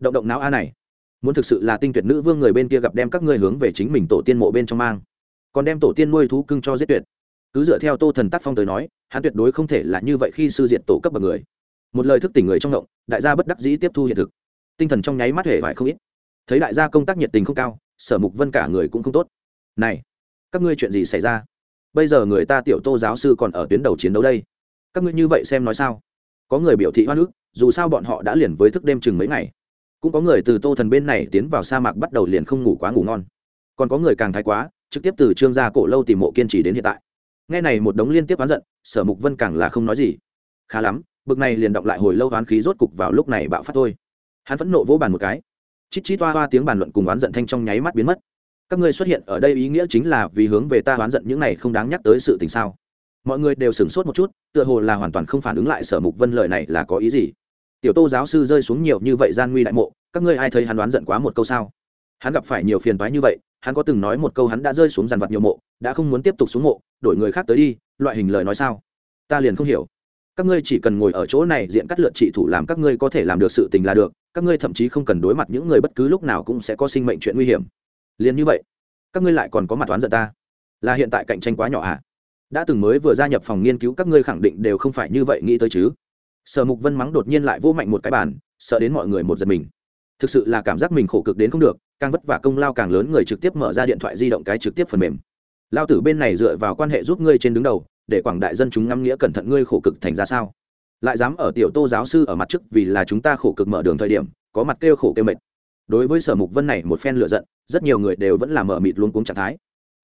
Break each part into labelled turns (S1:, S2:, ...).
S1: động động não a này. Muốn thực sự là tinh tuyệt nữ vương người bên kia gặp đem các ngươi hướng về chính mình tổ tiên mộ bên trong mang. Còn đem tổ tiên nuôi thú cưng cho giết tuyệt. Cứ dựa theo tô thần tác phong tới nói, hắn tuyệt đối không thể là như vậy khi sư diện tổ cấp bậc người. Một lời thức tỉnh người trong động, đại gia bất đắc dĩ tiếp thu hiện thực. Tinh thần trong nháy mắt hề vải không ít. Thấy đại gia công tác nhiệt tình không cao, sở mục vân cả người cũng không tốt. Này, các ngươi chuyện gì xảy ra? Bây giờ người ta tiểu tô giáo sư còn ở tuyến đầu chiến đấu đây. Các ngươi như vậy xem nói sao? Có người biểu thị hoa nước dù sao bọn họ đã liền với thức đêm chừng mấy ngày cũng có người từ tô thần bên này tiến vào sa mạc bắt đầu liền không ngủ quá ngủ ngon. Còn có người càng thái quá, trực tiếp từ trương gia cổ lâu tìm mộ kiên trì đến hiện tại. Nghe này một đống liên tiếp oán giận, sở mục vân càng là không nói gì. Khá lắm, bực này liền động lại hồi lâu oán khí rốt cục vào lúc này bạo phát thôi. Hắn phẫn nộ vỗ bàn một cái. Chít chít toa hoa tiếng bàn luận cùng oán giận thanh trong nháy mắt biến mất. Các ngươi xuất hiện ở đây ý nghĩa chính là vì hướng về ta oán giận những này không đáng nhắc tới sự tình sao? Mọi người đều sửng sốt một chút, tựa hồ là hoàn toàn không phản ứng lại sở mục vân lời này là có ý gì? Tiểu tô giáo sư rơi xuống nhiều như vậy gian nguy đại mộ, các ngươi ai thấy hắn đoán giận quá một câu sao? Hắn gặp phải nhiều phiền toái như vậy, hắn có từng nói một câu hắn đã rơi xuống dàn vật nhiều mộ, đã không muốn tiếp tục xuống mộ, đổi người khác tới đi, loại hình lời nói sao? Ta liền không hiểu. Các ngươi chỉ cần ngồi ở chỗ này diện cắt lượt trị thủ làm các ngươi có thể làm được sự tình là được, các ngươi thậm chí không cần đối mặt những người bất cứ lúc nào cũng sẽ có sinh mệnh chuyện nguy hiểm. Liền như vậy, các ngươi lại còn có mặt toán giận ta? Là hiện tại cạnh tranh quá nhỏ à? Đã từng mới vừa gia nhập phòng nghiên cứu, các ngươi khẳng định đều không phải như vậy nghĩ tới chứ sở mục vân mắng đột nhiên lại vô mạnh một cái bàn, sợ đến mọi người một giật mình. Thực sự là cảm giác mình khổ cực đến không được, càng vất vả công lao càng lớn, người trực tiếp mở ra điện thoại di động cái trực tiếp phần mềm. Lao tử bên này dựa vào quan hệ giúp ngươi trên đứng đầu, để quảng đại dân chúng ngắm nghĩa cẩn thận ngươi khổ cực thành ra sao? Lại dám ở tiểu tô giáo sư ở mặt trước vì là chúng ta khổ cực mở đường thời điểm, có mặt kêu khổ kêu mệt. Đối với sở mục vân này một phen lựa giận, rất nhiều người đều vẫn là mở mịt luôn cuống trạng thái.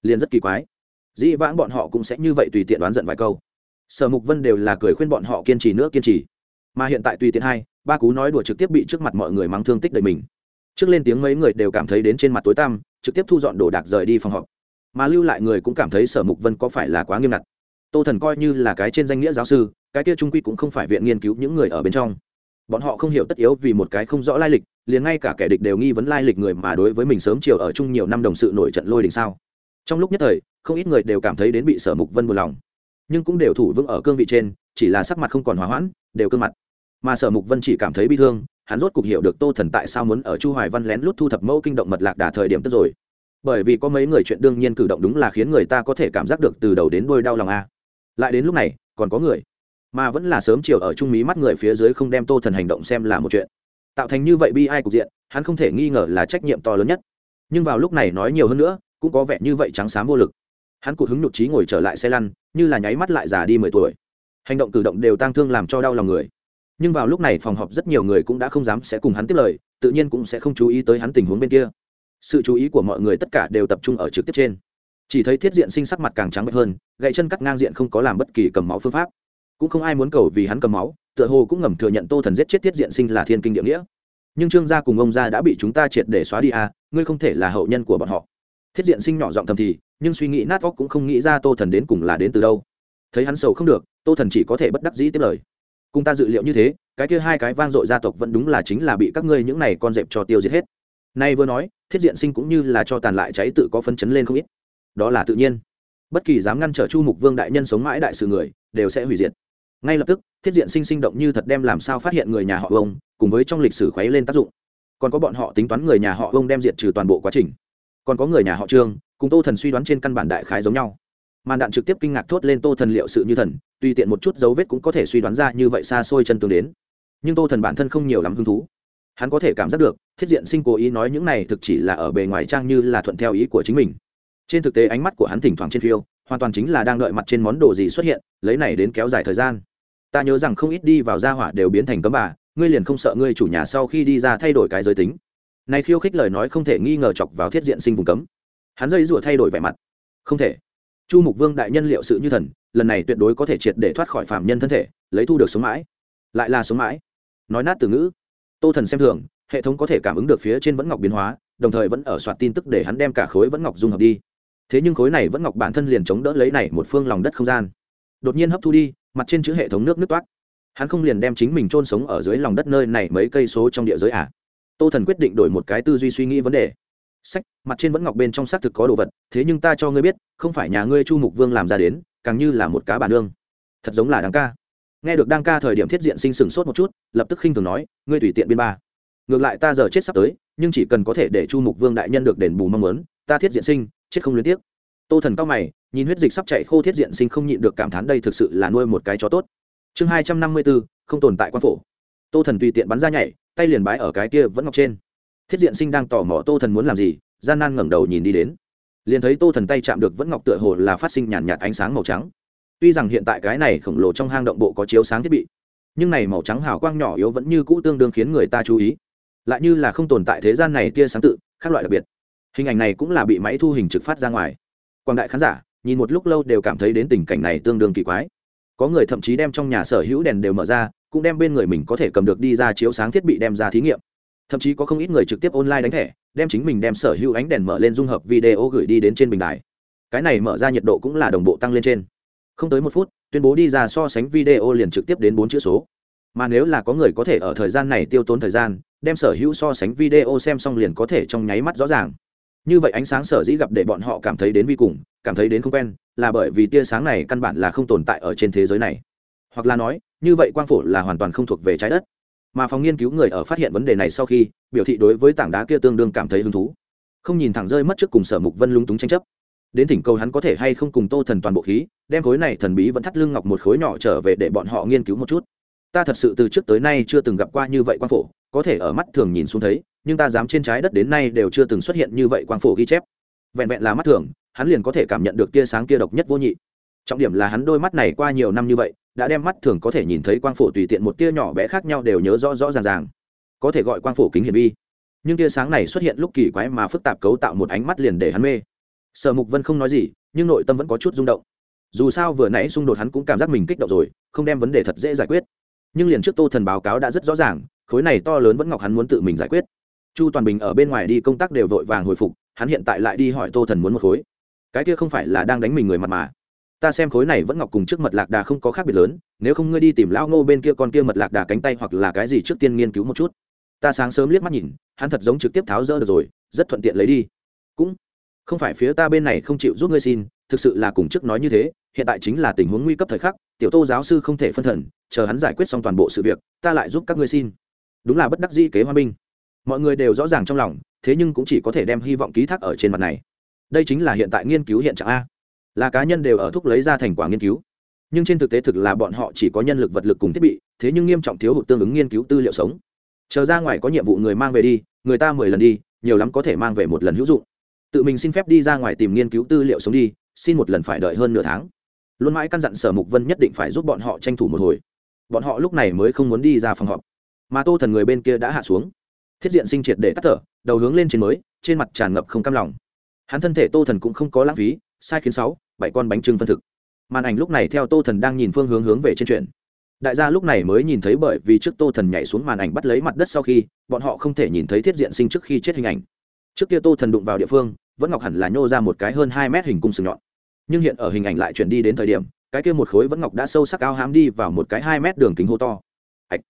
S1: Liền rất kỳ quái. Dĩ vãng bọn họ cũng sẽ như vậy tùy tiện đoán giận vài câu sở mục vân đều là cười khuyên bọn họ kiên trì nữa kiên trì. Mà hiện tại tùy tiện hai, ba cú nói đùa trực tiếp bị trước mặt mọi người mắng thương tích đầy mình. Trước lên tiếng mấy người đều cảm thấy đến trên mặt tối tăm, trực tiếp thu dọn đồ đạc rời đi phòng họp. Mà lưu lại người cũng cảm thấy sở mục vân có phải là quá nghiêm ngặt. Tô thần coi như là cái trên danh nghĩa giáo sư, cái kia trung quy cũng không phải viện nghiên cứu những người ở bên trong. Bọn họ không hiểu tất yếu vì một cái không rõ lai lịch, liền ngay cả kẻ địch đều nghi vấn lai lịch người mà đối với mình sớm chiều ở chung nhiều năm đồng sự nổi trận lôi đình sao. Trong lúc nhất thời, không ít người đều cảm thấy đến bị sở mục vân buồn lòng nhưng cũng đều thủ vững ở cương vị trên, chỉ là sắc mặt không còn hòa hoãn, đều cương mặt. Mà sở mục vân chỉ cảm thấy bi thương, hắn rốt cục hiểu được tô thần tại sao muốn ở chu hoài văn lén lút thu thập mẫu kinh động mật lạc đà thời điểm tức rồi. Bởi vì có mấy người chuyện đương nhiên cử động đúng là khiến người ta có thể cảm giác được từ đầu đến đuôi đau lòng a. Lại đến lúc này, còn có người. Mà vẫn là sớm chiều ở trung mí mắt người phía dưới không đem tô thần hành động xem là một chuyện. Tạo thành như vậy bi ai cục diện, hắn không thể nghi ngờ là trách nhiệm to lớn nhất. Nhưng vào lúc này nói nhiều hơn nữa, cũng có vẻ như vậy trắng xám vô lực hắn cụt hứng nhục trí ngồi trở lại xe lăn, như là nháy mắt lại già đi mười tuổi. Hành động cử động đều tang thương làm cho đau lòng người. Nhưng vào lúc này phòng họp rất nhiều người cũng đã không dám sẽ cùng hắn tiếp lời, tự nhiên cũng sẽ không chú ý tới hắn tình huống bên kia. Sự chú ý của mọi người tất cả đều tập trung ở trực tiếp trên. Chỉ thấy thiết diện sinh sắc mặt càng trắng bệch hơn gậy chân cắt ngang diện không có làm bất kỳ cầm máu phương pháp. Cũng không ai muốn cầu vì hắn cầm máu, tựa hồ cũng ngầm thừa nhận tô thần giết chết thiết diện sinh là thiên kinh địa nghĩa. Nhưng trương gia cùng ông gia đã bị chúng ta triệt để xóa đi à ngươi không thể là hậu nhân của bọn họ. Thiết diện sinh nhỏ giọng thầm thì nhưng suy nghĩ nát óc cũng không nghĩ ra tô thần đến cùng là đến từ đâu. Thấy hắn sầu không được, tô thần chỉ có thể bất đắc dĩ tiếp lời. Cùng ta dự liệu như thế, cái kia hai cái vang dội gia tộc vẫn đúng là chính là bị các ngươi những này con dẹp cho tiêu diệt hết. Nay vừa nói, thiết diện sinh cũng như là cho tàn lại cháy tự có phấn chấn lên không ít. Đó là tự nhiên. Bất kỳ dám ngăn trở chu mục vương đại nhân sống mãi đại sự người, đều sẽ hủy diệt. Ngay lập tức, thiết diện sinh sinh động như thật đem làm sao phát hiện người nhà họ ông cùng với trong lịch sử khuấy lên tác dụng. Còn có bọn họ tính toán người nhà họ ông đem diệt trừ toàn bộ quá trình còn có người nhà họ trương cùng tô thần suy đoán trên căn bản đại khái giống nhau màn đạn trực tiếp kinh ngạc thốt lên tô thần liệu sự như thần tùy tiện một chút dấu vết cũng có thể suy đoán ra như vậy xa xôi chân tương đến nhưng tô thần bản thân không nhiều lắm hứng thú hắn có thể cảm giác được thiết diện sinh cố ý nói những này thực chỉ là ở bề ngoài trang như là thuận theo ý của chính mình trên thực tế ánh mắt của hắn thỉnh thoảng trên phiêu hoàn toàn chính là đang đợi mặt trên món đồ gì xuất hiện lấy này đến kéo dài thời gian ta nhớ rằng không ít đi vào gia hỏa đều biến thành cấm bà ngươi liền không sợ ngươi chủ nhà sau khi đi ra thay đổi cái giới tính này khiêu khích lời nói không thể nghi ngờ chọc vào thiết diện sinh vùng cấm. Hắn dây rủa thay đổi vẻ mặt. Không thể. Chu mục vương đại nhân liệu sự như thần, lần này tuyệt đối có thể triệt để thoát khỏi phạm nhân thân thể, lấy thu được sống mãi. Lại là sống mãi. Nói nát từ ngữ. Tô thần xem thường, hệ thống có thể cảm ứng được phía trên vẫn ngọc biến hóa, đồng thời vẫn ở soạt tin tức để hắn đem cả khối vẫn ngọc dung hợp đi. Thế nhưng khối này vẫn ngọc bản thân liền chống đỡ lấy này một phương lòng đất không gian. Đột nhiên hấp thu đi, mặt trên chữ hệ thống nước nước toát. Hắn không liền đem chính mình trôn sống ở dưới lòng đất nơi này mấy cây số trong địa giới à tô thần quyết định đổi một cái tư duy suy nghĩ vấn đề. Sách, mặt trên vẫn ngọc bên trong xác thực có đồ vật, thế nhưng ta cho ngươi biết, không phải nhà ngươi chu mục vương làm ra đến, càng như là một cá bản nương. Thật giống là đáng ca. Nghe được đăng ca thời điểm thiết diện sinh sừng sốt một chút, lập tức khinh thường nói, ngươi tùy tiện biên ba. Ngược lại ta giờ chết sắp tới, nhưng chỉ cần có thể để chu mục vương đại nhân được đền bù mong muốn, ta thiết diện sinh, chết không liên tiếc. Tô thần cao mày, nhìn huyết dịch sắp chạy khô thiết diện sinh không nhịn được cảm thán đây thực sự là nuôi một cái chó tốt. Chương hai trăm năm mươi bốn không tồn tại quan phổ. Tô thần tùy tiện bắn ra nhảy tay liền bái ở cái kia vẫn ngọc trên. Thiết diện sinh đang tò mò tô thần muốn làm gì, gian nan ngẩng đầu nhìn đi đến. Liền thấy tô thần tay chạm được vẫn ngọc tựa hồ là phát sinh nhàn nhạt ánh sáng màu trắng. Tuy rằng hiện tại cái này khổng lồ trong hang động bộ có chiếu sáng thiết bị, nhưng này màu trắng hào quang nhỏ yếu vẫn như cũ tương đương khiến người ta chú ý. Lại như là không tồn tại thế gian này tia sáng tự, khác loại đặc biệt. Hình ảnh này cũng là bị máy thu hình trực phát ra ngoài. Quảng đại khán giả, nhìn một lúc lâu đều cảm thấy đến tình cảnh này tương đương kỳ quái. Có người thậm chí đem trong nhà sở hữu đèn đều mở ra cũng đem bên người mình có thể cầm được đi ra chiếu sáng thiết bị đem ra thí nghiệm. Thậm chí có không ít người trực tiếp online đánh thẻ, đem chính mình đem sở hữu ánh đèn mở lên dung hợp video gửi đi đến trên bình đài. Cái này mở ra nhiệt độ cũng là đồng bộ tăng lên trên. Không tới một phút, tuyên bố đi ra so sánh video liền trực tiếp đến bốn chữ số. Mà nếu là có người có thể ở thời gian này tiêu tốn thời gian, đem sở hữu so sánh video xem xong liền có thể trong nháy mắt rõ ràng. Như vậy ánh sáng sở dĩ gặp để bọn họ cảm thấy đến vi cùng, cảm thấy đến không quen, là bởi vì tia sáng này căn bản là không tồn tại ở trên thế giới này. Hoặc là nói như vậy quang phổ là hoàn toàn không thuộc về trái đất. Mà phòng nghiên cứu người ở phát hiện vấn đề này sau khi, biểu thị đối với tảng đá kia tương đương cảm thấy hứng thú. Không nhìn thẳng rơi mất trước cùng sở mục vân lúng túng tranh chấp. Đến thỉnh cầu hắn có thể hay không cùng tô thần toàn bộ khí, đem khối này thần bí vẫn thắt lưng ngọc một khối nhỏ trở về để bọn họ nghiên cứu một chút. Ta thật sự từ trước tới nay chưa từng gặp qua như vậy quang phổ, có thể ở mắt thường nhìn xuống thấy, nhưng ta dám trên trái đất đến nay đều chưa từng xuất hiện như vậy quang phổ ghi chép. Vẹn vẹn là mắt thường, hắn liền có thể cảm nhận được tia sáng kia độc nhất vô nhị trọng điểm là hắn đôi mắt này qua nhiều năm như vậy, đã đem mắt thường có thể nhìn thấy quang phổ tùy tiện một tia nhỏ bé khác nhau đều nhớ rõ rõ ràng ràng. Có thể gọi quang phổ kính hiển vi. Nhưng tia sáng này xuất hiện lúc kỳ quái mà phức tạp cấu tạo một ánh mắt liền để hắn mê. Sở mục vân không nói gì, nhưng nội tâm vẫn có chút rung động. Dù sao vừa nãy xung đột hắn cũng cảm giác mình kích động rồi, không đem vấn đề thật dễ giải quyết. Nhưng liền trước tô thần báo cáo đã rất rõ ràng, khối này to lớn vẫn ngọc hắn muốn tự mình giải quyết. Chu toàn bình ở bên ngoài đi công tác đều vội vàng hồi phục, hắn hiện tại lại đi hỏi tô thần muốn một khối. Cái kia không phải là đang đánh mình người mặt mà ta xem khối này vẫn ngọc cùng trước mật lạc đà không có khác biệt lớn, nếu không ngươi đi tìm lão ngô bên kia con kia mật lạc đà cánh tay hoặc là cái gì trước tiên nghiên cứu một chút. Ta sáng sớm liếc mắt nhìn, hắn thật giống trực tiếp tháo rỡ được rồi, rất thuận tiện lấy đi. Cũng không phải phía ta bên này không chịu giúp ngươi xin, thực sự là cùng trước nói như thế, hiện tại chính là tình huống nguy cấp thời khắc, tiểu tô giáo sư không thể phân thần, chờ hắn giải quyết xong toàn bộ sự việc, ta lại giúp các ngươi xin. Đúng là bất đắc dĩ kế hoa binh mọi người đều rõ ràng trong lòng, thế nhưng cũng chỉ có thể đem hy vọng ký thác ở trên mặt này. Đây chính là hiện tại nghiên cứu hiện trạng a là cá nhân đều ở thúc lấy ra thành quả nghiên cứu. Nhưng trên thực tế thực là bọn họ chỉ có nhân lực vật lực cùng thiết bị, thế nhưng nghiêm trọng thiếu hụt tương ứng nghiên cứu tư liệu sống. Chờ ra ngoài có nhiệm vụ người mang về đi, người ta mười lần đi, nhiều lắm có thể mang về một lần hữu dụng. Tự mình xin phép đi ra ngoài tìm nghiên cứu tư liệu sống đi, xin một lần phải đợi hơn nửa tháng. Luôn mãi căn dặn sở mục vân nhất định phải giúp bọn họ tranh thủ một hồi. Bọn họ lúc này mới không muốn đi ra phòng họp. Mà tô thần người bên kia đã hạ xuống. Thiết diện sinh triệt để tắt thở, đầu hướng lên trên mới, trên mặt tràn ngập không cam lòng. Hắn thân thể tô thần cũng không có lãng phí, sai khiến sáu bảy con bánh trưng phân thực. Màn ảnh lúc này theo tô thần đang nhìn phương hướng hướng về trên chuyện. Đại gia lúc này mới nhìn thấy bởi vì trước tô thần nhảy xuống màn ảnh bắt lấy mặt đất sau khi, bọn họ không thể nhìn thấy thiết diện sinh trước khi chết hình ảnh. Trước kia tô thần đụng vào địa phương, vẫn ngọc hẳn là nhô ra một cái hơn hai mét hình cung sừng nhọn. Nhưng hiện ở hình ảnh lại chuyển đi đến thời điểm, cái kia một khối vẫn ngọc đã sâu sắc ao hám đi vào một cái hai mét đường kính hô to. Ạch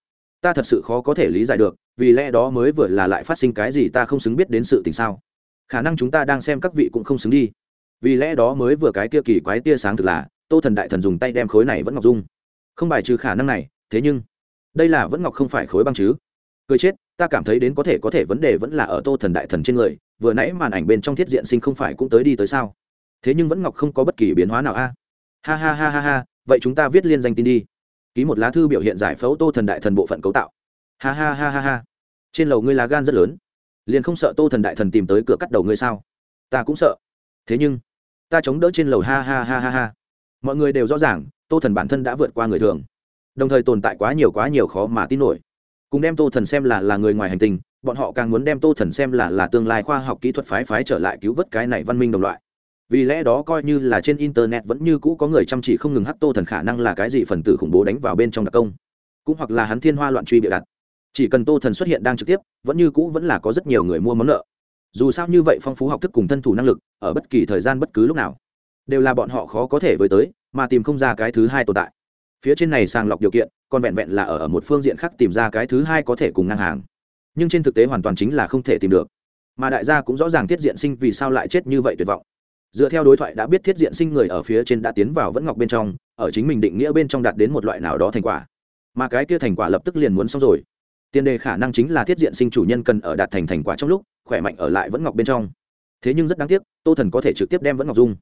S1: ta thật sự khó có thể lý giải được, vì lẽ đó mới vừa là lại phát sinh cái gì ta không xứng biết đến sự tình sao. Khả năng chúng ta đang xem các vị cũng không xứng đi vì lẽ đó mới vừa cái kia kỳ quái tia sáng thực là, tô thần đại thần dùng tay đem khối này vẫn ngọc dung. Không bài trừ khả năng này, thế nhưng, đây là vẫn ngọc không phải khối băng chứ? Cười chết, ta cảm thấy đến có thể có thể vấn đề vẫn là ở tô thần đại thần trên người, vừa nãy màn ảnh bên trong thiết diện sinh không phải cũng tới đi tới sao? Thế nhưng vẫn ngọc không có bất kỳ biến hóa nào a. Ha ha ha ha ha, vậy chúng ta viết liên danh tin đi. Ký một lá thư biểu hiện giải phẫu tô thần đại thần bộ phận cấu tạo. Ha ha ha ha ha. Trên lầu ngươi lá gan rất lớn. Liền không sợ tô thần đại thần tìm tới cửa cắt đầu ngươi sao? Ta cũng sợ. Thế nhưng ta chống đỡ trên lầu ha ha ha ha ha. Mọi người đều rõ ràng, tô thần bản thân đã vượt qua người thường. Đồng thời tồn tại quá nhiều quá nhiều khó mà tin nổi. Cùng đem tô thần xem là là người ngoài hành tinh, bọn họ càng muốn đem tô thần xem là là tương lai khoa học kỹ thuật phái phái trở lại cứu vớt cái này văn minh đồng loại. Vì lẽ đó coi như là trên internet vẫn như cũ có người chăm chỉ không ngừng hắt tô thần khả năng là cái gì phần tử khủng bố đánh vào bên trong đặc công. Cũng hoặc là hắn thiên hoa loạn truy bịa đặt. Chỉ cần tô thần xuất hiện đang trực tiếp, vẫn như cũ vẫn là có rất nhiều người mua món nợ dù sao như vậy phong phú học thức cùng thân thủ năng lực ở bất kỳ thời gian bất cứ lúc nào đều là bọn họ khó có thể với tới mà tìm không ra cái thứ hai tồn tại. Phía trên này sàng lọc điều kiện còn vẹn vẹn là ở, một phương diện khác tìm ra cái thứ hai có thể cùng ngang hàng. Nhưng trên thực tế hoàn toàn chính là không thể tìm được. Mà đại gia cũng rõ ràng thiết diện sinh vì sao lại chết như vậy tuyệt vọng. Dựa theo đối thoại đã biết thiết diện sinh người ở phía trên đã tiến vào vẫn ngọc bên trong ở chính mình định nghĩa bên trong đạt đến một loại nào đó thành quả. Mà cái kia thành quả lập tức liền muốn xong rồi. Tiền đề khả năng chính là thiết diện sinh chủ nhân cần ở đạt thành thành quả trong lúc khỏe mạnh ở lại vẫn ngọc bên trong. Thế nhưng rất đáng tiếc, tô thần có thể trực tiếp đem vẫn ngọc dung.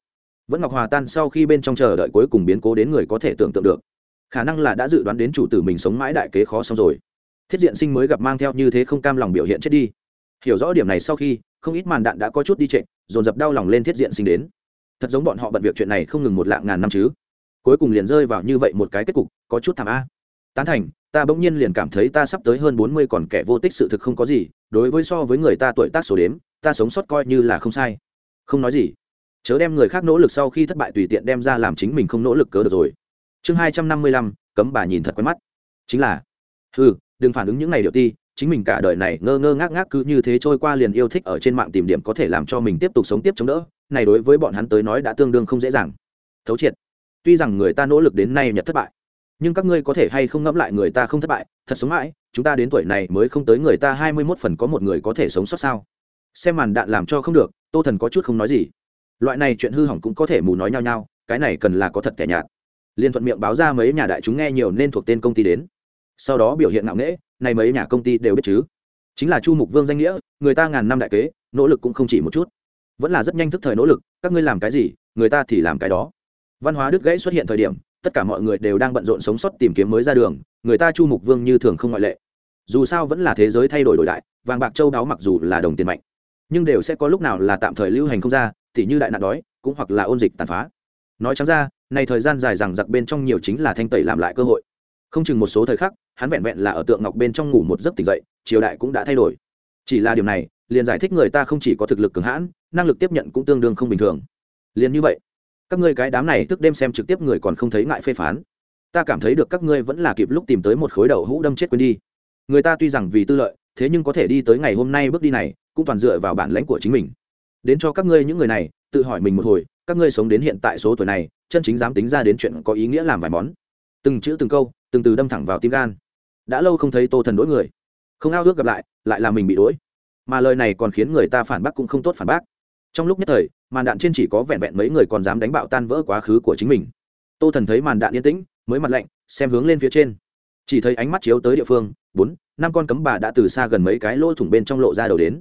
S1: Vẫn ngọc hòa tan sau khi bên trong chờ đợi cuối cùng biến cố đến người có thể tưởng tượng được. Khả năng là đã dự đoán đến chủ tử mình sống mãi đại kế khó xong rồi. Thiết diện sinh mới gặp mang theo như thế không cam lòng biểu hiện chết đi. Hiểu rõ điểm này sau khi, không ít màn đạn đã có chút đi trệ, dồn dập đau lòng lên thiết diện sinh đến. Thật giống bọn họ bận việc chuyện này không ngừng một lạng ngàn năm chứ. Cuối cùng liền rơi vào như vậy một cái kết cục, có chút thảm a. Tán thành, ta bỗng nhiên liền cảm thấy ta sắp tới hơn bốn mươi còn kẻ vô tích sự thực không có gì đối với so với người ta tuổi tác số đếm, ta sống sót coi như là không sai. Không nói gì. Chớ đem người khác nỗ lực sau khi thất bại tùy tiện đem ra làm chính mình không nỗ lực cớ được rồi. Chương hai trăm năm mươi lăm, cấm bà nhìn thật quen mắt. Chính là ừ đừng phản ứng những ngày điệu ti, chính mình cả đời này ngơ ngơ ngác ngác cứ như thế trôi qua liền yêu thích ở trên mạng tìm điểm có thể làm cho mình tiếp tục sống tiếp chống đỡ, này đối với bọn hắn tới nói đã tương đương không dễ dàng. Thấu triệt. Tuy rằng người ta nỗ lực đến nay nhật thất bại nhưng các ngươi có thể hay không ngẫm lại người ta không thất bại, thật sống mãi, chúng ta đến tuổi này mới không tới người ta hai mươi mốt phần có một người có thể sống sót sao? Xem màn đạn làm cho không được, tô thần có chút không nói gì. Loại này chuyện hư hỏng cũng có thể mù nói nhau nhau, cái này cần là có thật kẻ nhạt. Liên thuận miệng báo ra mấy nhà đại chúng nghe nhiều nên thuộc tên công ty đến. Sau đó biểu hiện ngạo nghễ, này mấy nhà công ty đều biết chứ. Chính là chu mục vương danh nghĩa, người ta ngàn năm đại kế, nỗ lực cũng không chỉ một chút. Vẫn là rất nhanh thức thời nỗ lực, các ngươi làm cái gì, người ta thì làm cái đó. Văn hóa đứt gãy xuất hiện thời điểm tất cả mọi người đều đang bận rộn sống sót tìm kiếm mới ra đường, người ta chu mục vương như thường không ngoại lệ. Dù sao vẫn là thế giới thay đổi đổi đại, vàng bạc châu đáo mặc dù là đồng tiền mạnh, nhưng đều sẽ có lúc nào là tạm thời lưu hành không ra, tỉ như đại nạn đói, cũng hoặc là ôn dịch tàn phá. Nói chẳng ra, này thời gian dài rằng giặc bên trong nhiều chính là thanh tẩy làm lại cơ hội. Không chừng một số thời khắc, hắn vẹn vẹn là ở tượng ngọc bên trong ngủ một giấc tỉnh dậy, triều đại cũng đã thay đổi. Chỉ là điều này, liền giải thích người ta không chỉ có thực lực cường hãn, năng lực tiếp nhận cũng tương đương không bình thường. Liền như vậy các ngươi cái đám này thức đêm xem trực tiếp người còn không thấy ngại phê phán. Ta cảm thấy được các ngươi vẫn là kịp lúc tìm tới một khối đầu hũ đâm chết quên đi. Người ta tuy rằng vì tư lợi, thế nhưng có thể đi tới ngày hôm nay bước đi này, cũng toàn dựa vào bản lãnh của chính mình. Đến cho các ngươi những người này, tự hỏi mình một hồi, các ngươi sống đến hiện tại số tuổi này, chân chính dám tính ra đến chuyện có ý nghĩa làm vài món. Từng chữ từng câu, từng từ đâm thẳng vào tim gan. Đã lâu không thấy tô thần đỗi người. Không ao ước gặp lại lại là mình bị đỗi mà lời này còn khiến người ta phản bác cũng không tốt phản bác trong lúc nhất thời, màn đạn trên chỉ có vẹn vẹn mấy người còn dám đánh bạo tan vỡ quá khứ của chính mình. Tô thần thấy màn đạn yên tĩnh, mới mặt lạnh, xem hướng lên phía trên. Chỉ thấy ánh mắt chiếu tới địa phương, bốn, năm con cấm bà đã từ xa gần mấy cái lỗ thủng bên trong lộ ra đầu đến.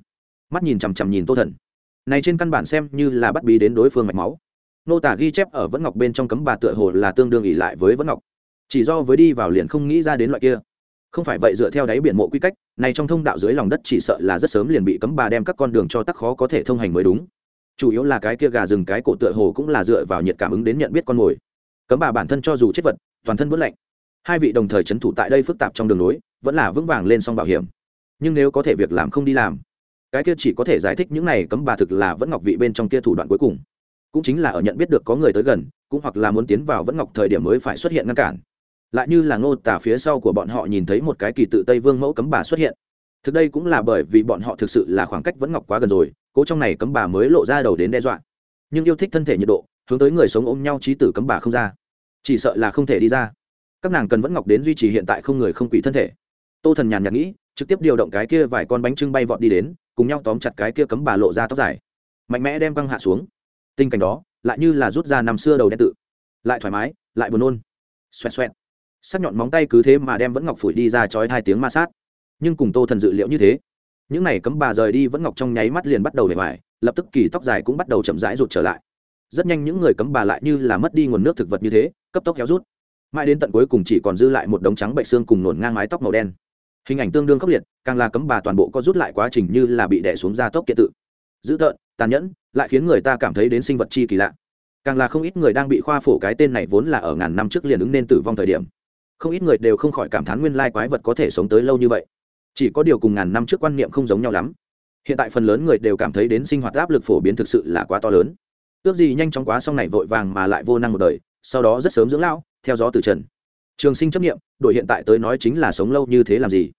S1: Mắt nhìn chằm chằm nhìn tô thần. Này trên căn bản xem như là bắt bí đến đối phương mạch máu. Nô tả ghi chép ở vẫn ngọc bên trong cấm bà tựa hồ là tương đương ỉ lại với vẫn ngọc. Chỉ do với đi vào liền không nghĩ ra đến loại kia. Không phải vậy dựa theo đáy biển mộ quy cách, này trong thông đạo dưới lòng đất chỉ sợ là rất sớm liền bị cấm bà đem các con đường cho tắc khó có thể thông hành mới đúng chủ yếu là cái kia gà rừng, cái cổ tựa hồ cũng là dựa vào nhiệt cảm ứng đến nhận biết con mồi. Cấm bà bản thân cho dù chết vật, toàn thân bất lạnh. Hai vị đồng thời c h ấ n thủ tại đây phức tạp trong đường lối, vẫn là vững vàng lên song bảo hiểm. Nhưng nếu có thể việc làm không đi làm, cái kia chỉ có thể giải thích những này cấm bà thực là vẫn ngọc vị bên trong kia thủ đoạn cuối cùng. Cũng chính là ở nhận biết được có người tới gần, cũng hoặc là muốn tiến vào vẫn ngọc thời điểm mới phải xuất hiện ngăn cản. Lại như là ngô tả phía sau của bọn họ nhìn thấy một cái kỳ tự tây vương mẫu cấm bà xuất hiện. Thực đây cũng là bởi vì bọn họ thực sự là khoảng cách vẫn ngọc quá gần rồi cố trong này cấm bà mới lộ ra đầu đến đe dọa. Nhưng yêu thích thân thể nhiệt độ, hướng tới người sống ôm nhau trí tử cấm bà không ra. Chỉ sợ là không thể đi ra. Các nàng cần vẫn ngọc đến duy trì hiện tại không người không quỷ thân thể. Tô thần nhàn nhạt nghĩ, trực tiếp điều động cái kia vài con bánh trưng bay vọt đi đến, cùng nhau tóm chặt cái kia cấm bà lộ ra tóc dài. Mạnh mẽ đem căng hạ xuống. Tình cảnh đó, lại như là rút ra năm xưa đầu đen tự. Lại thoải mái, lại buồn nôn. Xoẹt xoẹt. Sắc nhọn móng tay cứ thế mà đem vẫn ngọc phủi đi ra chói hai tiếng ma sát. Nhưng cùng tô thần dự liệu như thế những này cấm bà rời đi vẫn ngọc trong nháy mắt liền bắt đầu để hoài lập tức kỳ tóc dài cũng bắt đầu chậm rãi rụt trở lại. Rất nhanh những người cấm bà lại như là mất đi nguồn nước thực vật như thế, cấp tốc kéo rút. Mãi đến tận cuối cùng chỉ còn dư lại một đống trắng bệnh xương cùng nổn ngang mái tóc màu đen. Hình ảnh tương đương khốc liệt, càng là cấm bà toàn bộ có rút lại quá trình như là bị đẻ xuống ra tốc kiệt tự. Dữ tợn, tàn nhẫn, lại khiến người ta cảm thấy đến sinh vật chi kỳ lạ. Càng là không ít người đang bị khoa phổ cái tên này vốn là ở ngàn năm trước liền ứng nên tử vong thời điểm. Không ít người đều không khỏi cảm thán nguyên lai quái vật có thể sống tới lâu như vậy chỉ có điều cùng ngàn năm trước quan niệm không giống nhau lắm. Hiện tại phần lớn người đều cảm thấy đến sinh hoạt áp lực phổ biến thực sự là quá to lớn. Ước gì nhanh chóng quá xong này vội vàng mà lại vô năng một đời, sau đó rất sớm dưỡng lao theo gió từ trần. Trường sinh chấp nghiệm đội hiện tại tới nói chính là sống lâu như thế làm gì?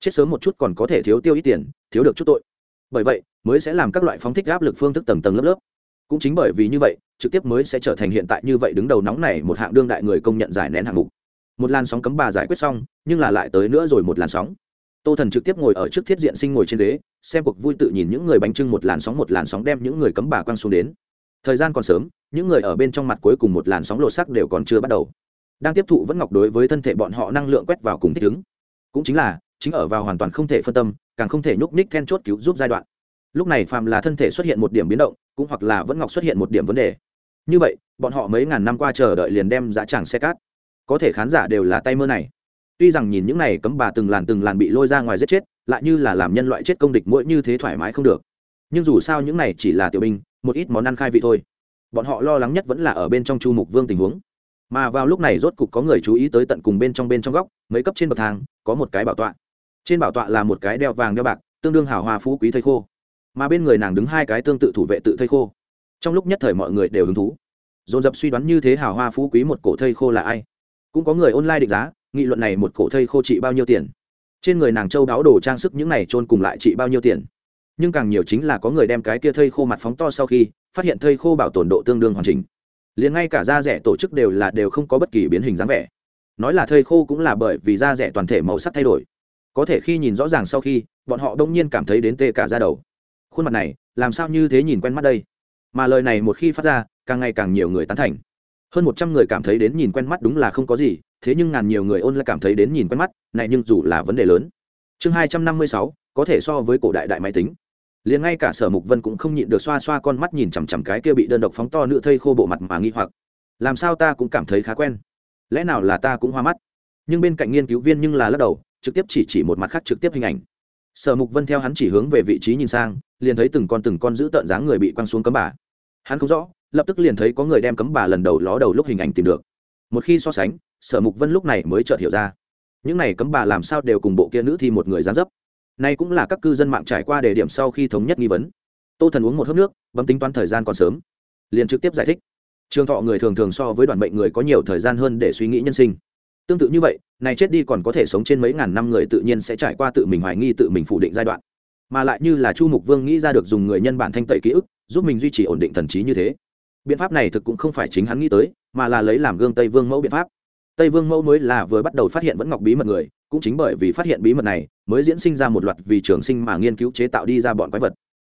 S1: Chết sớm một chút còn có thể thiếu tiêu ít tiền, thiếu được chút tội. Bởi vậy, mới sẽ làm các loại phóng thích áp lực phương thức tầng tầng lớp lớp. Cũng chính bởi vì như vậy, trực tiếp mới sẽ trở thành hiện tại như vậy đứng đầu nóng này một hạng đương đại người công nhận giải nén hạng mục. Một làn sóng cấm bà giải quyết xong, nhưng là lại tới nữa rồi một làn sóng tô thần trực tiếp ngồi ở trước thiết diện sinh ngồi trên ghế, xem cuộc vui tự nhìn những người bánh trưng một làn sóng một làn sóng đem những người cấm bà quăng xuống đến. Thời gian còn sớm, những người ở bên trong mặt cuối cùng một làn sóng lột sắc đều còn chưa bắt đầu. Đang tiếp thụ vẫn ngọc đối với thân thể bọn họ năng lượng quét vào cùng thích ứng. Cũng chính là, chính ở vào hoàn toàn không thể phân tâm, càng không thể nhúc ních then chốt cứu giúp giai đoạn. Lúc này phàm là thân thể xuất hiện một điểm biến động, cũng hoặc là vẫn ngọc xuất hiện một điểm vấn đề. Như vậy, bọn họ mấy ngàn năm qua chờ đợi liền đem giá tràng xe cát. Có thể khán giả đều là tay mơ này tuy rằng nhìn những này cấm bà từng làn từng làn bị lôi ra ngoài giết chết, lại như là làm nhân loại chết công địch mỗi như thế thoải mái không được. Nhưng dù sao những này chỉ là tiểu binh, một ít món ăn khai vị thôi. Bọn họ lo lắng nhất vẫn là ở bên trong chu mục vương tình huống. Mà vào lúc này rốt cục có người chú ý tới tận cùng bên trong bên trong góc, mấy cấp trên bậc thang, có một cái bảo tọa. Trên bảo tọa là một cái đeo vàng đeo bạc, tương đương hào hoa phú quý thây khô. Mà bên người nàng đứng hai cái tương tự thủ vệ tự thây khô. Trong lúc nhất thời mọi người đều hứng thú. Dồn dập suy đoán như thế hào hoa phú quý một cổ thây khô là ai. Cũng có người online định giá nghị luận này một cổ thây khô trị bao nhiêu tiền? Trên người nàng châu đáo đồ trang sức những này trôn cùng lại trị bao nhiêu tiền? Nhưng càng nhiều chính là có người đem cái kia thây khô mặt phóng to sau khi, phát hiện thây khô bảo tồn độ tương đương hoàn chỉnh. Liền ngay cả da rẻ tổ chức đều là đều không có bất kỳ biến hình dáng vẻ. Nói là thây khô cũng là bởi vì da rẻ toàn thể màu sắc thay đổi. Có thể khi nhìn rõ ràng sau khi, bọn họ đông nhiên cảm thấy đến tê cả da đầu. Khuôn mặt này, làm sao như thế nhìn quen mắt đây? Mà lời này một khi phát ra, càng ngày càng nhiều người tán thành hơn một trăm người cảm thấy đến nhìn quen mắt đúng là không có gì, thế nhưng ngàn nhiều người ôn lại cảm thấy đến nhìn quen mắt, này nhưng dù là vấn đề lớn. Chương hai trăm năm mươi sáu, có thể so với cổ đại đại máy tính. Liền ngay cả sở mục vân cũng không nhịn được xoa xoa con mắt nhìn chằm chằm cái kia bị đơn độc phóng to nữ thây khô bộ mặt mà nghi hoặc. Làm sao ta cũng cảm thấy khá quen. Lẽ nào là ta cũng hoa mắt? Nhưng bên cạnh nghiên cứu viên nhưng là lắc đầu, trực tiếp chỉ chỉ một mặt khác trực tiếp hình ảnh. Sở mục vân theo hắn chỉ hướng về vị trí nhìn sang, liền thấy từng con từng con giữ tợn dáng người bị quăng xuống cấm bà. Hắn không rõ lập tức liền thấy có người đem cấm bà lần đầu ló đầu lúc hình ảnh tìm được. Một khi so sánh, sở mục vân lúc này mới chợt hiểu ra. Những này cấm bà làm sao đều cùng bộ kia nữ thi một người gián dấp. Nay cũng là các cư dân mạng trải qua đề điểm sau khi thống nhất nghi vấn. Tô thần uống một hớp nước, bấm tính toán thời gian còn sớm. Liền trực tiếp giải thích. Trường thọ người thường thường so với đoàn bệnh người có nhiều thời gian hơn để suy nghĩ nhân sinh. Tương tự như vậy, này chết đi còn có thể sống trên mấy ngàn năm người tự nhiên sẽ trải qua tự mình hoài nghi tự mình phủ định giai đoạn. Mà lại như là chu mục vương nghĩ ra được dùng người nhân bản thanh tẩy ký ức, giúp mình duy trì ổn định thần trí như thế biện pháp này thực cũng không phải chính hắn nghĩ tới, mà là lấy làm gương tây vương mẫu biện pháp. Tây vương mẫu mới là vừa bắt đầu phát hiện vẫn ngọc bí mật người, cũng chính bởi vì phát hiện bí mật này, mới diễn sinh ra một loạt vì trường sinh mà nghiên cứu chế tạo đi ra bọn quái vật.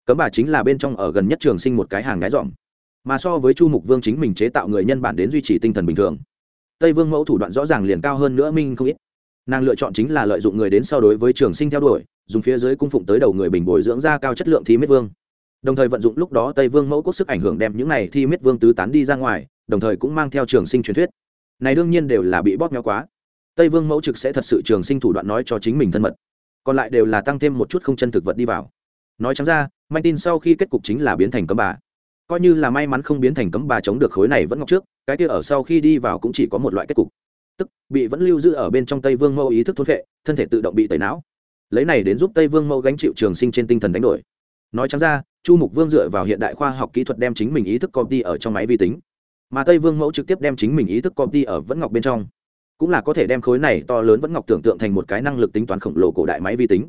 S1: Cấm bà chính là bên trong ở gần nhất trường sinh một cái hàng ngái dọn. Mà so với chu mục vương chính mình chế tạo người nhân bản đến duy trì tinh thần bình thường, tây vương mẫu thủ đoạn rõ ràng liền cao hơn nữa minh không ít. Nàng lựa chọn chính là lợi dụng người đến so đối với trường sinh theo đuổi, dùng phía dưới cung phụng tới đầu người bình bồi dưỡng ra cao chất lượng thí miết vương đồng thời vận dụng lúc đó tây vương mẫu quốc sức ảnh hưởng đem những này thi miết vương tứ tán đi ra ngoài, đồng thời cũng mang theo trường sinh truyền thuyết. Này đương nhiên đều là bị bóp méo quá. Tây vương mẫu trực sẽ thật sự trường sinh thủ đoạn nói cho chính mình thân mật. Còn lại đều là tăng thêm một chút không chân thực vật đi vào. Nói chẳng ra, manh tin sau khi kết cục chính là biến thành cấm bà. Coi như là may mắn không biến thành cấm bà chống được khối này vẫn ngọc trước, cái kia ở sau khi đi vào cũng chỉ có một loại kết cục. Tức, bị vẫn lưu giữ ở bên trong tây vương mẫu ý thức thốt vệ thân thể tự động bị tẩy não. Lấy này đến giúp tây vương mẫu gánh chịu trường sinh trên tinh thần đánh đổi. Nói chẳng ra chu mục vương dựa vào hiện đại khoa học kỹ thuật đem chính mình ý thức công ty ở trong máy vi tính. Mà tây vương mẫu trực tiếp đem chính mình ý thức công ty ở vẫn ngọc bên trong. Cũng là có thể đem khối này to lớn vẫn ngọc tưởng tượng thành một cái năng lực tính toán khổng lồ cổ đại máy vi tính.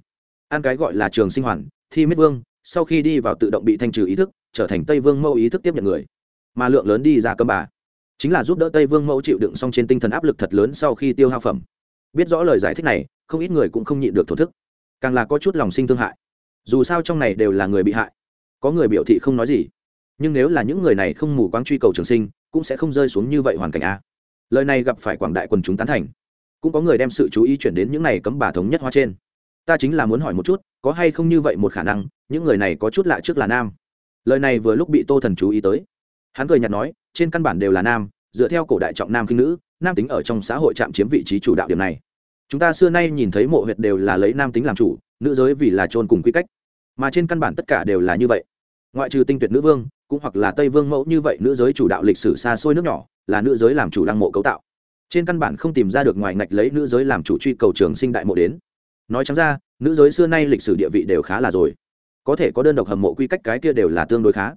S1: Ăn cái gọi là trường sinh hoàn, thi miết vương, sau khi đi vào tự động bị thanh trừ ý thức, trở thành tây vương mẫu ý thức tiếp nhận người. Mà lượng lớn đi ra cấm bà. Chính là giúp đỡ tây vương mẫu chịu đựng xong trên tinh thần áp lực thật lớn sau khi tiêu hao phẩm. Biết rõ lời giải thích này, không ít người cũng không nhịn được thổ thức. Càng là có chút lòng sinh thương hại. Dù sao trong này đều là người bị hại có người biểu thị không nói gì. Nhưng nếu là những người này không mù quáng truy cầu trường sinh, cũng sẽ không rơi xuống như vậy hoàn cảnh a. Lời này gặp phải quảng đại quần chúng tán thành. Cũng có người đem sự chú ý chuyển đến những này cấm bà thống nhất hoa trên. Ta chính là muốn hỏi một chút, có hay không như vậy một khả năng, những người này có chút lạ trước là nam? Lời này vừa lúc bị tô thần chú ý tới. Hắn cười nhạt nói, trên căn bản đều là nam, dựa theo cổ đại trọng nam khinh nữ, nam tính ở trong xã hội chạm chiếm vị trí chủ đạo điểm này. Chúng ta xưa nay nhìn thấy mộ huyệt đều là lấy nam tính làm chủ, nữ giới vì là trôn cùng quy cách. Mà trên căn bản tất cả đều là như vậy ngoại trừ tinh tuyệt nữ vương, cũng hoặc là tây vương mẫu như vậy nữ giới chủ đạo lịch sử xa xôi nước nhỏ, là nữ giới làm chủ lăng mộ cấu tạo. Trên căn bản không tìm ra được ngoài ngạch lấy nữ giới làm chủ truy cầu trường sinh đại mộ đến. Nói chẳng ra, nữ giới xưa nay lịch sử địa vị đều khá là rồi. Có thể có đơn độc hầm mộ quy cách cái kia đều là tương đối khá.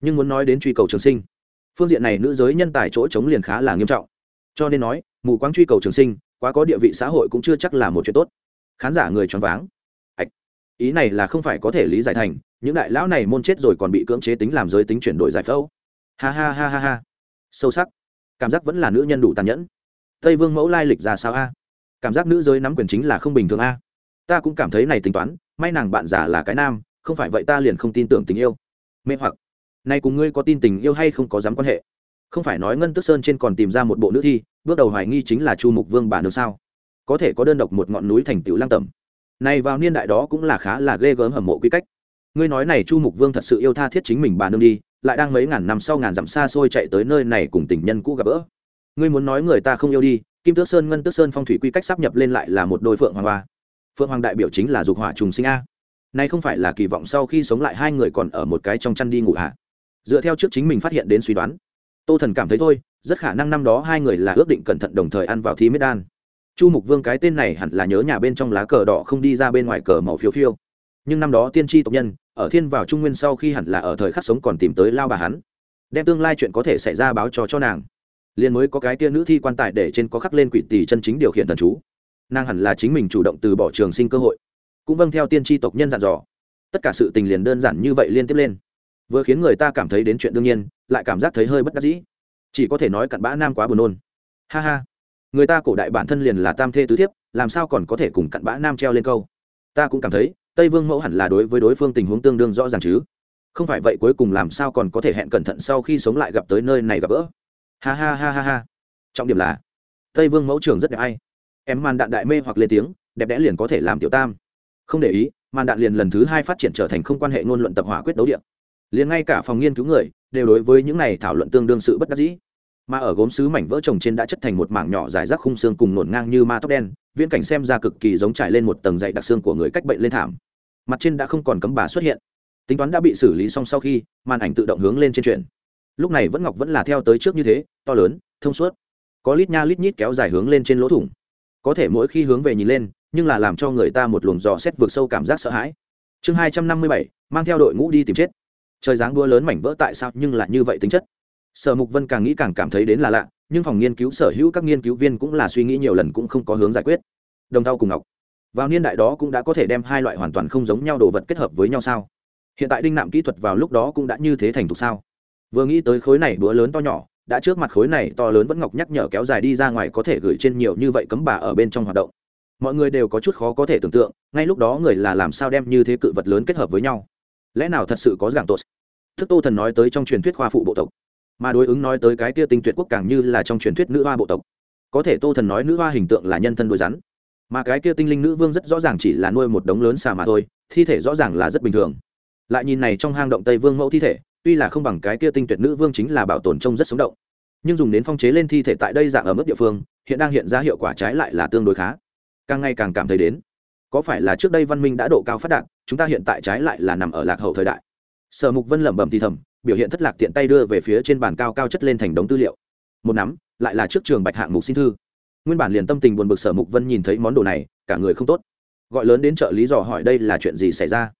S1: Nhưng muốn nói đến truy cầu trường sinh, phương diện này nữ giới nhân tài chỗ chống liền khá là nghiêm trọng. Cho nên nói, mù quáng truy cầu trường sinh, quá có địa vị xã hội cũng chưa chắc là một chuyện tốt. Khán giả người choáng váng ý này là không phải có thể lý giải thành, những đại lão này môn chết rồi còn bị cưỡng chế tính làm giới tính chuyển đổi giải phẫu. Ha ha ha ha ha. Sâu sắc. Cảm giác vẫn là nữ nhân đủ tàn nhẫn. Tây vương mẫu lai lịch ra sao a? Cảm giác nữ giới nắm quyền chính là không bình thường a. Ta cũng cảm thấy này tính toán, may nàng bạn già là cái nam, không phải vậy ta liền không tin tưởng tình yêu. Mê hoặc. Nay cùng ngươi có tin tình yêu hay không có dám quan hệ. Không phải nói ngân tức sơn trên còn tìm ra một bộ nữ thi, bước đầu hoài nghi chính là chu mục vương bà nương sao? Có thể có đơn độc một ngọn núi thành tựu lang tẩm này vào niên đại đó cũng là khá là ghê gớm hầm mộ quy cách. Ngươi nói này chu mục vương thật sự yêu tha thiết chính mình bà nương đi, lại đang mấy ngàn năm sau ngàn dặm xa xôi chạy tới nơi này cùng tình nhân cũ gặp gỡ. Ngươi muốn nói người ta không yêu đi, kim tước sơn ngân tước sơn phong thủy quy cách sắp nhập lên lại là một đôi phượng hoàng hoa. Phượng hoàng đại biểu chính là dục hỏa trùng sinh a. Nay không phải là kỳ vọng sau khi sống lại hai người còn ở một cái trong chăn đi ngủ hạ dựa theo trước chính mình phát hiện đến suy đoán, tô thần cảm thấy thôi, rất khả năng năm đó hai người là ước định cẩn thận đồng thời ăn vào thi mết đan chu mục vương cái tên này hẳn là nhớ nhà bên trong lá cờ đỏ không đi ra bên ngoài cờ màu phiêu phiêu. Nhưng năm đó tiên tri tộc nhân, ở thiên vào trung nguyên sau khi hẳn là ở thời khắc sống còn tìm tới lao bà hắn. Đem tương lai chuyện có thể xảy ra báo cho cho nàng. Liền mới có cái tia nữ thi quan tài để trên có khắc lên quỷ tỷ chân chính điều khiển thần chú. Nàng hẳn là chính mình chủ động từ bỏ trường sinh cơ hội. Cũng vâng theo tiên tri tộc nhân dặn dò. Tất cả sự tình liền đơn giản như vậy liên tiếp lên. Vừa khiến người ta cảm thấy đến chuyện đương nhiên, lại cảm giác thấy hơi bất đắc dĩ. Chỉ có thể nói cặn bã nam quá buồn nôn. Ha ha người ta cổ đại bản thân liền là tam thê tứ thiếp, làm sao còn có thể cùng cặn bã nam treo lên câu? Ta cũng cảm thấy, tây vương mẫu hẳn là đối với đối phương tình huống tương đương rõ ràng chứ. Không phải vậy cuối cùng làm sao còn có thể hẹn cẩn thận sau khi sống lại gặp tới nơi này gặp gỡ? Ha ha ha ha ha. Trọng điểm là, tây vương mẫu trường rất đẹp hay em màn đạn đại mê hoặc lên tiếng, đẹp đẽ liền có thể làm tiểu tam. Không để ý, màn đạn liền lần thứ hai phát triển trở thành không quan hệ ngôn luận tập hỏa quyết đấu điện liền ngay cả phòng nghiên cứu người đều đối với những này thảo luận tương đương sự bất đắc dĩ mà ở gốm sứ mảnh vỡ trồng trên đã chất thành một mảng nhỏ dài rác khung xương cùng nổn ngang như ma tóc đen, viễn cảnh xem ra cực kỳ giống trải lên một tầng dậy đặc xương của người cách bệnh lên thảm. Mặt trên đã không còn cấm bà xuất hiện. Tính toán đã bị xử lý xong sau khi, màn ảnh tự động hướng lên trên chuyển. Lúc này vẫn ngọc vẫn là theo tới trước như thế, to lớn, thông suốt. Có lít nha lít nhít kéo dài hướng lên trên lỗ thủng. Có thể mỗi khi hướng về nhìn lên, nhưng là làm cho người ta một luồng dò xét vượt sâu cảm giác sợ hãi. Chương hai trăm năm mươi bảy, mang theo đội ngũ đi tìm chết. Trời dáng đua lớn mảnh vỡ tại sao nhưng là như vậy tính chất sở mục vân càng nghĩ càng cảm thấy đến là lạ, nhưng phòng nghiên cứu sở hữu các nghiên cứu viên cũng là suy nghĩ nhiều lần cũng không có hướng giải quyết. Đồng thau cùng ngọc, vào niên đại đó cũng đã có thể đem hai loại hoàn toàn không giống nhau đồ vật kết hợp với nhau sao? Hiện tại đinh nạm kỹ thuật vào lúc đó cũng đã như thế thành thục sao? Vừa nghĩ tới khối này bữa lớn to nhỏ, đã trước mặt khối này to lớn vẫn ngọc nhắc nhở kéo dài đi ra ngoài có thể gửi trên nhiều như vậy cấm bà ở bên trong hoạt động. Mọi người đều có chút khó có thể tưởng tượng, ngay lúc đó người là làm sao đem như thế cự vật lớn kết hợp với nhau? Lẽ nào thật sự có giảng tốt? Thức tô thần nói tới trong truyền thuyết khoa phụ bộ tộc mà đối ứng nói tới cái kia tinh tuyệt quốc càng như là trong truyền thuyết nữ hoa bộ tộc. Có thể tô thần nói nữ hoa hình tượng là nhân thân đôi rắn, mà cái kia tinh linh nữ vương rất rõ ràng chỉ là nuôi một đống lớn xà mà thôi, thi thể rõ ràng là rất bình thường. Lại nhìn này trong hang động tây vương mẫu thi thể, tuy là không bằng cái kia tinh tuyệt nữ vương chính là bảo tồn trông rất sống động, nhưng dùng đến phong chế lên thi thể tại đây dạng ở mức địa phương, hiện đang hiện ra hiệu quả trái lại là tương đối khá. Càng ngày càng cảm thấy đến, có phải là trước đây văn minh đã độ cao phát đạt, chúng ta hiện tại trái lại là nằm ở lạc hậu thời đại. Sở mục vân lẩm bẩm thì thầm biểu hiện thất lạc tiện tay đưa về phía trên bàn cao cao chất lên thành đống tư liệu. Một nắm, lại là trước trường bạch hạng mục xin thư. Nguyên bản liền tâm tình buồn bực sở mục vân nhìn thấy món đồ này, cả người không tốt. Gọi lớn đến trợ lý dò hỏi đây là chuyện gì xảy ra?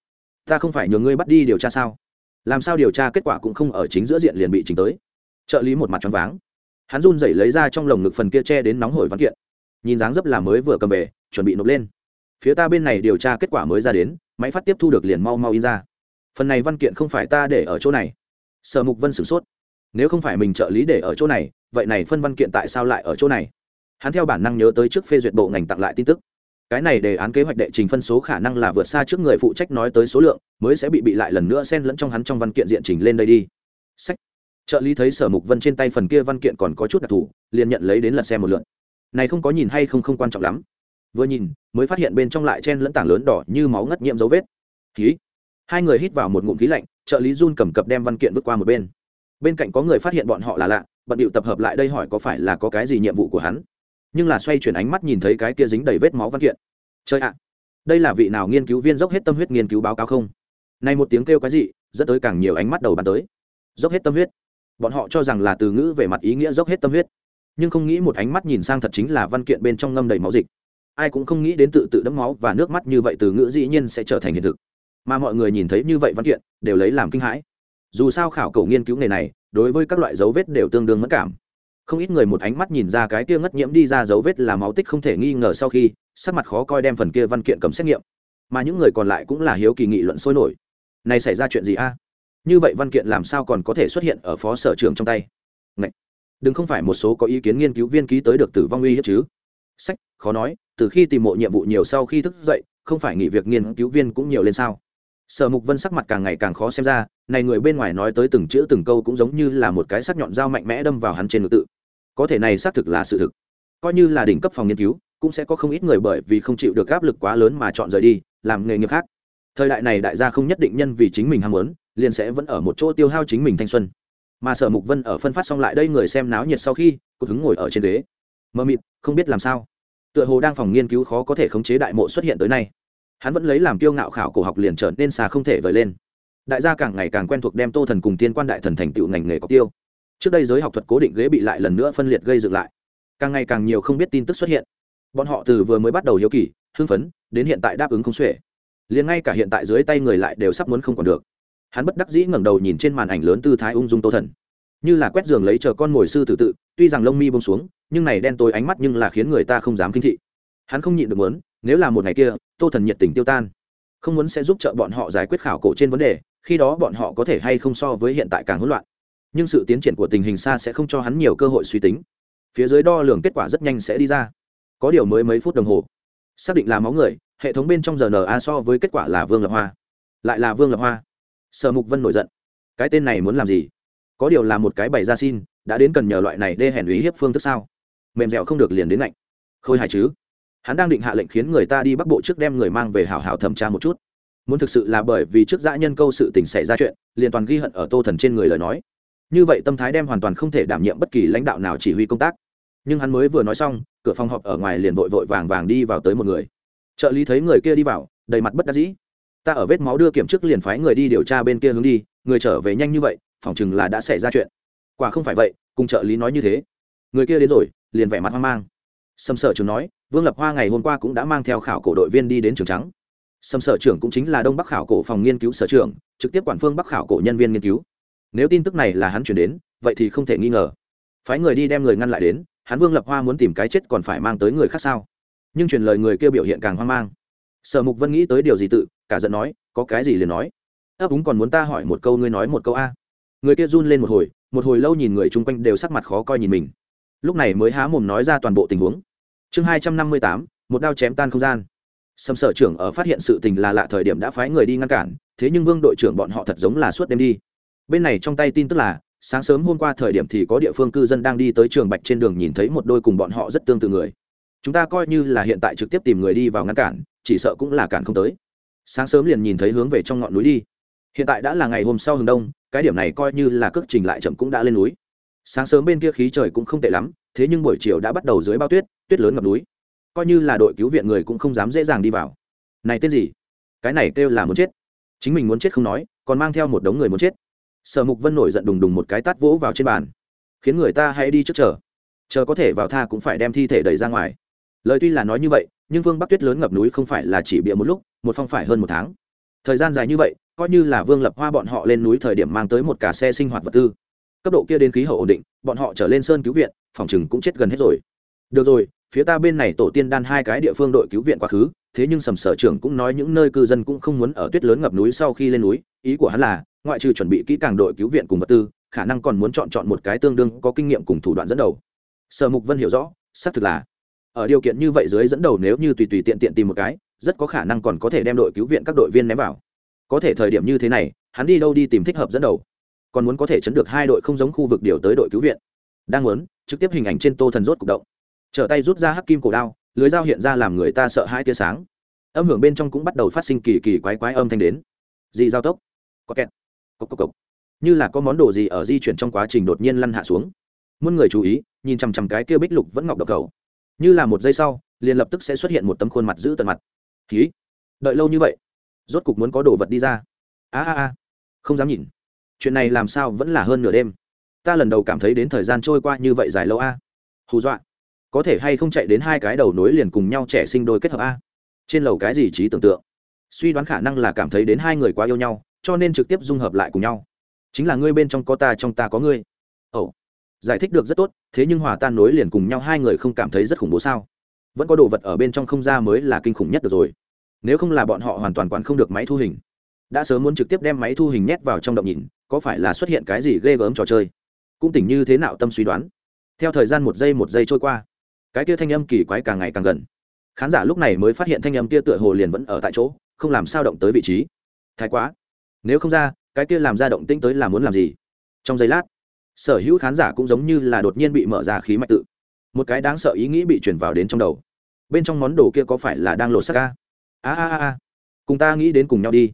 S1: Ta không phải nhờ ngươi bắt đi điều tra sao? Làm sao điều tra kết quả cũng không ở chính giữa diện liền bị chính tới? Trợ lý một mặt choáng váng. Hắn run rẩy lấy ra trong lồng ngực phần kia che đến nóng hổi văn kiện. Nhìn dáng dấp là mới vừa cầm về, chuẩn bị nộp lên. Phía ta bên này điều tra kết quả mới ra đến, máy phát tiếp thu được liền mau mau in ra. Phần này văn kiện không phải ta để ở chỗ này sở mục vân sửng sốt. Nếu không phải mình trợ lý để ở chỗ này, vậy này phân văn kiện tại sao lại ở chỗ này? Hắn theo bản năng nhớ tới trước phê duyệt bộ ngành tặng lại tin tức. Cái này đề án kế hoạch đệ trình phân số khả năng là vượt xa trước người phụ trách nói tới số lượng, mới sẽ bị bị lại lần nữa xen lẫn trong hắn trong văn kiện diện trình lên đây đi. Sách. Trợ lý thấy sở mục vân trên tay phần kia văn kiện còn có chút đặc thù, liền nhận lấy đến lật xem một lượn này không có nhìn hay không không quan trọng lắm. Vừa nhìn, mới phát hiện bên trong lại chen lẫn tảng lớn đỏ như máu ngất nhiễm dấu vết. Khí hai người hít vào một ngụm khí lạnh trợ lý run cầm cập đem văn kiện bước qua một bên. Bên cạnh có người phát hiện bọn họ là lạ, bận điệu tập hợp lại đây hỏi có phải là có cái gì nhiệm vụ của hắn. Nhưng là xoay chuyển ánh mắt nhìn thấy cái kia dính đầy vết máu văn kiện. Chơi ạ, đây là vị nào nghiên cứu viên dốc hết tâm huyết nghiên cứu báo cáo không? Nay một tiếng kêu cái gì dẫn tới càng nhiều ánh mắt đầu bàn tới. Dốc hết tâm huyết. Bọn họ cho rằng là từ ngữ về mặt ý nghĩa dốc hết tâm huyết. Nhưng không nghĩ một ánh mắt nhìn sang thật chính là văn kiện bên trong ngâm đầy máu dịch. Ai cũng không nghĩ đến tự tự đẫm máu và nước mắt như vậy từ ngữ dĩ nhiên sẽ trở thành hiện thực mà mọi người nhìn thấy như vậy văn kiện, đều lấy làm kinh hãi. Dù sao khảo cổ nghiên cứu nghề này, đối với các loại dấu vết đều tương đương mất cảm. Không ít người một ánh mắt nhìn ra cái kia ngất nhiễm đi ra dấu vết là máu tích không thể nghi ngờ sau khi, sắc mặt khó coi đem phần kia văn kiện cầm xét nghiệm. Mà những người còn lại cũng là hiếu kỳ nghị luận sôi nổi. Này xảy ra chuyện gì a? Như vậy văn kiện làm sao còn có thể xuất hiện ở phó sở trường trong tay? Ngậy! đừng không phải một số có ý kiến nghiên cứu viên ký tới được tử vong uy hiếp chứ? Sách, khó nói, từ khi tìm mộ nhiệm vụ nhiều sau khi thức dậy, không phải nghỉ việc nghiên cứu viên cũng nhiều lên sao? Sở mục vân sắc mặt càng ngày càng khó xem ra, này người bên ngoài nói tới từng chữ từng câu cũng giống như là một cái sắc nhọn dao mạnh mẽ đâm vào hắn trên ngực tự. Có thể này xác thực là sự thực. Coi như là đỉnh cấp phòng nghiên cứu, cũng sẽ có không ít người bởi vì không chịu được áp lực quá lớn mà chọn rời đi, làm nghề nghiệp khác. Thời đại này đại gia không nhất định nhân vì chính mình ham muốn, liền sẽ vẫn ở một chỗ tiêu hao chính mình thanh xuân. Mà sở mục vân ở phân phát xong lại đây người xem náo nhiệt sau khi cô hứng ngồi ở trên ghế. Mờ mịt, không biết làm sao. Tựa hồ đang phòng nghiên cứu khó có thể khống chế đại mộ xuất hiện tới nay hắn vẫn lấy làm kiêu ngạo khảo cổ học liền trở nên xa không thể vời lên. Đại gia càng ngày càng quen thuộc đem tô thần cùng tiên quan đại thần thành tựu ngành nghề có tiêu. Trước đây giới học thuật cố định ghế bị lại lần nữa phân liệt gây dựng lại. Càng ngày càng nhiều không biết tin tức xuất hiện. Bọn họ từ vừa mới bắt đầu hiếu kỳ, hưng phấn, đến hiện tại đáp ứng không xuể. Liền ngay cả hiện tại dưới tay người lại đều sắp muốn không còn được. Hắn bất đắc dĩ ngẩng đầu nhìn trên màn ảnh lớn tư thái ung dung tô thần. Như là quét giường lấy chờ con ngồi sư tử tự, tuy rằng lông mi bông xuống, nhưng này đen tối ánh mắt nhưng là khiến người ta không dám kinh thị. Hắn không nhịn được muốn nếu là một ngày kia, tô thần nhiệt tình tiêu tan. Không muốn sẽ giúp trợ bọn họ giải quyết khảo cổ trên vấn đề, khi đó bọn họ có thể hay không so với hiện tại càng hỗn loạn. Nhưng sự tiến triển của tình hình xa sẽ không cho hắn nhiều cơ hội suy tính. Phía dưới đo lường kết quả rất nhanh sẽ đi ra. Có điều mới mấy phút đồng hồ, xác định là máu người, hệ thống bên trong rna so với kết quả là vương lập hoa. Lại là vương lập hoa. Sở mục vân nổi giận. Cái tên này muốn làm gì? Có điều là một cái bày ra xin, đã đến cần nhờ loại này đê hèn ý hiếp phương thức sao? Mềm dẻo không được liền đến lạnh. Khôi hài chứ? Hắn đang định hạ lệnh khiến người ta đi bắc bộ trước đem người mang về hảo hảo thẩm tra một chút. Muốn thực sự là bởi vì trước dã nhân câu sự tình xảy ra chuyện, liền toàn ghi hận ở tô thần trên người lời nói. Như vậy tâm thái đem hoàn toàn không thể đảm nhiệm bất kỳ lãnh đạo nào chỉ huy công tác. Nhưng hắn mới vừa nói xong, cửa phòng họp ở ngoài liền vội vội vàng vàng đi vào tới một người. Trợ lý thấy người kia đi vào, đầy mặt bất đắc dĩ. Ta ở vết máu đưa kiểm chức liền phái người đi điều tra bên kia hướng đi, người trở về nhanh như vậy, phỏng chừng là đã xảy ra chuyện. Quả không phải vậy, cùng trợ lý nói như thế. Người kia đến rồi, liền vẻ mặt hoang mang sâm sở trường nói, vương lập hoa ngày hôm qua cũng đã mang theo khảo cổ đội viên đi đến trường trắng. Sâm sở trưởng cũng chính là đông bắc khảo cổ phòng nghiên cứu sở trưởng, trực tiếp quản phương bắc khảo cổ nhân viên nghiên cứu. Nếu tin tức này là hắn chuyển đến, vậy thì không thể nghi ngờ. Phái người đi đem người ngăn lại đến, hắn vương lập hoa muốn tìm cái chết còn phải mang tới người khác sao? Nhưng truyền lời người kia biểu hiện càng hoang mang. Sở mục vân nghĩ tới điều gì tự, cả giận nói, có cái gì liền nói. Ấp úng còn muốn ta hỏi một câu ngươi nói một câu a. Người kia run lên một hồi một hồi lâu nhìn người chung quanh đều sắc mặt khó coi nhìn mình lúc này mới há mồm nói ra toàn bộ tình huống. Chương hai trăm năm mươi tám, một đao chém tan không gian. Sầm sở trưởng ở phát hiện sự tình là lạ thời điểm đã phái người đi ngăn cản, thế nhưng vương đội trưởng bọn họ thật giống là suốt đêm đi. Bên này trong tay tin tức là, sáng sớm hôm qua thời điểm thì có địa phương cư dân đang đi tới trường bạch trên đường nhìn thấy một đôi cùng bọn họ rất tương tự người. Chúng ta coi như là hiện tại trực tiếp tìm người đi vào ngăn cản, chỉ sợ cũng là cản không tới. Sáng sớm liền nhìn thấy hướng về trong ngọn núi đi. Hiện tại đã là ngày hôm sau hừng đông, cái điểm này coi như là cước trình lại chậm cũng đã lên núi sáng sớm bên kia khí trời cũng không tệ lắm, thế nhưng buổi chiều đã bắt đầu dưới bao tuyết tuyết lớn ngập núi. Coi như là đội cứu viện người cũng không dám dễ dàng đi vào. Này tên gì? Cái này kêu là muốn chết. Chính mình muốn chết không nói, còn mang theo một đống người muốn chết. Sở mục vân nổi giận đùng đùng một cái tát vỗ vào trên bàn. Khiến người ta hãy đi trước chờ. Chờ có thể vào tha cũng phải đem thi thể đẩy ra ngoài. Lời tuy là nói như vậy, nhưng vương bắc tuyết lớn ngập núi không phải là chỉ bịa một lúc, một phong phải hơn một tháng. Thời gian dài như vậy, coi như là vương lập hoa bọn họ lên núi thời điểm mang tới một cả xe sinh hoạt vật tư cấp độ kia đến khí hậu ổn định, bọn họ trở lên sơn cứu viện, phòng chừng cũng chết gần hết rồi. Được rồi, phía ta bên này tổ tiên đan hai cái địa phương đội cứu viện quá khứ, thế nhưng sầm sở trưởng cũng nói những nơi cư dân cũng không muốn ở tuyết lớn ngập núi sau khi lên núi, ý của hắn là, ngoại trừ chuẩn bị kỹ càng đội cứu viện cùng vật tư, khả năng còn muốn chọn chọn một cái tương đương có kinh nghiệm cùng thủ đoạn dẫn đầu. Sở mục vân hiểu rõ, xác thực là, ở điều kiện như vậy dưới dẫn đầu nếu như tùy tùy tiện tiện tìm một cái, rất có khả năng còn có thể đem đội cứu viện các đội viên ném vào. Có thể thời điểm như thế này, hắn đi đâu đi tìm thích hợp dẫn đầu còn muốn có thể chấn được hai đội không giống khu vực điều tới đội cứu viện. Đang muốn, trực tiếp hình ảnh trên tô thần rốt cục động. Trở tay rút ra hắc kim cổ đao, lưới dao hiện ra làm người ta sợ hai tia sáng. Âm hưởng bên trong cũng bắt đầu phát sinh kỳ kỳ quái quái âm thanh đến. Dị giao tốc. Có kẹt. Cộc cộc cộc. Như là có món đồ gì ở di chuyển trong quá trình đột nhiên lăn hạ xuống. Muôn người chú ý, nhìn chằm chằm cái kia bích lục vẫn ngọc độc cầu. Như là một giây sau, liền lập tức sẽ xuất hiện một tấm khuôn mặt giữ tận mặt. Ký đợi lâu như vậy, rốt cục muốn có đồ vật đi ra. A a a. Không dám nhìn chuyện này làm sao vẫn là hơn nửa đêm? Ta lần đầu cảm thấy đến thời gian trôi qua như vậy dài lâu a. Hù dọa. Có thể hay không chạy đến hai cái đầu nối liền cùng nhau trẻ sinh đôi kết hợp a? Trên lầu cái gì trí tưởng tượng? Suy đoán khả năng là cảm thấy đến hai người quá yêu nhau, cho nên trực tiếp dung hợp lại cùng nhau. Chính là ngươi bên trong có ta, trong ta có ngươi. Ồ. Giải thích được rất tốt, thế nhưng hòa tan nối liền cùng nhau hai người không cảm thấy rất khủng bố sao? Vẫn có đồ vật ở bên trong không ra mới là kinh khủng nhất được rồi. Nếu không là bọn họ hoàn toàn quản không được máy thu hình đã sớm muốn trực tiếp đem máy thu hình nhét vào trong động nhìn, có phải là xuất hiện cái gì ghê gớm trò chơi? Cũng tỉnh như thế nào tâm suy đoán? Theo thời gian một giây một giây trôi qua, cái kia thanh âm kỳ quái càng ngày càng gần. Khán giả lúc này mới phát hiện thanh âm kia tựa hồ liền vẫn ở tại chỗ, không làm sao động tới vị trí. Thái quá. Nếu không ra, cái kia làm ra động tĩnh tới là muốn làm gì? Trong giây lát, sở hữu khán giả cũng giống như là đột nhiên bị mở ra khí mạch tự. Một cái đáng sợ ý nghĩ bị chuyển vào đến trong đầu. Bên trong món đồ kia có phải là đang lột xác ca a a a a. Cùng ta nghĩ đến cùng nhau đi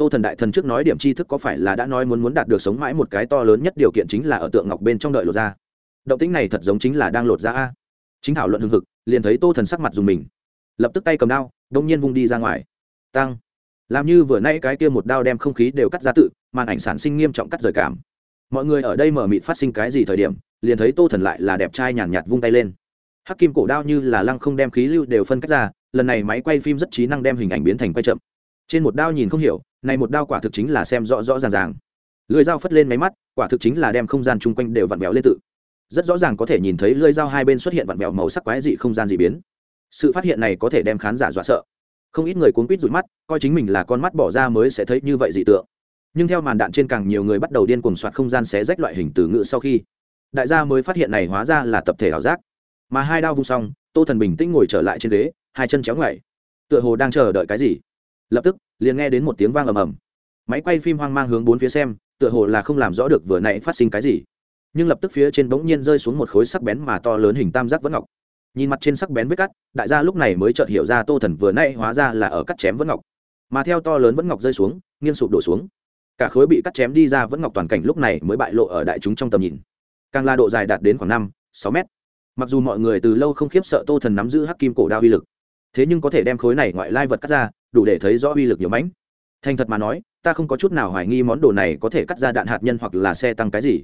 S1: tô thần đại thần trước nói điểm tri thức có phải là đã nói muốn muốn đạt được sống mãi một cái to lớn nhất điều kiện chính là ở tượng ngọc bên trong đợi lột ra động tính này thật giống chính là đang lột ra a. Chính thảo luận hưng hực liền thấy tô thần sắc mặt dùng mình. Lập tức tay cầm đao đông nhiên vung đi ra ngoài. Tăng làm như vừa nay cái kia một đao đem không khí đều cắt ra tự màn ảnh sản sinh nghiêm trọng cắt rời cảm. Mọi người ở đây mở mịt phát sinh cái gì thời điểm liền thấy tô thần lại là đẹp trai nhàn nhạt, vung tay lên. Hắc kim cổ đao như là lăng không đem khí lưu đều phân cách ra lần này máy quay phim rất trí năng đem hình ảnh biến thành quay chậm trên một đao nhìn không hiểu, này một đao quả thực chính là xem rõ rõ ràng ràng. Lưỡi dao phất lên máy mắt, quả thực chính là đem không gian chung quanh đều vặn vẹo lên tự. Rất rõ ràng có thể nhìn thấy lưỡi dao hai bên xuất hiện vặn vẹo màu sắc quái dị không gian dị biến. Sự phát hiện này có thể đem khán giả dọa sợ. Không ít người cuốn quýt rụi mắt, coi chính mình là con mắt bỏ ra mới sẽ thấy như vậy dị tượng. Nhưng theo màn đạn trên càng nhiều người bắt đầu điên cuồng soạt không gian xé rách loại hình từ ngữ sau khi, đại gia mới phát hiện này hóa ra là tập thể ảo giác. Mà hai đao vung xong, tô thần bình tĩnh ngồi trở lại trên ghế, hai chân chéo ngoảy tựa hồ đang chờ đợi cái gì lập tức, liền nghe đến một tiếng vang ầm ầm. Máy quay phim hoang mang hướng bốn phía xem, tựa hồ là không làm rõ được vừa nãy phát sinh cái gì. Nhưng lập tức phía trên bỗng nhiên rơi xuống một khối sắc bén mà to lớn hình tam giác vẫn ngọc. Nhìn mặt trên sắc bén vết cắt, đại gia lúc này mới chợt hiểu ra tô thần vừa nay hóa ra là ở cắt chém vẫn ngọc. Mà theo to lớn vẫn ngọc rơi xuống, nghiêng sụp đổ xuống. Cả khối bị cắt chém đi ra vẫn ngọc toàn cảnh lúc này mới bại lộ ở đại chúng trong tầm nhìn. Càng là độ dài đạt đến khoảng năm, sáu mét. Mặc dù mọi người từ lâu không khiếp sợ tô thần nắm giữ hắc kim cổ đao uy lực, thế nhưng có thể đem khối này ngoại lai vật cắt ra đủ để thấy rõ uy lực nhiều mánh. thành thật mà nói, ta không có chút nào hoài nghi món đồ này có thể cắt ra đạn hạt nhân hoặc là xe tăng cái gì.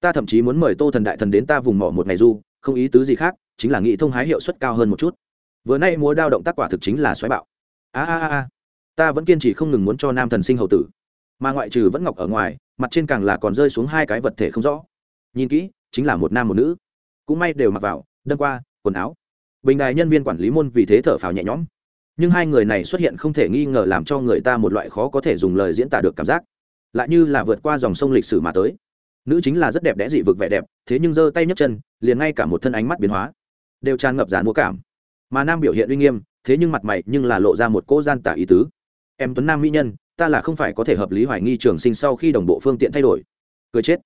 S1: Ta thậm chí muốn mời tô thần đại thần đến ta vùng mỏ một ngày du, không ý tứ gì khác, chính là nghĩ thông hái hiệu suất cao hơn một chút. Vừa nay múa đao động tác quả thực chính là xoáy bạo. A a a ta vẫn kiên trì không ngừng muốn cho nam thần sinh hậu tử. Mà ngoại trừ vẫn ngọc ở ngoài, mặt trên càng là còn rơi xuống hai cái vật thể không rõ. Nhìn kỹ, chính là một nam một nữ. Cũng may đều mặc vào, đâm qua, quần áo. Bình đài nhân viên quản lý môn vì thế thở phào nhẹ nhõm nhưng hai người này xuất hiện không thể nghi ngờ làm cho người ta một loại khó có thể dùng lời diễn tả được cảm giác. Lại như là vượt qua dòng sông lịch sử mà tới. Nữ chính là rất đẹp đẽ dị vực vẻ đẹp, thế nhưng giơ tay nhấc chân, liền ngay cả một thân ánh mắt biến hóa, đều tràn ngập dàn mua cảm. Mà nam biểu hiện uy nghiêm, thế nhưng mặt mày nhưng là lộ ra một cô gian tả ý tứ. Em tuấn nam mỹ nhân, ta là không phải có thể hợp lý hoài nghi trường sinh sau khi đồng bộ phương tiện thay đổi. Cười chết.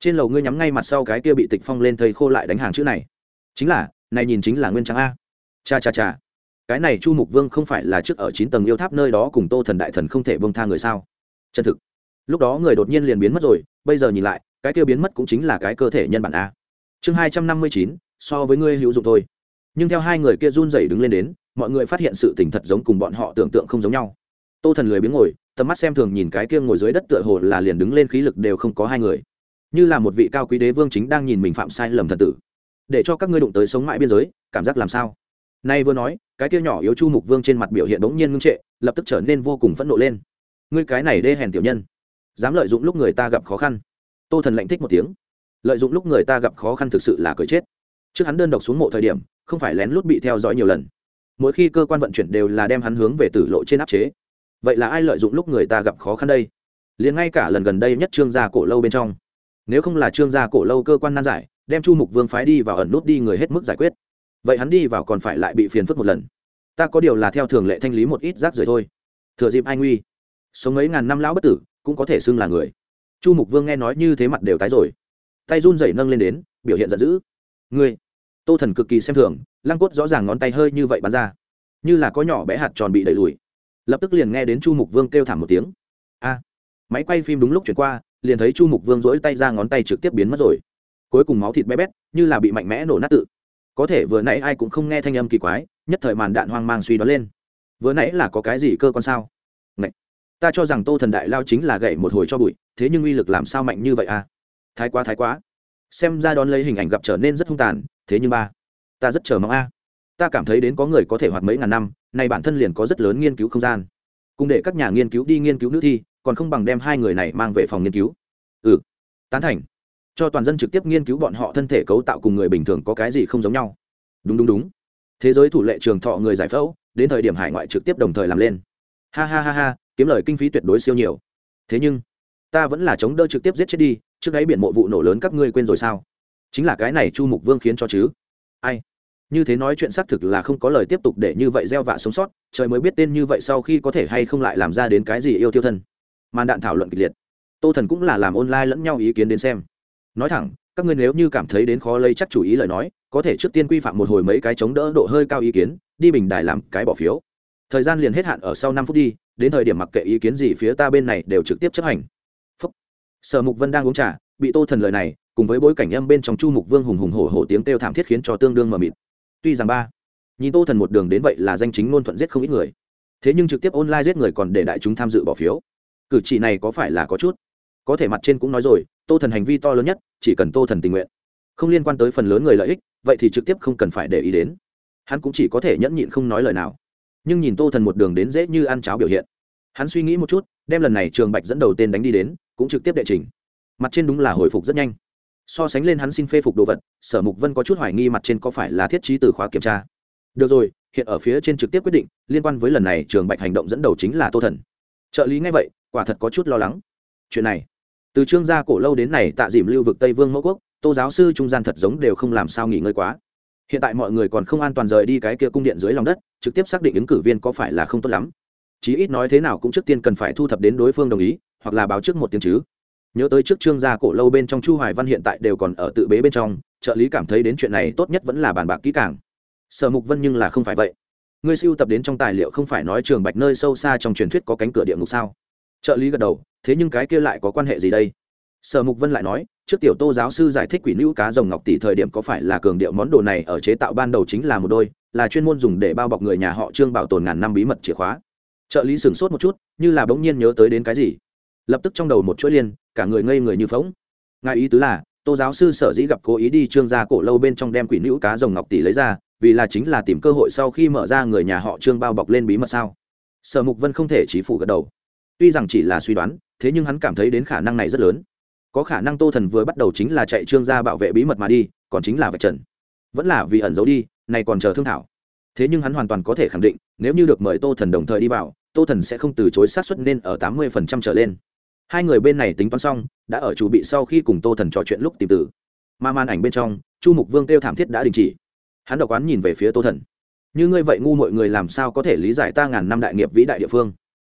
S1: Trên lầu ngươi nhắm ngay mặt sau cái kia bị tịch phong lên thầy khô lại đánh hàng chữ này. Chính là, này nhìn chính là nguyên trắng a. Cha cha cha cái này chu mục vương không phải là trước ở chín tầng yêu tháp nơi đó cùng tô thần đại thần không thể bông tha người sao? Chân thực. Lúc đó người đột nhiên liền biến mất rồi, bây giờ nhìn lại, cái kia biến mất cũng chính là cái cơ thể nhân bản a. Chương hai trăm năm mươi chín, so với ngươi hữu dụng thôi. Nhưng theo hai người kia run rẩy đứng lên đến, mọi người phát hiện sự tình thật giống cùng bọn họ tưởng tượng không giống nhau. Tô thần lười biếng ngồi, tầm mắt xem thường nhìn cái kia ngồi dưới đất tựa hồ là liền đứng lên khí lực đều không có hai người. Như là một vị cao quý đế vương chính đang nhìn mình phạm sai lầm thần tử. Để cho các ngươi đụng tới sống mãi biên giới, cảm giác làm sao? Nay vừa nói, cái kia nhỏ yếu chu mục vương trên mặt biểu hiện đống nhiên ngưng trệ, lập tức trở nên vô cùng phẫn nộ lên. Ngươi cái này đê hèn tiểu nhân, dám lợi dụng lúc người ta gặp khó khăn. Tô thần lạnh thích một tiếng. Lợi dụng lúc người ta gặp khó khăn thực sự là cười chết. Trước hắn đơn độc xuống mộ thời điểm, không phải lén lút bị theo dõi nhiều lần. Mỗi khi cơ quan vận chuyển đều là đem hắn hướng về tử lộ trên áp chế. Vậy là ai lợi dụng lúc người ta gặp khó khăn đây? Liền ngay cả lần gần đây nhất trương gia cổ lâu bên trong. Nếu không là trương gia cổ lâu cơ quan nan giải, đem chu mục vương phái đi và ẩn nút đi người hết mức giải quyết vậy hắn đi vào còn phải lại bị phiền phức một lần. Ta có điều là theo thường lệ thanh lý một ít rác rưởi thôi. Thừa dịp ai nguy. Sống mấy ngàn năm lão bất tử, cũng có thể xưng là người. Chu mục vương nghe nói như thế mặt đều tái rồi. Tay run rẩy nâng lên đến, biểu hiện giận dữ. Ngươi, tô thần cực kỳ xem thường, lăng cốt rõ ràng ngón tay hơi như vậy bắn ra. Như là có nhỏ bé hạt tròn bị đẩy lùi. Lập tức liền nghe đến chu mục vương kêu thảm một tiếng. A, máy quay phim đúng lúc chuyển qua, liền thấy chu mục vương dỗi tay ra ngón tay trực tiếp biến mất rồi. Cuối cùng máu thịt bé bét, như là bị mạnh mẽ nổ nát tự có thể vừa nãy ai cũng không nghe thanh âm kỳ quái, nhất thời màn đạn hoang mang suy đoán lên. Vừa nãy là có cái gì cơ quan sao? Ngậy! ta cho rằng tô thần đại lao chính là gậy một hồi cho bụi, thế nhưng uy lực làm sao mạnh như vậy à? Thái quá thái quá. Xem ra đón lấy hình ảnh gặp trở nên rất hung tàn, thế nhưng ba, ta rất chờ mong a. Ta cảm thấy đến có người có thể hoạt mấy ngàn năm này bản thân liền có rất lớn nghiên cứu không gian. Cùng để các nhà nghiên cứu đi nghiên cứu nữ thi, còn không bằng đem hai người này mang về phòng nghiên cứu. Ừ. Tán thành cho toàn dân trực tiếp nghiên cứu bọn họ thân thể cấu tạo cùng người bình thường có cái gì không giống nhau. Đúng đúng đúng. Thế giới thủ lệ trường thọ người giải phẫu, đến thời điểm hải ngoại trực tiếp đồng thời làm lên. Ha ha ha ha, kiếm lời kinh phí tuyệt đối siêu nhiều. Thế nhưng, ta vẫn là chống đỡ trực tiếp giết chết đi, trước đấy biển mộ vụ nổ lớn các ngươi quên rồi sao? Chính là cái này chu mục vương khiến cho chứ. Ai? Như thế nói chuyện xác thực là không có lời tiếp tục để như vậy gieo vạ sống sót, trời mới biết tên như vậy sau khi có thể hay không lại làm ra đến cái gì yêu tiêu thân. Màn đạn thảo luận kịch liệt. Tô thần cũng là làm online lẫn nhau ý kiến đến xem nói thẳng, các ngươi nếu như cảm thấy đến khó lấy chắc chủ ý lời nói, có thể trước tiên quy phạm một hồi mấy cái chống đỡ độ hơi cao ý kiến, đi bình đài làm cái bỏ phiếu. Thời gian liền hết hạn ở sau năm phút đi, đến thời điểm mặc kệ ý kiến gì phía ta bên này đều trực tiếp chấp hành. Phúc. sở mục vân đang uống trà, bị tô thần lời này, cùng với bối cảnh âm bên trong chu mục vương hùng hùng hổ hổ tiếng kêu thảm thiết khiến cho tương đương mờ mịt. Tuy rằng ba, nhìn tô thần một đường đến vậy là danh chính ngôn thuận giết không ít người. Thế nhưng trực tiếp online giết người còn để đại chúng tham dự bỏ phiếu. Cử chỉ này có phải là có chút? Có thể mặt trên cũng nói rồi, tô thần hành vi to lớn nhất chỉ cần tô thần tình nguyện. Không liên quan tới phần lớn người lợi ích, vậy thì trực tiếp không cần phải để ý đến. Hắn cũng chỉ có thể nhẫn nhịn không nói lời nào. Nhưng nhìn tô thần một đường đến dễ như ăn cháo biểu hiện. Hắn suy nghĩ một chút, đem lần này trường bạch dẫn đầu tên đánh đi đến, cũng trực tiếp đệ trình. Mặt trên đúng là hồi phục rất nhanh. So sánh lên hắn xin phê phục đồ vật, sở mục vân có chút hoài nghi mặt trên có phải là thiết trí từ khóa kiểm tra. Được rồi, hiện ở phía trên trực tiếp quyết định, liên quan với lần này trường bạch hành động dẫn đầu chính là tô thần. Trợ lý ngay vậy, quả thật có chút lo lắng. Chuyện này từ trương gia cổ lâu đến này tạ dìm lưu vực tây vương mẫu quốc, tô giáo sư trung gian thật giống đều không làm sao nghỉ ngơi quá. Hiện tại mọi người còn không an toàn rời đi cái kia cung điện dưới lòng đất, trực tiếp xác định ứng cử viên có phải là không tốt lắm. Chí ít nói thế nào cũng trước tiên cần phải thu thập đến đối phương đồng ý, hoặc là báo trước một tiếng chứ. Nhớ tới trước trương gia cổ lâu bên trong chu hoài văn hiện tại đều còn ở tự bế bên trong, trợ lý cảm thấy đến chuyện này tốt nhất vẫn là bàn bạc kỹ càng. Sở mục vân nhưng là không phải vậy. Ngươi siêu tập đến trong tài liệu không phải nói trường bạch nơi sâu xa trong truyền thuyết có cánh cửa địa ngục sao? Trợ lý gật đầu, thế nhưng cái kia lại có quan hệ gì đây? Sở mục vân lại nói, trước tiểu tô giáo sư giải thích quỷ nữ cá rồng ngọc tỷ thời điểm có phải là cường điệu món đồ này ở chế tạo ban đầu chính là một đôi, là chuyên môn dùng để bao bọc người nhà họ trương bảo tồn ngàn năm bí mật chìa khóa. Trợ lý sửng sốt một chút, như là bỗng nhiên nhớ tới đến cái gì. Lập tức trong đầu một chuỗi liên, cả người ngây người như phóng ngài ý tứ là, tô giáo sư sở dĩ gặp cố ý đi trương gia cổ lâu bên trong đem quỷ nữ cá rồng ngọc tỷ lấy ra, vì là chính là tìm cơ hội sau khi mở ra người nhà họ trương bao bọc lên bí mật sao? Sở mục vân không thể trí phủ gật đầu tuy rằng chỉ là suy đoán, thế nhưng hắn cảm thấy đến khả năng này rất lớn. Có khả năng tô thần vừa bắt đầu chính là chạy trương gia bảo vệ bí mật mà đi, còn chính là vạch trần. Vẫn là vì ẩn giấu đi, này còn chờ thương thảo. Thế nhưng hắn hoàn toàn có thể khẳng định, nếu như được mời tô thần đồng thời đi vào, tô thần sẽ không từ chối sát xuất nên ở tám mươi phần trăm trở lên. Hai người bên này tính toán xong, đã ở chủ bị sau khi cùng tô thần trò chuyện lúc tìm tử mà màn ảnh bên trong, chu mục vương kêu thảm thiết đã đình chỉ. Hắn độc oán nhìn về phía tô thần. Như ngươi vậy ngu mọi người làm sao có thể lý giải ta ngàn năm đại nghiệp vĩ đại địa phương?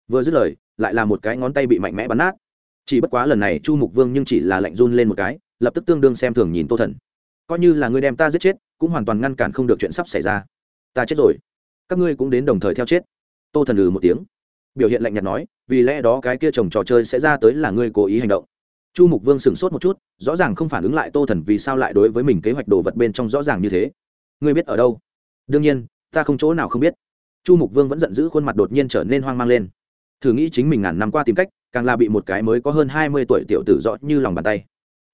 S1: Vừa dứt lời lại là một cái ngón tay bị mạnh mẽ bắn nát. Chỉ bất quá lần này chu mục vương nhưng chỉ là lạnh run lên một cái, lập tức tương đương xem thường nhìn tô thần. Coi như là ngươi đem ta giết chết, cũng hoàn toàn ngăn cản không được chuyện sắp xảy ra. Ta chết rồi. Các ngươi cũng đến đồng thời theo chết. Tô thần ừ một tiếng. Biểu hiện lạnh nhạt nói, vì lẽ đó cái kia chồng trò chơi sẽ ra tới là ngươi cố ý hành động. Chu mục vương sửng sốt một chút, rõ ràng không phản ứng lại tô thần vì sao lại đối với mình kế hoạch đồ vật bên trong rõ ràng như thế. Ngươi biết ở đâu? Đương nhiên, ta không chỗ nào không biết. Chu mục vương vẫn giận dữ khuôn mặt đột nhiên trở nên hoang mang lên thử nghĩ chính mình ngàn năm qua tìm cách, càng là bị một cái mới có hơn hai mươi tuổi tiểu tử rõ như lòng bàn tay.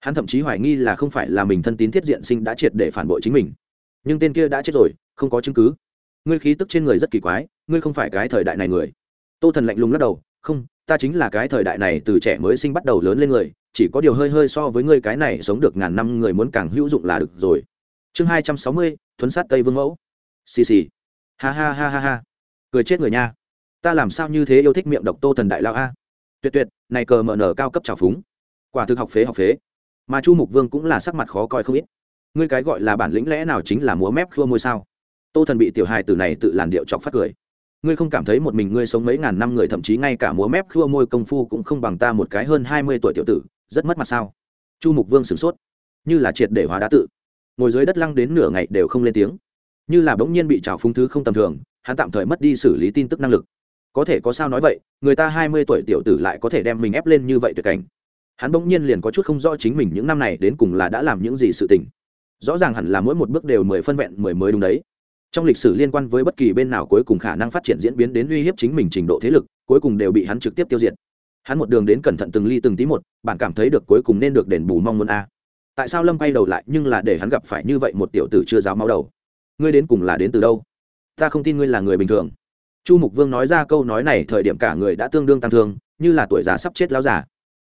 S1: Hắn thậm chí hoài nghi là không phải là mình thân tín thiết diện sinh đã triệt để phản bội chính mình. Nhưng tên kia đã chết rồi, không có chứng cứ. Ngươi khí tức trên người rất kỳ quái, ngươi không phải cái thời đại này người. Tô thần lạnh lùng lắc đầu, không, ta chính là cái thời đại này từ trẻ mới sinh bắt đầu lớn lên người, chỉ có điều hơi hơi so với ngươi cái này sống được ngàn năm người muốn càng hữu dụng là được rồi. Chương hai trăm sáu mươi, thuấn sát tây vương mẫu. Xì xì. Ha ha ha ha ha. Cười chết người nha ta làm sao như thế yêu thích miệng độc tô thần đại lao a? Tuyệt tuyệt, này cờ mở nở cao cấp trào phúng. Quả thực học phế học phế. Mà chu mục vương cũng là sắc mặt khó coi không ít. Ngươi cái gọi là bản lĩnh lẽ nào chính là múa mép khua môi sao? Tô thần bị tiểu hài từ này tự làn điệu chọc phát cười. Ngươi không cảm thấy một mình ngươi sống mấy ngàn năm người thậm chí ngay cả múa mép khua môi công phu cũng không bằng ta một cái hơn hai mươi tuổi tiểu tử, rất mất mặt sao? Chu mục vương sửng sốt. Như là triệt để hóa đá tự. Ngồi dưới đất lăng đến nửa ngày đều không lên tiếng. Như là bỗng nhiên bị trào phúng thứ không tầm thường, hắn tạm thời mất đi xử lý tin tức năng lực có thể có sao nói vậy, người ta hai mươi tuổi tiểu tử lại có thể đem mình ép lên như vậy tuyệt cảnh. Hắn bỗng nhiên liền có chút không rõ chính mình những năm này đến cùng là đã làm những gì sự tình. Rõ ràng hẳn là mỗi một bước đều mười phân vẹn, mười mới đúng đấy. Trong lịch sử liên quan với bất kỳ bên nào cuối cùng khả năng phát triển diễn biến đến uy hiếp chính mình trình độ thế lực, cuối cùng đều bị hắn trực tiếp tiêu diệt. Hắn một đường đến cẩn thận từng ly từng tí một, bạn cảm thấy được cuối cùng nên được đền bù mong muốn a. Tại sao lâm quay đầu lại nhưng là để hắn gặp phải như vậy một tiểu tử chưa giáo máu đầu? Ngươi đến cùng là đến từ đâu? Ta không tin ngươi là người bình thường chu mục vương nói ra câu nói này thời điểm cả người đã tương đương tăng thương, như là tuổi già sắp chết láo giả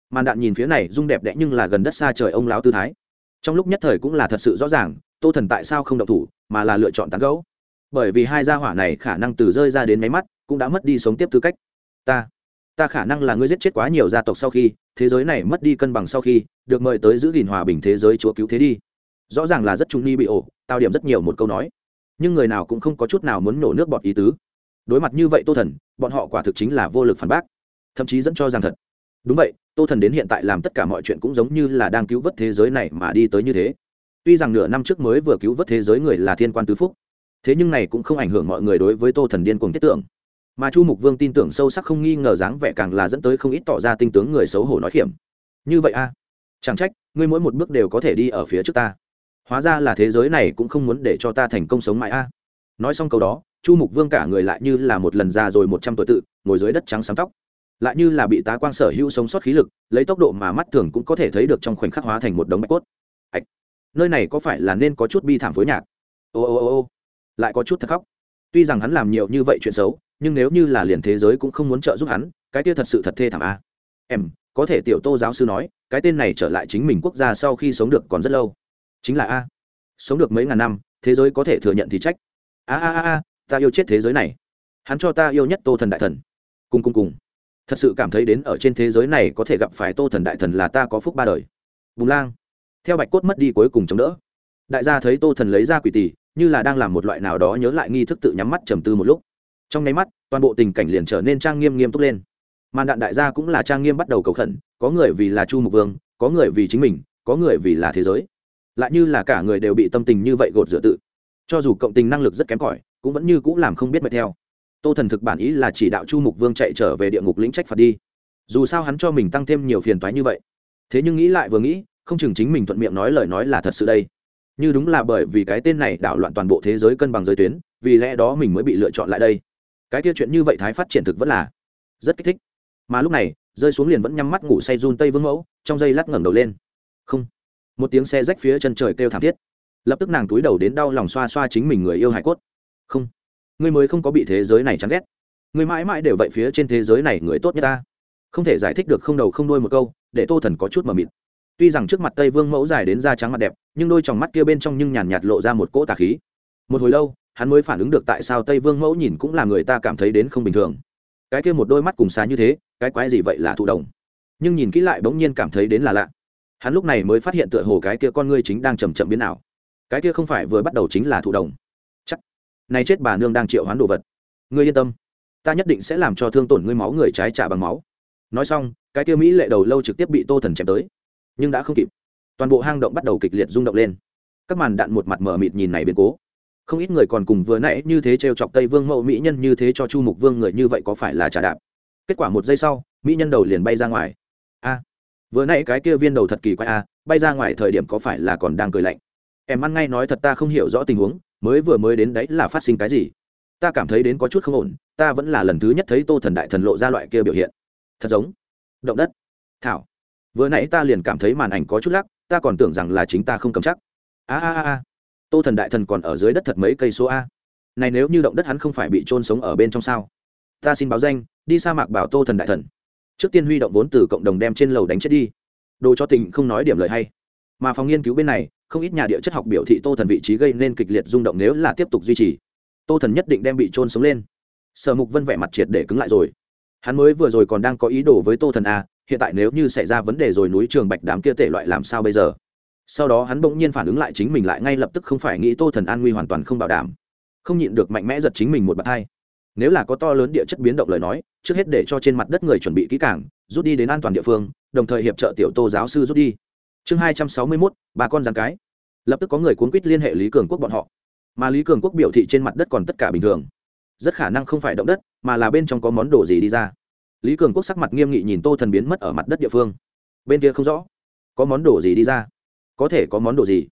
S1: màn đạn nhìn phía này dung đẹp đẽ nhưng là gần đất xa trời ông láo tư thái. Trong lúc nhất thời cũng là thật sự rõ ràng, tô thần tại sao không động thủ, mà là lựa chọn tán gấu bởi vì hai gia hỏa này khả năng từ rơi ra đến máy mắt, cũng đã mất đi sống tiếp tư cách. Ta ta khả năng là ngươi giết chết quá nhiều gia tộc sau khi, thế giới này mất đi cân bằng sau khi, được mời tới giữ gìn hòa bình thế giới chúa cứu thế đi. Rõ ràng là rất trung ni bị ổ tạo điểm rất nhiều một câu nói. Nhưng người nào cũng không có chút nào muốn nổ nước bọt ý tứ đối mặt như vậy tô thần, bọn họ quả thực chính là vô lực phản bác. Thậm chí dẫn cho rằng thật. Đúng vậy, tô thần đến hiện tại làm tất cả mọi chuyện cũng giống như là đang cứu vớt thế giới này mà đi tới như thế. Tuy rằng nửa năm trước mới vừa cứu vớt thế giới người là thiên quan tứ phúc, thế nhưng này cũng không ảnh hưởng mọi người đối với tô thần điên cuồng thiết tưởng. Mà chu mục vương tin tưởng sâu sắc không nghi ngờ dáng vẻ càng là dẫn tới không ít tỏ ra tinh tướng người xấu hổ nói hiểm như vậy a? Chẳng trách, ngươi mỗi một bước đều có thể đi ở phía trước ta. Hóa ra là thế giới này cũng không muốn để cho ta thành công sống mãi a. Nói xong câu đó chu mục vương cả người lại như là một lần già rồi một trăm tuổi tự, ngồi dưới đất trắng sáng tóc. Lại như là bị tá quang sở hữu sống sót khí lực, lấy tốc độ mà mắt thường cũng có thể thấy được trong khoảnh khắc hóa thành một đống bạch cốt. Ạch nơi này có phải là nên có chút bi thảm phối nhạc? Ô ô ô ô! Lại có chút thật khóc. Tuy rằng hắn làm nhiều như vậy chuyện xấu, nhưng nếu như là liền thế giới cũng không muốn trợ giúp hắn, cái kia thật sự thật thê thảm a. Em, có thể tiểu tô giáo sư nói, cái tên này trở lại chính mình quốc gia sau khi sống được còn rất lâu. Chính là a. Sống được mấy ngàn năm, thế giới có thể thừa nhận thì trách. A a a a! Ta yêu chết thế giới này. Hắn cho ta yêu nhất tô thần đại thần. Cùng cùng cùng. Thật sự cảm thấy đến ở trên thế giới này có thể gặp phải tô thần đại thần là ta có phúc ba đời. Bùng lang. Theo bạch cốt mất đi cuối cùng chống đỡ. Đại gia thấy tô thần lấy ra quỷ tỷ như là đang làm một loại nào đó nhớ lại nghi thức tự nhắm mắt trầm tư một lúc. Trong nháy mắt, toàn bộ tình cảnh liền trở nên trang nghiêm nghiêm túc lên. Màn đạn đại gia cũng là trang nghiêm bắt đầu cầu khẩn, có người vì là chu mục vương, có người vì chính mình, có người vì là thế giới. Lại như là cả người đều bị tâm tình như vậy gột rửa tự. Cho dù cộng tình năng lực rất kém cỏi cũng vẫn như cũng làm không biết mệt theo. Tô thần thực bản ý là chỉ đạo chu mục vương chạy trở về địa ngục lĩnh trách phạt đi. Dù sao hắn cho mình tăng thêm nhiều phiền toái như vậy. Thế nhưng nghĩ lại vừa nghĩ, không chừng chính mình thuận miệng nói lời nói là thật sự đây. Như đúng là bởi vì cái tên này đảo loạn toàn bộ thế giới cân bằng giới tuyến, vì lẽ đó mình mới bị lựa chọn lại đây. Cái kia chuyện như vậy thái phát triển thực vẫn là rất kích thích. Mà lúc này, rơi xuống liền vẫn nhắm mắt ngủ say run tây vương mẫu, trong giây lát ngẩng đầu lên. Không. Một tiếng xe rách phía chân trời kêu thảm thiết. Lập tức nàng túi đầu đến đau lòng xoa xoa chính mình người yêu hải cốt không. Ngươi mới không có bị thế giới này chán ghét. Ngươi mãi mãi đều vậy phía trên thế giới này người tốt nhất ta. Không thể giải thích được không đầu không đuôi một câu, để tô thần có chút mờ mịt. Tuy rằng trước mặt tây vương mẫu dài đến da trắng mặt đẹp, nhưng đôi tròng mắt kia bên trong nhưng nhàn nhạt lộ ra một cỗ tà khí. Một hồi lâu, hắn mới phản ứng được tại sao tây vương mẫu nhìn cũng là người ta cảm thấy đến không bình thường. Cái kia một đôi mắt cùng xa như thế, cái quái gì vậy là thụ đồng nhưng nhìn kỹ lại bỗng nhiên cảm thấy đến là lạ. Hắn lúc này mới phát hiện tựa hồ cái kia con ngươi chính đang chầm chậm biến ảo. Cái kia không phải vừa bắt đầu chính là thụ đồng nay chết bà nương đang triệu hoán đồ vật. Ngươi yên tâm, ta nhất định sẽ làm cho thương tổn ngươi máu người trái trả bằng máu. Nói xong, cái kia mỹ lệ đầu lâu trực tiếp bị tô thần chém tới, nhưng đã không kịp. Toàn bộ hang động bắt đầu kịch liệt rung động lên. Các màn đạn một mặt mở mịt nhìn này biến cố. Không ít người còn cùng vừa nãy như thế trêu chọc tây vương mẫu mỹ nhân như thế cho chu mục vương người như vậy có phải là trả đạp? Kết quả một giây sau, mỹ nhân đầu liền bay ra ngoài. A, vừa nãy cái kia viên đầu thật kỳ quái a, bay ra ngoài thời điểm có phải là còn đang cười lạnh? Em ăn ngay nói thật ta không hiểu rõ tình huống mới vừa mới đến đấy là phát sinh cái gì? Ta cảm thấy đến có chút không ổn, ta vẫn là lần thứ nhất thấy tô thần đại thần lộ ra loại kia biểu hiện. Thật giống, động đất. Thảo, vừa nãy ta liền cảm thấy màn ảnh có chút lắc, ta còn tưởng rằng là chính ta không cầm chắc. A a a a, tô thần đại thần còn ở dưới đất thật mấy cây số a. Này nếu như động đất hắn không phải bị trôn sống ở bên trong sao? Ta xin báo danh, đi sa mạc bảo tô thần đại thần. Trước tiên huy động vốn từ cộng đồng đem trên lầu đánh chết đi. Đồ cho tình không nói điểm lời hay. Mà phòng nghiên cứu bên này không ít nhà địa chất học biểu thị tô thần vị trí gây nên kịch liệt rung động nếu là tiếp tục duy trì. Tô thần nhất định đem bị trôn sống lên. Sở mục vân vẻ mặt triệt để cứng lại rồi. Hắn mới vừa rồi còn đang có ý đồ với tô thần a, hiện tại nếu như xảy ra vấn đề rồi núi trường bạch đám kia tể loại làm sao bây giờ? Sau đó hắn bỗng nhiên phản ứng lại chính mình lại ngay lập tức không phải nghĩ tô thần an nguy hoàn toàn không bảo đảm. Không nhịn được mạnh mẽ giật chính mình một bậc hai. Nếu là có to lớn địa chất biến động lời nói, trước hết để cho trên mặt đất người chuẩn bị kỹ cảng rút đi đến an toàn địa phương, đồng thời hiệp trợ tiểu tô giáo sư rút đi chương hai trăm sáu mươi mốt, bà con giàn cái. Lập tức có người cuốn quýt liên hệ lý cường quốc bọn họ. Mà lý cường quốc biểu thị trên mặt đất còn tất cả bình thường. Rất khả năng không phải động đất, mà là bên trong có món đồ gì đi ra. Lý cường quốc sắc mặt nghiêm nghị nhìn tô thần biến mất ở mặt đất địa phương. Bên kia không rõ. Có món đồ gì đi ra? Có thể có món đồ gì?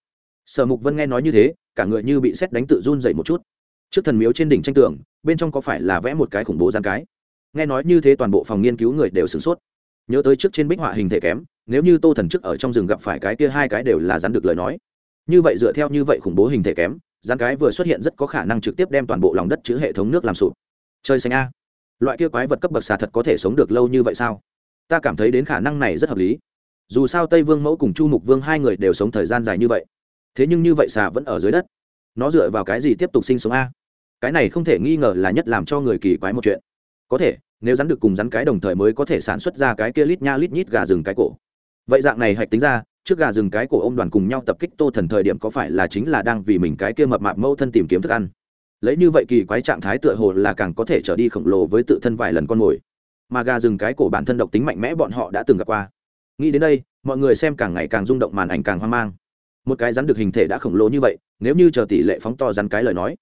S1: Sở mục vân nghe nói như thế, cả người như bị xét đánh tự run dậy một chút. Trước thần miếu trên đỉnh tranh tường, bên trong có phải là vẽ một cái khủng bố gian cái? Nghe nói như thế toàn bộ phòng nghiên cứu người đều sửng sốt nhớ tới trước trên bích họa hình thể kém, nếu như tô thần trước ở trong rừng gặp phải cái kia hai cái đều là rắn được lời nói. Như vậy dựa theo như vậy khủng bố hình thể kém, rắn cái vừa xuất hiện rất có khả năng trực tiếp đem toàn bộ lòng đất chứa hệ thống nước làm sụp. Chơi xanh a. Loại kia quái vật cấp bậc xà thật có thể sống được lâu như vậy sao? Ta cảm thấy đến khả năng này rất hợp lý. Dù sao tây vương mẫu cùng chu mục vương hai người đều sống thời gian dài như vậy. Thế nhưng như vậy xà vẫn ở dưới đất. Nó dựa vào cái gì tiếp tục sinh sống a? Cái này không thể nghi ngờ là nhất làm cho người kỳ quái một chuyện. Có thể nếu rắn được cùng rắn cái đồng thời mới có thể sản xuất ra cái kia lít nha lít nhít gà rừng cái cổ. Vậy dạng này hạch tính ra, trước gà rừng cái cổ ông đoàn cùng nhau tập kích tô thần thời điểm có phải là chính là đang vì mình cái kia mập mạp mâu thân tìm kiếm thức ăn? Lấy như vậy kỳ quái trạng thái tựa hồ là càng có thể trở đi khổng lồ với tự thân vài lần con mồi. Mà gà rừng cái cổ bản thân độc tính mạnh mẽ bọn họ đã từng gặp qua. Nghĩ đến đây, mọi người xem càng ngày càng rung động màn ảnh càng hoang mang. Một cái rắn được hình thể đã khổng lồ như vậy, nếu như chờ tỷ lệ phóng to rắn cái lời nói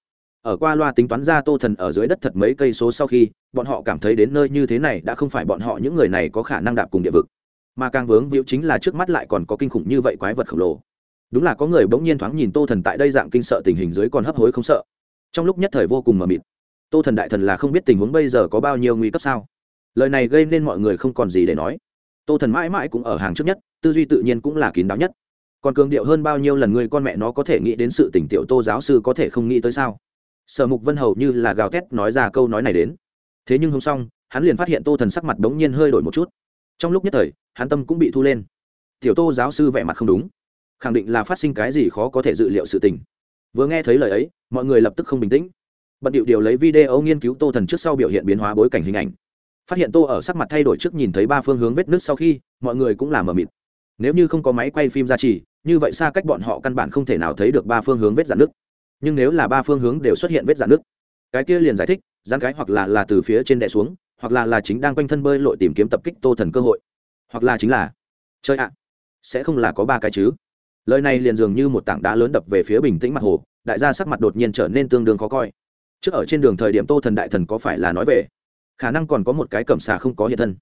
S1: ở qua loa tính toán ra tô thần ở dưới đất thật mấy cây số sau khi, bọn họ cảm thấy đến nơi như thế này đã không phải bọn họ những người này có khả năng đạp cùng địa vực. Mà càng vướng víu chính là trước mắt lại còn có kinh khủng như vậy quái vật khổng lồ. Đúng là có người bỗng nhiên thoáng nhìn tô thần tại đây dạng kinh sợ tình hình dưới còn hấp hối không sợ. Trong lúc nhất thời vô cùng mờ mịt. Tô thần đại thần là không biết tình huống bây giờ có bao nhiêu nguy cấp sao. Lời này gây nên mọi người không còn gì để nói. Tô thần mãi mãi cũng ở hàng trước nhất, tư duy tự nhiên cũng là kín đáo nhất. Còn cường điệu hơn bao nhiêu lần người con mẹ nó có thể nghĩ đến sự tỉnh tiểu tô giáo sư có thể không nghĩ tới sao? Sở mục vân hầu như là gào thét nói ra câu nói này đến. Thế nhưng không xong, hắn liền phát hiện tô thần sắc mặt đống nhiên hơi đổi một chút. Trong lúc nhất thời, hắn tâm cũng bị thu lên. Tiểu tô giáo sư vẻ mặt không đúng. Khẳng định là phát sinh cái gì khó có thể dự liệu sự tình. Vừa nghe thấy lời ấy, mọi người lập tức không bình tĩnh. Bận điệu điều lấy video nghiên cứu tô thần trước sau biểu hiện biến hóa bối cảnh hình ảnh. Phát hiện tô ở sắc mặt thay đổi trước nhìn thấy ba phương hướng vết nước sau khi, mọi người cũng làm mờ mịt. Nếu như không có máy quay phim ra chỉ như vậy xa cách bọn họ căn bản không thể nào thấy được ba phương hướng vết dạn nước nhưng nếu là ba phương hướng đều xuất hiện vết dạn nước cái kia liền giải thích gián cái hoặc là là từ phía trên đè xuống, hoặc là là chính đang quanh thân bơi lội tìm kiếm tập kích tô thần cơ hội. Hoặc là chính là chơi ạ, sẽ không là có ba cái chứ? Lời này liền dường như một tảng đá lớn đập về phía bình tĩnh mặt hồ, đại gia sắc mặt đột nhiên trở nên tương đương khó coi. Trước ở trên đường thời điểm tô thần đại thần có phải là nói về, khả năng còn có một cái cẩm xà không có hiện thân.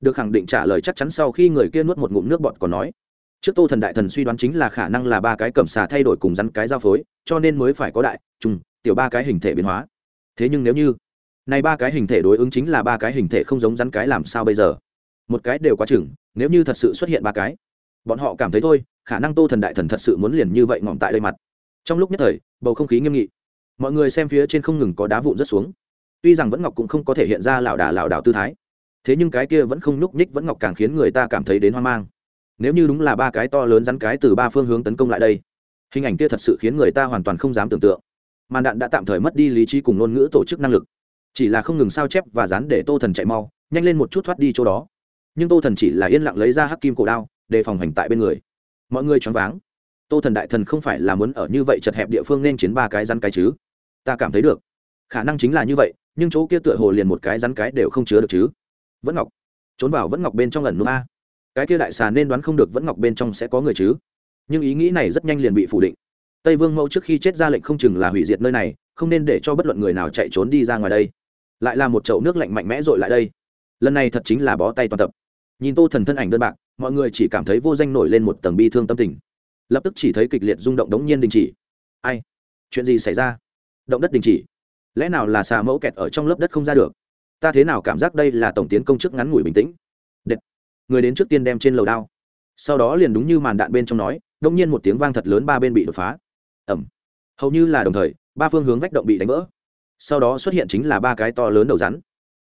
S1: Được khẳng định trả lời chắc chắn sau khi người kia nuốt một ngụm nước bọt còn nói trước tô thần đại thần suy đoán chính là khả năng là ba cái cẩm xà thay đổi cùng rắn cái giao phối, cho nên mới phải có đại, trùng, tiểu ba cái hình thể biến hóa. Thế nhưng nếu như, này ba cái hình thể đối ứng chính là ba cái hình thể không giống rắn cái làm sao bây giờ? Một cái đều quá chừng, nếu như thật sự xuất hiện ba cái, bọn họ cảm thấy thôi, khả năng tô thần đại thần thật sự muốn liền như vậy ngỏm tại đây mặt. Trong lúc nhất thời, bầu không khí nghiêm nghị. Mọi người xem phía trên không ngừng có đá vụn rất xuống. Tuy rằng vẫn ngọc cũng không có thể hiện ra lảo đà lảo đảo tư thái, thế nhưng cái kia vẫn không nhúc nhích vẫn ngọc càng khiến người ta cảm thấy đến hoang mang nếu như đúng là ba cái to lớn rắn cái từ ba phương hướng tấn công lại đây, hình ảnh kia thật sự khiến người ta hoàn toàn không dám tưởng tượng. Màn đạn đã tạm thời mất đi lý trí cùng ngôn ngữ tổ chức năng lực, chỉ là không ngừng sao chép và dán để tô thần chạy mau, nhanh lên một chút thoát đi chỗ đó. Nhưng tô thần chỉ là yên lặng lấy ra hắc kim cổ đao, đề phòng hành tại bên người. Mọi người choáng váng. Tô thần đại thần không phải là muốn ở như vậy chật hẹp địa phương nên chiến ba cái rắn cái chứ? Ta cảm thấy được. Khả năng chính là như vậy, nhưng chỗ kia tựa hồ liền một cái rắn cái đều không chứa được chứ? Vẫn ngọc. Trốn vào vẫn ngọc bên trong lần nữa a cái kia đại xà nên đoán không được vẫn ngọc bên trong sẽ có người chứ. Nhưng ý nghĩ này rất nhanh liền bị phủ định. Tây vương mẫu trước khi chết ra lệnh không chừng là hủy diệt nơi này, không nên để cho bất luận người nào chạy trốn đi ra ngoài đây. Lại là một chậu nước lạnh mạnh mẽ r lại đây. Lần này thật chính là bó tay toàn tập. Nhìn tô thần thân ảnh đơn bạc, mọi người chỉ cảm thấy vô danh nổi lên một tầng bi thương tâm tình. Lập tức chỉ thấy kịch liệt rung động đống nhiên đình chỉ. Ai? Chuyện gì xảy ra? Động đất đình chỉ. Lẽ nào là xà mẫu kẹt ở trong lớp đất không ra được? Ta thế nào cảm giác đây là tổng tiến công chức ngắn ngủi bình tĩnh? Người đến trước tiên đem trên lầu đao. Sau đó liền đúng như màn đạn bên trong nói, đông nhiên một tiếng vang thật lớn ba bên bị đột phá. Ẩm. Hầu như là đồng thời, ba phương hướng vách động bị đánh vỡ. Sau đó xuất hiện chính là ba cái to lớn đầu rắn.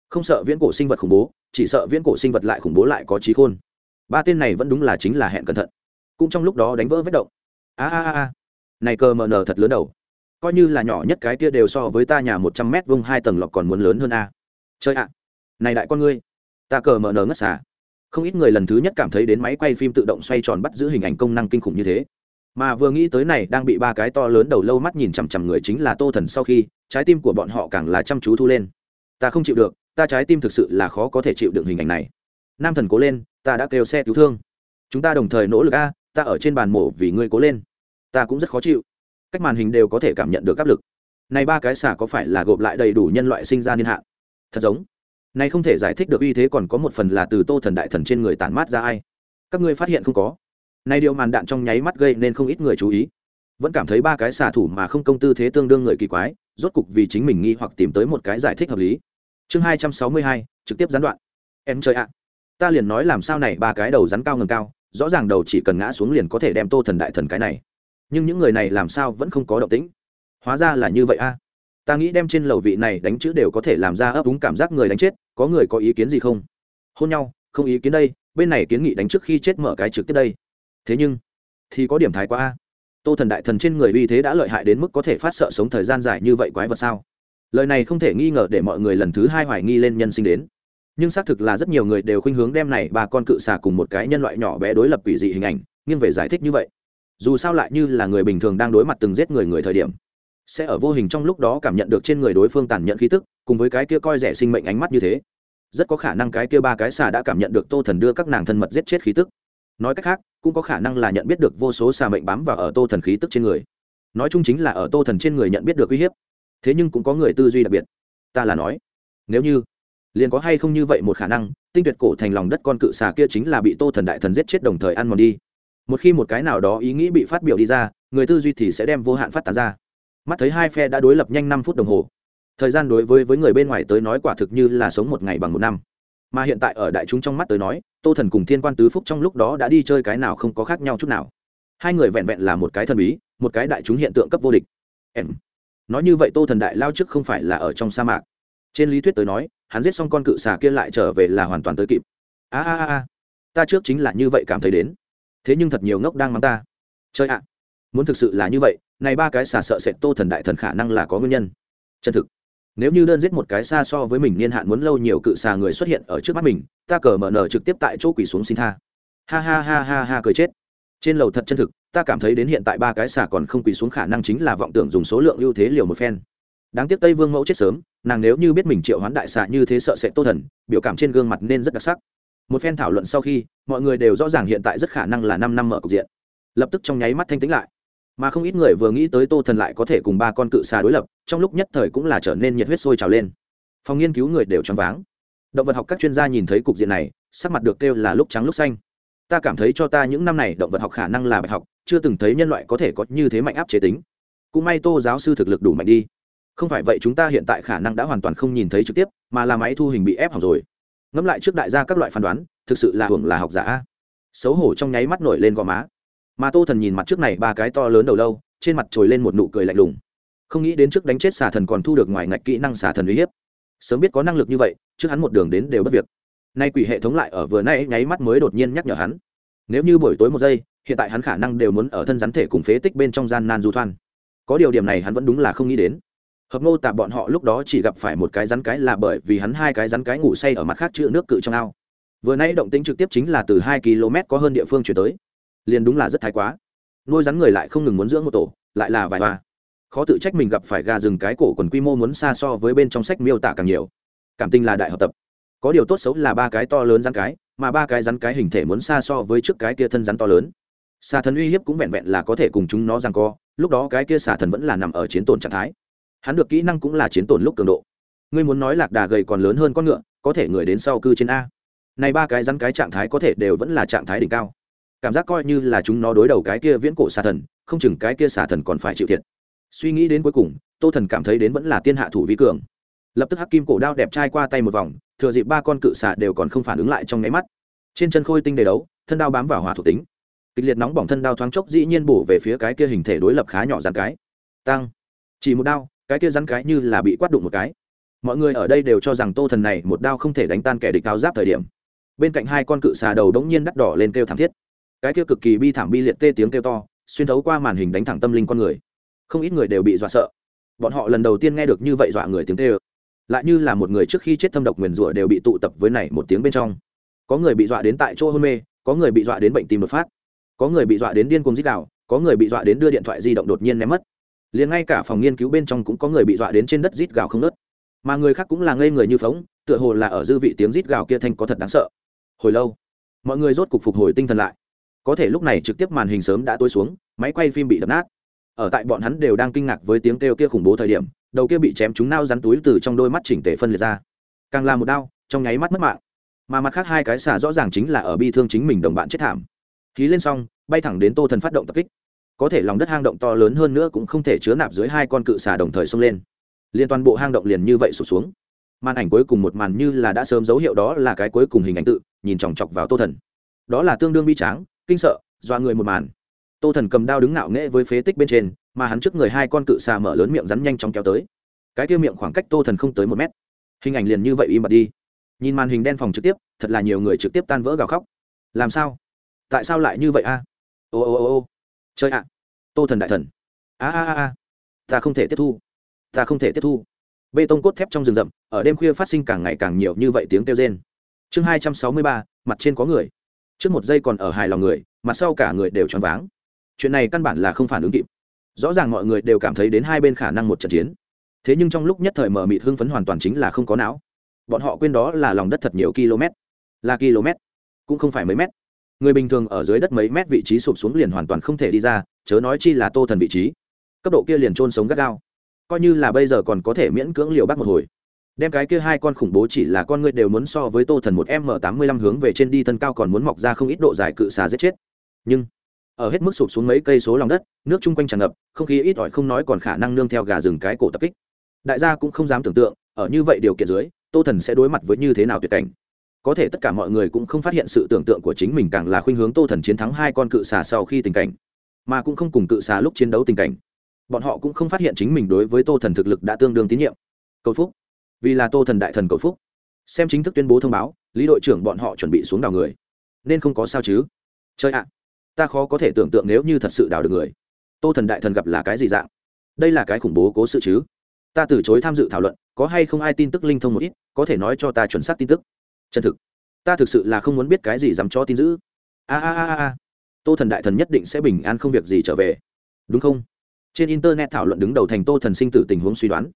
S1: Không sợ viễn cổ sinh vật khủng bố, chỉ sợ viễn cổ sinh vật lại khủng bố lại có trí khôn. Ba tên này vẫn đúng là chính là hẹn cẩn thận. Cũng trong lúc đó đánh vỡ vết động. A a a này cờ mờ nờ thật lớn đầu. Coi như là nhỏ nhất cái kia đều so với ta nhà một trăm mét vông hai tầng lọc còn muốn lớn hơn a. Chơi ạ. Này đại con ngươi. Ta cờ mờ nờ ngất xả không ít người lần thứ nhất cảm thấy đến máy quay phim tự động xoay tròn bắt giữ hình ảnh công năng kinh khủng như thế. Mà vừa nghĩ tới này, đang bị ba cái to lớn đầu lâu mắt nhìn chằm chằm người chính là tô thần sau khi, trái tim của bọn họ càng là chăm chú thu lên. Ta không chịu được, ta trái tim thực sự là khó có thể chịu được hình ảnh này. Nam thần cố lên, ta đã kêu xe cứu thương. Chúng ta đồng thời nỗ lực a, ta ở trên bàn mổ vì ngươi cố lên. Ta cũng rất khó chịu. Cách màn hình đều có thể cảm nhận được áp lực. Này ba cái xả có phải là gộp lại đầy đủ nhân loại sinh ra niên hạn? Thật giống này không thể giải thích được uy thế còn có một phần là từ tô thần đại thần trên người tản mát ra ai. Các ngươi phát hiện không có. Này điều màn đạn trong nháy mắt gây nên không ít người chú ý. Vẫn cảm thấy ba cái xả thủ mà không công tư thế tương đương người kỳ quái, rốt cục vì chính mình nghi hoặc tìm tới một cái giải thích hợp lý. Chương hai trăm sáu mươi hai, trực tiếp gián đoạn. Em chơi ạ. Ta liền nói làm sao này, ba cái đầu rắn cao ngầm cao, rõ ràng đầu chỉ cần ngã xuống liền có thể đem tô thần đại thần cái này. Nhưng những người này làm sao vẫn không có động tĩnh? Hóa ra là như vậy a ta nghĩ đem trên lầu vị này đánh chữ đều có thể làm ra ấp úng cảm giác người đánh chết, có người có ý kiến gì không? Hôn nhau, không ý kiến đây, bên này kiến nghị đánh trước khi chết mở cái trực tiếp đây. Thế nhưng, thì có điểm thái quá a. Tô thần đại thần trên người uy thế đã lợi hại đến mức có thể phát sợ sống thời gian dài như vậy quái vật sao? Lời này không thể nghi ngờ để mọi người lần thứ hai hoài nghi lên nhân sinh đến. Nhưng xác thực là rất nhiều người đều khuynh hướng đem này ba con cự xà cùng một cái nhân loại nhỏ bé đối lập quỷ dị hình ảnh, nghiêng về giải thích như vậy. Dù sao lại như là người bình thường đang đối mặt từng giết người người thời điểm sẽ ở vô hình trong lúc đó cảm nhận được trên người đối phương tàn nhẫn khí tức, cùng với cái kia coi rẻ sinh mệnh ánh mắt như thế. Rất có khả năng cái kia ba cái xà đã cảm nhận được tô thần đưa các nàng thân mật giết chết khí tức. Nói cách khác, cũng có khả năng là nhận biết được vô số xà mệnh bám vào ở tô thần khí tức trên người. Nói chung chính là ở tô thần trên người nhận biết được uy hiếp. Thế nhưng cũng có người tư duy đặc biệt. Ta là nói, nếu như liền có hay không như vậy một khả năng, tinh tuyệt cổ thành lòng đất con cự xà kia chính là bị tô thần đại thần giết chết đồng thời ăn mòn đi. Một khi một cái nào đó ý nghĩ bị phát biểu đi ra, người tư duy thì sẽ đem vô hạn phát tán ra mắt thấy hai phe đã đối lập nhanh năm phút đồng hồ. Thời gian đối với với người bên ngoài tới nói quả thực như là sống một ngày bằng một năm. Mà hiện tại ở đại chúng trong mắt tới nói, tô thần cùng thiên quan tứ phúc trong lúc đó đã đi chơi cái nào không có khác nhau chút nào. Hai người vẹn vẹn là một cái thần bí, một cái đại chúng hiện tượng cấp vô địch. Em. Nói như vậy tô thần đại lao trước không phải là ở trong sa mạc. Trên lý thuyết tới nói, hắn giết xong con cự xà kia lại trở về là hoàn toàn tới kịp. A a a ta trước chính là như vậy cảm thấy đến. Thế nhưng thật nhiều ngốc đang mắng ta. Chơi ạ. Muốn thực sự là như vậy này ba cái xà sợ sệt tô thần đại thần khả năng là có nguyên nhân. Chân thực. Nếu như đơn giết một cái xa so với mình niên hạn muốn lâu nhiều cự xà người xuất hiện ở trước mắt mình, ta cờ mở nở trực tiếp tại chỗ quỷ xuống xin tha. Ha ha ha ha ha cười chết. Trên lầu thật chân thực, ta cảm thấy đến hiện tại ba cái xà còn không quỳ xuống khả năng chính là vọng tưởng dùng số lượng ưu thế liều một phen. Đáng tiếc tây vương mẫu chết sớm, nàng nếu như biết mình triệu hoán đại xà như thế sợ sẽ tô thần, biểu cảm trên gương mặt nên rất đặc sắc. Một phen thảo luận sau khi, mọi người đều rõ ràng hiện tại rất khả năng là năm năm mở cục diện. Lập tức trong nháy mắt thanh tĩnh lại mà không ít người vừa nghĩ tới tô thần lại có thể cùng ba con cự xà đối lập, trong lúc nhất thời cũng là trở nên nhiệt huyết sôi trào lên. Phòng nghiên cứu người đều choáng váng. Động vật học các chuyên gia nhìn thấy cục diện này, sắc mặt được kêu là lúc trắng lúc xanh. Ta cảm thấy cho ta những năm này động vật học khả năng là bạch học, chưa từng thấy nhân loại có thể có như thế mạnh áp chế tính. Cũng may tô giáo sư thực lực đủ mạnh đi. Không phải vậy chúng ta hiện tại khả năng đã hoàn toàn không nhìn thấy trực tiếp, mà là máy thu hình bị ép học rồi. Ngẫm lại trước đại gia các loại phán đoán, thực sự là hưởng là học giả. Xấu hổ trong nháy mắt nổi lên gò má mà tô thần nhìn mặt trước này ba cái to lớn đầu lâu, trên mặt trồi lên một nụ cười lạnh lùng. Không nghĩ đến trước đánh chết xà thần còn thu được ngoài ngạch kỹ năng xà thần uy hiếp. Sớm biết có năng lực như vậy, trước hắn một đường đến đều bất việc. Nay quỷ hệ thống lại ở vừa nay nháy mắt mới đột nhiên nhắc nhở hắn. Nếu như buổi tối một giây, hiện tại hắn khả năng đều muốn ở thân rắn thể cùng phế tích bên trong gian nan du thoan. Có điều điểm này hắn vẫn đúng là không nghĩ đến. Hợp ngô tạp bọn họ lúc đó chỉ gặp phải một cái rắn cái là bởi vì hắn hai cái rắn cái ngủ say ở mặt khác chữ nước cự trong ao. Vừa nay động tĩnh trực tiếp chính là từ hai km có hơn địa phương chuyển tới liền đúng là rất thái quá. Nuôi rắn người lại không ngừng muốn dưỡng một tổ, lại là vài hoa. Khó tự trách mình gặp phải gà rừng cái cổ còn quy mô muốn xa so với bên trong sách miêu tả càng nhiều. Cảm tình là đại học tập. Có điều tốt xấu là ba cái to lớn rắn cái, mà ba cái rắn cái hình thể muốn xa so với trước cái kia thân rắn to lớn. Xà thần uy hiếp cũng vẹn vẹn là có thể cùng chúng nó rằng co, lúc đó cái kia xà thần vẫn là nằm ở chiến tồn trạng thái. Hắn được kỹ năng cũng là chiến tồn lúc cường độ. Ngươi muốn nói lạc đà gầy còn lớn hơn con ngựa, có thể người đến sau cư trên a. Này ba cái rắn cái trạng thái có thể đều vẫn là trạng thái đỉnh cao cảm giác coi như là chúng nó đối đầu cái kia viễn cổ xà thần, không chừng cái kia xà thần còn phải chịu thiệt. Suy nghĩ đến cuối cùng, tô thần cảm thấy đến vẫn là tiên hạ thủ vi cường. Lập tức hắc kim cổ đao đẹp trai qua tay một vòng, thừa dịp ba con cự xà đều còn không phản ứng lại trong nháy mắt. Trên chân khôi tinh đầy đấu, thân đao bám vào hỏa thuộc tính. Kịch liệt nóng bỏng thân đao thoáng chốc dĩ nhiên bổ về phía cái kia hình thể đối lập khá nhỏ rắn cái. Tăng. Chỉ một đao, cái kia rắn cái như là bị quát đụng một cái. Mọi người ở đây đều cho rằng tô thần này một đao không thể đánh tan kẻ địch cao giáp thời điểm. Bên cạnh hai con cự xà đầu đống nhiên đắt đỏ lên kêu thảm thiết cái kia cực kỳ bi thảm bi liệt tê tiếng kêu to, xuyên thấu qua màn hình đánh thẳng tâm linh con người. Không ít người đều bị dọa sợ. Bọn họ lần đầu tiên nghe được như vậy dọa người tiếng tê lại như là một người trước khi chết thâm độc nguyền rủa đều bị tụ tập với này một tiếng bên trong. Có người bị dọa đến tại chỗ hôn mê, có người bị dọa đến bệnh tim đột phát. Có người bị dọa đến điên cuồng dích đạo có người bị dọa đến đưa điện thoại di động đột nhiên ném mất. Liền ngay cả phòng nghiên cứu bên trong cũng có người bị dọa đến trên đất rít gào không nớt mà người khác cũng là ngây người như phóng, tựa hồ là ở dư vị tiếng rít gào kia thanh có thật đáng sợ. Hồi lâu, mọi người rốt cục phục hồi tinh thần lại có thể lúc này trực tiếp màn hình sớm đã tối xuống, máy quay phim bị đập nát. Ở tại bọn hắn đều đang kinh ngạc với tiếng kêu kia khủng bố thời điểm, đầu kia bị chém chúng nao rắn túi từ trong đôi mắt chỉnh tề phân liệt ra. Càng là một đau, trong nháy mắt mất mạng. Mà mặt khác hai cái xả rõ ràng chính là ở bi thương chính mình đồng bạn chết thảm. Khí lên xong, bay thẳng đến tô thần phát động tập kích. Có thể lòng đất hang động to lớn hơn nữa cũng không thể chứa nạp dưới hai con cự xả đồng thời xông lên. Liên toàn bộ hang động liền như vậy sụt xuống. Màn ảnh cuối cùng một màn như là đã sớm dấu hiệu đó là cái cuối cùng hình ảnh tự, nhìn chòng chọc vào tô thần. Đó là tương đương bi tráng kinh sợ doa người một màn. Tô thần cầm đao đứng ngạo nghễ với phế tích bên trên, mà hắn trước người hai con cự xà mở lớn miệng rắn nhanh chóng kéo tới. Cái kia miệng khoảng cách tô thần không tới một mét. Hình ảnh liền như vậy im bặt đi. Nhìn màn hình đen phòng trực tiếp, thật là nhiều người trực tiếp tan vỡ gào khóc. Làm sao? Tại sao lại như vậy a? Ô ô ô ô. Chơi ạ. Tô thần đại thần. A a a a. Ta không thể tiếp thu. Ta không thể tiếp thu. Bê tông cốt thép trong rừng rậm, ở đêm khuya phát sinh càng ngày càng nhiều như vậy tiếng kêu rên. Chương hai trăm sáu mươi ba, mặt trên có người trước một giây còn ở hài lòng người mặt sau cả người đều choáng váng. Chuyện này căn bản là không phản ứng kịp. Rõ ràng mọi người đều cảm thấy đến hai bên khả năng một trận chiến. Thế nhưng trong lúc nhất thời mở mịt hưng phấn hoàn toàn chính là không có não. Bọn họ quên đó là lòng đất thật nhiều km. Là km, cũng không phải mấy mét. Người bình thường ở dưới đất mấy mét vị trí sụp xuống liền hoàn toàn không thể đi ra, chớ nói chi là tô thần vị trí. Cấp độ kia liền trôn sống gắt gao. Coi như là bây giờ còn có thể miễn cưỡng liều bắt một hồi đem cái kia hai con khủng bố chỉ là con người đều muốn so với tô thần một m tám mươi lăm hướng về trên đi thân cao còn muốn mọc ra không ít độ dài cự xà giết chết. Nhưng, ở hết mức sụp xuống mấy cây số lòng đất, nước chung quanh tràn ngập, không khí ít ỏi không nói còn khả năng nương theo gà rừng cái cổ tập kích. Đại gia cũng không dám tưởng tượng, ở như vậy điều kiện dưới, tô thần sẽ đối mặt với như thế nào tuyệt cảnh. Có thể tất cả mọi người cũng không phát hiện sự tưởng tượng của chính mình càng là khuynh hướng tô thần chiến thắng hai con cự xà sau khi tình cảnh, mà cũng không cùng cự xà lúc chiến đấu tình cảnh. Bọn họ cũng không phát hiện chính mình đối với tô thần thực lực đã tương đương tín nhiệm. Cầu phúc vì là tô thần đại thần cầu phúc. Xem chính thức tuyên bố thông báo, lý đội trưởng bọn họ chuẩn bị xuống đào người. Nên không có sao chứ? Chơi ạ, ta khó có thể tưởng tượng nếu như thật sự đào được người. Tô thần đại thần gặp là cái gì dạng? Đây là cái khủng bố cố sự chứ? Ta từ chối tham dự thảo luận, có hay không ai tin tức linh thông một ít, có thể nói cho ta chuẩn xác tin tức. Chân thực. Ta thực sự là không muốn biết cái gì dám cho tin giữ a a a a. Tô thần đại thần nhất định sẽ bình an không việc gì trở về. Đúng không? Trên internet thảo luận đứng đầu thành tô thần sinh tử tình huống suy đoán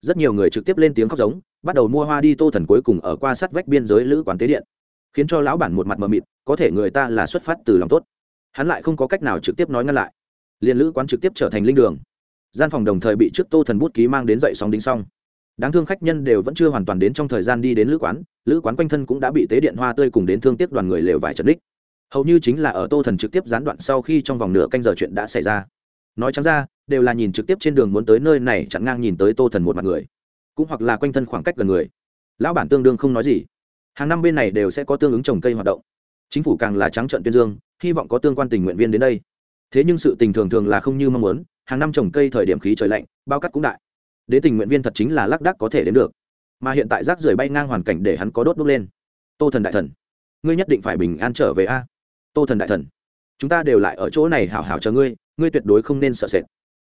S1: rất nhiều người trực tiếp lên tiếng khóc giống, bắt đầu mua hoa đi tô thần cuối cùng ở qua sát vách biên giới lữ quán tế điện, khiến cho lão bản một mặt mờ mịt, có thể người ta là xuất phát từ lòng tốt. Hắn lại không có cách nào trực tiếp nói ngăn lại. Liền lữ quán trực tiếp trở thành linh đường. Gian phòng đồng thời bị trước tô thần bút ký mang đến dậy sóng đính xong. Đáng thương khách nhân đều vẫn chưa hoàn toàn đến trong thời gian đi đến lữ quán lữ quán quanh thân cũng đã bị tế điện hoa tươi cùng đến thương tiếp đoàn người lều vải trật đích. Hầu như chính là ở tô thần trực tiếp gián đoạn sau khi trong vòng nửa canh giờ chuyện đã xảy ra nói chẳng ra, đều là nhìn trực tiếp trên đường muốn tới nơi này chặn ngang nhìn tới tô thần một mặt người. Cũng hoặc là quanh thân khoảng cách gần người. Lão bản tương đương không nói gì. Hàng năm bên này đều sẽ có tương ứng trồng cây hoạt động. Chính phủ càng là trắng trận tuyên dương, hy vọng có tương quan tình nguyện viên đến đây. Thế nhưng sự tình thường thường là không như mong muốn, hàng năm trồng cây thời điểm khí trời lạnh, bao cắt cũng đại. Đến tình nguyện viên thật chính là lác đác có thể đến được. Mà hiện tại rác rưởi bay ngang hoàn cảnh để hắn có đốt đốt lên. Tô thần đại thần, ngươi nhất định phải bình an trở về a. Tô thần đại thần, chúng ta đều lại ở chỗ này hảo hảo chờ ngươi ngươi tuyệt đối không nên sợ sệt.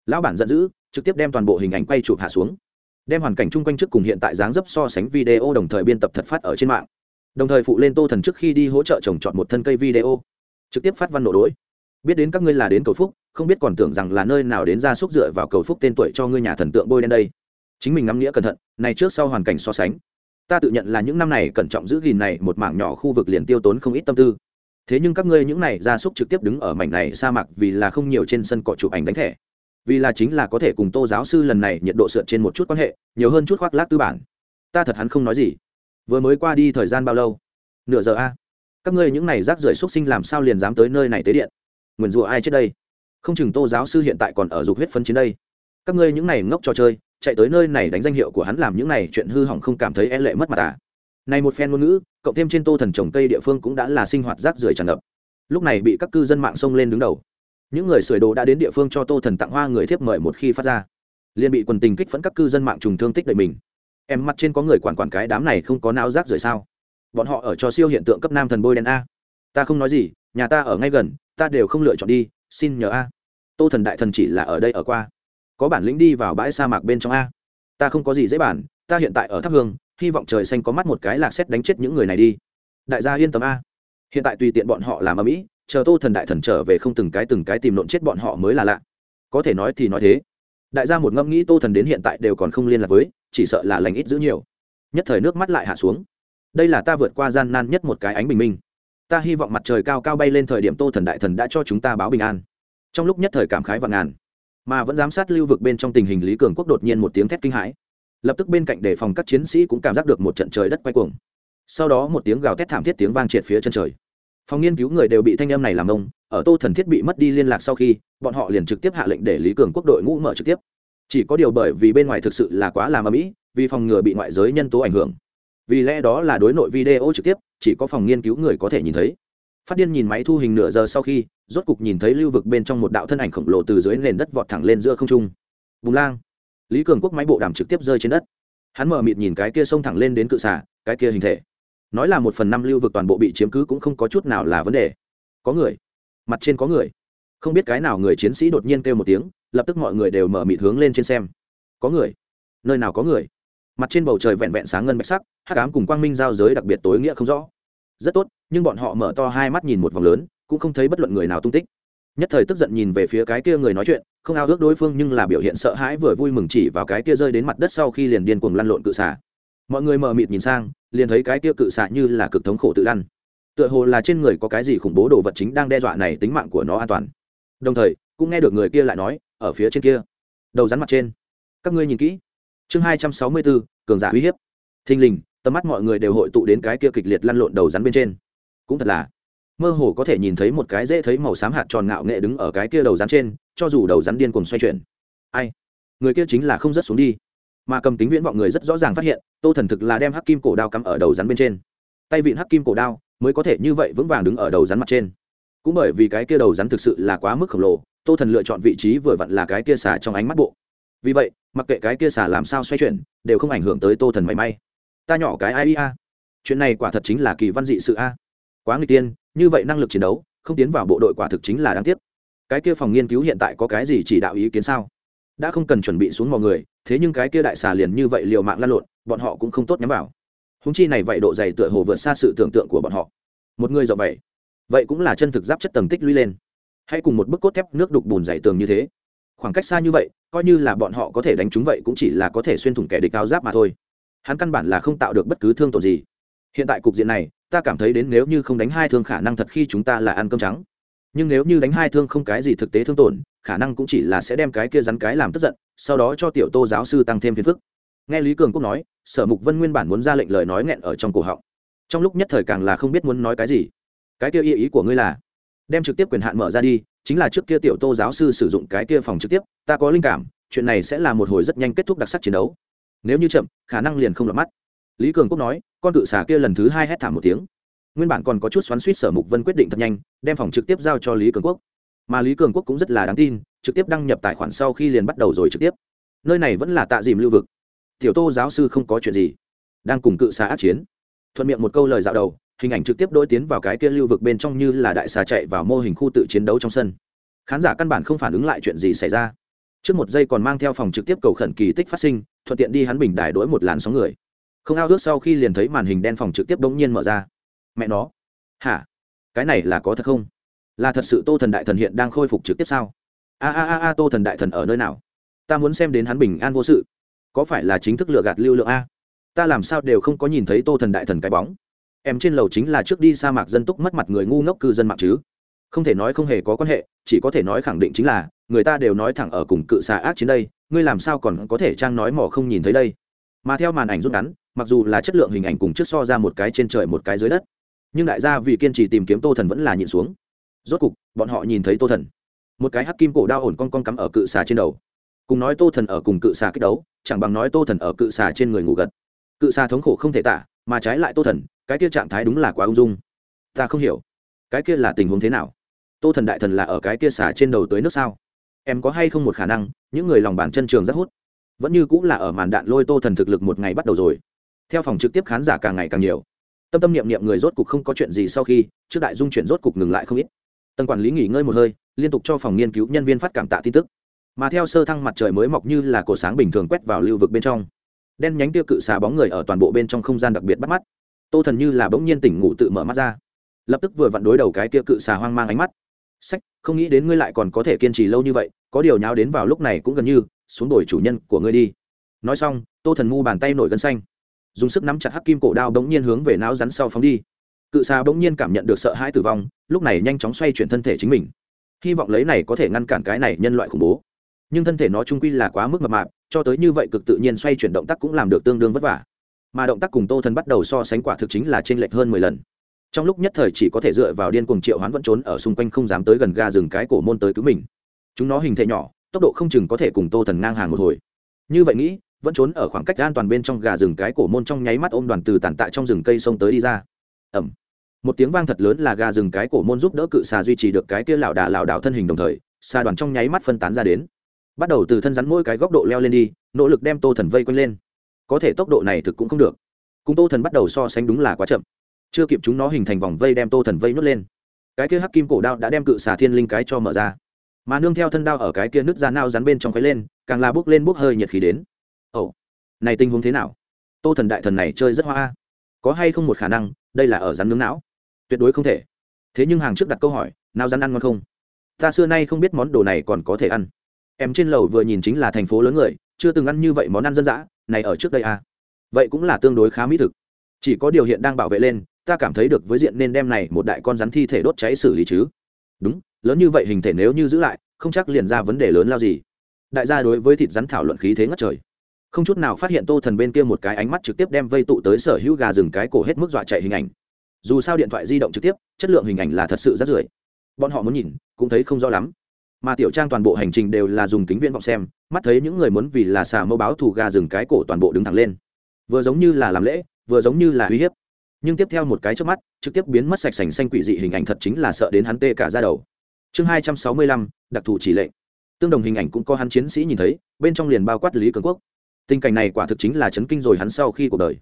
S1: Lão bản giận dữ, trực tiếp đem toàn bộ hình ảnh quay chụp hạ xuống. Đem hoàn cảnh chung quanh trước cùng hiện tại dáng dấp so sánh video đồng thời biên tập thật phát ở trên mạng. Đồng thời phụ lên tô thần trước khi đi hỗ trợ trồng trọt một thân cây video. Trực tiếp phát văn nổ đỗi biết đến các ngươi là đến cầu phúc, không biết còn tưởng rằng là nơi nào đến ra xúc dựa vào cầu phúc tên tuổi cho ngươi nhà thần tượng bôi đen đây. Chính mình ngắm nghĩa cẩn thận, này trước sau hoàn cảnh so sánh. Ta tự nhận là những năm này cẩn trọng giữ gìn này một mảng nhỏ khu vực liền tiêu tốn không ít tâm tư thế nhưng các ngươi những này gia súc trực tiếp đứng ở mảnh này sa mạc vì là không nhiều trên sân cỏ chụp ảnh đánh thẻ. Vì là chính là có thể cùng tô giáo sư lần này nhiệt độ sượt trên một chút quan hệ, nhiều hơn chút khoác lác tư bản. Ta thật hắn không nói gì. Vừa mới qua đi thời gian bao lâu? Nửa giờ a. Các ngươi những này rác rưởi xúc sinh làm sao liền dám tới nơi này tế điện? Nguyền rủa ai chết đây? Không chừng tô giáo sư hiện tại còn ở dục huyết phân chiến đây. Các ngươi những này ngốc trò chơi, chạy tới nơi này đánh danh hiệu của hắn làm những này chuyện hư hỏng không cảm thấy e lệ mất mặt à? Này một phen ngôn ngữ, cộng thêm trên tô thần trồng cây địa phương cũng đã là sinh hoạt rác rưởi tràn ngập. Lúc này bị các cư dân mạng xông lên đứng đầu. Những người sửa đồ đã đến địa phương cho tô thần tặng hoa người thiếp mời một khi phát ra. Liền bị quần tình kích phẫn các cư dân mạng trùng thương tích đầy mình. Em mặt trên có người quản quản cái đám này không có não rác rưởi sao? Bọn họ ở cho siêu hiện tượng cấp nam thần bôi đen a. Ta không nói gì, nhà ta ở ngay gần, ta đều không lựa chọn đi, xin nhờ a. Tô thần đại thần chỉ là ở đây ở qua. Có bản lĩnh đi vào bãi sa mạc bên trong a. Ta không có gì dễ bản ta hiện tại ở tháp hương hy vọng trời xanh có mắt một cái lạc xét đánh chết những người này đi. Đại gia yên tâm a. Hiện tại tùy tiện bọn họ làm ở mỹ chờ tô thần đại thần trở về không từng cái từng cái tìm lộn chết bọn họ mới là lạ. Có thể nói thì nói thế. Đại gia một ngẫm nghĩ tô thần đến hiện tại đều còn không liên lạc với, chỉ sợ là lành ít giữ nhiều. Nhất thời nước mắt lại hạ xuống. Đây là ta vượt qua gian nan nhất một cái ánh bình minh. Ta hy vọng mặt trời cao cao bay lên thời điểm tô thần đại thần đã cho chúng ta báo bình an. Trong lúc nhất thời cảm khái và ngàn, mà vẫn giám sát lưu vực bên trong tình hình lý cường quốc đột nhiên một tiếng thét kinh hãi lập tức bên cạnh đề phòng các chiến sĩ cũng cảm giác được một trận trời đất quay cuồng. Sau đó một tiếng gào thét thảm thiết tiếng vang triệt phía chân trời. Phòng nghiên cứu người đều bị thanh âm này làm ông, ở tô thần thiết bị mất đi liên lạc sau khi, bọn họ liền trực tiếp hạ lệnh để lý cường quốc đội ngũ mở trực tiếp. Chỉ có điều bởi vì bên ngoài thực sự là quá làm âm mỹ vì phòng ngừa bị ngoại giới nhân tố ảnh hưởng. Vì lẽ đó là đối nội video trực tiếp, chỉ có phòng nghiên cứu người có thể nhìn thấy. Phát điên nhìn máy thu hình nửa giờ sau khi, rốt cục nhìn thấy lưu vực bên trong một đạo thân ảnh khổng lồ từ dưới nền đất vọt thẳng lên giữa không trung. Vùng lang lý cường quốc máy bộ đàm trực tiếp rơi trên đất. Hắn mở mịt nhìn cái kia xông thẳng lên đến cự xả cái kia hình thể. Nói là một phần năm lưu vực toàn bộ bị chiếm cứ cũng không có chút nào là vấn đề. Có người. Mặt trên có người. Không biết cái nào người chiến sĩ đột nhiên kêu một tiếng, lập tức mọi người đều mở mịt hướng lên trên xem. Có người. Nơi nào có người? Mặt trên bầu trời vẹn vẹn sáng ngân bạch sắc hát cám cùng quang minh giao giới đặc biệt tối nghĩa không rõ. Rất tốt, nhưng bọn họ mở to hai mắt nhìn một vòng lớn, cũng không thấy bất luận người nào tung tích. Nhất thời tức giận nhìn về phía cái kia người nói chuyện không ao ước đối phương nhưng là biểu hiện sợ hãi vừa vui mừng chỉ vào cái kia rơi đến mặt đất sau khi liền điên cuồng lăn lộn cự xả mọi người mờ mịt nhìn sang, liền thấy cái kia cự xạ như là cực thống khổ tự lăn. Tựa hồ là trên người có cái gì khủng bố đồ vật chính đang đe dọa này tính mạng của nó an toàn. Đồng thời, cũng nghe được người kia lại nói, ở phía trên kia, đầu rắn mặt trên. Các ngươi nhìn kỹ. Chương hai trăm sáu mươi bốn cường giả uy hiếp. Thình lình, tầm mắt mọi người đều hội tụ đến cái kia kịch liệt lăn lộn đầu rắn bên trên. Cũng thật là, mơ hồ có thể nhìn thấy một cái dễ thấy màu xám hạt tròn ngạo nghệ đứng ở cái kia đầu rắn trên cho dù đầu rắn điên cùng xoay chuyển. Ai? Người kia chính là không rớt xuống đi. Mà cầm tính viễn vọng người rất rõ ràng phát hiện, tô thần thực là đem hắc kim cổ đao cắm ở đầu rắn bên trên. Tay vịn hắc kim cổ đao mới có thể như vậy vững vàng đứng ở đầu rắn mặt trên. Cũng bởi vì cái kia đầu rắn thực sự là quá mức khổng lồ, tô thần lựa chọn vị trí vừa vặn là cái kia xả trong ánh mắt bộ. Vì vậy, mặc kệ cái kia xả làm sao xoay chuyển, đều không ảnh hưởng tới tô thần mảy may. Ta nhỏ cái ai a? Chuyện này quả thật chính là kỳ văn dị sự a. Quá người tiên, như vậy năng lực chiến đấu, không tiến vào bộ đội quả thực chính là đáng tiếc cái kia phòng nghiên cứu hiện tại có cái gì chỉ đạo ý kiến sao? Đã không cần chuẩn bị xuống mọi người, thế nhưng cái kia đại xà liền như vậy liều mạng lan lộn, bọn họ cũng không tốt nhắm vào. Húng chi này vậy độ dày tựa hồ vượt xa sự tưởng tượng của bọn họ. Một người dọ vậy vậy cũng là chân thực giáp chất tầng tích lũy lên. Hay cùng một bức cốt thép nước đục bùn dày tường như thế. Khoảng cách xa như vậy, coi như là bọn họ có thể đánh chúng vậy cũng chỉ là có thể xuyên thủng kẻ địch cao giáp mà thôi. Hắn căn bản là không tạo được bất cứ thương tổn gì. Hiện tại cục diện này, ta cảm thấy đến nếu như không đánh hai thương khả năng thật khi chúng ta là ăn cơm trắng nhưng nếu như đánh hai thương không cái gì thực tế thương tổn, khả năng cũng chỉ là sẽ đem cái kia rắn cái làm tức giận, sau đó cho tiểu tô giáo sư tăng thêm phiền phức. Nghe lý cường quốc nói, sở mục vân nguyên bản muốn ra lệnh lời nói nghẹn ở trong cổ họng. Trong lúc nhất thời càng là không biết muốn nói cái gì. Cái kia ý ý của ngươi là, đem trực tiếp quyền hạn mở ra đi, chính là trước kia tiểu tô giáo sư sử dụng cái kia phòng trực tiếp, ta có linh cảm, chuyện này sẽ là một hồi rất nhanh kết thúc đặc sắc chiến đấu. Nếu như chậm, khả năng liền không lọt mắt. Lý cường quốc nói, con cự xà kia lần thứ hai hét thảm một tiếng nguyên bản còn có chút xoắn suýt sở mục vân quyết định thật nhanh, đem phòng trực tiếp giao cho lý cường quốc. Mà lý cường quốc cũng rất là đáng tin, trực tiếp đăng nhập tài khoản sau khi liền bắt đầu rồi trực tiếp. Nơi này vẫn là tạ dìm lưu vực. Tiểu tô giáo sư không có chuyện gì. Đang cùng cự xà át chiến. Thuận miệng một câu lời dạo đầu, hình ảnh trực tiếp đôi tiến vào cái kia lưu vực bên trong như là đại xà chạy vào mô hình khu tự chiến đấu trong sân. Khán giả căn bản không phản ứng lại chuyện gì xảy ra. Trước một giây còn mang theo phòng trực tiếp cầu khẩn kỳ tích phát sinh, thuận tiện đi hắn bình đài đỗi một làn sóng người. Không ao ước sau khi liền thấy màn hình đen phòng trực tiếp bỗng nhiên mở ra mẹ nó. Hả? Cái này là có thật không? Là thật sự tô thần đại thần hiện đang khôi phục trực tiếp sao? A a a a, tô thần đại thần ở nơi nào? Ta muốn xem đến hắn bình an vô sự. Có phải là chính thức lừa gạt lưu lượng a? Ta làm sao đều không có nhìn thấy tô thần đại thần cái bóng. Em trên lầu chính là trước đi sa mạc dân túc mất mặt người ngu ngốc cư dân mạng chứ. Không thể nói không hề có quan hệ, chỉ có thể nói khẳng định chính là, người ta đều nói thẳng ở cùng cự xà ác chiến đây, ngươi làm sao còn có thể trang nói mỏ không nhìn thấy đây? Mà theo màn ảnh rút ngắn, mặc dù là chất lượng hình ảnh cùng trước so ra một cái trên trời một cái dưới đất nhưng đại gia vì kiên trì tìm kiếm tô thần vẫn là nhìn xuống. Rốt cục, bọn họ nhìn thấy tô thần. Một cái hắc kim cổ đao ổn con con cắm ở cự xà trên đầu. Cùng nói tô thần ở cùng cự xà kích đấu, chẳng bằng nói tô thần ở cự xà trên người ngủ gật. Cự xà thống khổ không thể tả, mà trái lại tô thần, cái kia trạng thái đúng là quá ung dung. Ta không hiểu, cái kia là tình huống thế nào? Tô thần đại thần là ở cái kia xà trên đầu tới nước sao? Em có hay không một khả năng, những người lòng bàn chân trường rất hút? Vẫn như cũng là ở màn đạn lôi tô thần thực lực một ngày bắt đầu rồi. Theo phòng trực tiếp khán giả càng ngày càng nhiều tâm tâm niệm niệm người rốt cục không có chuyện gì sau khi, trước đại dung chuyển rốt cục ngừng lại không ít. Tầng quản lý nghỉ ngơi một hơi, liên tục cho phòng nghiên cứu nhân viên phát cảm tạ tin tức. Mà theo sơ thăng mặt trời mới mọc như là cổ sáng bình thường quét vào lưu vực bên trong. Đen nhánh tiêu cự xà bóng người ở toàn bộ bên trong không gian đặc biệt bắt mắt. Tô thần như là bỗng nhiên tỉnh ngủ tự mở mắt ra. Lập tức vừa vặn đối đầu cái tiêu cự xà hoang mang ánh mắt. Sách, không nghĩ đến ngươi lại còn có thể kiên trì lâu như vậy, có điều nháo đến vào lúc này cũng gần như, xuống đổi chủ nhân của ngươi đi. Nói xong, tô thần mu bàn tay nổi gân xanh dùng sức nắm chặt hắc kim cổ đao bỗng nhiên hướng về não rắn sau phóng đi. Cự xà bỗng nhiên cảm nhận được sợ hãi tử vong, lúc này nhanh chóng xoay chuyển thân thể chính mình. Hy vọng lấy này có thể ngăn cản cái này nhân loại khủng bố. Nhưng thân thể nó trung quy là quá mức mập mạp, cho tới như vậy cực tự nhiên xoay chuyển động tác cũng làm được tương đương vất vả. Mà động tác cùng tô thần bắt đầu so sánh quả thực chính là t r ê n lệch hơn mười lần. Trong lúc nhất thời chỉ có thể dựa vào điên cuồng triệu hoán vẫn trốn ở xung quanh không dám tới gần ga rừng cái cổ môn tới cứu mình. Chúng nó hình thể nhỏ, tốc độ không chừng có thể cùng tô thần ngang hàng một hồi. Như vậy nghĩ vẫn trốn ở khoảng cách an toàn bên trong gà rừng cái cổ môn trong nháy mắt ôm đoàn từ tàn tạ trong rừng cây sông tới đi ra. Ẩm một tiếng vang thật lớn là gà rừng cái cổ môn giúp đỡ cự xà duy trì được cái kia lảo đà lảo đảo thân hình đồng thời, xà đoàn trong nháy mắt phân tán ra đến. Bắt đầu từ thân rắn mỗi cái góc độ leo lên đi, nỗ lực đem tô thần vây quanh lên. Có thể tốc độ này thực cũng không được. Cùng tô thần bắt đầu so sánh đúng là quá chậm. Chưa kịp chúng nó hình thành vòng vây đem tô thần vây nuốt lên. Cái kia hắc kim cổ đao đã đem cự xà thiên linh cái cho mở ra. Mà nương theo thân đao ở cái kia nứt ra nao rắn bên trong khuấy lên, càng là bước lên bốc hơi nhiệt khí đến ồ, này tình huống thế nào? Tô thần đại thần này chơi rất hoa. Có hay không một khả năng, đây là ở rắn nướng não? Tuyệt đối không thể. Thế nhưng hàng trước đặt câu hỏi, nào rắn ăn ngon không? Ta xưa nay không biết món đồ này còn có thể ăn. Em trên lầu vừa nhìn chính là thành phố lớn người, chưa từng ăn như vậy món ăn dân dã, này ở trước đây à. vậy cũng là tương đối khá mỹ thực. Chỉ có điều hiện đang bảo vệ lên, ta cảm thấy được với diện nên đem này một đại con rắn thi thể đốt cháy xử lý chứ. Đúng, lớn như vậy hình thể nếu như giữ lại, không chắc liền ra vấn đề lớn lao gì. Đại gia đối với thịt rắn thảo luận khí thế ngất trời không chút nào phát hiện tô thần bên kia một cái ánh mắt trực tiếp đem vây tụ tới sở hữu gà rừng cái cổ hết mức dọa chạy hình ảnh. Dù sao điện thoại di động trực tiếp, chất lượng hình ảnh là thật sự rất rưởi bọn họ muốn nhìn, cũng thấy không rõ lắm. Mà tiểu trang toàn bộ hành trình đều là dùng kính viễn vọng xem, mắt thấy những người muốn vì là xà mâu báo thù gà rừng cái cổ toàn bộ đứng thẳng lên. Vừa giống như là làm lễ, vừa giống như là uy hiếp. Nhưng tiếp theo một cái trước mắt, trực tiếp biến mất sạch sành xanh quỷ dị hình ảnh thật chính là sợ đến hắn tê cả ra đầu. Chương hai trăm sáu mươi lăm, đặc thù chỉ lệnh. Tương đồng hình ảnh cũng có hắn chiến sĩ nhìn thấy, bên trong liền bao quát lý cường quốc tình cảnh này quả thực chính là chấn kinh rồi hắn sau khi cuộc đời.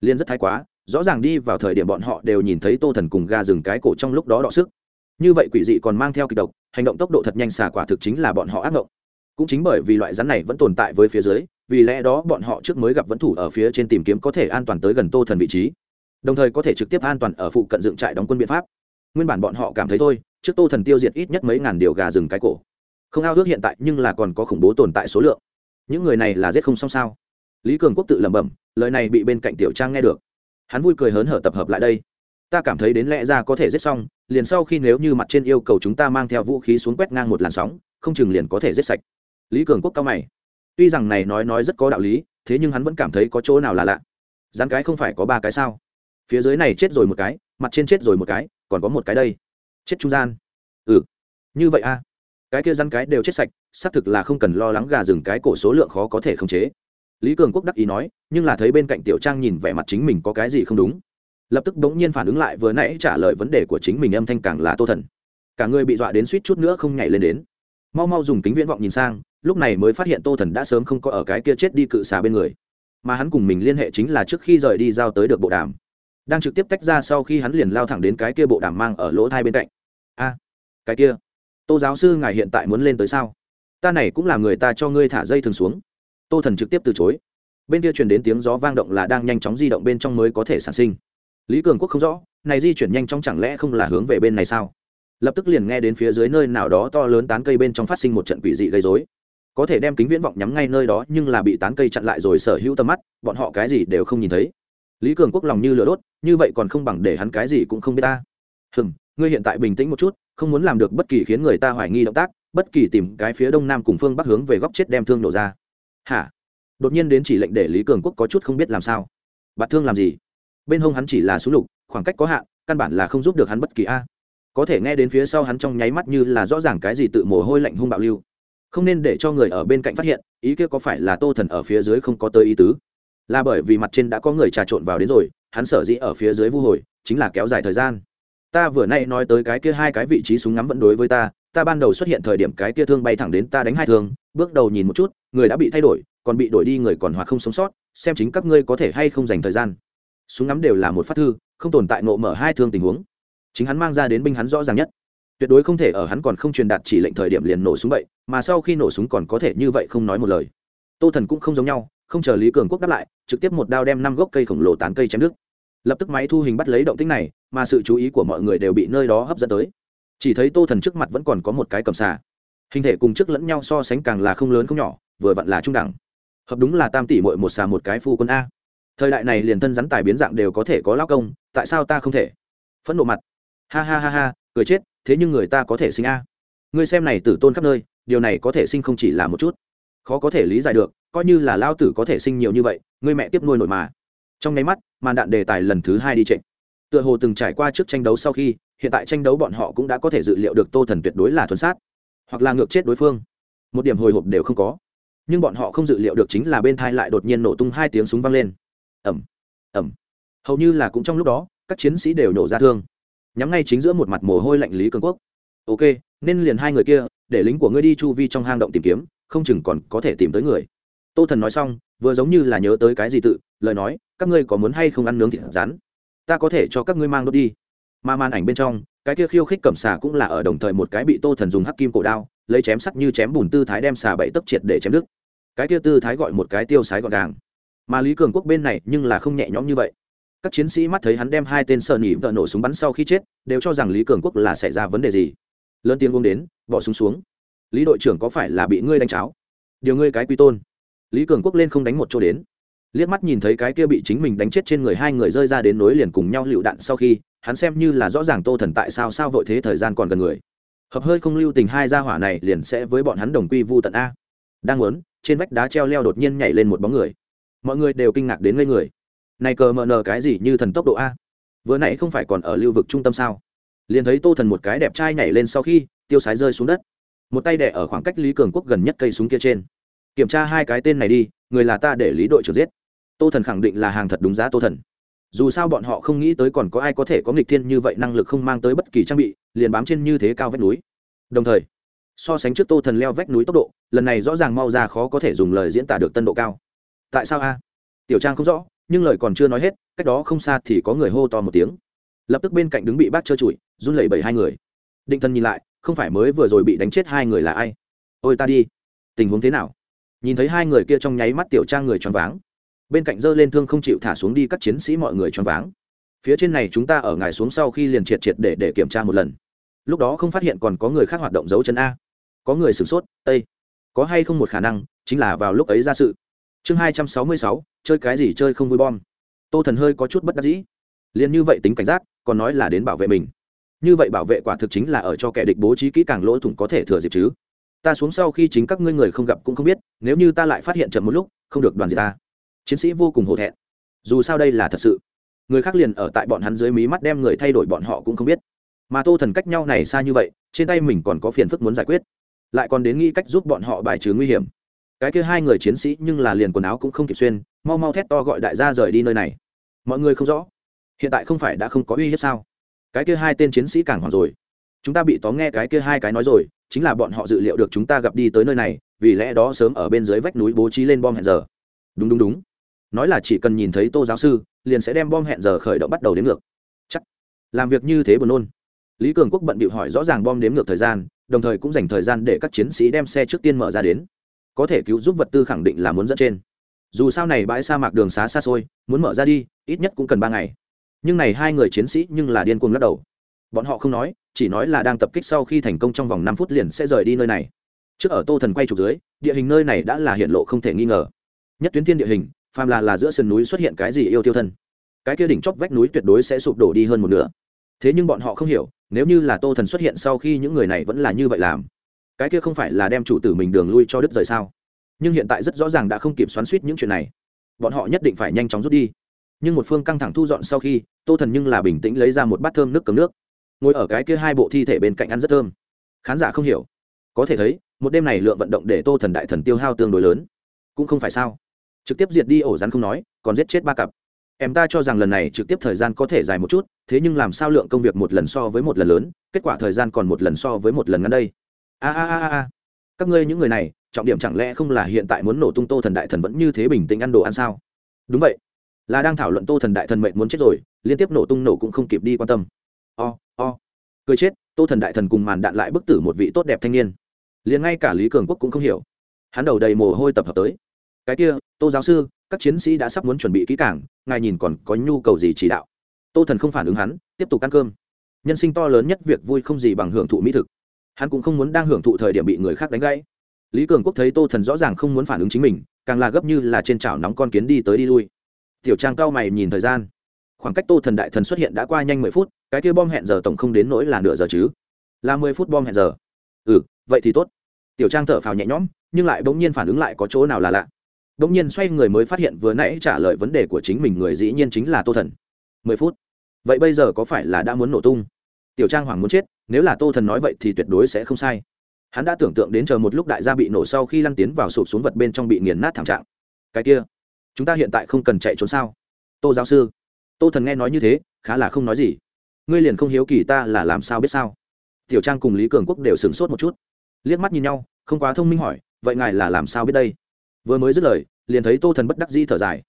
S1: Liên rất thái quá, rõ ràng đi vào thời điểm bọn họ đều nhìn thấy tô thần cùng ga rừng cái cổ trong lúc đó đọ sức. Như vậy quỷ dị còn mang theo kịch độc, hành động tốc độ thật nhanh xả quả thực chính là bọn họ ác mộng cũng chính bởi vì loại rắn này vẫn tồn tại với phía dưới, vì lẽ đó bọn họ trước mới gặp vẫn thủ ở phía trên tìm kiếm có thể an toàn tới gần tô thần vị trí. Đồng thời có thể trực tiếp an toàn ở phụ cận dựng trại đóng quân biện pháp. Nguyên bản bọn họ cảm thấy thôi, trước tô thần tiêu diệt ít nhất mấy ngàn điều gà rừng cái cổ. Không ao ước hiện tại, nhưng là còn có khủng bố tồn tại số lượng những người này là giết không xong sao? Lý cường quốc tự lẩm bẩm, lời này bị bên cạnh tiểu trang nghe được. Hắn vui cười hớn hở tập hợp lại đây. Ta cảm thấy đến lẽ ra có thể giết xong, liền sau khi nếu như mặt trên yêu cầu chúng ta mang theo vũ khí xuống quét ngang một làn sóng, không chừng liền có thể giết sạch. Lý cường quốc cao mày. Tuy rằng này nói nói rất có đạo lý, thế nhưng hắn vẫn cảm thấy có chỗ nào là lạ. Rắn cái không phải có ba cái sao? Phía dưới này chết rồi một cái, mặt trên chết rồi một cái, còn có một cái đây. Chết trung gian. Ừ. Như vậy a cái kia rắn cái đều chết sạch, xác thực là không cần lo lắng gà rừng cái cổ số lượng khó có thể khống chế. Lý cường quốc đắc ý nói, nhưng là thấy bên cạnh tiểu trang nhìn vẻ mặt chính mình có cái gì không đúng. Lập tức bỗng nhiên phản ứng lại, vừa nãy trả lời vấn đề của chính mình âm thanh càng là tô thần. Cả người bị dọa đến suýt chút nữa không nhảy lên đến. Mau mau dùng kính viễn vọng nhìn sang, lúc này mới phát hiện tô thần đã sớm không có ở cái kia chết đi cự xà bên người. Mà hắn cùng mình liên hệ chính là trước khi rời đi giao tới được bộ đàm. Đang trực tiếp tách ra sau khi hắn liền lao thẳng đến cái kia bộ đàm mang ở lỗ thai bên cạnh. A, cái kia tô giáo sư ngài hiện tại muốn lên tới sao? Ta này cũng là người ta cho ngươi thả dây thường xuống. Tô thần trực tiếp từ chối. Bên kia truyền đến tiếng gió vang động là đang nhanh chóng di động bên trong mới có thể sản sinh. Lý cường quốc không rõ, này di chuyển nhanh chóng chẳng lẽ không là hướng về bên này sao? Lập tức liền nghe đến phía dưới nơi nào đó to lớn tán cây bên trong phát sinh một trận quỷ dị gây dối có thể đem kính viễn vọng nhắm ngay nơi đó, nhưng là bị tán cây chặn lại rồi sở hữu tầm mắt, bọn họ cái gì đều không nhìn thấy. Lý cường quốc lòng như lửa đốt, như vậy còn không bằng để hắn cái gì cũng không biết ta. Hừm, ngươi hiện tại bình tĩnh một chút không muốn làm được bất kỳ khiến người ta hoài nghi động tác, bất kỳ tìm cái phía đông nam cùng phương bắc hướng về góc chết đem thương nổ ra. Hả? Đột nhiên đến chỉ lệnh để lý cường quốc có chút không biết làm sao. Bạn thương làm gì? Bên hông hắn chỉ là súng lục, khoảng cách có hạn, căn bản là không giúp được hắn bất kỳ a. Có thể nghe đến phía sau hắn trong nháy mắt như là rõ ràng cái gì tự mồ hôi lạnh hung bạo lưu. Không nên để cho người ở bên cạnh phát hiện, ý kia có phải là tô thần ở phía dưới không có tới ý tứ? Là bởi vì mặt trên đã có người trà trộn vào đến rồi, hắn sở dĩ ở phía dưới vu hồi, chính là kéo dài thời gian ta vừa nay nói tới cái kia hai cái vị trí súng ngắm vẫn đối với ta ta ban đầu xuất hiện thời điểm cái kia thương bay thẳng đến ta đánh hai thương bước đầu nhìn một chút người đã bị thay đổi còn bị đổi đi người còn hoặc không sống sót xem chính các ngươi có thể hay không dành thời gian. Súng ngắm đều là một phát thư không tồn tại nộ mở hai thương tình huống. Chính hắn mang ra đến binh hắn rõ ràng nhất. Tuyệt đối không thể ở hắn còn không truyền đạt chỉ lệnh thời điểm liền nổ súng vậy, mà sau khi nổ súng còn có thể như vậy không nói một lời. Tô thần cũng không giống nhau không chờ lý cường quốc đáp lại trực tiếp một đao đem năm gốc cây khổng lồ tán cây chém nước lập tức máy thu hình bắt lấy động tích này, mà sự chú ý của mọi người đều bị nơi đó hấp dẫn tới. Chỉ thấy tô thần trước mặt vẫn còn có một cái cầm xà. Hình thể cùng trước lẫn nhau so sánh càng là không lớn không nhỏ, vừa vặn là trung đẳng. Hợp đúng là tam tỷ mội một xà một cái phu quân a. Thời đại này liền thân rắn tài biến dạng đều có thể có lao công, tại sao ta không thể? Phẫn nộ mặt. Ha ha ha ha, cười chết, thế nhưng người ta có thể sinh a. Ngươi xem này tử tôn khắp nơi, điều này có thể sinh không chỉ là một chút. Khó có thể lý giải được, coi như là lao tử có thể sinh nhiều như vậy ngươi mẹ tiếp nuôi nổi mà. Trong nháy mắt màn đạn đề tài lần thứ hai đi trịnh. Tựa hồ từng trải qua trước tranh đấu sau khi, hiện tại tranh đấu bọn họ cũng đã có thể dự liệu được tô thần tuyệt đối là thuần sát, hoặc là ngược chết đối phương. Một điểm hồi hộp đều không có. Nhưng bọn họ không dự liệu được chính là bên thai lại đột nhiên nổ tung hai tiếng súng vang lên. Ẩm ẩm hầu như là cũng trong lúc đó, các chiến sĩ đều nổ ra thương. Nhắm ngay chính giữa một mặt mồ hôi lạnh lý cường quốc. Ok, nên liền hai người kia, để lính của ngươi đi chu vi trong hang động tìm kiếm, không chừng còn có thể tìm tới người. Tô thần nói xong vừa giống như là nhớ tới cái gì tự, lời nói, các ngươi có muốn hay không ăn nướng thịt rắn ta có thể cho các ngươi mang đốt đi. Mà màn ảnh bên trong, cái kia khiêu khích cầm xà cũng là ở đồng thời một cái bị tô thần dùng hắc kim cổ đao, lấy chém sắt như chém bùn tư thái đem xà bậy tấp triệt để chém đứt. Cái kia tư thái gọi một cái tiêu sái gọn gàng. Mà lý cường quốc bên này nhưng là không nhẹ nhõm như vậy. Các chiến sĩ mắt thấy hắn đem hai tên sợ nỉ vợ nổ súng bắn sau khi chết, đều cho rằng lý cường quốc là xảy ra vấn đề gì. Lớn tiếng uống đến, bỏ súng xuống. Lý đội trưởng có phải là bị ngươi đánh cháo? Điều ngươi cái quy tôn lý cường quốc lên không đánh một chỗ đến. Liếc mắt nhìn thấy cái kia bị chính mình đánh chết trên người hai người rơi ra đến nối liền cùng nhau lựu đạn sau khi, hắn xem như là rõ ràng tô thần tại sao sao vội thế thời gian còn gần người. Hợp hơi không lưu tình hai gia hỏa này liền sẽ với bọn hắn đồng quy vu tận a. Đang muốn, trên vách đá treo leo đột nhiên nhảy lên một bóng người. Mọi người đều kinh ngạc đến ngây người. Này cờ mờ nờ cái gì như thần tốc độ a? Vừa nãy không phải còn ở lưu vực trung tâm sao? Liền thấy tô thần một cái đẹp trai nhảy lên sau khi, tiêu sái rơi xuống đất. Một tay đẻ ở khoảng cách lý cường quốc gần nhất cây súng kia trên kiểm tra hai cái tên này đi, người là ta để lý đội trưởng giết. Tô thần khẳng định là hàng thật đúng giá tô thần. Dù sao bọn họ không nghĩ tới còn có ai có thể có nghịch thiên như vậy năng lực không mang tới bất kỳ trang bị, liền bám trên như thế cao vách núi. Đồng thời, so sánh trước tô thần leo vách núi tốc độ, lần này rõ ràng mau ra khó có thể dùng lời diễn tả được tân độ cao. Tại sao a? Tiểu trang không rõ, nhưng lời còn chưa nói hết, cách đó không xa thì có người hô to một tiếng. Lập tức bên cạnh đứng bị bác trơ trụi, run lẩy bẩy hai người. Định thân nhìn lại, không phải mới vừa rồi bị đánh chết hai người là ai? Ôi ta đi. Tình huống thế nào? Nhìn thấy hai người kia trong nháy mắt tiểu trang người choáng váng. Bên cạnh dơ lên thương không chịu thả xuống đi các chiến sĩ mọi người choáng váng. Phía trên này chúng ta ở ngài xuống sau khi liền triệt triệt để để kiểm tra một lần. Lúc đó không phát hiện còn có người khác hoạt động dấu chân a. Có người sửng sốt ây có hay không một khả năng, chính là vào lúc ấy ra sự. Chương hai trăm sáu mươi sáu, chơi cái gì chơi không vui bom. Tô thần hơi có chút bất đắc dĩ. Liền như vậy tính cảnh giác, còn nói là đến bảo vệ mình. Như vậy bảo vệ quả thực chính là ở cho kẻ địch bố trí kỹ càng lỗ thủng có thể thừa dịp chứ ta xuống sau khi chính các ngươi người không gặp cũng không biết, nếu như ta lại phát hiện chậm một lúc, không được đoàn gì ta. Chiến sĩ vô cùng hổ thẹn. Dù sao đây là thật sự. Người khác liền ở tại bọn hắn dưới mí mắt đem người thay đổi bọn họ cũng không biết. Mà tô thần cách nhau này xa như vậy, trên tay mình còn có phiền phức muốn giải quyết. Lại còn đến nghĩ cách giúp bọn họ bài trừ nguy hiểm. Cái kia hai người chiến sĩ nhưng là liền quần áo cũng không kịp xuyên, mau mau thét to gọi đại gia rời đi nơi này. Mọi người không rõ. Hiện tại không phải đã không có uy hiếp sao? Cái kia hai tên chiến sĩ càng hoảng rồi. Chúng ta bị tóm nghe cái kia hai cái nói rồi chính là bọn họ dự liệu được chúng ta gặp đi tới nơi này, vì lẽ đó sớm ở bên dưới vách núi bố trí lên bom hẹn giờ. Đúng đúng đúng. Nói là chỉ cần nhìn thấy tô giáo sư, liền sẽ đem bom hẹn giờ khởi động bắt đầu đến ngược. Chắc. Làm việc như thế buồn nôn. Lý cường quốc bận bịu hỏi rõ ràng bom đếm ngược thời gian, đồng thời cũng dành thời gian để các chiến sĩ đem xe trước tiên mở ra đến. Có thể cứu giúp vật tư khẳng định là muốn dẫn trên. Dù sao này bãi sa mạc đường xá xa xôi, muốn mở ra đi, ít nhất cũng cần ba ngày. Nhưng này hai người chiến sĩ nhưng là điên cuồng lắc đầu. Bọn họ không nói chỉ nói là đang tập kích sau khi thành công trong vòng năm phút liền sẽ rời đi nơi này. Trước ở tô thần quay trục dưới, địa hình nơi này đã là hiện lộ không thể nghi ngờ. Nhất tuyến thiên địa hình, phàm là là giữa sườn núi xuất hiện cái gì yêu tiêu thân, cái kia đỉnh chóp vách núi tuyệt đối sẽ sụp đổ đi hơn một nửa. Thế nhưng bọn họ không hiểu, nếu như là tô thần xuất hiện sau khi những người này vẫn là như vậy làm, cái kia không phải là đem chủ tử mình đường lui cho đứt rời sao? Nhưng hiện tại rất rõ ràng đã không kịp xoắn suýt những chuyện này. Bọn họ nhất định phải nhanh chóng rút đi. Nhưng một phương căng thẳng thu dọn sau khi, tô thần nhưng là bình tĩnh lấy ra một bát thơm nước cầm nước ngồi ở cái kia hai bộ thi thể bên cạnh ăn rất thơm. Khán giả không hiểu. Có thể thấy, một đêm này lượng vận động để tô thần đại thần tiêu hao tương đối lớn. Cũng không phải sao. Trực tiếp diệt đi ổ rắn không nói, còn giết chết ba cặp. Em ta cho rằng lần này trực tiếp thời gian có thể dài một chút, thế nhưng làm sao lượng công việc một lần so với một lần lớn, kết quả thời gian còn một lần so với một lần ngắn đây. A a a a các ngươi những người này, trọng điểm chẳng lẽ không là hiện tại muốn nổ tung tô thần đại thần vẫn như thế bình tĩnh ăn đồ ăn sao? Đúng vậy. Là đang thảo luận tô thần đại thần mệnh muốn chết rồi, liên tiếp nổ tung nổ cũng không kịp đi quan tâm o o. Cười chết, tô thần đại thần cùng màn đạn lại bức tử một vị tốt đẹp thanh niên. Liền ngay cả lý cường quốc cũng không hiểu. Hắn đầu đầy mồ hôi tập hợp tới. Cái kia, tô giáo sư, các chiến sĩ đã sắp muốn chuẩn bị kỹ cảng ngài nhìn còn có nhu cầu gì chỉ đạo? Tô thần không phản ứng hắn, tiếp tục ăn cơm. Nhân sinh to lớn nhất việc vui không gì bằng hưởng thụ mỹ thực. Hắn cũng không muốn đang hưởng thụ thời điểm bị người khác đánh gãy. Lý cường quốc thấy tô thần rõ ràng không muốn phản ứng chính mình, càng là gấp như là trên chảo nóng con kiến đi tới đi lui. Tiểu trang cao mày nhìn thời gian. Khoảng cách tô thần đại thần xuất hiện đã qua nhanh mười phút cái kia bom hẹn giờ tổng không đến nỗi là nửa giờ chứ? Là mười phút bom hẹn giờ. Ừ vậy thì tốt. Tiểu trang thở phào nhẹ nhõm, nhưng lại bỗng nhiên phản ứng lại có chỗ nào là lạ. Bỗng nhiên xoay người mới phát hiện vừa nãy trả lời vấn đề của chính mình người dĩ nhiên chính là tô thần. Mười phút. Vậy bây giờ có phải là đã muốn nổ tung? Tiểu trang hoảng muốn chết, nếu là tô thần nói vậy thì tuyệt đối sẽ không sai. Hắn đã tưởng tượng đến chờ một lúc đại gia bị nổ sau khi lăn tiến vào sụp xuống vật bên trong bị nghiền nát thảm trạng. Cái kia, chúng ta hiện tại không cần chạy trốn sao? Tô giáo sư. Tô thần nghe nói như thế, khá là không nói gì ngươi liền không hiếu kỳ ta là làm sao biết sao? Tiểu trang cùng lý cường quốc đều sửng sốt một chút. Liếc mắt nhìn nhau, không quá thông minh hỏi, vậy ngài là làm sao biết đây? Vừa mới dứt lời, liền thấy tô thần bất đắc di thở dài.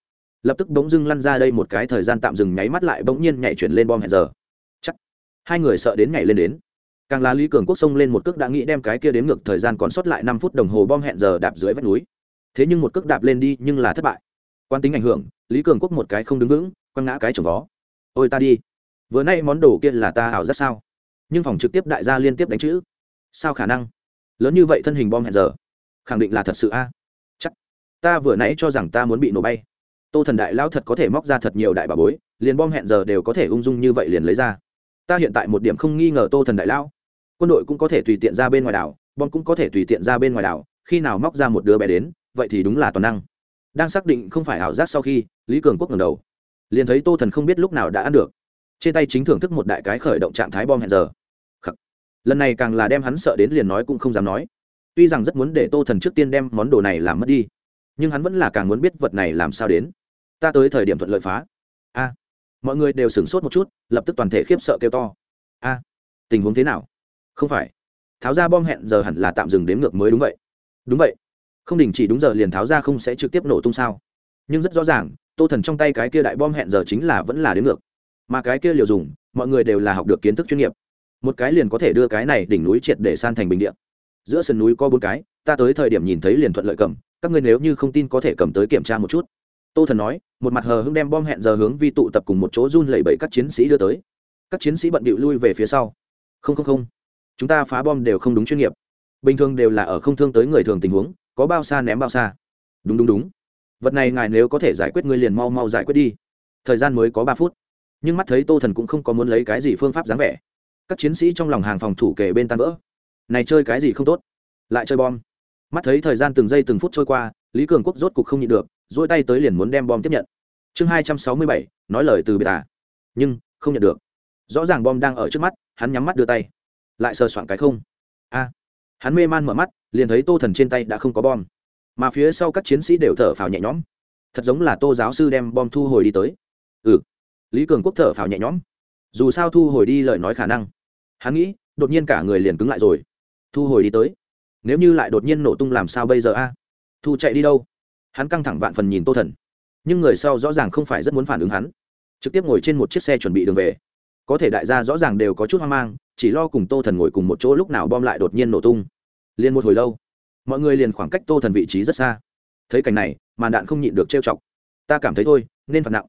S1: Lập tức bỗng dưng lăn ra đây một cái thời gian tạm dừng, nháy mắt lại bỗng nhiên nhảy chuyển lên bom hẹn giờ. Chắc, hai người sợ đến nhảy lên đến. Càng là lý cường quốc xông lên một cước đã nghĩ đem cái kia đến ngược thời gian còn sót lại năm phút đồng hồ bom hẹn giờ đạp dưới vách núi. Thế nhưng một cước đạp lên đi nhưng là thất bại. Quan tính ảnh hưởng, lý cường quốc một cái không đứng vững, quăng ngã cái chồng vó. Ôi ta đi vừa nay món đồ kia là ta ảo rất sao? Nhưng phòng trực tiếp đại gia liên tiếp đánh chữ. Sao khả năng? Lớn như vậy thân hình bom hẹn giờ. Khẳng định là thật sự a. Chắc. Ta vừa nãy cho rằng ta muốn bị nổ bay. Tô thần đại lão thật có thể móc ra thật nhiều đại bà bối, liền bom hẹn giờ đều có thể ung dung như vậy liền lấy ra. Ta hiện tại một điểm không nghi ngờ tô thần đại lão. Quân đội cũng có thể tùy tiện ra bên ngoài đảo, bom cũng có thể tùy tiện ra bên ngoài đảo, khi nào móc ra một đứa bé đến, vậy thì đúng là toàn năng. Đang xác định không phải ảo giác sau khi, lý cường quốc ngẩng đầu. Liền thấy tô thần không biết lúc nào đã ăn được trên tay chính thưởng thức một đại cái khởi động trạng thái bom hẹn giờ. Khắc. lần này càng là đem hắn sợ đến liền nói cũng không dám nói. Tuy rằng rất muốn để tô thần trước tiên đem món đồ này làm mất đi, nhưng hắn vẫn là càng muốn biết vật này làm sao đến. Ta tới thời điểm thuận lợi phá. A. Mọi người đều sửng sốt một chút, lập tức toàn thể khiếp sợ kêu to. A. Tình huống thế nào? Không phải. Tháo ra bom hẹn giờ hẳn là tạm dừng đếm ngược mới đúng vậy. Đúng vậy. Không đình chỉ đúng giờ liền tháo ra không sẽ trực tiếp nổ tung sao. Nhưng rất rõ ràng, tô thần trong tay cái kia đại bom hẹn giờ chính là vẫn là đếm ngược mà cái kia liều dùng, mọi người đều là học được kiến thức chuyên nghiệp. Một cái liền có thể đưa cái này đỉnh núi triệt để san thành bình điện giữa sườn núi có bốn cái, ta tới thời điểm nhìn thấy liền thuận lợi cầm, các ngươi nếu như không tin có thể cầm tới kiểm tra một chút. Tô thần nói, một mặt hờ hưng đem bom hẹn giờ hướng vi tụ tập cùng một chỗ run lẩy bẩy các chiến sĩ đưa tới. Các chiến sĩ bận bịu lui về phía sau. Không không không, chúng ta phá bom đều không đúng chuyên nghiệp. Bình thường đều là ở không thương tới người thường tình huống, có bao xa ném bao xa. Đúng đúng đúng. Vật này ngài nếu có thể giải quyết ngươi liền mau mau giải quyết đi. Thời gian mới có ba phút nhưng mắt thấy tô thần cũng không có muốn lấy cái gì phương pháp dáng vẻ. Các chiến sĩ trong lòng hàng phòng thủ kề bên tan vỡ. Này chơi cái gì không tốt? Lại chơi bom. Mắt thấy thời gian từng giây từng phút trôi qua, lý cường quốc rốt cục không nhịn được dỗi tay tới liền muốn đem bom tiếp nhận. Chương hai trăm sáu mươi bảy, nói lời từ biệt à. Nhưng, không nhận được. Rõ ràng bom đang ở trước mắt, hắn nhắm mắt đưa tay. Lại sờ soạn cái không. A. Hắn mê man mở mắt, liền thấy tô thần trên tay đã không có bom. Mà phía sau các chiến sĩ đều thở phào nhẹ nhõm. Thật giống là tô giáo sư đem bom thu hồi đi tới. Ừ lý cường quốc thở phào nhẹ nhõm. Dù sao thu hồi đi lời nói khả năng. Hắn nghĩ, đột nhiên cả người liền cứng lại rồi. Thu hồi đi tới. Nếu như lại đột nhiên nổ tung làm sao bây giờ a? Thu chạy đi đâu? Hắn căng thẳng vạn phần nhìn tô thần. Nhưng người sau rõ ràng không phải rất muốn phản ứng hắn. Trực tiếp ngồi trên một chiếc xe chuẩn bị đường về. Có thể đại gia rõ ràng đều có chút hoang mang, chỉ lo cùng tô thần ngồi cùng một chỗ lúc nào bom lại đột nhiên nổ tung. Liền một hồi lâu, mọi người liền khoảng cách tô thần vị trí rất xa. Thấy cảnh này, màn đạn không nhịn được trêu chọc. Ta cảm thấy thôi, nên phạt nặng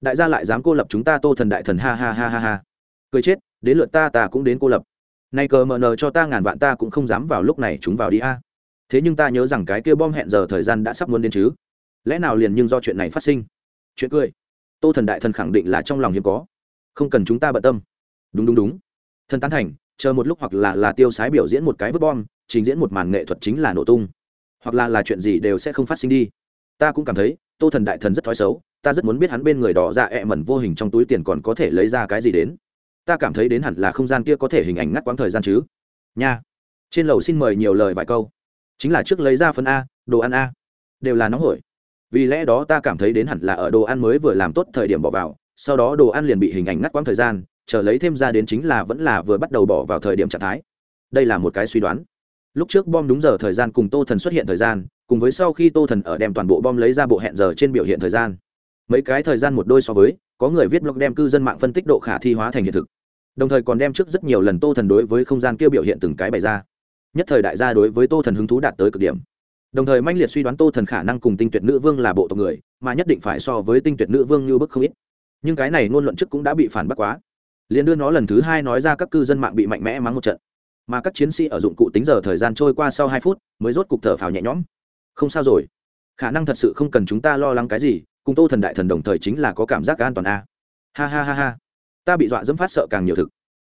S1: đại gia lại dám cô lập chúng ta tô thần đại thần, ha ha ha ha ha. Cười chết, đến lượt ta ta cũng đến cô lập. Nay cờ mờ nờ cho ta ngàn vạn, ta cũng không dám vào lúc này chúng vào đi a. Thế nhưng ta nhớ rằng cái kia bom hẹn giờ thời gian đã sắp muốn đến chứ. Lẽ nào liền nhưng do chuyện này phát sinh? Chuyện cười. Tô thần đại thần khẳng định là trong lòng hiếm có. Không cần chúng ta bận tâm. Đúng đúng đúng. Thần tán thành, chờ một lúc hoặc là là tiêu sái biểu diễn một cái vứt bom, trình diễn một màn nghệ thuật chính là nổ tung. Hoặc là là chuyện gì đều sẽ không phát sinh đi. Ta cũng cảm thấy, tô thần đại thần rất thói xấu ta rất muốn biết hắn bên người đỏ dạ ẹ mẩn vô hình trong túi tiền còn có thể lấy ra cái gì đến. Ta cảm thấy đến hẳn là không gian kia có thể hình ảnh ngắt quãng thời gian chứ. Nha. Trên lầu xin mời nhiều lời vài câu. Chính là trước lấy ra phần a, đồ ăn a. Đều là nóng hổi. Vì lẽ đó ta cảm thấy đến hẳn là ở đồ ăn mới vừa làm tốt thời điểm bỏ vào, sau đó đồ ăn liền bị hình ảnh ngắt quãng thời gian, chờ lấy thêm ra đến chính là vẫn là vừa bắt đầu bỏ vào thời điểm trạng thái. Đây là một cái suy đoán. Lúc trước bom đúng giờ thời gian cùng tô thần xuất hiện thời gian, cùng với sau khi tô thần ở đem toàn bộ bom lấy ra bộ hẹn giờ trên biểu hiện thời gian mấy cái thời gian một đôi so với, có người viết blog đem cư dân mạng phân tích độ khả thi hóa thành hiện thực. Đồng thời còn đem trước rất nhiều lần tô thần đối với không gian kêu biểu hiện từng cái bày ra. Nhất thời đại gia đối với tô thần hứng thú đạt tới cực điểm. Đồng thời manh liệt suy đoán tô thần khả năng cùng tinh tuyệt nữ vương là bộ tộc người, mà nhất định phải so với tinh tuyệt nữ vương như bức không ít. Nhưng cái này ngôn luận trước cũng đã bị phản bác quá. Liền đưa nó lần thứ hai nói ra các cư dân mạng bị mạnh mẽ mắng một trận. Mà các chiến sĩ ở dụng cụ tính giờ thời gian trôi qua sau hai phút, mới rốt cục thở phào nhẹ nhõm. Không sao rồi. Khả năng thật sự không cần chúng ta lo lắng cái gì cùng tô thần đại thần đồng thời chính là có cảm giác an toàn a. Ha ha ha ha. Ta bị dọa dẫm phát sợ càng nhiều thực.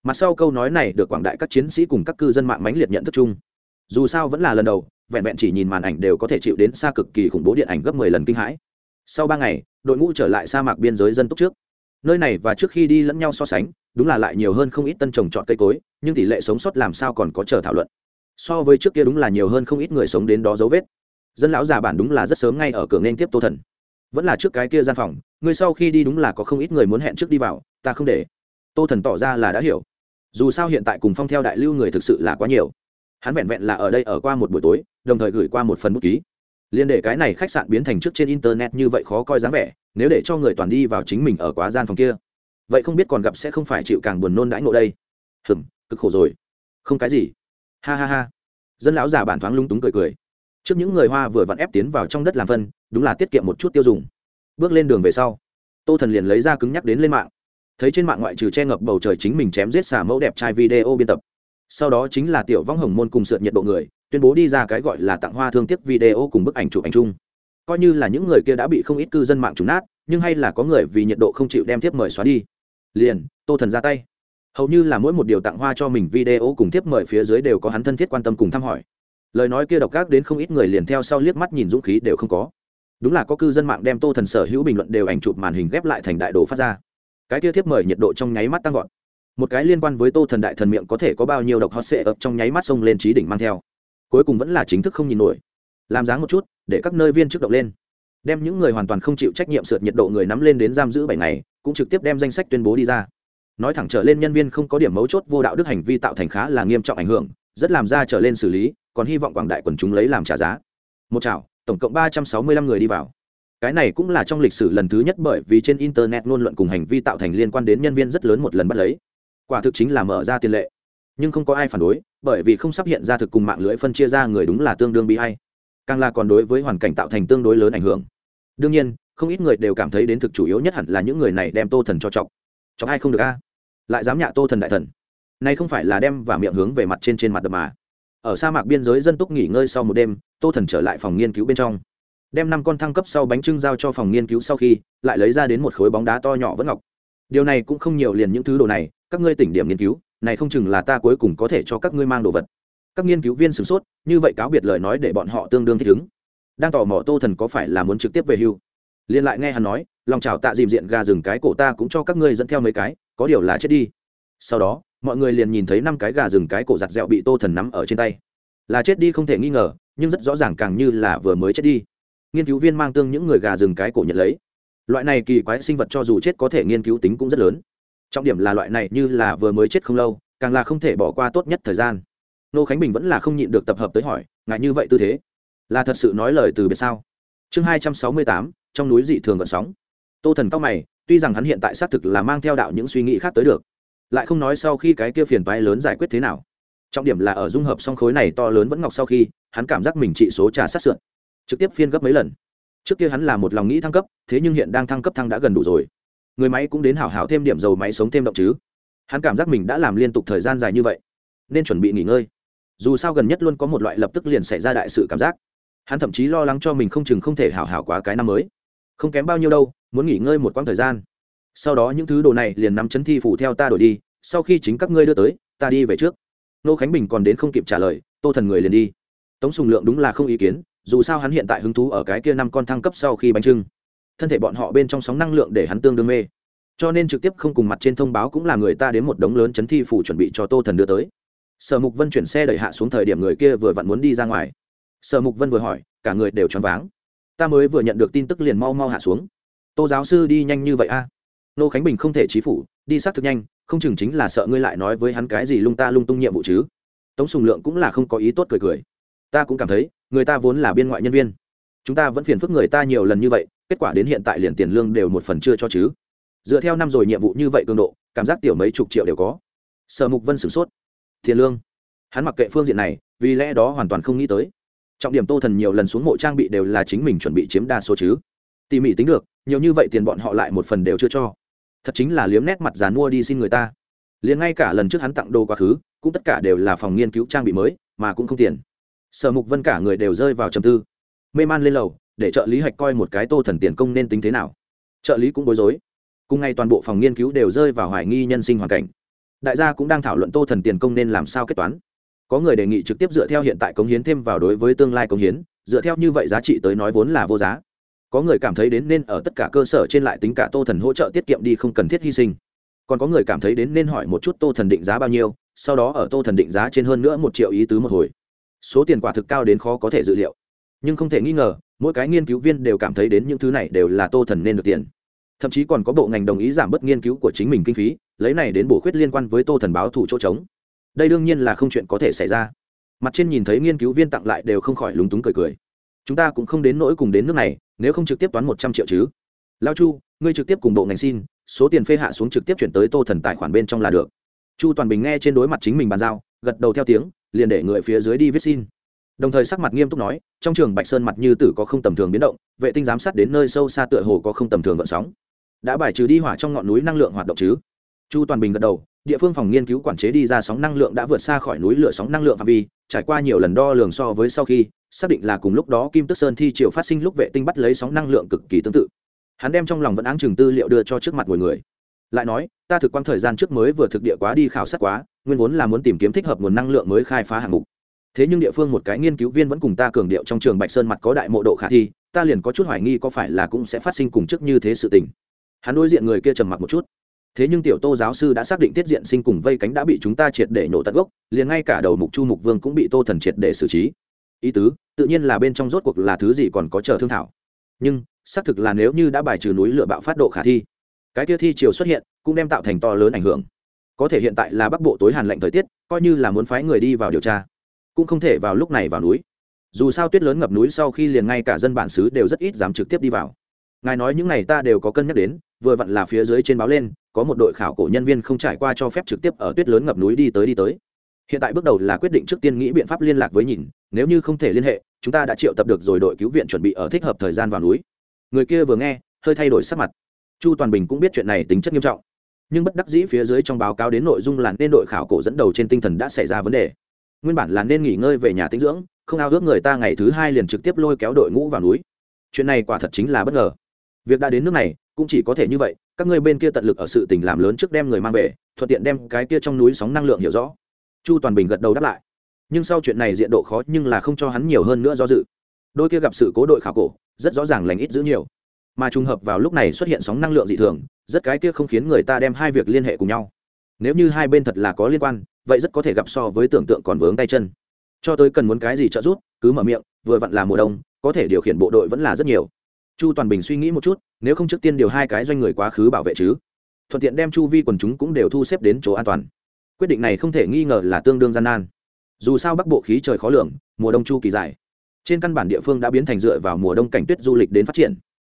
S1: Mặt sau câu nói này được quảng đại các chiến sĩ cùng các cư dân mạng mãnh liệt nhận thức chung. Dù sao vẫn là lần đầu, vẹn vẹn chỉ nhìn màn ảnh đều có thể chịu đến xa cực kỳ khủng bố điện ảnh gấp mười lần kinh hãi. Sau ba ngày, đội ngũ trở lại sa mạc biên giới dân túc trước. Nơi này và trước khi đi lẫn nhau so sánh, đúng là lại nhiều hơn không ít tân trồng trọt cây cối, nhưng tỷ lệ sống sót làm sao còn có chờ thảo luận. So với trước kia đúng là nhiều hơn không ít người sống đến đó dấu vết. Dân lão già bản đúng là rất sớm ngay ở cửa nên tiếp tô thần vẫn là trước cái kia gian phòng người sau khi đi đúng là có không ít người muốn hẹn trước đi vào, ta không để. Tô thần tỏ ra là đã hiểu. Dù sao hiện tại cùng phong theo đại lưu người thực sự là quá nhiều. Hắn vẹn vẹn là ở đây ở qua một buổi tối, đồng thời gửi qua một phần bút ký. Liên để cái này khách sạn biến thành trước trên internet như vậy khó coi dáng vẻ, nếu để cho người toàn đi vào chính mình ở quá gian phòng kia, vậy không biết còn gặp sẽ không phải chịu càng buồn nôn đãi ngộ đây. Hừm, cực khổ rồi. Không cái gì. Ha ha ha. Dân lão già bản thoáng lung túng cười cười trước những người hoa vừa vặn ép tiến vào trong đất làm phân, đúng là tiết kiệm một chút tiêu dùng. Bước lên đường về sau, tô thần liền lấy ra cứng nhắc đến lên mạng. Thấy trên mạng ngoại trừ che ngập bầu trời chính mình chém giết xả mẫu đẹp trai video biên tập. Sau đó chính là tiểu vong hồng môn cùng sượt nhiệt độ người, tuyên bố đi ra cái gọi là tặng hoa thương tiếc video cùng bức ảnh chụp ảnh chung. Coi như là những người kia đã bị không ít cư dân mạng trùng nát, nhưng hay là có người vì nhiệt độ không chịu đem tiếp mời xóa đi. Liền, tô thần ra tay. Hầu như là mỗi một điều tặng hoa cho mình video cùng tiếp mời phía dưới đều có hắn thân thiết quan tâm cùng thăm hỏi lời nói kia độc ác đến không ít người liền theo sau liếc mắt nhìn dũng khí đều không có. Đúng là có cư dân mạng đem tô thần sở hữu bình luận đều ảnh chụp màn hình ghép lại thành đại đồ phát ra. Cái kia thiếp mời nhiệt độ trong nháy mắt tăng vọt. Một cái liên quan với tô thần đại thần miệng có thể có bao nhiêu độc hot sệ ập trong nháy mắt xông lên trí đỉnh mang theo. Cuối cùng vẫn là chính thức không nhìn nổi. Làm dáng một chút, để các nơi viên chức động lên. Đem những người hoàn toàn không chịu trách nhiệm sượt nhiệt độ người nắm lên đến giam giữ bảy ngày, cũng trực tiếp đem danh sách tuyên bố đi ra. Nói thẳng trở lên nhân viên không có điểm mấu chốt vô đạo đức hành vi tạo thành khá là nghiêm trọng ảnh hưởng, rất làm ra trở lên xử lý còn hy vọng quảng đại quần chúng lấy làm trả giá. Một chảo, tổng cộng ba trăm sáu mươi lăm người đi vào. Cái này cũng là trong lịch sử lần thứ nhất bởi vì trên internet ngôn luận cùng hành vi tạo thành liên quan đến nhân viên rất lớn một lần bắt lấy. Quả thực chính là mở ra tiền lệ. Nhưng không có ai phản đối, bởi vì không sắp hiện ra thực cùng mạng lưới phân chia ra người đúng là tương đương bị hay càng là còn đối với hoàn cảnh tạo thành tương đối lớn ảnh hưởng. Đương nhiên, không ít người đều cảm thấy đến thực chủ yếu nhất hẳn là những người này đem tô thần cho chọc. Chọc ai không được a? Lại dám nhạ tô thần đại thần. Nay không phải là đem và miệng hướng về mặt trên trên mặt đập mà ở sa mạc biên giới dân túc nghỉ ngơi sau một đêm, tô thần trở lại phòng nghiên cứu bên trong. Đem năm con thăng cấp sau bánh trưng giao cho phòng nghiên cứu sau khi, lại lấy ra đến một khối bóng đá to nhỏ vẫn ngọc. Điều này cũng không nhiều liền những thứ đồ này, các ngươi tỉnh điểm nghiên cứu, này không chừng là ta cuối cùng có thể cho các ngươi mang đồ vật. Các nghiên cứu viên sửng sốt, như vậy cáo biệt lời nói để bọn họ tương đương thích ứng. Đang tò mò tô thần có phải là muốn trực tiếp về hưu? Liên lại nghe hắn nói, lòng chào tạ dìm diện gà rừng cái cổ ta cũng cho các ngươi dẫn theo mấy cái, có điều là chết đi. Sau đó mọi người liền nhìn thấy năm cái gà rừng cái cổ giặt dẹo bị tô thần nắm ở trên tay. Là chết đi không thể nghi ngờ, nhưng rất rõ ràng càng như là vừa mới chết đi. Nghiên cứu viên mang tương những người gà rừng cái cổ nhận lấy. Loại này kỳ quái sinh vật cho dù chết có thể nghiên cứu tính cũng rất lớn. Trọng điểm là loại này như là vừa mới chết không lâu, càng là không thể bỏ qua tốt nhất thời gian. Nô khánh bình vẫn là không nhịn được tập hợp tới hỏi, ngại như vậy tư thế? Là thật sự nói lời từ biệt sao? Chương hai trăm sáu mươi tám, trong núi dị thường gợn sóng. Tô thần cao mày, tuy rằng hắn hiện tại xác thực là mang theo đạo những suy nghĩ khác tới được lại không nói sau khi cái kia phiền toái lớn giải quyết thế nào. Trọng điểm là ở dung hợp song khối này to lớn vẫn ngọc sau khi, hắn cảm giác mình trị số trà sát sượn trực tiếp phiên gấp mấy lần. Trước kia hắn là một lòng nghĩ thăng cấp, thế nhưng hiện đang thăng cấp thăng đã gần đủ rồi. Người máy cũng đến hảo hảo thêm điểm dầu máy sống thêm động chứ. Hắn cảm giác mình đã làm liên tục thời gian dài như vậy, nên chuẩn bị nghỉ ngơi. Dù sao gần nhất luôn có một loại lập tức liền xảy ra đại sự cảm giác. Hắn thậm chí lo lắng cho mình không chừng không thể hảo hảo quá cái năm mới. Không kém bao nhiêu đâu, muốn nghỉ ngơi một quãng thời gian sau đó những thứ đồ này liền nắm chấn thi phủ theo ta đổi đi, sau khi chính các ngươi đưa tới, ta đi về trước. Nô khánh bình còn đến không kịp trả lời, tô thần người liền đi. Tống sùng lượng đúng là không ý kiến, dù sao hắn hiện tại hứng thú ở cái kia năm con thăng cấp sau khi bánh trưng. Thân thể bọn họ bên trong sóng năng lượng để hắn tương đương mê. Cho nên trực tiếp không cùng mặt trên thông báo cũng là người ta đến một đống lớn chấn thi phủ chuẩn bị cho tô thần đưa tới. Sở mục vân chuyển xe đẩy hạ xuống thời điểm người kia vừa vặn muốn đi ra ngoài. Sở mục vân vừa hỏi, cả người đều choáng váng. Ta mới vừa nhận được tin tức liền mau mau hạ xuống. Tô giáo sư đi nhanh như vậy a? Nô khánh bình không thể trí phủ, đi xác thực nhanh, không chừng chính là sợ ngươi lại nói với hắn cái gì lung ta lung tung nhiệm vụ chứ. Tống sùng lượng cũng là không có ý tốt cười cười. Ta cũng cảm thấy, người ta vốn là biên ngoại nhân viên. Chúng ta vẫn phiền phức người ta nhiều lần như vậy, kết quả đến hiện tại liền tiền lương đều một phần chưa cho chứ. Dựa theo năm rồi nhiệm vụ như vậy cường độ, cảm giác tiểu mấy chục triệu đều có. Sở mục vân sửng sốt. Tiền lương? Hắn mặc kệ phương diện này, vì lẽ đó hoàn toàn không nghĩ tới. Trọng điểm tô thần nhiều lần xuống mộ trang bị đều là chính mình chuẩn bị chiếm đa số chứ. Tỉ mỉ tính được, nhiều như vậy tiền bọn họ lại một phần đều chưa cho thật chính là liếm nét mặt dàn mua đi xin người ta. Liền ngay cả lần trước hắn tặng đồ quá khứ, cũng tất cả đều là phòng nghiên cứu trang bị mới, mà cũng không tiền. Sở mục vân cả người đều rơi vào trầm tư. Mê man lên lầu, để trợ lý hạch coi một cái tô thần tiền công nên tính thế nào. Trợ lý cũng bối rối. Cùng ngày toàn bộ phòng nghiên cứu đều rơi vào hoài nghi nhân sinh hoàn cảnh. Đại gia cũng đang thảo luận tô thần tiền công nên làm sao kết toán. Có người đề nghị trực tiếp dựa theo hiện tại cống hiến thêm vào đối với tương lai cống hiến, dựa theo như vậy giá trị tới nói vốn là vô giá có người cảm thấy đến nên ở tất cả cơ sở trên lại tính cả tô thần hỗ trợ tiết kiệm đi không cần thiết hy sinh. Còn có người cảm thấy đến nên hỏi một chút tô thần định giá bao nhiêu, sau đó ở tô thần định giá trên hơn nữa một triệu ý tứ một hồi. Số tiền quả thực cao đến khó có thể dự liệu. Nhưng không thể nghi ngờ, mỗi cái nghiên cứu viên đều cảm thấy đến những thứ này đều là tô thần nên được tiền. Thậm chí còn có bộ ngành đồng ý giảm bớt nghiên cứu của chính mình kinh phí, lấy này đến bổ khuyết liên quan với tô thần báo thủ chỗ trống. Đây đương nhiên là không chuyện có thể xảy ra. Mặt trên nhìn thấy nghiên cứu viên tặng lại đều không khỏi lúng túng cười cười chúng ta cũng không đến nỗi cùng đến nước này, nếu không trực tiếp toán một trăm triệu chứ. Lao chu, ngươi trực tiếp cùng bộ ngành xin, số tiền phê hạ xuống trực tiếp chuyển tới tô thần tài khoản bên trong là được. Chu toàn bình nghe trên đối mặt chính mình bàn giao, gật đầu theo tiếng, liền để người phía dưới đi viết xin. Đồng thời sắc mặt nghiêm túc nói, trong trường bạch sơn mặt như tử có không tầm thường biến động, vệ tinh giám sát đến nơi sâu xa tựa hồ có không tầm thường gợn sóng. Đã bài trừ đi hỏa trong ngọn núi năng lượng hoạt động chứ? Chu toàn bình gật đầu, địa phương phòng nghiên cứu quản chế đi ra sóng năng lượng đã vượt xa khỏi núi lửa sóng năng lượng phạm vi, trải qua nhiều lần đo lường so với sau khi xác định là cùng lúc đó kim tức sơn thi triều phát sinh lúc vệ tinh bắt lấy sóng năng lượng cực kỳ tương tự. Hắn đem trong lòng vẫn áng chừng tư liệu đưa cho trước mặt ngồi người. Lại nói, ta thực quang thời gian trước mới vừa thực địa quá đi khảo sát quá, nguyên vốn là muốn tìm kiếm thích hợp nguồn năng lượng mới khai phá hạng mục. Thế nhưng địa phương một cái nghiên cứu viên vẫn cùng ta cường điệu trong trường bạch sơn mặt có đại mộ độ khả thi, ta liền có chút hoài nghi có phải là cũng sẽ phát sinh cùng trước như thế sự tình. Hắn đối diện người kia trầm mặc một chút. Thế nhưng tiểu tô giáo sư đã xác định tiết diện sinh cùng vây cánh đã bị chúng ta triệt để nổ tận gốc, liền ngay cả đầu mục chu mục vương cũng bị tô thần triệt để xử trí ý tứ, tự nhiên là bên trong rốt cuộc là thứ gì còn có chờ thương thảo. Nhưng, xác thực là nếu như đã bài trừ núi lửa bạo phát độ khả thi, cái kia thi chiều xuất hiện cũng đem tạo thành to lớn ảnh hưởng. Có thể hiện tại là bắc bộ tối hàn lạnh thời tiết, coi như là muốn phái người đi vào điều tra, cũng không thể vào lúc này vào núi. Dù sao tuyết lớn ngập núi sau khi liền ngay cả dân bản xứ đều rất ít dám trực tiếp đi vào. Ngài nói những này ta đều có cân nhắc đến, vừa vặn là phía dưới trên báo lên, có một đội khảo cổ nhân viên không trải qua cho phép trực tiếp ở tuyết lớn ngập núi đi tới đi tới hiện tại bước đầu là quyết định trước tiên nghĩ biện pháp liên lạc với nhìn, nếu như không thể liên hệ, chúng ta đã triệu tập được rồi đội cứu viện chuẩn bị ở thích hợp thời gian vào núi. Người kia vừa nghe, hơi thay đổi sắc mặt. Chu toàn bình cũng biết chuyện này tính chất nghiêm trọng. Nhưng bất đắc dĩ phía dưới trong báo cáo đến nội dung là nên đội khảo cổ dẫn đầu trên tinh thần đã xảy ra vấn đề. Nguyên bản là nên nghỉ ngơi về nhà tinh dưỡng, không ao ước người ta ngày thứ hai liền trực tiếp lôi kéo đội ngũ vào núi. Chuyện này quả thật chính là bất ngờ. Việc đã đến nước này, cũng chỉ có thể như vậy, các ngươi bên kia tận lực ở sự tình làm lớn trước đem người mang về, thuận tiện đem cái kia trong núi sóng năng lượng hiểu rõ chu toàn bình gật đầu đáp lại. Nhưng sau chuyện này diện độ khó nhưng là không cho hắn nhiều hơn nữa do dự. Đôi kia gặp sự cố đội khảo cổ, rất rõ ràng lành ít giữ nhiều. Mà trùng hợp vào lúc này xuất hiện sóng năng lượng dị thường, rất cái kia không khiến người ta đem hai việc liên hệ cùng nhau. Nếu như hai bên thật là có liên quan, vậy rất có thể gặp so với tưởng tượng còn vướng tay chân. Cho tới cần muốn cái gì trợ giúp, cứ mở miệng, vừa vặn là mùa đông, có thể điều khiển bộ đội vẫn là rất nhiều. Chu toàn bình suy nghĩ một chút, nếu không trước tiên điều hai cái doanh người quá khứ bảo vệ chứ. Thuận tiện đem chu vi quần chúng cũng đều thu xếp đến chỗ an toàn quyết định này không thể nghi ngờ là tương đương gian nan. Dù sao bắc bộ khí trời khó lường, mùa đông chu kỳ dài. Trên căn bản địa phương đã biến thành dựa vào mùa đông cảnh tuyết du lịch đến phát triển.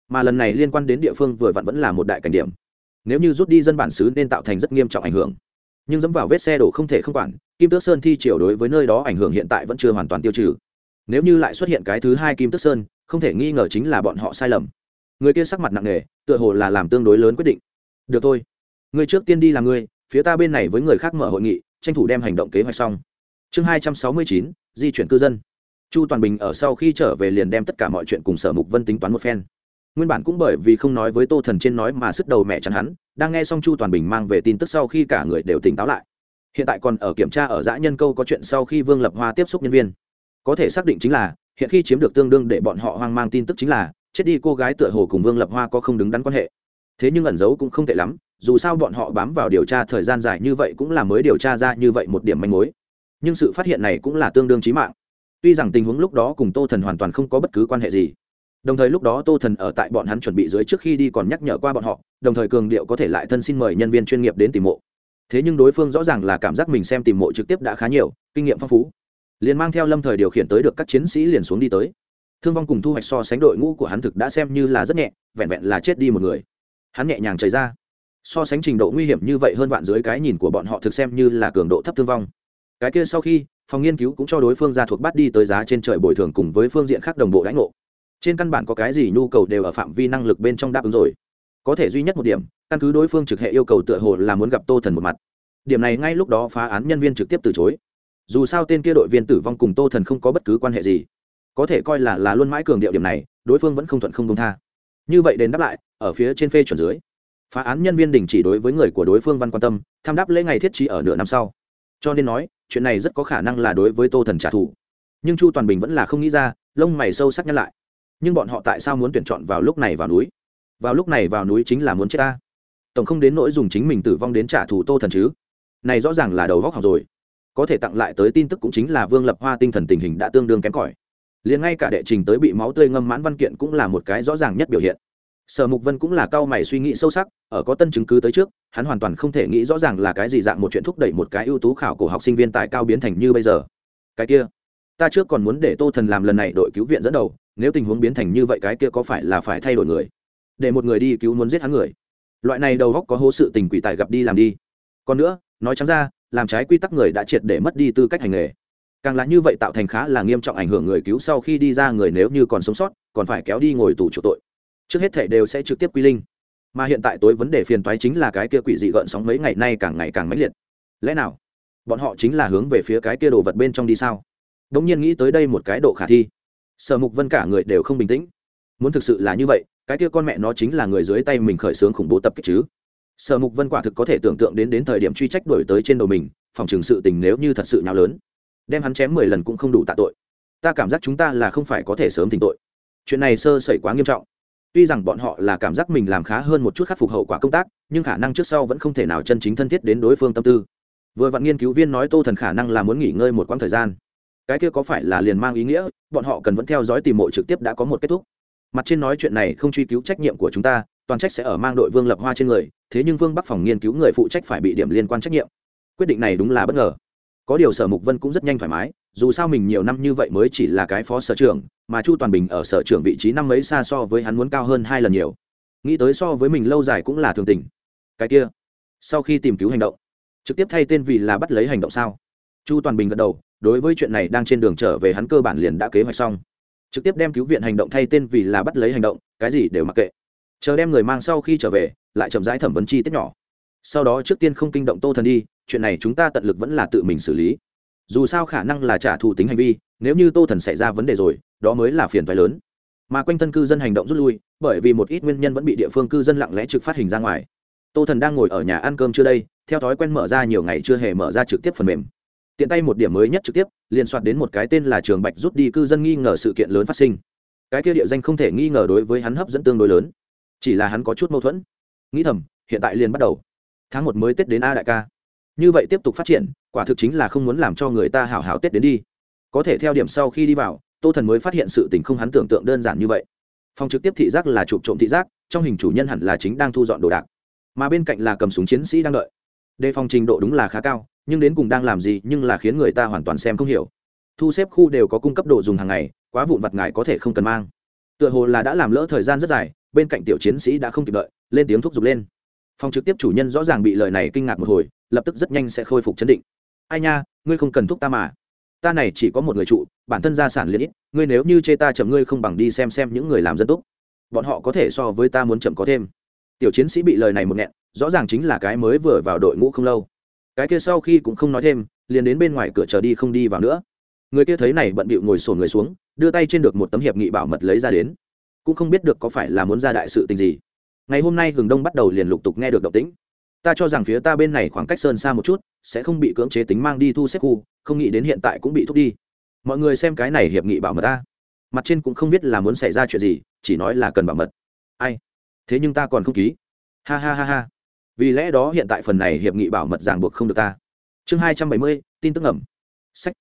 S1: Mà lần này liên quan đến địa phương vừa vặn vẫn là một đại cảnh điểm. Nếu như rút đi dân bản xứ nên tạo thành rất nghiêm trọng ảnh hưởng. Nhưng dẫm vào vết xe đổ không thể không quản, kim tước sơn thi triều đối với nơi đó ảnh hưởng hiện tại vẫn chưa hoàn toàn tiêu trừ. Nếu như lại xuất hiện cái thứ hai kim tước sơn, không thể nghi ngờ chính là bọn họ sai lầm. Người kia sắc mặt nặng nề, tựa hồ là làm tương đối lớn quyết định. Được thôi. Người trước tiên đi làm người phía ta bên này với người khác mở hội nghị, tranh thủ đem hành động kế hoạch xong. Chương hai trăm sáu mươi chín, di chuyển cư dân. Chu toàn bình ở sau khi trở về liền đem tất cả mọi chuyện cùng sở mục vân tính toán một phen. Nguyên bản cũng bởi vì không nói với tô thần trên nói mà sức đầu mẹ chắn hắn, đang nghe xong chu toàn bình mang về tin tức sau khi cả người đều tỉnh táo lại. Hiện tại còn ở kiểm tra ở dã nhân câu có chuyện sau khi vương lập hoa tiếp xúc nhân viên. Có thể xác định chính là, hiện khi chiếm được tương đương để bọn họ hoang mang tin tức chính là, chết đi cô gái tựa hồ cùng vương lập hoa có không đứng đắn quan hệ. Thế nhưng ẩn giấu cũng không tệ lắm dù sao bọn họ bám vào điều tra thời gian dài như vậy cũng là mới điều tra ra như vậy một điểm manh mối. Nhưng sự phát hiện này cũng là tương đương trí mạng. Tuy rằng tình huống lúc đó cùng tô thần hoàn toàn không có bất cứ quan hệ gì. Đồng thời lúc đó tô thần ở tại bọn hắn chuẩn bị dưới trước khi đi còn nhắc nhở qua bọn họ, đồng thời cường điệu có thể lại thân xin mời nhân viên chuyên nghiệp đến tìm mộ. Thế nhưng đối phương rõ ràng là cảm giác mình xem tìm mộ trực tiếp đã khá nhiều, kinh nghiệm phong phú. Liền mang theo lâm thời điều khiển tới được các chiến sĩ liền xuống đi tới. Thương vong cùng thu hoạch so sánh đội ngũ của hắn thực đã xem như là rất nhẹ, vẹn vẹn là chết đi một người. Hắn nhẹ nhàng chảy ra so sánh trình độ nguy hiểm như vậy hơn vạn dưới cái nhìn của bọn họ thực xem như là cường độ thấp thương vong. Cái kia sau khi, phòng nghiên cứu cũng cho đối phương ra thuộc bắt đi tới giá trên trời bồi thường cùng với phương diện khác đồng bộ đãi ngộ. Trên căn bản có cái gì nhu cầu đều ở phạm vi năng lực bên trong đáp ứng rồi. Có thể duy nhất một điểm, căn cứ đối phương trực hệ yêu cầu tựa hồ là muốn gặp tô thần một mặt. Điểm này ngay lúc đó phá án nhân viên trực tiếp từ chối. Dù sao tên kia đội viên tử vong cùng tô thần không có bất cứ quan hệ gì. Có thể coi là là luôn mãi cường điệu điểm này, đối phương vẫn không thuận không công tha. Như vậy đến đáp lại, ở phía trên phê chuẩn dưới phá án nhân viên đình chỉ đối với người của đối phương văn quan tâm, tham đáp lễ ngày thiết trí ở nửa năm sau. Cho nên nói, chuyện này rất có khả năng là đối với tô thần trả thù. Nhưng chu toàn bình vẫn là không nghĩ ra, lông mày sâu sắc nhắc lại. Nhưng bọn họ tại sao muốn tuyển chọn vào lúc này vào núi? Vào lúc này vào núi chính là muốn chết ta. Tổng không đến nỗi dùng chính mình tử vong đến trả thù tô thần chứ? Này rõ ràng là đầu vóc học rồi. Có thể tặng lại tới tin tức cũng chính là vương lập hoa tinh thần tình hình đã tương đương kém cỏi. Liền ngay cả đệ trình tới bị máu tươi ngâm mãn văn kiện cũng là một cái rõ ràng nhất biểu hiện sở mục vân cũng là cao mày suy nghĩ sâu sắc, ở có tân chứng cứ tới trước, hắn hoàn toàn không thể nghĩ rõ ràng là cái gì dạng một chuyện thúc đẩy một cái ưu tú khảo cổ học sinh viên tại cao biến thành như bây giờ. Cái kia, ta trước còn muốn để tô thần làm lần này đội cứu viện dẫn đầu, nếu tình huống biến thành như vậy cái kia có phải là phải thay đổi người? Để một người đi cứu muốn giết hắn người. Loại này đầu góc có hố sự tình quỷ tài gặp đi làm đi. Còn nữa, nói chắn ra, làm trái quy tắc người đã triệt để mất đi tư cách hành nghề. Càng là như vậy tạo thành khá là nghiêm trọng ảnh hưởng người cứu sau khi đi ra người nếu như còn sống sót, còn phải kéo đi ngồi tù chủ tội trước hết thể đều sẽ trực tiếp quy linh. Mà hiện tại tối vấn đề phiền toái chính là cái kia quỷ dị gợn sóng mấy ngày nay càng ngày càng mãnh liệt. Lẽ nào, bọn họ chính là hướng về phía cái kia đồ vật bên trong đi sao? Đ ỗ n g nhiên nghĩ tới đây một cái độ khả thi. Sở mục vân cả người đều không bình tĩnh. Muốn thực sự là như vậy, cái kia con mẹ nó chính là người dưới tay mình khởi xướng khủng bố tập kích chứ. Sở mục vân quả thực có thể tưởng tượng đến đến thời điểm truy trách đổi tới trên đầu mình, phòng trường sự tình nếu như thật sự nhào lớn, đem hắn chém mười lần cũng không đủ tạ tội. Ta cảm giác chúng ta là không phải có thể sớm tỉnh tội. Chuyện này sơ sẩy quá nghiêm trọng tuy rằng bọn họ là cảm giác mình làm khá hơn một chút khắc phục hậu quả công tác, nhưng khả năng trước sau vẫn không thể nào chân chính thân thiết đến đối phương tâm tư. Vừa vặn nghiên cứu viên nói tô thần khả năng là muốn nghỉ ngơi một quãng thời gian. Cái kia có phải là liền mang ý nghĩa, bọn họ cần vẫn theo dõi tìm mộ trực tiếp đã có một kết thúc. Mặt trên nói chuyện này không truy cứu trách nhiệm của chúng ta, toàn trách sẽ ở mang đội vương lập hoa trên người, thế nhưng vương bắc phòng nghiên cứu người phụ trách phải bị điểm liên quan trách nhiệm. Quyết định này đúng là bất ngờ. Có điều sở mục vân cũng rất nhanh thoải mái dù sao mình nhiều năm như vậy mới chỉ là cái phó sở trưởng, mà chu toàn bình ở sở trưởng vị trí năm mấy xa so với hắn muốn cao hơn hai lần nhiều. Nghĩ tới so với mình lâu dài cũng là thường tình. Cái kia, sau khi tìm cứu hành động, trực tiếp thay tên vì là bắt lấy hành động sao? Chu toàn bình gật đầu, đối với chuyện này đang trên đường trở về hắn cơ bản liền đã kế hoạch xong. Trực tiếp đem cứu viện hành động thay tên vì là bắt lấy hành động, cái gì đều mặc kệ. Chờ đem người mang sau khi trở về, lại chậm rãi thẩm vấn chi tiết nhỏ. Sau đó trước tiên không kinh động tô thần đi, chuyện này chúng ta tận lực vẫn là tự mình xử lý dù sao khả năng là trả thù tính hành vi, nếu như tô thần xảy ra vấn đề rồi, đó mới là phiền thoái lớn. Mà quanh thân cư dân hành động rút lui, bởi vì một ít nguyên nhân vẫn bị địa phương cư dân lặng lẽ trực phát hình ra ngoài. Tô thần đang ngồi ở nhà ăn cơm chưa đây, theo thói quen mở ra nhiều ngày chưa hề mở ra trực tiếp phần mềm. Tiện tay một điểm mới nhất trực tiếp liên soạt đến một cái tên là trường bạch rút đi cư dân nghi ngờ sự kiện lớn phát sinh. Cái kia địa danh không thể nghi ngờ đối với hắn hấp dẫn tương đối lớn. Chỉ là hắn có chút mâu thuẫn. Nghĩ thầm, hiện tại liền bắt đầu. Tháng một mới tết đến a đại ca như vậy tiếp tục phát triển, quả thực chính là không muốn làm cho người ta hào hào tết đến đi. Có thể theo điểm sau khi đi vào, tô thần mới phát hiện sự tình không hắn tưởng tượng đơn giản như vậy. Phòng trực tiếp thị giác là chụp trộm thị giác, trong hình chủ nhân hẳn là chính đang thu dọn đồ đạc. Mà bên cạnh là cầm súng chiến sĩ đang đợi. Đề phòng trình độ đúng là khá cao, nhưng đến cùng đang làm gì nhưng là khiến người ta hoàn toàn xem không hiểu. Thu xếp khu đều có cung cấp đồ dùng hàng ngày, quá vụn vặt ngài có thể không cần mang. Tựa hồ là đã làm lỡ thời gian rất dài, bên cạnh tiểu chiến sĩ đã không kịp đợi, lên tiếng thúc giục lên. Phòng trực tiếp chủ nhân rõ ràng bị lời này kinh ngạc một hồi lập tức rất nhanh sẽ khôi phục chấn định. Ai nha, ngươi không cần thúc ta mà. Ta này chỉ có một người trụ, bản thân gia sản liền ít, ngươi nếu như chê ta chậm ngươi không bằng đi xem xem những người làm dân túc. Bọn họ có thể so với ta muốn chậm có thêm. Tiểu chiến sĩ bị lời này một nghẹn, rõ ràng chính là cái mới vừa vào đội ngũ không lâu. Cái kia sau khi cũng không nói thêm, liền đến bên ngoài cửa chờ đi không đi vào nữa. Người kia thấy này bận bịu ngồi sổn người xuống, đưa tay trên được một tấm hiệp nghị bảo mật lấy ra đến. Cũng không biết được có phải là muốn ra đại sự tình gì. Ngày hôm nay hừng đông bắt đầu liền lục tục nghe được động tĩnh ta cho rằng phía ta bên này khoảng cách sơn xa một chút, sẽ không bị cưỡng chế tính mang đi thu xếp khu, không nghĩ đến hiện tại cũng bị thúc đi. Mọi người xem cái này hiệp nghị bảo mật ta. Mặt trên cũng không biết là muốn xảy ra chuyện gì, chỉ nói là cần bảo mật. Ai? Thế nhưng ta còn không ký. Ha ha ha ha. Vì lẽ đó hiện tại phần này hiệp nghị bảo mật ràng buộc không được ta. Chương hai trăm bảy mươi, tin tức ẩm sách.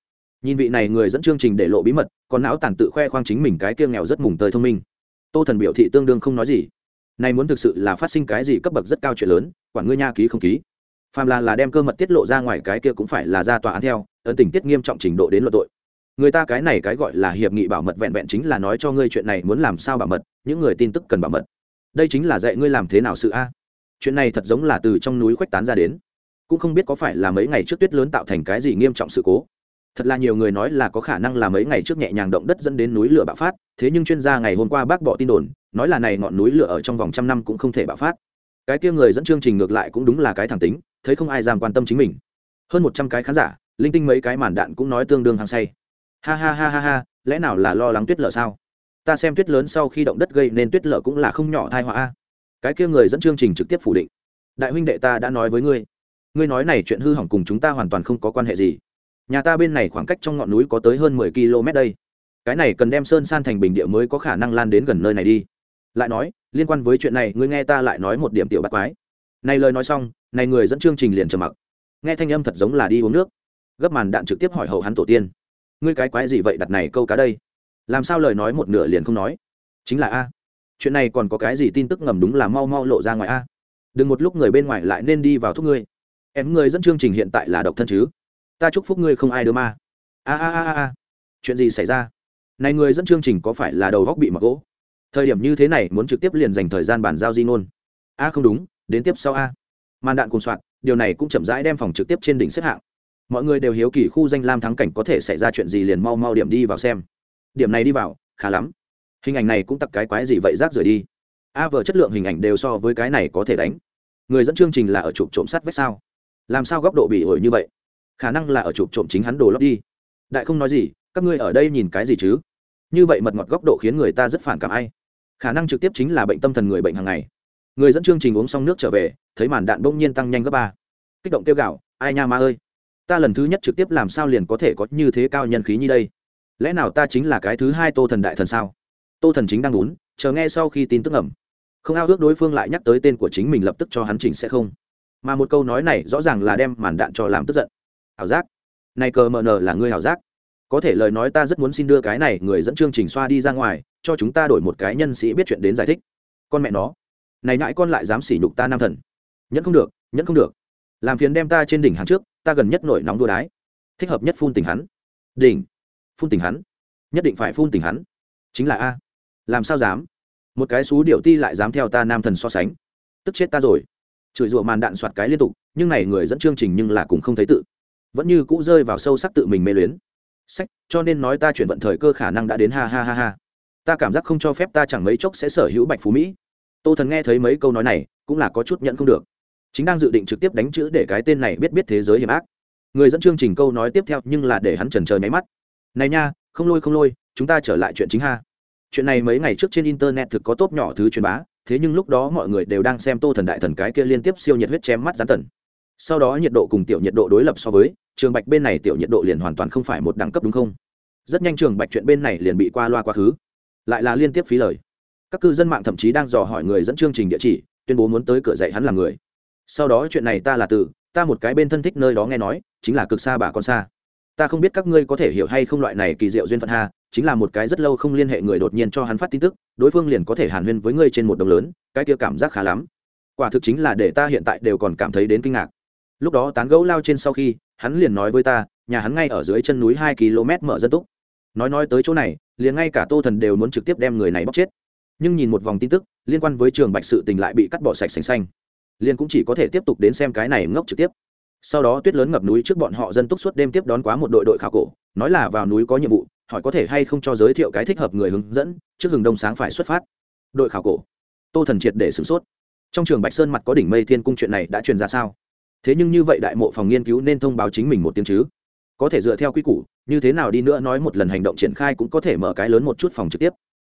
S1: Nhìn vị này người dẫn chương trình để lộ bí mật còn não tàn tự khoe khoang chính mình cái kia nghèo rất mùng tơi thông minh. Tô thần biểu thị tương đương không nói gì. Này muốn thực sự là phát sinh cái gì cấp bậc rất cao chuyện lớn quản ngươi nha ký không ký. Phàm là là đem cơ mật tiết lộ ra ngoài cái kia cũng phải là ra tòa án theo, ấn tình tiết nghiêm trọng trình độ đến luận tội. Người ta cái này cái gọi là hiệp nghị bảo mật vẹn vẹn chính là nói cho ngươi chuyện này muốn làm sao bảo mật, những người tin tức cần bảo mật. Đây chính là dạy ngươi làm thế nào sự a. Chuyện này thật giống là từ trong núi khuếch tán ra đến. Cũng không biết có phải là mấy ngày trước tuyết lớn tạo thành cái gì nghiêm trọng sự cố. Thật là nhiều người nói là có khả năng là mấy ngày trước nhẹ nhàng động đất dẫn đến núi lửa bạo phát, thế nhưng chuyên gia ngày hôm qua bác bỏ tin đồn, nói là này ngọn núi lửa ở trong vòng trăm năm cũng không thể bạo phát cái kia người dẫn chương trình ngược lại cũng đúng là cái thẳng tính, thấy không ai dám quan tâm chính mình. Hơn một trăm cái khán giả, linh tinh mấy cái màn đạn cũng nói tương đương hăng say. Ha ha ha ha ha, lẽ nào là lo lắng tuyết lở sao? Ta xem tuyết lớn sau khi động đất gây nên tuyết lở cũng là không nhỏ thai họa a. cái kia người dẫn chương trình trực tiếp phủ định. Đại huynh đệ ta đã nói với ngươi. Ngươi nói này chuyện hư hỏng cùng chúng ta hoàn toàn không có quan hệ gì. Nhà ta bên này khoảng cách trong ngọn núi có tới hơn mười km đây. Cái này cần đem sơn san thành bình địa mới có khả năng lan đến gần nơi này đi lại nói, liên quan với chuyện này, ngươi nghe ta lại nói một điểm tiểu bắt quái. Này lời nói xong, này người dẫn chương trình liền trầm mặc. Nghe thanh âm thật giống là đi uống nước. Gấp màn đạn trực tiếp hỏi hậu hắn tổ tiên. Ngươi cái quái gì vậy, đặt này câu cá đây? Làm sao lời nói một nửa liền không nói? Chính là a. Chuyện này còn có cái gì tin tức ngầm đúng là mau mau lộ ra ngoài a. Đừng một lúc người bên ngoài lại nên đi vào thúc ngươi. Em, người dẫn chương trình hiện tại là độc thân chứ? Ta chúc phúc ngươi không ai đưa ma. A a a a. Chuyện gì xảy ra? Này người dẫn chương trình có phải là đầu góc bị mặc gỗ? Thời điểm như thế này muốn trực tiếp liền dành thời gian bàn giao di ngôn a, không đúng, đến tiếp sau a. Màn đạn cùng soạn điều này cũng chậm rãi đem phòng trực tiếp trên đỉnh xếp hạng. Mọi người đều hiếu kỳ khu danh lam thắng cảnh có thể xảy ra chuyện gì liền mau mau điểm đi vào xem. Điểm này đi vào, khá lắm. Hình ảnh này cũng tặc cái quái gì vậy rác rời đi. A vờ chất lượng hình ảnh đều so với cái này có thể đánh. Người dẫn chương trình là ở chụp trộm sắt vách sao? Làm sao góc độ bị ổi như vậy? Khả năng là ở chụp trộm chính hắn đồ lót đi. Đại không nói gì, các ngươi ở đây nhìn cái gì chứ? Như vậy mật ngọt góc độ khiến người ta rất phản cảm ai? Khả năng trực tiếp chính là bệnh tâm thần người bệnh hàng ngày. Người dẫn chương trình uống xong nước trở về, thấy màn đạn bỗng nhiên tăng nhanh gấp ba. Kích động kêu gạo ai nha ma ơi, ta lần thứ nhất trực tiếp làm sao liền có thể có như thế cao nhân khí như đây? Lẽ nào ta chính là cái thứ hai tô thần đại thần sao? Tô thần chính đang muốn, chờ nghe sau khi tin tức ẩm không ao ước đối phương lại nhắc tới tên của chính mình lập tức cho hắn chỉnh sẽ không. Mà một câu nói này rõ ràng là đem màn đạn cho làm tức giận. Ảo giác, này cờ mờ nờ là ngươi ảo giác có thể lời nói ta rất muốn xin đưa cái này người dẫn chương trình xoa đi ra ngoài, cho chúng ta đổi một cái nhân sĩ biết chuyện đến giải thích. Con mẹ nó. Này ngại con lại dám sỉ nhục ta nam thần. Nhẫn không được, nhẫn không được. Làm phiền đem ta trên đỉnh hắn trước, ta gần nhất nổi nóng đua đái. Thích hợp nhất phun tình hắn. Đỉnh. Phun tình hắn. Nhất định phải phun tình hắn. Chính là a. Làm sao dám? Một cái xú điệu ti lại dám theo ta nam thần so sánh. Tức chết ta rồi. Chửi rủa màn đạn soạt cái liên tục, nhưng này người dẫn chương trình nhưng là cũng không thấy tự. Vẫn như cũ rơi vào sâu sắc tự mình mê luyến sách, cho nên nói ta chuyển vận thời cơ khả năng đã đến ha ha ha ha. Ta cảm giác không cho phép ta chẳng mấy chốc sẽ sở hữu bạch phú mỹ. Tô thần nghe thấy mấy câu nói này, cũng là có chút nhận không được. Chính đang dự định trực tiếp đánh chữ để cái tên này biết biết thế giới hiểm ác. Người dẫn chương trình câu nói tiếp theo nhưng là để hắn trần chờ nháy mắt. Này nha, không lôi không lôi, chúng ta trở lại chuyện chính ha. Chuyện này mấy ngày trước trên internet thực có tốt nhỏ thứ truyền bá, thế nhưng lúc đó mọi người đều đang xem tô thần đại thần cái kia liên tiếp siêu nhiệt huyết chém mắt gián tần sau đó nhiệt độ cùng tiểu nhiệt độ đối lập so với, trường bạch bên này tiểu nhiệt độ liền hoàn toàn không phải một đẳng cấp đúng không? Rất nhanh trường bạch chuyện bên này liền bị qua loa quá khứ. Lại là liên tiếp phí lời. Các cư dân mạng thậm chí đang dò hỏi người dẫn chương trình địa chỉ, tuyên bố muốn tới cửa dạy hắn làm người. Sau đó chuyện này ta là từ ta một cái bên thân thích nơi đó nghe nói, chính là cực xa bà con xa. Ta không biết các ngươi có thể hiểu hay không loại này kỳ diệu duyên phận ha, chính là một cái rất lâu không liên hệ người đột nhiên cho hắn phát tin tức, đối phương liền có thể hàn huyên với ngươi trên một đồng lớn, cái kia cảm giác khá lắm. Quả thực chính là để ta hiện tại đều còn cảm thấy đến kinh ngạc lúc đó tán gẫu lao trên sau khi, hắn liền nói với ta, nhà hắn ngay ở dưới chân núi hai km mở dân túc. Nói nói tới chỗ này, liền ngay cả tô thần đều muốn trực tiếp đem người này bóc chết. Nhưng nhìn một vòng tin tức, liên quan với trường bạch sự tình lại bị cắt bỏ sạch sành xanh. Liền cũng chỉ có thể tiếp tục đến xem cái này ngốc trực tiếp. Sau đó tuyết lớn ngập núi trước bọn họ dân túc suốt đêm tiếp đón quá một đội đội khảo cổ, nói là vào núi có nhiệm vụ, hỏi có thể hay không cho giới thiệu cái thích hợp người hướng dẫn, trước hừng đông sáng phải xuất phát. Đội khảo cổ. Tô thần triệt để sửng sốt. Trong trường bạch sơn mặt có đỉnh mây thiên cung chuyện này đã truyền ra sao? Thế nhưng như vậy đại mộ phòng nghiên cứu nên thông báo chính mình một tiếng chứ? Có thể dựa theo quy củ, như thế nào đi nữa nói một lần hành động triển khai cũng có thể mở cái lớn một chút phòng trực tiếp.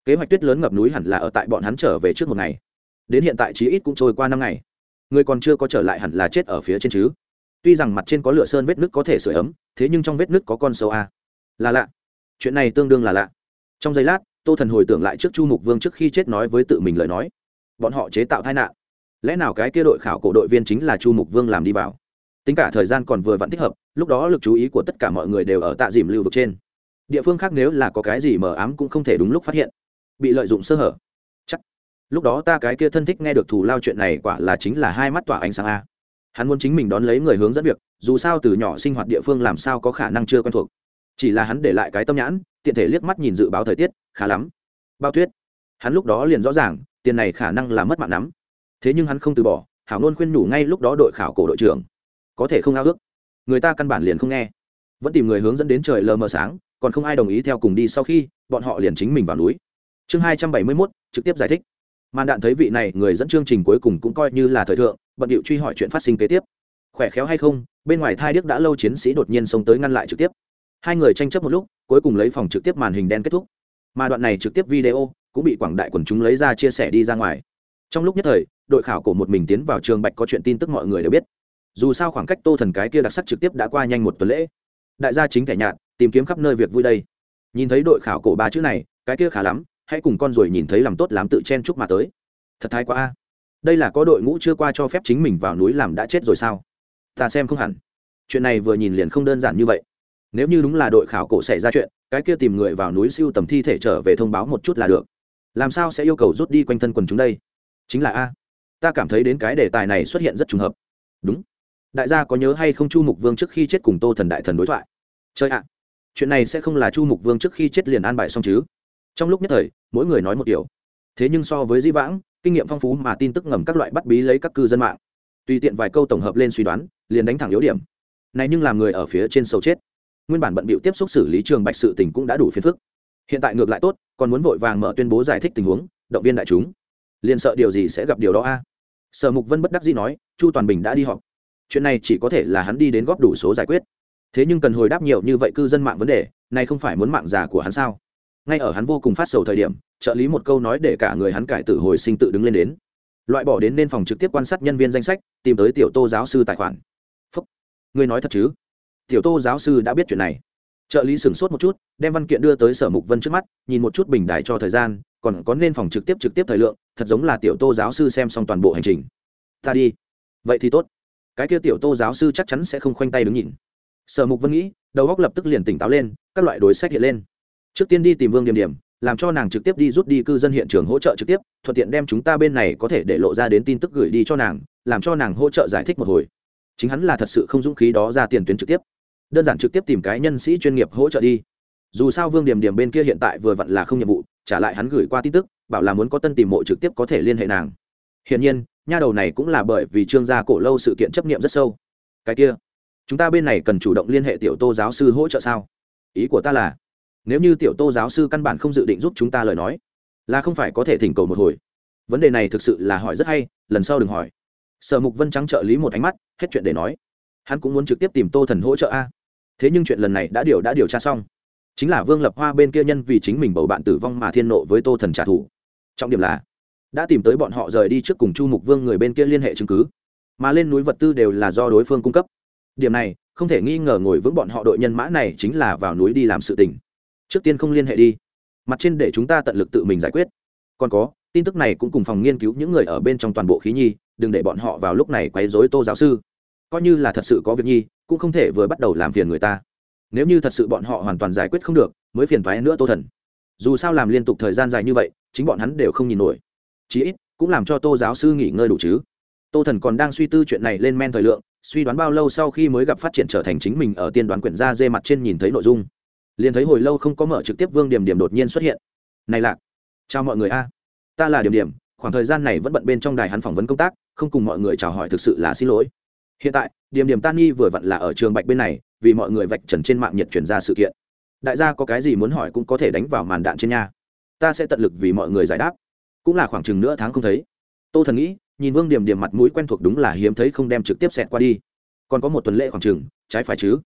S1: Kế hoạch tuyết lớn ngập núi hẳn là ở tại bọn hắn trở về trước một ngày. Đến hiện tại chí ít cũng trôi qua năm ngày. Người còn chưa có trở lại hẳn là chết ở phía trên chứ? Tuy rằng mặt trên có lửa sơn vết nứt có thể sửa ấm, thế nhưng trong vết nứt có con sâu a. Là lạ. Chuyện này tương đương là lạ. Trong giây lát, tô thần hồi tưởng lại trước chu mục vương trước khi chết nói với tự mình lời nói. Bọn họ chế tạo tai nạn lẽ nào cái kia đội khảo cổ đội viên chính là chu mục vương làm đi vào? Tính cả thời gian còn vừa vặn thích hợp, lúc đó lực chú ý của tất cả mọi người đều ở tạ dìm lưu vực trên. Địa phương khác nếu là có cái gì mờ ám cũng không thể đúng lúc phát hiện. Bị lợi dụng sơ hở. Chắc. Lúc đó ta cái kia thân thích nghe được thù lao chuyện này quả là chính là hai mắt tỏa ánh sáng a. Hắn muốn chính mình đón lấy người hướng dẫn việc, dù sao từ nhỏ sinh hoạt địa phương làm sao có khả năng chưa quen thuộc. Chỉ là hắn để lại cái tâm nhãn, tiện thể liếc mắt nhìn dự báo thời tiết, khá lắm. Bao tuyết hắn lúc đó liền rõ ràng, tiền này khả năng là mất mạng lắm thế nhưng hắn không từ bỏ, hảo nôn khuyên nhủ ngay lúc đó đội khảo cổ đội trưởng. Có thể không ao ước. Người ta căn bản liền không nghe. Vẫn tìm người hướng dẫn đến trời lờ mờ sáng, còn không ai đồng ý theo cùng đi sau khi, bọn họ liền chính mình vào núi. Chương hai trăm bảy mươi mốt, trực tiếp giải thích. Màn đạn thấy vị này, người dẫn chương trình cuối cùng cũng coi như là thời thượng, bận điệu truy hỏi chuyện phát sinh kế tiếp. Khỏe khéo hay không, bên ngoài thai đức đã lâu chiến sĩ đột nhiên xông tới ngăn lại trực tiếp. Hai người tranh chấp một lúc, cuối cùng lấy phòng trực tiếp màn hình đen kết thúc. Mà đoạn này trực tiếp video, cũng bị quảng đại quần chúng lấy ra chia sẻ đi ra ngoài trong lúc nhất thời, đội khảo cổ một mình tiến vào trường bạch có chuyện tin tức mọi người đều biết. Dù sao khoảng cách tô thần cái kia đặc sắc trực tiếp đã qua nhanh một tuần lễ. Đại gia chính thẻ nhạt, tìm kiếm khắp nơi việc vui đây. Nhìn thấy đội khảo cổ ba chữ này, cái kia khá lắm, hãy cùng con rồi nhìn thấy làm tốt làm tự chen chúc mà tới. Thật thái quá a. Đây là có đội ngũ chưa qua cho phép chính mình vào núi làm đã chết rồi sao? Ta xem không hẳn. Chuyện này vừa nhìn liền không đơn giản như vậy. Nếu như đúng là đội khảo cổ xảy ra chuyện, cái kia tìm người vào núi siêu tầm thi thể trở về thông báo một chút là được. Làm sao sẽ yêu cầu rút đi quanh thân quần chúng đây? Chính là a. Ta cảm thấy đến cái đề tài này xuất hiện rất trùng hợp. Đúng. Đại gia có nhớ hay không chu mục vương trước khi chết cùng tô thần đại thần đối thoại? Chơi ạ. Chuyện này sẽ không là chu mục vương trước khi chết liền an bài xong chứ? Trong lúc nhất thời, mỗi người nói một điều. Thế nhưng so với di vãng, kinh nghiệm phong phú mà tin tức ngầm các loại bắt bí lấy các cư dân mạng. Tùy tiện vài câu tổng hợp lên suy đoán, liền đánh thẳng yếu điểm. Này nhưng làm người ở phía trên sâu chết. Nguyên bản bận bịu tiếp xúc xử lý trường bạch sự tình cũng đã đủ phiền phức. Hiện tại ngược lại tốt, còn muốn vội vàng mở tuyên bố giải thích tình huống, động viên đại chúng liền sợ điều gì sẽ gặp điều đó a? Sở mục vân bất đắc dĩ nói, chu toàn bình đã đi họp. Chuyện này chỉ có thể là hắn đi đến góp đủ số giải quyết. Thế nhưng cần hồi đáp nhiều như vậy cư dân mạng vấn đề, này không phải muốn mạng già của hắn sao? Ngay ở hắn vô cùng phát sầu thời điểm, trợ lý một câu nói để cả người hắn cải tử hồi sinh tự đứng lên đến. Loại bỏ đến nên phòng trực tiếp quan sát nhân viên danh sách, tìm tới tiểu tô giáo sư tài khoản. Phúc, ngươi nói thật chứ? Tiểu tô giáo sư đã biết chuyện này. Trợ lý sửng sốt một chút, đem văn kiện đưa tới sở mục vân trước mắt, nhìn một chút bình đại cho thời gian còn có nên phòng trực tiếp trực tiếp thời lượng, thật giống là tiểu tô giáo sư xem xong toàn bộ hành trình. Ta đi. Vậy thì tốt. Cái kia tiểu tô giáo sư chắc chắn sẽ không khoanh tay đứng nhìn. Sở mục vân nghĩ, đầu góc lập tức liền tỉnh táo lên, các loại đối sách hiện lên. Trước tiên đi tìm vương điểm điểm, làm cho nàng trực tiếp đi rút đi cư dân hiện trường hỗ trợ trực tiếp, thuận tiện đem chúng ta bên này có thể để lộ ra đến tin tức gửi đi cho nàng, làm cho nàng hỗ trợ giải thích một hồi. Chính hắn là thật sự không dũng khí đó ra tiền tuyến trực tiếp. Đơn giản trực tiếp tìm cái nhân sĩ chuyên nghiệp hỗ trợ đi. Dù sao vương điểm điểm bên kia hiện tại vừa vặn là không nhiệm vụ trả lại hắn gửi qua tin tức, bảo là muốn có tân tìm mộ trực tiếp có thể liên hệ nàng. Hiển nhiên, nha đầu này cũng là bởi vì trương gia cổ lâu sự kiện chấp nghiệm rất sâu. Cái kia, chúng ta bên này cần chủ động liên hệ tiểu tô giáo sư hỗ trợ sao? Ý của ta là, nếu như tiểu tô giáo sư căn bản không dự định giúp chúng ta lời nói, là không phải có thể thỉnh cầu một hồi. Vấn đề này thực sự là hỏi rất hay, lần sau đừng hỏi. Sở mục vân trắng trợ lý một ánh mắt, hết chuyện để nói. Hắn cũng muốn trực tiếp tìm tô thần hỗ trợ a. Thế nhưng chuyện lần này đã điều đã điều tra xong chính là vương lập hoa bên kia nhân vì chính mình bầu bạn tử vong mà thiên nộ với tô thần trả thù. Trọng điểm là, đã tìm tới bọn họ rời đi trước cùng chu mục vương người bên kia liên hệ chứng cứ, mà lên núi vật tư đều là do đối phương cung cấp. Điểm này, không thể nghi ngờ ngồi vững bọn họ đội nhân mã này chính là vào núi đi làm sự tình. Trước tiên không liên hệ đi. Mặt trên để chúng ta tận lực tự mình giải quyết. Còn có, tin tức này cũng cùng phòng nghiên cứu những người ở bên trong toàn bộ khí nhi, đừng để bọn họ vào lúc này quấy dối tô giáo sư. Coi như là thật sự có việc nhi, cũng không thể vừa bắt đầu làm phiền người ta nếu như thật sự bọn họ hoàn toàn giải quyết không được, mới phiền toái nữa tô thần. Dù sao làm liên tục thời gian dài như vậy, chính bọn hắn đều không nhìn nổi. Chí ít, cũng làm cho tô giáo sư nghỉ ngơi đủ chứ. Tô thần còn đang suy tư chuyện này lên men thời lượng, suy đoán bao lâu sau khi mới gặp phát triển trở thành chính mình ở tiên đoán quyển ra dê mặt trên nhìn thấy nội dung. Liền thấy hồi lâu không có mở trực tiếp vương điểm điểm đột nhiên xuất hiện. Này lạc, chào mọi người a. Ta là điểm điểm, khoảng thời gian này vẫn bận bên trong đài hắn phỏng vấn công tác, không cùng mọi người chào hỏi thực sự là xin lỗi. Hiện tại, điểm điểm tan nghi vừa vặn là ở trường bạch bên này vì mọi người vạch trần trên mạng nhiệt chuyển ra sự kiện. Đại gia có cái gì muốn hỏi cũng có thể đánh vào màn đạn trên nhà ta sẽ tận lực vì mọi người giải đáp. Cũng là khoảng chừng nửa tháng không thấy. Tô thần nghĩ, nhìn vương điểm điểm mặt mũi quen thuộc đúng là hiếm thấy không đem trực tiếp xẹt qua đi. Còn có một tuần lễ khoảng chừng, trái phải chứ?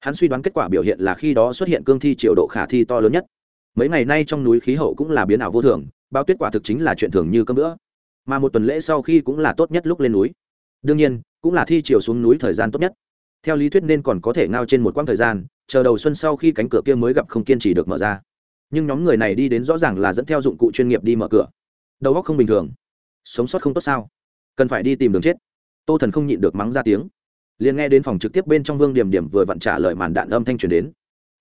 S1: Hắn suy đoán kết quả biểu hiện là khi đó xuất hiện cương thi triệu độ khả thi to lớn nhất. Mấy ngày nay trong núi khí hậu cũng là biến ảo vô thường, bao tuyết quả thực chính là chuyện thường như cơm nữa mà một tuần lễ sau khi cũng là tốt nhất lúc lên núi. Đương nhiên, cũng là thi chiều xuống núi thời gian tốt nhất theo lý thuyết nên còn có thể ngao trên một quãng thời gian, chờ đầu xuân sau khi cánh cửa kia mới gặp không kiên trì được mở ra. Nhưng nhóm người này đi đến rõ ràng là dẫn theo dụng cụ chuyên nghiệp đi mở cửa. Đầu óc không bình thường. Sống sót không tốt sao? Cần phải đi tìm đường chết. Tô thần không nhịn được mắng ra tiếng. Liền nghe đến phòng trực tiếp bên trong vương điểm điểm vừa vặn trả lời màn đạn âm thanh truyền đến.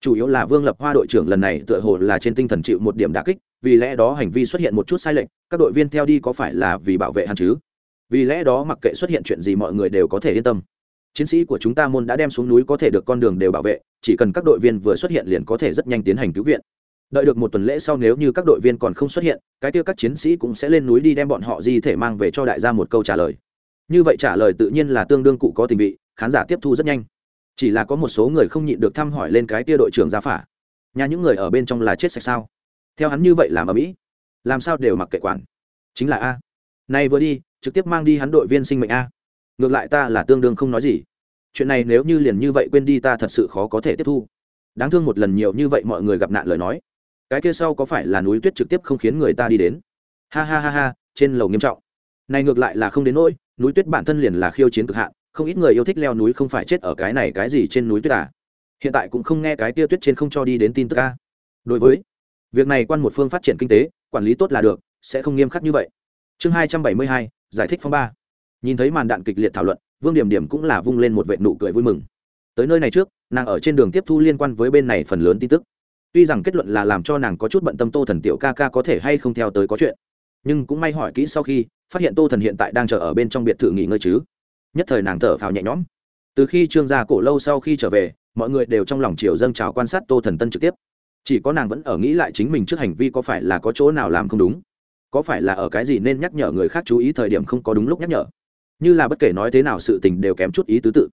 S1: Chủ yếu là vương lập hoa đội trưởng lần này tựa hồ là trên tinh thần chịu một điểm đà kích, vì lẽ đó hành vi xuất hiện một chút sai lệch, các đội viên theo đi có phải là vì bảo vệ hắn chứ? Vì lẽ đó mặc kệ xuất hiện chuyện gì mọi người đều có thể yên tâm chiến sĩ của chúng ta môn đã đem xuống núi có thể được con đường đều bảo vệ, chỉ cần các đội viên vừa xuất hiện liền có thể rất nhanh tiến hành cứu viện. Đợi được một tuần lễ sau nếu như các đội viên còn không xuất hiện, cái tiêu các chiến sĩ cũng sẽ lên núi đi đem bọn họ di thể mang về cho đại gia một câu trả lời. Như vậy trả lời tự nhiên là tương đương cụ có tình vị, khán giả tiếp thu rất nhanh. Chỉ là có một số người không nhịn được thăm hỏi lên cái tia đội trưởng gia phả. Nhà những người ở bên trong là chết sạch sao? Theo hắn như vậy làm ở mỹ, làm sao đều mặc kệ quản. Chính là a. Này vừa đi, trực tiếp mang đi hắn đội viên sinh mệnh a ngược lại ta là tương đương không nói gì. Chuyện này nếu như liền như vậy quên đi ta thật sự khó có thể tiếp thu. Đáng thương một lần nhiều như vậy mọi người gặp nạn lời nói. Cái kia sau có phải là núi tuyết trực tiếp không khiến người ta đi đến? Ha ha ha ha, trên lầu nghiêm trọng. Này ngược lại là không đến nỗi, núi tuyết bản thân liền là khiêu chiến cực hạn, không ít người yêu thích leo núi không phải chết ở cái này cái gì trên núi tuyết à? Hiện tại cũng không nghe cái kia tuyết trên không cho đi đến tin tức a. Đối với việc này quan một phương phát triển kinh tế, quản lý tốt là được, sẽ không nghiêm khắc như vậy. Chương hai trăm bảy mươi hai, giải thích phong ba nhìn thấy màn đạn kịch liệt thảo luận, vương điểm điểm cũng là vung lên một vệ nụ cười vui mừng. Tới nơi này trước, nàng ở trên đường tiếp thu liên quan với bên này phần lớn tin tức. Tuy rằng kết luận là làm cho nàng có chút bận tâm tô thần tiểu ca ca có thể hay không theo tới có chuyện, nhưng cũng may hỏi kỹ sau khi, phát hiện tô thần hiện tại đang chờ ở bên trong biệt thự nghỉ ngơi chứ. Nhất thời nàng thở phào nhẹ nhõm. Từ khi trương gia cổ lâu sau khi trở về, mọi người đều trong lòng chiều dâng trào quan sát tô thần tân trực tiếp. Chỉ có nàng vẫn ở nghĩ lại chính mình trước hành vi có phải là có chỗ nào làm không đúng, có phải là ở cái gì nên nhắc nhở người khác chú ý thời điểm không có đúng lúc nhắc nhở như là bất kể nói thế nào sự tình đều kém chút ý tứ tự.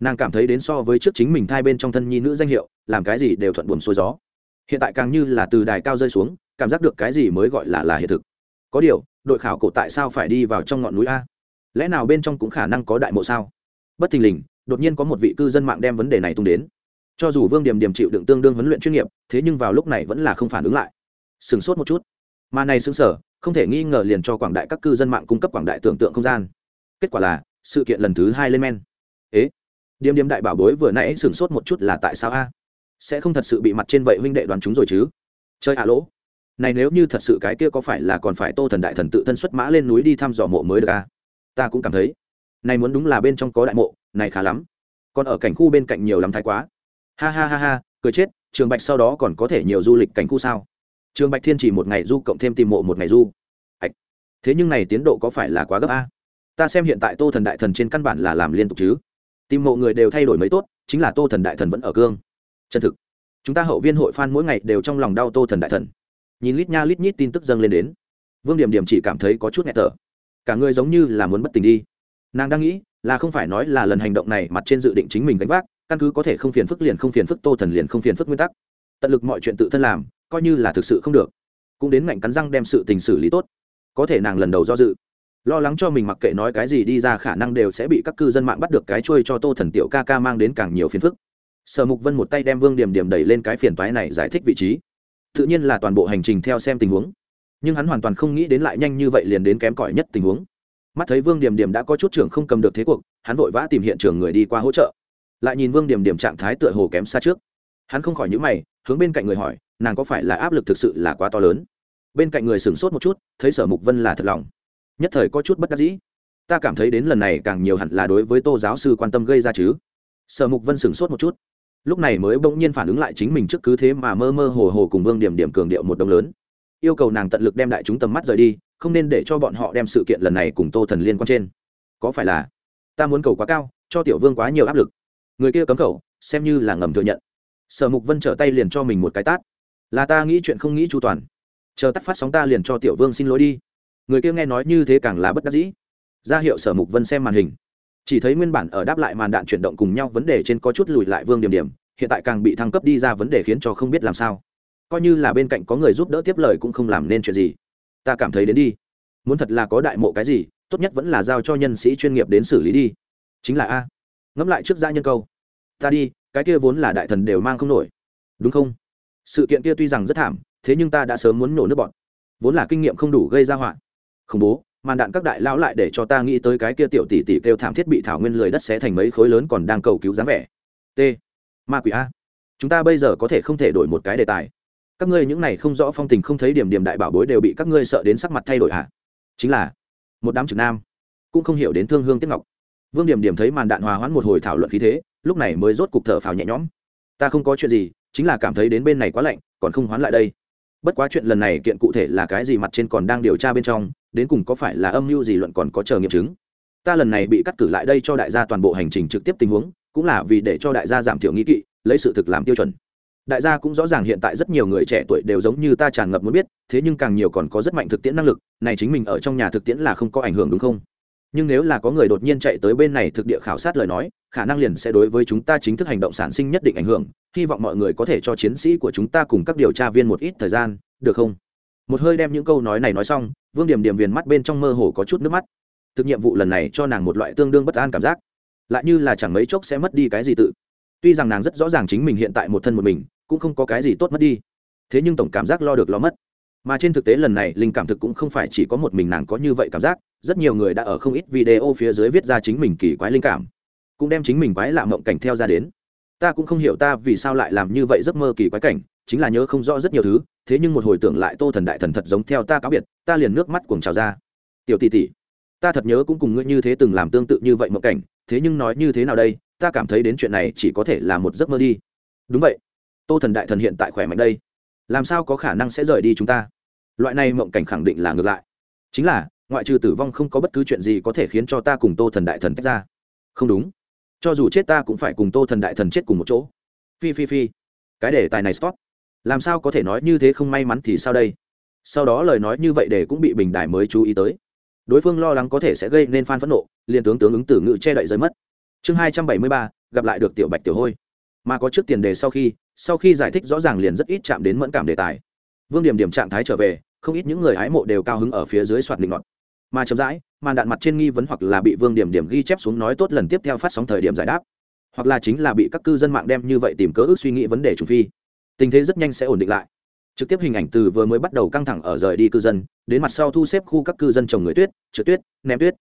S1: Nàng cảm thấy đến so với trước chính mình thai bên trong thân nhi nữ danh hiệu, làm cái gì đều thuận buồm xuôi gió. Hiện tại càng như là từ đài cao rơi xuống, cảm giác được cái gì mới gọi là là hiện thực. Có điều, đội khảo cổ tại sao phải đi vào trong ngọn núi a? Lẽ nào bên trong cũng khả năng có đại mộ sao? Bất thình lình, đột nhiên có một vị cư dân mạng đem vấn đề này tung đến. Cho dù vương điểm điểm chịu đựng tương đương huấn luyện chuyên nghiệp, thế nhưng vào lúc này vẫn là không phản ứng lại. Sửng sốt một chút. Mà này xứng sở không thể nghi ngờ liền cho quảng đại các cư dân mạng cung cấp quảng đại tưởng tượng không gian kết quả là, sự kiện lần thứ hai lên men. Ế điềm điềm đại bảo bối vừa nãy sửng sốt một chút là tại sao a? Sẽ không thật sự bị mặt trên vậy huynh đệ đoán chúng rồi chứ? Chơi ạ, lỗ. Này nếu như thật sự cái kia có phải là còn phải tô thần đại thần tự thân xuất mã lên núi đi thăm dò mộ mới được à? ta cũng cảm thấy. Này muốn đúng là bên trong có đại mộ, này khá lắm. Còn ở cảnh khu bên cạnh nhiều lắm thái quá. Ha ha ha ha, cười chết, trường bạch sau đó còn có thể nhiều du lịch cảnh khu sao? Trường bạch thiên chỉ một ngày du cộng thêm tìm mộ một ngày du. Thế nhưng này tiến độ có phải là quá gấp a? Ta xem hiện tại tô thần đại thần trên căn bản là làm liên tục chứ. Tìm mộ người đều thay đổi mấy tốt, chính là tô thần đại thần vẫn ở cương. Chân thực. Chúng ta hậu viên hội f mỗi ngày đều trong lòng đau tô thần đại thần. Nhìn lít nha lít nhít tin tức dâng lên đến. Vương điểm điểm chỉ cảm thấy có chút nghẹt thở. Cả người giống như là muốn bất tỉnh đi. Nàng đang nghĩ, là không phải nói là lần hành động này mặt trên dự định chính mình gánh vác, căn cứ có thể không phiền phức liền không phiền phức tô thần liền không phiền phức nguyên tắc. Tận lực mọi chuyện tự thân làm, coi như là thực sự không được. Cũng đến ngạnh cắn răng đem sự tình xử lý tốt. Có thể nàng lần đầu do dự lo lắng cho mình mặc kệ nói cái gì đi ra khả năng đều sẽ bị các cư dân mạng bắt được cái chuôi cho tô thần tiểu ca ca mang đến càng nhiều phiền phức. Sở mục vân một tay đem vương điểm điểm đẩy lên cái phiền toái này giải thích vị trí. Tự nhiên là toàn bộ hành trình theo xem tình huống. Nhưng hắn hoàn toàn không nghĩ đến lại nhanh như vậy liền đến kém cỏi nhất tình huống. Mắt thấy vương điểm điểm đã có chút trưởng không cầm được thế cuộc, hắn vội vã tìm hiện trường người đi qua hỗ trợ. Lại nhìn vương điểm điểm trạng thái tựa hồ kém xa trước. Hắn không khỏi nhữ mày, hướng bên cạnh người hỏi, nàng có phải là áp lực thực sự là quá to lớn? Bên cạnh người sửng sốt một chút, thấy sở mục vân là thật lòng nhất thời có chút bất đắc dĩ. Ta cảm thấy đến lần này càng nhiều hẳn là đối với tô giáo sư quan tâm gây ra chứ. Sở mục vân sửng sốt một chút. Lúc này mới bỗng nhiên phản ứng lại chính mình trước cứ thế mà mơ mơ hồ hồ cùng vương điểm điểm cường điệu một đồng lớn. Yêu cầu nàng tận lực đem đại chúng tầm mắt rời đi, không nên để cho bọn họ đem sự kiện lần này cùng tô thần liên quan trên. Có phải là ta muốn cầu quá cao, cho tiểu vương quá nhiều áp lực? Người kia cấm cầu xem như là ngầm thừa nhận. Sở mục vân trở tay liền cho mình một cái tát. Là ta nghĩ chuyện không nghĩ chu toàn. Chờ tắt phát sóng ta liền cho tiểu vương xin lỗi đi người kia nghe nói như thế càng là bất đắc dĩ. Ra hiệu sở mục vân xem màn hình. Chỉ thấy nguyên bản ở đáp lại màn đạn chuyển động cùng nhau vấn đề trên có chút lùi lại vương điểm điểm, hiện tại càng bị thăng cấp đi ra vấn đề khiến cho không biết làm sao. Coi như là bên cạnh có người giúp đỡ tiếp lời cũng không làm nên chuyện gì. Ta cảm thấy đến đi. Muốn thật là có đại mộ cái gì, tốt nhất vẫn là giao cho nhân sĩ chuyên nghiệp đến xử lý đi. Chính là a. Ngẫm lại trước gia nhân câu. Ta đi, cái kia vốn là đại thần đều mang không nổi. Đúng không? Sự kiện kia tuy rằng rất thảm, thế nhưng ta đã sớm muốn nổ nước bọn. Vốn là kinh nghiệm không đủ gây ra họa khủng bố, màn đạn các đại lão lại để cho ta nghĩ tới cái kia tiểu tỷ tỷ kêu thảm thiết bị thảo nguyên lười đất xé thành mấy khối lớn còn đang cầu cứu dáng vẻ. T. Ma quỷ a. Chúng ta bây giờ có thể không thể đổi một cái đề tài. Các ngươi những này không rõ phong tình không thấy điểm điểm đại bảo bối đều bị các ngươi sợ đến sắc mặt thay đổi hả? Chính là một đám trực nam, cũng không hiểu đến thương hương tiết ngọc. Vương điểm điểm thấy màn đạn hòa hoãn một hồi thảo luận khí thế, lúc này mới rốt cục thở phào nhẹ nhõm. Ta không có chuyện gì, chính là cảm thấy đến bên này quá lạnh, còn không hoán lại đây. Bất quá chuyện lần này kiện cụ thể là cái gì mặt trên còn đang điều tra bên trong đến cùng có phải là âm mưu gì luận còn có chờ nghiệm chứng? Ta lần này bị cắt cử lại đây cho đại gia toàn bộ hành trình trực tiếp tình huống, cũng là vì để cho đại gia giảm thiểu nghi kỵ, lấy sự thực làm tiêu chuẩn. Đại gia cũng rõ ràng hiện tại rất nhiều người trẻ tuổi đều giống như ta tràn ngập muốn biết, thế nhưng càng nhiều còn có rất mạnh thực tiễn năng lực, này chính mình ở trong nhà thực tiễn là không có ảnh hưởng đúng không? Nhưng nếu là có người đột nhiên chạy tới bên này thực địa khảo sát lời nói, khả năng liền sẽ đối với chúng ta chính thức hành động sản sinh nhất định ảnh hưởng, hy vọng mọi người có thể cho chiến sĩ của chúng ta cùng các điều tra viên một ít thời gian, được không? Một hơi đem những câu nói này nói xong, vương điểm điểm viền mắt bên trong mơ hồ có chút nước mắt. Thực nhiệm vụ lần này cho nàng một loại tương đương bất an cảm giác. Lại như là chẳng mấy chốc sẽ mất đi cái gì tự. Tuy rằng nàng rất rõ ràng chính mình hiện tại một thân một mình, cũng không có cái gì tốt mất đi. Thế nhưng tổng cảm giác lo được lo mất. Mà trên thực tế lần này, linh cảm thực cũng không phải chỉ có một mình nàng có như vậy cảm giác, rất nhiều người đã ở không ít video phía dưới viết ra chính mình kỳ quái linh cảm. Cũng đem chính mình quái lạ mộng cảnh theo ra đến. Ta cũng không hiểu ta vì sao lại làm như vậy giấc mơ kỳ quái cảnh chính là nhớ không rõ rất nhiều thứ, thế nhưng một hồi tưởng lại tô thần đại thần thật giống theo ta cáo biệt, ta liền nước mắt cuồng trào ra. Tiểu tỷ tỷ, ta thật nhớ cũng cùng ngươi như thế từng làm tương tự như vậy mộng cảnh, thế nhưng nói như thế nào đây, ta cảm thấy đến chuyện này chỉ có thể là một giấc mơ đi. Đúng vậy. Tô thần đại thần hiện tại khỏe mạnh đây. Làm sao có khả năng sẽ rời đi chúng ta? Loại này mộng cảnh khẳng định là ngược lại. Chính là, ngoại trừ tử vong không có bất cứ chuyện gì có thể khiến cho ta cùng tô thần đại thần tách ra. Không đúng. Cho dù chết ta cũng phải cùng tô thần đại thần chết cùng một chỗ. Phi phi phi. Cái đề tài này stop làm sao có thể nói như thế không may mắn thì sao đây? Sau đó lời nói như vậy để cũng bị bình đại mới chú ý tới. Đối phương lo lắng có thể sẽ gây nên phan phẫn nộ, liền tướng tướng ứng tử ngự che đậy rơi mất. Chương hai trăm bảy mươi ba, gặp lại được tiểu bạch tiểu hôi. Mà có trước tiền đề sau khi sau khi giải thích rõ ràng liền rất ít chạm đến mẫn cảm đề tài. Vương điểm điểm trạng thái trở về, không ít những người hái mộ đều cao hứng ở phía dưới soạt định ngọt mà chậm rãi, màn đạn mặt trên nghi vấn hoặc là bị vương điểm điểm ghi chép xuống nói tốt lần tiếp theo phát sóng thời điểm giải đáp. Hoặc là chính là bị các cư dân mạng đem như vậy tìm cớ ước suy nghĩ vấn đề chủ phi tình thế rất nhanh sẽ ổn định lại. Trực tiếp hình ảnh từ vừa mới bắt đầu căng thẳng ở rời đi cư dân, đến mặt sau thu xếp khu các cư dân trồng người tuyết, trượt tuyết, ném tuyết.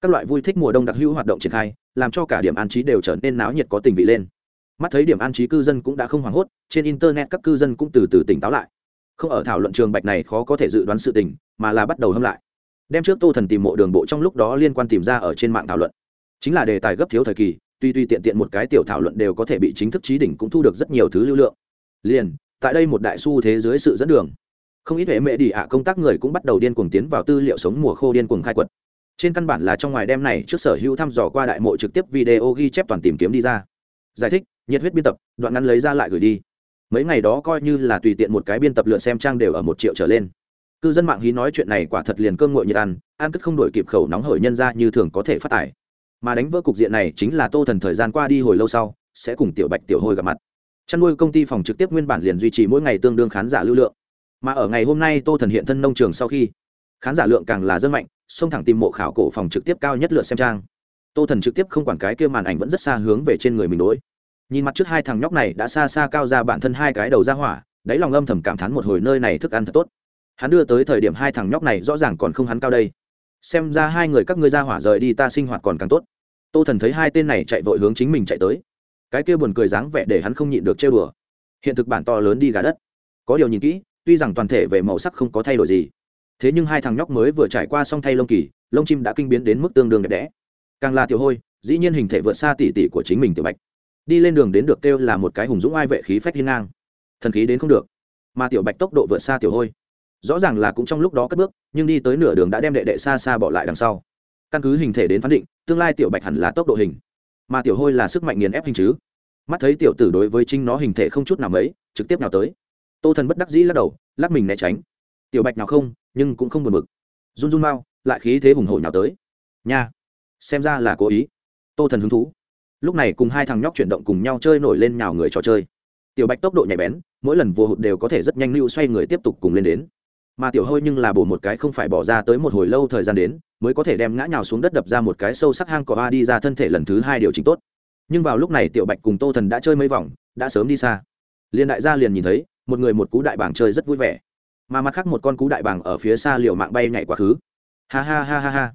S1: Các loại vui thích mùa đông đặc hữu hoạt động triển khai, làm cho cả điểm an trí đều trở nên náo nhiệt có tình vị lên. Mắt thấy điểm an trí cư dân cũng đã không hoảng hốt, trên internet các cư dân cũng từ từ tỉnh táo lại. Không ở thảo luận trường bạch này khó có thể dự đoán sự tình, mà là bắt đầu hâm lại. Đem trước tô thần tìm mộ đường bộ trong lúc đó liên quan tìm ra ở trên mạng thảo luận. Chính là đề tài gấp thiếu thời kỳ, tuy tuy tiện tiện một cái tiểu thảo luận đều có thể bị chính thức trí đỉnh cũng thu được rất nhiều thứ lưu lượng liền, tại đây một đại xu thế dưới sự dẫn đường. Không ít hệ mệ đi ạ công tác người cũng bắt đầu điên cuồng tiến vào tư liệu sống mùa khô điên cuồng khai quật. Trên căn bản là trong ngoài đem này trước sở hữu thăm dò qua đại mộ trực tiếp video ghi chép toàn tìm kiếm đi ra. Giải thích, nhiệt huyết biên tập, đoạn ngắn lấy ra lại gửi đi. Mấy ngày đó coi như là tùy tiện một cái biên tập lượt xem trang đều ở một triệu trở lên. Cư dân mạng hí nói chuyện này quả thật liền cơm nguội như ăn ăn cất không đổi kịp khẩu nóng hởi nhân ra như thường có thể phát tải. Mà đánh vỡ cục diện này chính là tô thần thời gian qua đi hồi lâu sau, sẽ cùng tiểu bạch tiểu hôi gặp mặt chăn nuôi công ty phòng trực tiếp nguyên bản liền duy trì mỗi ngày tương đương khán giả lưu lượng. Mà ở ngày hôm nay tô thần hiện thân nông trường sau khi, khán giả lượng càng là dân mạnh, xông thẳng tìm mộ khảo cổ phòng trực tiếp cao nhất lượt xem trang. Tô thần trực tiếp không quản cái kia màn ảnh vẫn rất xa hướng về trên người mình đối. Nhìn mặt trước hai thằng nhóc này đã xa xa cao ra bản thân hai cái đầu ra hỏa, đáy lòng âm thầm cảm thán một hồi nơi này thức ăn thật tốt. Hắn đưa tới thời điểm hai thằng nhóc này rõ ràng còn không hắn cao đây. Xem ra hai người các ngươi ra hỏa rời đi ta sinh hoạt còn càng tốt. Tô thần thấy hai tên này chạy vội hướng chính mình chạy tới cái kia buồn cười dáng vẻ để hắn không nhịn được chơi bừa hiện thực bản to lớn đi gà đất. Có điều nhìn kỹ, tuy rằng toàn thể về màu sắc không có thay đổi gì, thế nhưng hai thằng nhóc mới vừa trải qua xong thay lông kỳ, lông chim đã kinh biến đến mức tương đương đẹp đẽ. Càng là tiểu hôi, dĩ nhiên hình thể vượt xa tỷ tỷ của chính mình tiểu bạch. Đi lên đường đến được kêu là một cái hùng dũng ai vệ khí phách hiên ngang. Thần khí đến không được, mà tiểu bạch tốc độ vượt xa tiểu hôi. Rõ ràng là cũng trong lúc đó cất bước, nhưng đi tới nửa đường đã đem đệ đệ xa xa bỏ lại đằng sau. Căn cứ hình thể đến phán định, tương lai tiểu bạch hẳn là tốc độ hình mà tiểu hôi là sức mạnh nghiền ép hình chứ. Mắt thấy tiểu tử đối với chính nó hình thể không chút nào mấy, trực tiếp nào tới. Tô thần bất đắc dĩ lắc đầu, lắc mình né tránh. Tiểu bạch nào không, nhưng cũng không buồn bực. Run run mau, lại khí thế hùng hổ nhào tới. Nha, xem ra là cố ý. Tô thần hứng thú. Lúc này cùng hai thằng nhóc chuyển động cùng nhau chơi nổi lên nhào người trò chơi. Tiểu bạch tốc độ nhạy bén, mỗi lần vô hụt đều có thể rất nhanh lưu xoay người tiếp tục cùng lên đến mà tiểu hơi nhưng là bổ một cái không phải bỏ ra tới một hồi lâu thời gian đến, mới có thể đem ngã nhào xuống đất đập ra một cái sâu sắc hang cỏ ba đi ra thân thể lần thứ hai điều chỉnh tốt. Nhưng vào lúc này tiểu bạch cùng tô thần đã chơi mấy vòng, đã sớm đi xa. Liên đại gia liền nhìn thấy, một người một cú đại bảng chơi rất vui vẻ. Mà mặt khác một con cú đại bảng ở phía xa liều mạng bay nhảy quá khứ. Ha ha ha ha ha.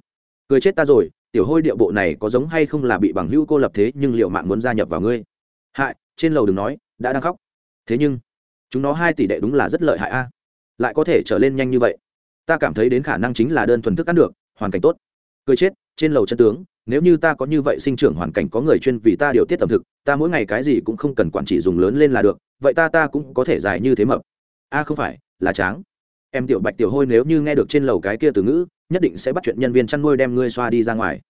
S1: Cười chết ta rồi, tiểu hôi điệu bộ này có giống hay không là bị bằng hữu cô lập thế nhưng liệu mạng muốn gia nhập vào ngươi. Hại, trên lầu đừng nói, đã đang khóc. Thế nhưng, chúng nó hai tỷ đệ đúng là rất lợi hại a lại có thể trở lên nhanh như vậy. Ta cảm thấy đến khả năng chính là đơn thuần thức ăn được, hoàn cảnh tốt. Cười chết, trên lầu chân tướng, nếu như ta có như vậy sinh trưởng hoàn cảnh có người chuyên vì ta điều tiết tầm thực, ta mỗi ngày cái gì cũng không cần quản trị dùng lớn lên là được, vậy ta ta cũng có thể dài như thế mập. A, không phải, là tráng. Em tiểu bạch tiểu hôi nếu như nghe được trên lầu cái kia từ ngữ, nhất định sẽ bắt chuyện nhân viên chăn nuôi đem ngươi xoa đi ra ngoài.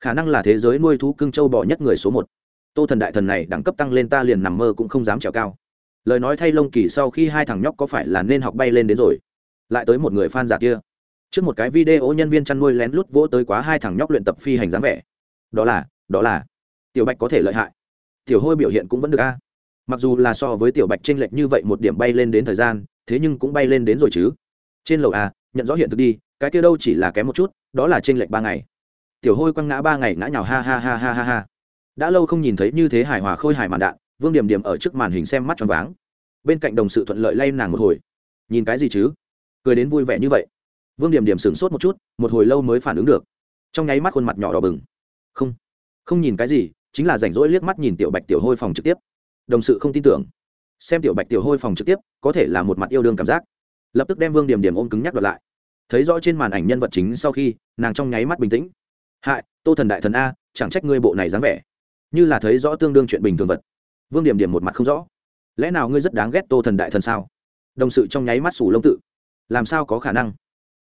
S1: Khả năng là thế giới nuôi thú cưng châu bò nhất người số một. Tô thần đại thần này đẳng cấp tăng lên ta liền nằm mơ cũng không dám trèo cao lời nói thay lông kỳ sau khi hai thằng nhóc có phải là nên học bay lên đến rồi? Lại tới một người f a n giả kia. Trước một cái video nhân viên chăn nuôi lén lút vỗ tới quá hai thằng nhóc luyện tập phi hành dáng vẻ. Đó là đó là. Tiểu bạch có thể lợi hại. Tiểu hôi biểu hiện cũng vẫn được a. Mặc dù là so với tiểu bạch t r ê n lệch như vậy một điểm bay lên đến thời gian, thế nhưng cũng bay lên đến rồi chứ. Trên lầu a, nhận rõ hiện thực đi, cái kia đâu chỉ là kém một chút, đó là t r ê n lệch ba ngày. Tiểu hôi quăng ngã ba ngày ngã nhào ha ha ha ha ha ha. Đã lâu không nhìn thấy như thế hài hòa khôi hài màn đạn vương điểm điểm ở trước màn hình xem mắt tròn váng. Bên cạnh đồng sự thuận lợi lay nàng một hồi. Nhìn cái gì chứ? Cười đến vui vẻ như vậy. Vương điểm điểm sửng sốt một chút, một hồi lâu mới phản ứng được. Trong nháy mắt khuôn mặt nhỏ đỏ bừng. Không không nhìn cái gì, chính là rảnh rỗi liếc mắt nhìn tiểu bạch tiểu hôi phòng trực tiếp. Đồng sự không tin tưởng. Xem tiểu bạch tiểu hôi phòng trực tiếp, có thể là một mặt yêu đương cảm giác. Lập tức đem vương điểm điểm ôm cứng nhắc đoạt lại. Thấy rõ trên màn ảnh nhân vật chính sau khi, nàng trong nháy mắt bình tĩnh. Hại, tô thần đại thần a, chẳng trách ngươi bộ này dáng vẻ. Như là thấy rõ tương đương chuyện bình thường vật vương điểm điểm một mặt không rõ. Lẽ nào ngươi rất đáng ghét tô thần đại thần sao? Đồng sự trong nháy mắt sủ lông tự. Làm sao có khả năng?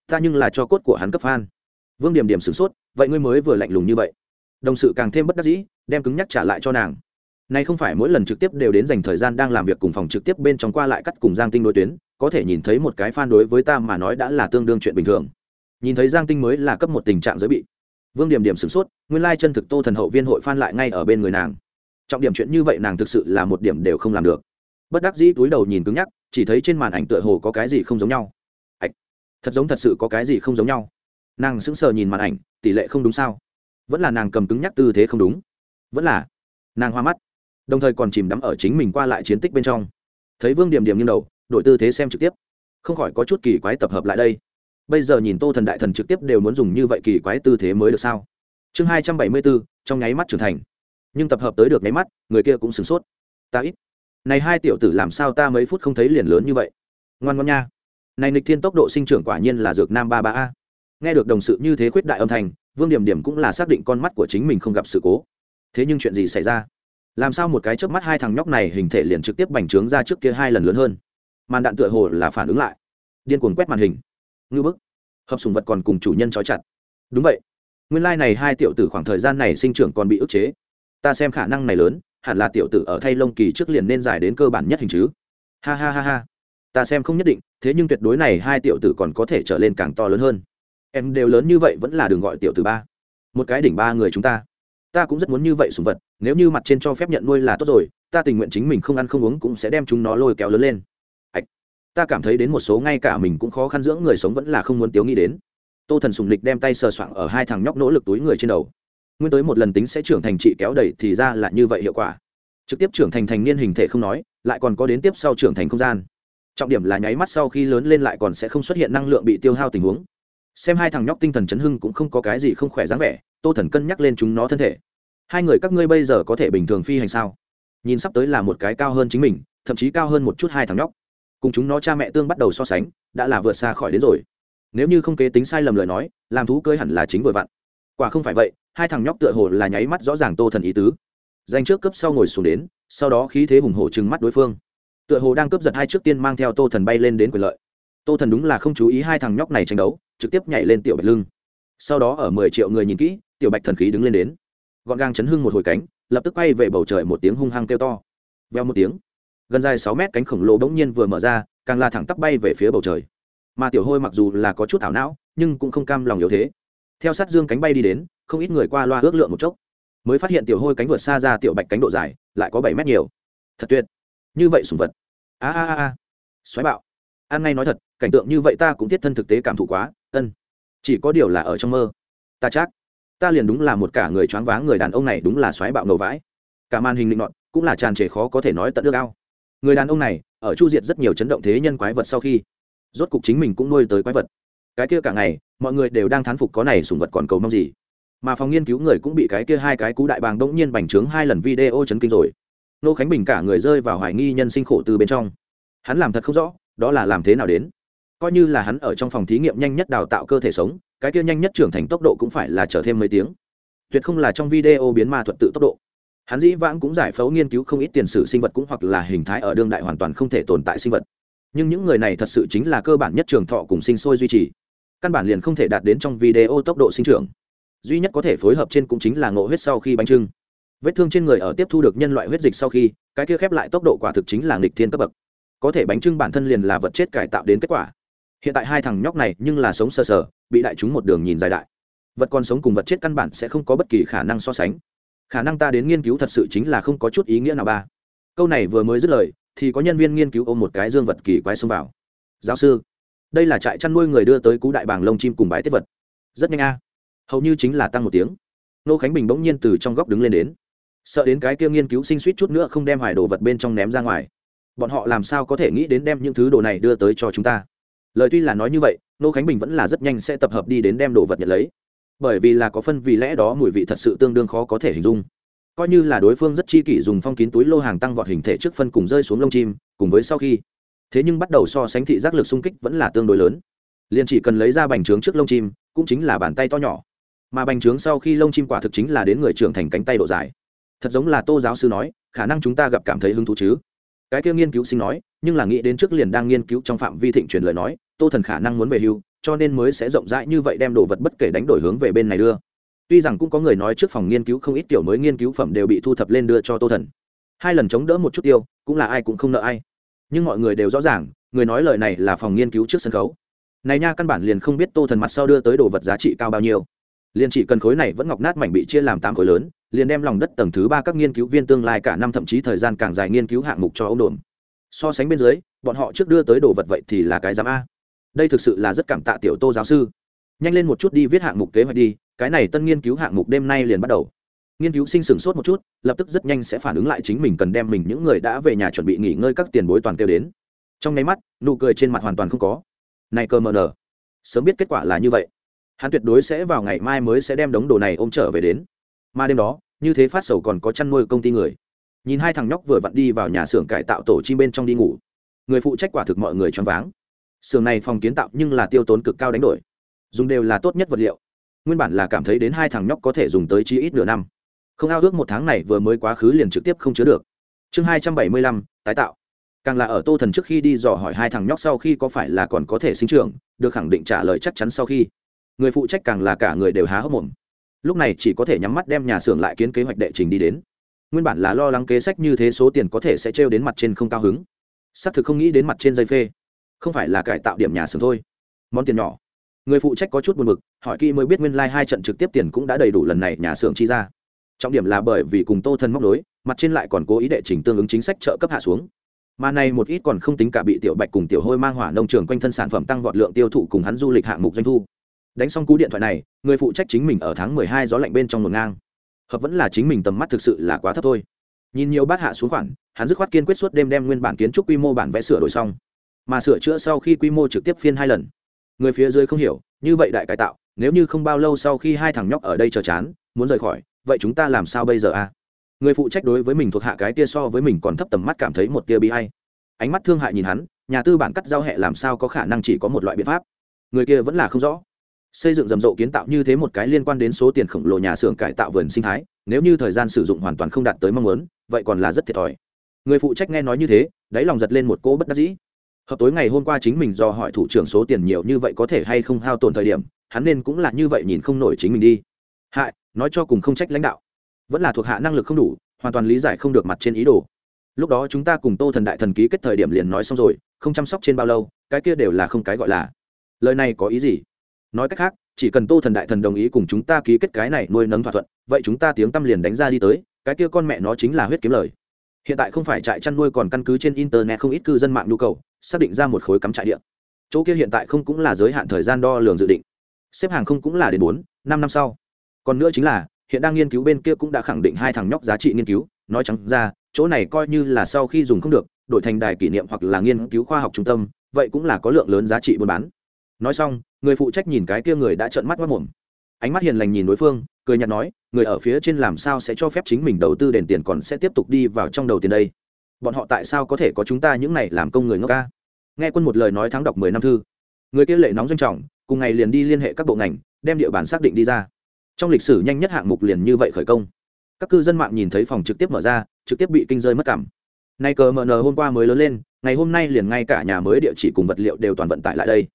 S1: Ta nhưng là cho cốt của hắn cấp phan vương điểm điểm sửng sốt, vậy ngươi mới vừa lạnh lùng như vậy. Đồng sự càng thêm bất đắc dĩ, đem cứng nhắc trả lại cho nàng. Nay không phải mỗi lần trực tiếp đều đến dành thời gian đang làm việc cùng phòng trực tiếp bên trong qua lại cắt cùng giang tinh đối tuyến, có thể nhìn thấy một cái phan đối với ta mà nói đã là tương đương chuyện bình thường. Nhìn thấy giang tinh mới là cấp một tình trạng giới bị. Vương điểm điểm sửng sốt, nguyên lai chân thực tô thần hậu viên hội phan lại ngay ở bên người nàng trọng điểm chuyện như vậy nàng thực sự là một điểm đều không làm được. Bất đắc dĩ túi đầu nhìn cứng nhắc, chỉ thấy trên màn ảnh tựa hồ có cái gì không giống nhau. Ạch thật giống thật sự có cái gì không giống nhau. Nàng sững sờ nhìn màn ảnh, tỷ lệ không đúng sao? Vẫn là nàng cầm cứng nhắc tư thế không đúng. Vẫn là. Nàng hoa mắt. Đồng thời còn chìm đắm ở chính mình qua lại chiến tích bên trong. Thấy vương điểm điểm như đầu, đội tư thế xem trực tiếp. Không khỏi có chút kỳ quái tập hợp lại đây. Bây giờ nhìn tô thần đại thần trực tiếp đều muốn dùng như vậy kỳ quái tư thế mới được sao? Chương hai trăm bảy mươi bốn, trong nháy mắt trưởng thành nhưng tập hợp tới được nháy mắt, người kia cũng sửng sốt. Ta ít. Này hai tiểu tử làm sao ta mấy phút không thấy liền lớn như vậy? Ngoan ngoan nha. Này nịch thiên tốc độ sinh trưởng quả nhiên là dược nam ba ba a. Nghe được đồng sự như thế khuyết đại âm thanh, vương điểm điểm cũng là xác định con mắt của chính mình không gặp sự cố. Thế nhưng chuyện gì xảy ra? Làm sao một cái chớp mắt hai thằng nhóc này hình thể liền trực tiếp bành trướng ra trước kia hai lần lớn hơn? Màn đạn tựa hồ là phản ứng lại. Điên cuồng quét màn hình. Ngư bức. Hợp sùng vật còn cùng chủ nhân trói chặt. Đúng vậy. Nguyên lai này hai tiểu tử khoảng thời gian này sinh trưởng còn bị ức chế ta xem khả năng này lớn hẳn là tiểu tử ở thay lông kỳ trước liền nên dài đến cơ bản nhất hình chứ. Ha ha ha ha. Ta xem không nhất định thế nhưng tuyệt đối này hai tiểu tử còn có thể trở lên càng to lớn hơn. Em đều lớn như vậy vẫn là đường gọi tiểu tử ba. Một cái đỉnh ba người chúng ta. Ta cũng rất muốn như vậy sùng vật nếu như mặt trên cho phép nhận nuôi là tốt rồi ta tình nguyện chính mình không ăn không uống cũng sẽ đem chúng nó lôi kéo lớn lên. Ạch, ta cảm thấy đến một số ngay cả mình cũng khó khăn dưỡng người sống vẫn là không muốn tiếu nghĩ đến. Tô thần sùng lịch đem tay sờ soạng ở hai thằng nhóc nỗ lực túi người trên đầu nguyên tới một lần tính sẽ trưởng thành trị kéo đẩy thì ra là như vậy hiệu quả. Trực tiếp trưởng thành thành niên hình thể không nói, lại còn có đến tiếp sau trưởng thành không gian. Trọng điểm là nháy mắt sau khi lớn lên lại còn sẽ không xuất hiện năng lượng bị tiêu hao tình huống. Xem hai thằng nhóc tinh thần chấn hưng cũng không có cái gì không khỏe dáng vẻ, tô thần cân nhắc lên chúng nó thân thể. Hai người các ngươi bây giờ có thể bình thường phi hành sao? Nhìn sắp tới là một cái cao hơn chính mình, thậm chí cao hơn một chút hai thằng nhóc. Cùng chúng nó cha mẹ tương bắt đầu so sánh, đã là vượt xa khỏi đến rồi. Nếu như không kế tính sai lầm lời nói, làm thú cơi hẳn là chính vừa vặn. Quả không phải vậy hai thằng nhóc tựa hồ là nháy mắt rõ ràng tô thần ý tứ. Danh trước cấp sau ngồi xuống đến, sau đó khí thế hùng hổ trừng mắt đối phương. Tựa hồ đang cướp giật hai trước tiên mang theo tô thần bay lên đến quyền lợi. Tô thần đúng là không chú ý hai thằng nhóc này tranh đấu, trực tiếp nhảy lên tiểu bạch lưng. Sau đó ở mười triệu người nhìn kỹ, tiểu bạch thần khí đứng lên đến. Gọn gàng chấn hưng một hồi cánh, lập tức quay về bầu trời một tiếng hung hăng kêu to. Veo một tiếng, gần dài sáu mét cánh khổng lồ bỗng nhiên vừa mở ra, càng la thẳng tắp bay về phía bầu trời. Mà tiểu hôi mặc dù là có chút ảo não, nhưng cũng không cam lòng yếu thế. Theo sát dương cánh bay đi đến không ít người qua loa ước lượng một chốc, mới phát hiện tiểu hôi cánh vượt xa ra tiểu bạch cánh độ dài, lại có bảy mét nhiều. Thật tuyệt. Như vậy sùng vật. A a a a. Xoáy bạo. An ngay nói thật, cảnh tượng như vậy ta cũng thiết thân thực tế cảm thụ quá, ân. Chỉ có điều là ở trong mơ. Ta chắc, ta liền đúng là một cả người choáng váng người đàn ông này đúng là xoáy bạo ngầu vãi. Cả màn hình định nọt cũng là tràn trề khó có thể nói tận nước ao. Người đàn ông này, ở chu diệt rất nhiều chấn động thế nhân quái vật sau khi, rốt cục chính mình cũng nuôi tới quái vật. Cái kia cả ngày, mọi người đều đang thán phục có này sùng vật còn cầu mong gì mà phòng nghiên cứu người cũng bị cái kia hai cái cú đại bàng đông nhiên bành trướng hai lần video chấn kinh rồi. Nô khánh bình cả người rơi vào hoài nghi nhân sinh khổ từ bên trong. Hắn làm thật không rõ, đó là làm thế nào đến. Coi như là hắn ở trong phòng thí nghiệm nhanh nhất đào tạo cơ thể sống, cái kia nhanh nhất trưởng thành tốc độ cũng phải là trở thêm mấy tiếng. Tuyệt không là trong video biến ma thuật tự tốc độ. Hắn dĩ vãng cũng giải phẫu nghiên cứu không ít tiền sử sinh vật cũng hoặc là hình thái ở đương đại hoàn toàn không thể tồn tại sinh vật. Nhưng những người này thật sự chính là cơ bản nhất trường thọ cùng sinh sôi duy trì. Căn bản liền không thể đạt đến trong video tốc độ sinh trưởng duy nhất có thể phối hợp trên cũng chính là ngộ huyết sau khi bánh trưng. Vết thương trên người ở tiếp thu được nhân loại huyết dịch sau khi, cái kia khép lại tốc độ quả thực chính là nghịch thiên cấp bậc. Có thể bánh trưng bản thân liền là vật chết cải tạo đến kết quả. Hiện tại hai thằng nhóc này nhưng là sống sờ sờ, bị đại chúng một đường nhìn dài đại. Vật còn sống cùng vật chết căn bản sẽ không có bất kỳ khả năng so sánh. Khả năng ta đến nghiên cứu thật sự chính là không có chút ý nghĩa nào ba. Câu này vừa mới dứt lời, thì có nhân viên nghiên cứu ôm một cái dương vật kỳ quái xông vào. Giáo sư, đây là trại chăn nuôi người đưa tới cú đại bàng lông chim cùng bãi tiết vật. Rất nhanh a hầu như chính là tăng một tiếng. Nô khánh bình bỗng nhiên từ trong góc đứng lên đến. Sợ đến cái kia nghiên cứu sinh suýt chút nữa không đem hoài đồ vật bên trong ném ra ngoài. Bọn họ làm sao có thể nghĩ đến đem những thứ đồ này đưa tới cho chúng ta? Lời tuy là nói như vậy, nô khánh bình vẫn là rất nhanh sẽ tập hợp đi đến đem đồ vật nhận lấy. Bởi vì là có phân vì lẽ đó mùi vị thật sự tương đương khó có thể hình dung. Coi như là đối phương rất chi kỷ dùng phong kín túi lô hàng tăng vọt hình thể trước phân cùng rơi xuống lông chim, cùng với sau khi. Thế nhưng bắt đầu so sánh thị giác lực xung kích vẫn là tương đối lớn. Liền chỉ cần lấy ra bành trướng trước lông chim, cũng chính là bàn tay to nhỏ mà bành trướng sau khi lông chim quả thực chính là đến người trưởng thành cánh tay độ dài. Thật giống là tô giáo sư nói, khả năng chúng ta gặp cảm thấy hứng thú chứ? Cái kia nghiên cứu sinh nói, nhưng là nghĩ đến trước liền đang nghiên cứu trong phạm vi thịnh truyền lời nói, tô thần khả năng muốn về hưu, cho nên mới sẽ rộng rãi như vậy đem đồ vật bất kể đánh đổi hướng về bên này đưa. Tuy rằng cũng có người nói trước phòng nghiên cứu không ít kiểu mới nghiên cứu phẩm đều bị thu thập lên đưa cho tô thần. Hai lần chống đỡ một chút tiêu, cũng là ai cũng không nợ ai. Nhưng mọi người đều rõ ràng, người nói lời này là phòng nghiên cứu trước sân khấu. Này nha căn bản liền không biết tô thần mặt sau đưa tới đồ vật giá trị cao bao nhiêu liền chỉ cần khối này vẫn ngọc nát mảnh bị chia làm tám khối lớn, liền đem lòng đất tầng thứ ba các nghiên cứu viên tương lai cả năm thậm chí thời gian càng dài nghiên cứu hạng mục cho ông đồn. So sánh bên dưới, bọn họ trước đưa tới đồ vật vậy thì là cái giám a. Đây thực sự là rất cảm tạ tiểu tô giáo sư. Nhanh lên một chút đi viết hạng mục kế hoạch đi, cái này tân nghiên cứu hạng mục đêm nay liền bắt đầu. Nghiên cứu sinh sửng sốt một chút, lập tức rất nhanh sẽ phản ứng lại chính mình cần đem mình những người đã về nhà chuẩn bị nghỉ ngơi các tiền bối toàn kêu đến. Trong nháy mắt, nụ cười trên mặt hoàn toàn không có. Này cơ mờ nở. Sớm biết kết quả là như vậy hắn tuyệt đối sẽ vào ngày mai mới sẽ đem đống đồ này ôm trở về đến. Mà đêm đó, như thế phát sầu còn có chăn nuôi công ty người. Nhìn hai thằng nhóc vừa vặn đi vào nhà xưởng cải tạo tổ chim bên trong đi ngủ. Người phụ trách quả thực mọi người choáng váng. Xưởng này phòng kiến tạo nhưng là tiêu tốn cực cao đánh đổi. Dùng đều là tốt nhất vật liệu. Nguyên bản là cảm thấy đến hai thằng nhóc có thể dùng tới chi ít nửa năm. Không ao ước một tháng này vừa mới quá khứ liền trực tiếp không chứa được. Chương hai trăm bảy mươi lăm, tái tạo. Càng là ở tô thần trước khi đi dò hỏi hai thằng nhóc sau khi có phải là còn có thể sinh trưởng, được khẳng định trả lời chắc chắn sau khi người phụ trách càng là cả người đều há hốc mồm. Lúc này chỉ có thể nhắm mắt đem nhà xưởng lại kiến kế hoạch đệ trình đi đến. Nguyên bản là lo lắng kế sách như thế số tiền có thể sẽ trêu đến mặt trên không cao hứng. Xác thực không nghĩ đến mặt trên dây phê. Không phải là cải tạo điểm nhà xưởng thôi. Món tiền nhỏ. Người phụ trách có chút buồn b ự c hỏi kỹ mới biết nguyên lai、like、hai trận trực tiếp tiền cũng đã đầy đủ lần này nhà xưởng chi ra. Trọng điểm là bởi vì cùng tô thân móc đối mặt trên lại còn cố ý đệ trình tương ứng chính sách trợ cấp hạ xuống. Mà này một ít còn không tính cả bị tiểu bạch cùng tiểu hôi mang hỏa nông trường quanh thân sản phẩm tăng vọt lượng tiêu thụ cùng hắn du lịch hạng mục doanh thu đánh xong cú điện thoại này, người phụ trách chính mình ở tháng mười hai gió lạnh bên trong một ngang. Hợp vẫn là chính mình tầm mắt thực sự là quá thấp thôi. Nhìn nhiều bát hạ xuống khoản, hắn dứt khoát kiên quyết suốt đêm đem nguyên bản kiến trúc quy mô bản vẽ sửa đổi xong. Mà sửa chữa sau khi quy mô trực tiếp phiên hai lần. Người phía dưới không hiểu, như vậy đại cải tạo, nếu như không bao lâu sau khi hai thằng nhóc ở đây chờ chán, muốn rời khỏi, vậy chúng ta làm sao bây giờ a à? người phụ trách đối với mình thuộc hạ cái tia so với mình còn thấp tầm mắt cảm thấy một tia bi hay ánh mắt thương hại nhìn hắn, nhà tư bản cắt giao hẹ làm sao có khả năng chỉ có một loại biện pháp? Người kia vẫn là không rõ xây dựng rầm rộ kiến tạo như thế một cái liên quan đến số tiền khổng lồ nhà xưởng cải tạo vườn sinh thái, nếu như thời gian sử dụng hoàn toàn không đạt tới mong muốn, vậy còn là rất thiệt thòi. Người phụ trách nghe nói như thế, đáy lòng giật lên một cỗ bất đắc dĩ. Hợp tối ngày hôm qua chính mình do hỏi thủ trưởng số tiền nhiều như vậy có thể hay không hao tổn thời điểm, hắn nên cũng là như vậy nhìn không nổi chính mình đi. Hại, nói cho cùng không trách lãnh đạo. Vẫn là thuộc hạ năng lực không đủ, hoàn toàn lý giải không được mặt trên ý đồ. Lúc đó chúng ta cùng tô thần đại thần ký kết thời điểm liền nói xong rồi, không chăm sóc trên bao lâu, cái kia đều là không cái gọi là. Lời này có ý gì? Nói cách khác, chỉ cần tô thần đại thần đồng ý cùng chúng ta ký kết cái này nuôi nấng thỏa thuận, vậy chúng ta tiếng tâm liền đánh ra đi tới, cái kia con mẹ nó chính là huyết kiếm lời. Hiện tại không phải trại chăn nuôi còn căn cứ trên internet không ít cư dân mạng nhu cầu, xác định ra một khối cắm trại điện chỗ kia hiện tại không cũng là giới hạn thời gian đo lường dự định. Xếp hàng không cũng là đến bốn, năm năm sau. Còn nữa chính là, hiện đang nghiên cứu bên kia cũng đã khẳng định hai thằng nhóc giá trị nghiên cứu, nói trắng ra, chỗ này coi như là sau khi dùng không được, đổi thành đài kỷ niệm hoặc là nghiên cứu khoa học trung tâm, vậy cũng là có lượng lớn giá trị buôn bán. Nói xong người phụ trách nhìn cái kia người đã trợn mắt mất mồm. Ánh mắt hiền lành nhìn đối phương, cười nhạt nói, người ở phía trên làm sao sẽ cho phép chính mình đầu tư đền tiền còn sẽ tiếp tục đi vào trong đầu tiền đây? Bọn họ tại sao có thể có chúng ta những này làm công người ngốc ca? Nghe quân một lời nói thắng đọc mười năm thư. Người kia lệ nóng doanh trọng, cùng ngày liền đi liên hệ các bộ ngành, đem địa bàn xác định đi ra. Trong lịch sử nhanh nhất hạng mục liền như vậy khởi công. Các cư dân mạng nhìn thấy phòng trực tiếp mở ra, trực tiếp bị kinh rơi mất cảm. Nay cờ mờ nờ hôm qua mới lớn lên, ngày hôm nay liền ngay cả nhà mới địa chỉ cùng vật liệu đều toàn vận tải lại đây.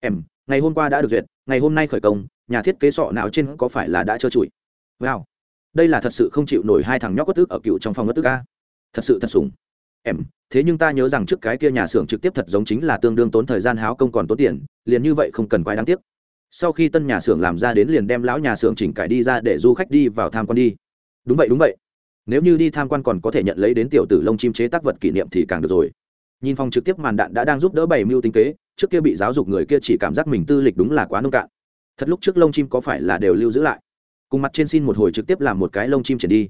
S1: Em ngày hôm qua đã được duyệt, ngày hôm nay khởi công, nhà thiết kế sọ não trên có phải là đã trơ trụi? Wow. Đây là thật sự không chịu nổi hai thằng nhóc bất tức ở cựu trong phòng bất tức a. Thật sự thật sủng. Em, thế nhưng ta nhớ rằng trước cái kia nhà xưởng trực tiếp thật giống chính là tương đương tốn thời gian háo công còn tốn tiền, liền như vậy không cần quái đáng tiếc. Sau khi tân nhà xưởng làm ra đến liền đem lão nhà xưởng chỉnh cải đi ra để du khách đi vào tham quan đi. Đúng vậy đúng vậy. Nếu như đi tham quan còn có thể nhận lấy đến tiểu tử lông chim chế tác vật kỷ niệm thì càng được rồi. Nhìn phòng trực tiếp màn đạn đã đang giúp đỡ bày mưu tính kế trước kia bị giáo dục người kia chỉ cảm giác mình tư lịch đúng là quá nông cạn. Thật lúc trước lông chim có phải là đều lưu giữ lại? Cùng mặt trên xin một hồi trực tiếp làm một cái lông chim chuyển đi.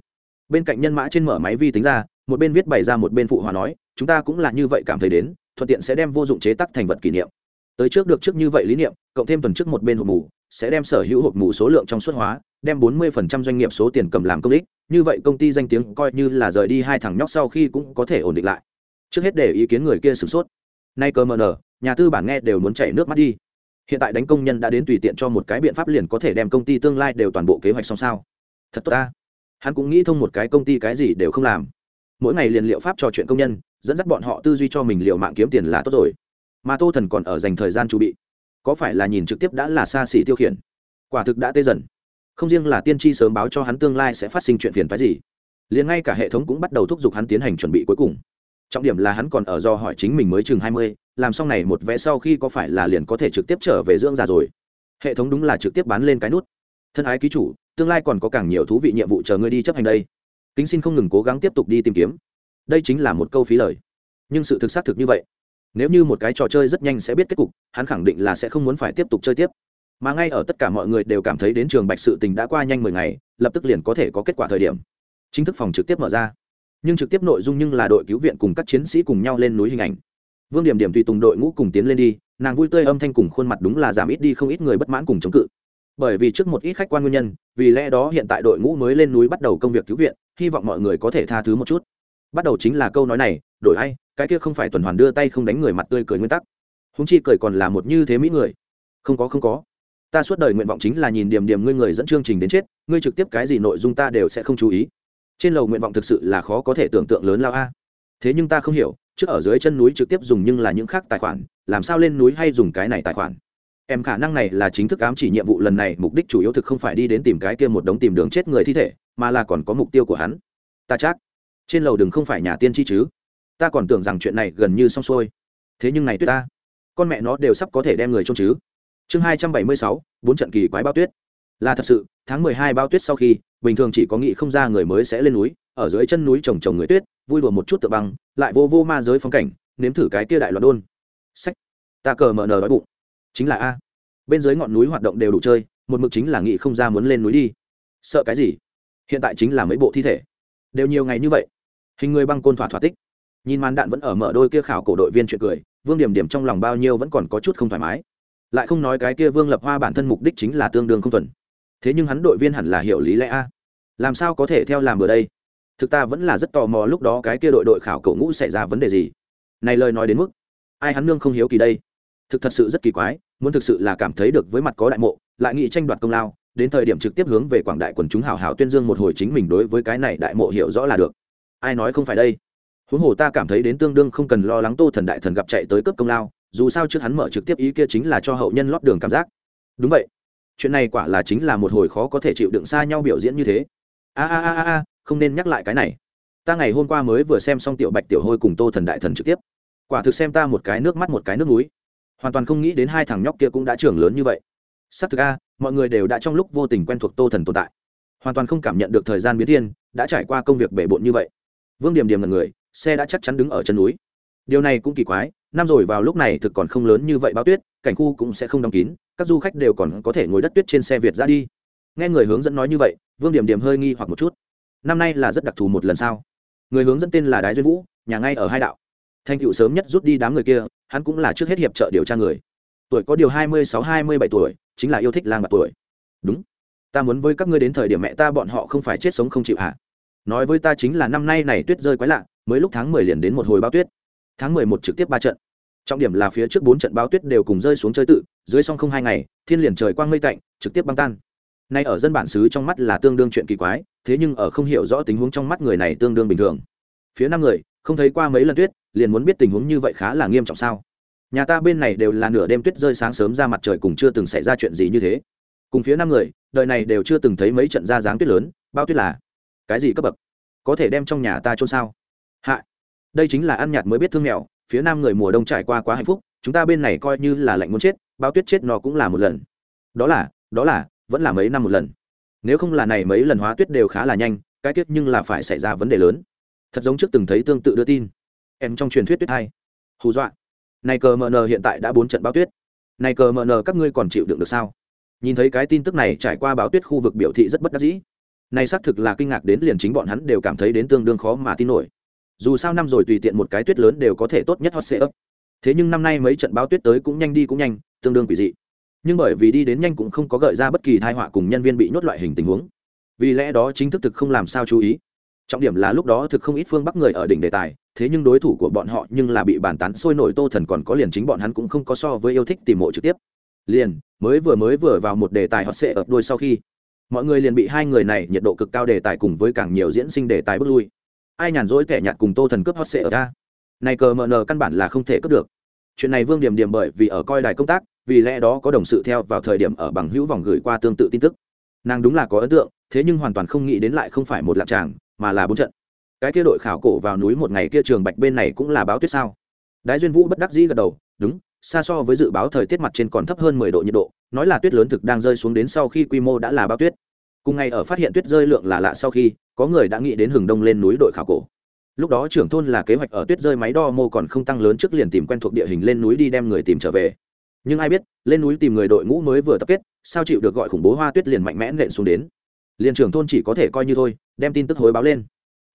S1: Bên cạnh nhân mã trên mở máy vi tính ra, một bên viết bày ra một bên phụ hòa nói, chúng ta cũng là như vậy cảm thấy đến, thuận tiện sẽ đem vô dụng chế tắc thành vật kỷ niệm. Tới trước được trước như vậy lý niệm, cộng thêm tuần trước một bên hộp mù, sẽ đem sở hữu hộp mù số lượng trong suất hóa, đem bốn mươi phần trăm doanh nghiệp số tiền cầm làm công ích. Như vậy công ty danh tiếng coi như là rời đi hai thằng nhóc sau khi cũng có thể ổn định lại. Trước hết để ý kiến người kia sửng sốt. Nay cơ mờ nở nhà tư bản nghe đều muốn chảy nước mắt đi. Hiện tại đánh công nhân đã đến tùy tiện cho một cái biện pháp liền có thể đem công ty tương lai đều toàn bộ kế hoạch xong sao? Thật tốt ta. Hắn cũng nghĩ thông một cái công ty cái gì đều không làm. Mỗi ngày liền liệu pháp trò chuyện công nhân, dẫn dắt bọn họ tư duy cho mình liệu mạng kiếm tiền là tốt rồi. Mà tô thần còn ở dành thời gian chuẩn bị. Có phải là nhìn trực tiếp đã là xa xỉ tiêu khiển? Quả thực đã tê dần. Không riêng là tiên tri sớm báo cho hắn tương lai sẽ phát sinh chuyện phiền phái gì, liền ngay cả hệ thống cũng bắt đầu thúc giục hắn tiến hành chuẩn bị cuối cùng trọng điểm là hắn còn ở do hỏi chính mình mới chừng hai mươi, làm xong này một vé sau khi có phải là liền có thể trực tiếp trở về dưỡng già rồi? Hệ thống đúng là trực tiếp bán lên cái nút. Thân ái ký chủ, tương lai còn có càng nhiều thú vị nhiệm vụ chờ ngươi đi chấp hành đây. Kính xin không ngừng cố gắng tiếp tục đi tìm kiếm. Đây chính là một câu phí lời. Nhưng sự thực xác thực như vậy. Nếu như một cái trò chơi rất nhanh sẽ biết kết cục, hắn khẳng định là sẽ không muốn phải tiếp tục chơi tiếp. Mà ngay ở tất cả mọi người đều cảm thấy đến trường bạch sự tình đã qua nhanh mười ngày, lập tức liền có thể có kết quả thời điểm. Chính thức phòng trực tiếp mở ra nhưng trực tiếp nội dung nhưng là đội cứu viện cùng các chiến sĩ cùng nhau lên núi hình ảnh. Vương điểm điểm tùy tùng đội ngũ cùng tiến lên đi, nàng vui tươi âm thanh cùng khuôn mặt đúng là giảm ít đi không ít người bất mãn cùng chống cự. Bởi vì trước một ít khách quan nguyên nhân, vì lẽ đó hiện tại đội ngũ mới lên núi bắt đầu công việc cứu viện, hy vọng mọi người có thể tha thứ một chút. Bắt đầu chính là câu nói này, đổi ai, cái kia không phải tuần hoàn đưa tay không đánh người mặt tươi cười nguyên tắc. Húng chi cười còn là một như thế mỹ người. Không có không có. Ta suốt đời nguyện vọng chính là nhìn điểm điểm ngươi người dẫn chương trình đến chết, ngươi trực tiếp cái gì nội dung ta đều sẽ không chú ý trên lầu nguyện vọng thực sự là khó có thể tưởng tượng lớn lao a. Thế nhưng ta không hiểu, trước ở dưới chân núi trực tiếp dùng nhưng là những khác tài khoản, làm sao lên núi hay dùng cái này tài khoản? Em khả năng này là chính thức ám chỉ nhiệm vụ lần này, mục đích chủ yếu thực không phải đi đến tìm cái kia một đống tìm đường chết người thi thể, mà là còn có mục tiêu của hắn. Ta chắc, trên lầu đừng không phải nhà tiên tri chứ. Ta còn tưởng rằng chuyện này gần như xong xuôi. Thế nhưng này tuyết ta, con mẹ nó đều sắp có thể đem người trông chứ. Chương hai trăm bảy mươi sáu, bốn trận kỳ quái bao tuyết là thật sự, tháng mười hai bao tuyết sau khi, bình thường chỉ có nghĩ không ra người mới sẽ lên núi, ở dưới chân núi trồng trồng người tuyết, vui đùa một chút tự băng, lại vô vô ma giới phong cảnh, nếm thử cái kia đại loạn đôn. Sách. Ta cờ mở nờ đói bụng. Chính là a. Bên dưới ngọn núi hoạt động đều đủ chơi, một mực chính là nghĩ không ra muốn lên núi đi. Sợ cái gì? Hiện tại chính là mấy bộ thi thể. Đều nhiều ngày như vậy. Hình người băng côn thỏa thỏa tích. Nhìn màn đạn vẫn ở mở đôi kia khảo cổ đội viên chuyện cười, vương điểm điểm trong lòng bao nhiêu vẫn còn có chút không thoải mái. Lại không nói cái kia vương lập hoa bản thân mục đích chính là tương đương không thuần thế nhưng hắn đội viên hẳn là hiểu lý lẽ a. Làm sao có thể theo làm ở đây? Thực ta vẫn là rất tò mò lúc đó cái kia đội đội khảo cậu ngũ xảy ra vấn đề gì. Này lời nói đến mức, ai hắn nương không hiếu kỳ đây? Thực thật sự rất kỳ quái, muốn thực sự là cảm thấy được với mặt có đại mộ, lại nghị tranh đoạt công lao, đến thời điểm trực tiếp hướng về quảng đại quần chúng hào hào tuyên dương một hồi chính mình đối với cái này đại mộ hiểu rõ là được. Ai nói không phải đây? Huống hồ ta cảm thấy đến tương đương không cần lo lắng tô thần đại thần gặp chạy tới cấp công lao, dù sao trước hắn mở trực tiếp ý kia chính là cho hậu nhân lót đường cảm giác. Đúng vậy chuyện này quả là chính là một hồi khó có thể chịu đựng xa nhau biểu diễn như thế. A a a a không nên nhắc lại cái này. Ta ngày hôm qua mới vừa xem xong tiểu bạch, tiểu hôi cùng tô thần đại thần trực tiếp. Quả thực xem ta một cái nước mắt, một cái nước núi hoàn toàn không nghĩ đến hai thằng nhóc kia cũng đã trưởng lớn như vậy. S ắ c thực a, mọi người đều đã trong lúc vô tình quen thuộc tô thần tồn tại. Hoàn toàn không cảm nhận được thời gian biến thiên, đã trải qua công việc bể bộn như vậy. Vương điểm điểm là người, xe đã chắc chắn đứng ở chân núi. Điều này cũng kỳ quái, năm rồi vào lúc này thực còn không lớn như vậy báo tuyết, cảnh khu cũng sẽ không đóng kín các du khách đều còn có thể ngồi đất tuyết trên xe việt ra đi. Nghe người hướng dẫn nói như vậy, vương điểm điểm hơi nghi hoặc một chút. Năm nay là rất đặc thù một lần sau người hướng dẫn tên là đái duyên vũ, nhà ngay ở hai đạo. Thanh cựu sớm nhất rút đi đám người kia, hắn cũng là trước hết hiệp trợ điều tra người. Tuổi có điều hai mươi sáu, hai mươi bảy tuổi, chính là yêu thích lang bạc tuổi. Đúng. Ta muốn với các ngươi đến thời điểm mẹ ta bọn họ không phải chết sống không chịu hạ nói với ta chính là năm nay này tuyết rơi quái lạ, mới lúc tháng mười liền đến một hồi bao tuyết. Tháng mười một trực tiếp ba trận trọng điểm là phía trước bốn trận bao tuyết đều cùng rơi xuống chơi tự, dưới song không hai ngày, thiên liền trời quang mây tạnh, trực tiếp băng tan. Nay ở dân bản xứ trong mắt là tương đương chuyện kỳ quái, thế nhưng ở không hiểu rõ tình huống trong mắt người này tương đương bình thường. Phía năm người, không thấy qua mấy lần tuyết, liền muốn biết tình huống như vậy khá là nghiêm trọng sao? Nhà ta bên này đều là nửa đêm tuyết rơi sáng sớm ra mặt trời cùng chưa từng xảy ra chuyện gì như thế. Cùng phía năm người, đời này đều chưa từng thấy mấy trận ra dáng tuyết lớn bao tuyết là cái gì cấp bậc? Có thể đem trong nhà ta trôn sao? Hạ, đây chính là ăn nhạt mới biết thương mèo phía nam người mùa đông trải qua quá hạnh phúc, chúng ta bên này coi như là lạnh muốn chết, bao tuyết chết nó cũng là một lần. Đó là đó là, vẫn là mấy năm một lần. Nếu không là này mấy lần hóa tuyết đều khá là nhanh, cái tuyết nhưng là phải xảy ra vấn đề lớn. Thật giống trước từng thấy tương tự đưa tin. Em trong truyền thuyết tuyết hay hù dọa. Này cờ mờ nờ hiện tại đã bốn trận báo tuyết. Này cờ mờ nờ các ngươi còn chịu đựng được sao? Nhìn thấy cái tin tức này trải qua báo tuyết khu vực biểu thị rất bất đắc dĩ. Này xác thực là kinh ngạc đến liền chính bọn hắn đều cảm thấy đến tương đương khó mà tin nổi dù sao năm rồi tùy tiện một cái tuyết lớn đều có thể tốt nhất hot ấp thế nhưng năm nay mấy trận báo tuyết tới cũng nhanh đi cũng nhanh, tương đương quỷ dị. Nhưng bởi vì đi đến nhanh cũng không có gợi ra bất kỳ thai họa cùng nhân viên bị nhốt loại hình tình huống. Vì lẽ đó chính thức thực không làm sao chú ý. Trọng điểm là lúc đó thực không ít phương bắc người ở đỉnh đề tài, thế nhưng đối thủ của bọn họ nhưng là bị bàn tán sôi nổi tô thần còn có liền chính bọn hắn cũng không có so với yêu thích tìm mộ trực tiếp. Liền, mới vừa mới vừa vào một đề tài họ sẽ ập đôi sau khi, mọi người liền bị hai người này nhiệt độ cực cao đề tài cùng với càng nhiều diễn sinh đề tài bước lui ai nhàn rỗi kẻ nhạt cùng tô thần cướp hot sệ ở ta? Này cờ mờ nờ căn bản là không thể cướp được. Chuyện này vương điểm điểm bởi vì ở coi đài công tác, vì lẽ đó có đồng sự theo vào thời điểm ở bằng hữu vòng gửi qua tương tự tin tức. Nàng đúng là có ấn tượng, thế nhưng hoàn toàn không nghĩ đến lại không phải một lạc tràng, mà là bốn trận. Cái kia đội khảo cổ vào núi một ngày kia trường bạch bên này cũng là báo tuyết sao? Đái duyên vũ bất đắc dĩ gật đầu, đúng, xa so với dự báo thời tiết mặt trên còn thấp hơn mười độ nhiệt độ, nói là tuyết lớn thực đang rơi xuống đến sau khi quy mô đã là báo tuyết cùng ngày ở phát hiện tuyết rơi lượng là lạ sau khi, có người đã nghĩ đến hừng đông lên núi đội khảo cổ. Lúc đó trưởng thôn là kế hoạch ở tuyết rơi máy đo mô còn không tăng lớn trước liền tìm quen thuộc địa hình lên núi đi đem người tìm trở về. Nhưng ai biết, lên núi tìm người đội ngũ mới vừa tập kết, sao chịu được gọi khủng bố hoa tuyết liền mạnh mẽ nện xuống đến. Liền trưởng thôn chỉ có thể coi như thôi, đem tin tức hối báo lên.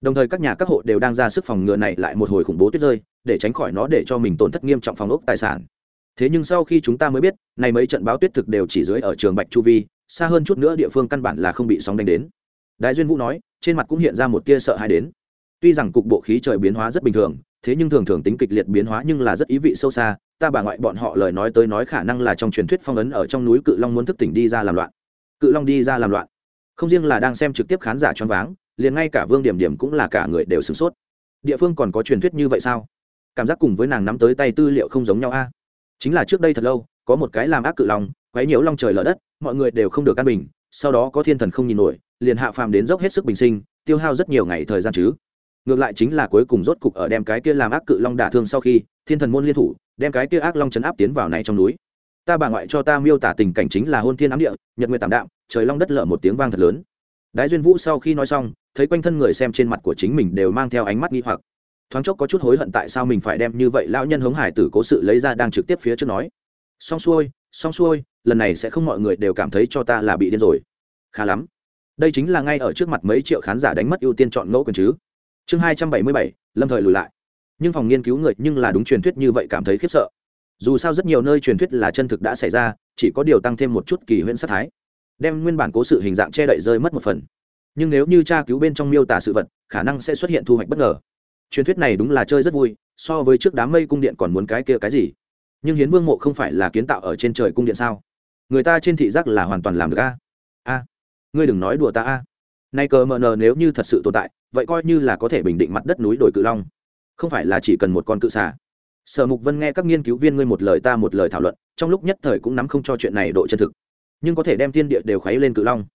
S1: Đồng thời các nhà các hộ đều đang ra sức phòng ngừa này lại một hồi khủng bố tuyết rơi, để tránh khỏi nó để cho mình tổn thất nghiêm trọng phòng ốc tài sản. Thế nhưng sau khi chúng ta mới biết, này mấy trận báo tuyết thực đều chỉ dưới ở trường bạch chu vi xa hơn chút nữa địa phương căn bản là không bị sóng đánh đến. Đại duyên vũ nói, trên mặt cũng hiện ra một tia sợ hãi đến. Tuy rằng cục bộ khí trời biến hóa rất bình thường, thế nhưng thường thường tính kịch liệt biến hóa nhưng là rất ý vị sâu xa, ta bà ngoại bọn họ lời nói tới nói khả năng là trong truyền thuyết phong ấn ở trong núi cự long muốn thức tỉnh đi ra làm loạn. Cự long đi ra làm loạn. Không riêng là đang xem trực tiếp khán giả choáng váng, liền ngay cả vương điểm điểm cũng là cả người đều sửng sốt. Địa phương còn có truyền thuyết như vậy sao? Cảm giác cùng với nàng nắm tới tay tư liệu không giống nhau a. Chính là trước đây thật lâu, có một cái làm ác cự long quấy nhiễu long trời lở đất, mọi người đều không được căn bình, sau đó có thiên thần không nhìn nổi, liền hạ phàm đến dốc hết sức bình sinh, tiêu hao rất nhiều ngày thời gian chứ. Ngược lại chính là cuối cùng rốt cục ở đem cái kia làm ác cự long đả thương sau khi, thiên thần môn liên thủ, đem cái kia ác long chấn áp tiến vào này trong núi. Ta bà ngoại cho ta miêu tả tình cảnh chính là hôn thiên ám địa, nhật nguyện tạm đạm, trời long đất lở một tiếng vang thật lớn. Đái duyên vũ sau khi nói xong, thấy quanh thân người xem trên mặt của chính mình đều mang theo ánh mắt nghi hoặc. Thoáng chốc có chút hối hận tại sao mình phải đem như vậy lão nhân hống hải tử cố sự lấy ra đang trực tiếp phía trước nói. Xong xuôi xong xuôi lần này sẽ không mọi người đều cảm thấy cho ta là bị điên rồi. Khá lắm. Đây chính là ngay ở trước mặt mấy triệu khán giả đánh mất ưu tiên chọn ngẫu quyền chứ. Chương hai trăm bảy mươi bảy, lâm thời lùi lại. Nhưng phòng nghiên cứu người nhưng là đúng truyền thuyết như vậy cảm thấy khiếp sợ. Dù sao rất nhiều nơi truyền thuyết là chân thực đã xảy ra, chỉ có điều tăng thêm một chút kỳ huyễn sát thái. Đem nguyên bản cố sự hình dạng che đậy rơi mất một phần. Nhưng nếu như tra cứu bên trong miêu tả sự vật, khả năng sẽ xuất hiện thu hoạch bất ngờ. Truyền thuyết này đúng là chơi rất vui, so với trước đám mây cung điện còn muốn cái kia cái gì? Nhưng hiến vương mộ không phải là kiến tạo ở trên trời cung điện sao? Người ta trên thị giác là hoàn toàn làm được a. A, ngươi đừng nói đùa ta a. Nay cờ mờ nờ nếu như thật sự tồn tại, vậy coi như là có thể bình định mặt đất núi đồi cự long. Không phải là chỉ cần một con cự xà. Sở mục vân nghe các nghiên cứu viên ngươi một lời ta một lời thảo luận, trong lúc nhất thời cũng nắm không cho chuyện này độ chân thực. Nhưng có thể đem tiên địa đều khuấy lên cự long.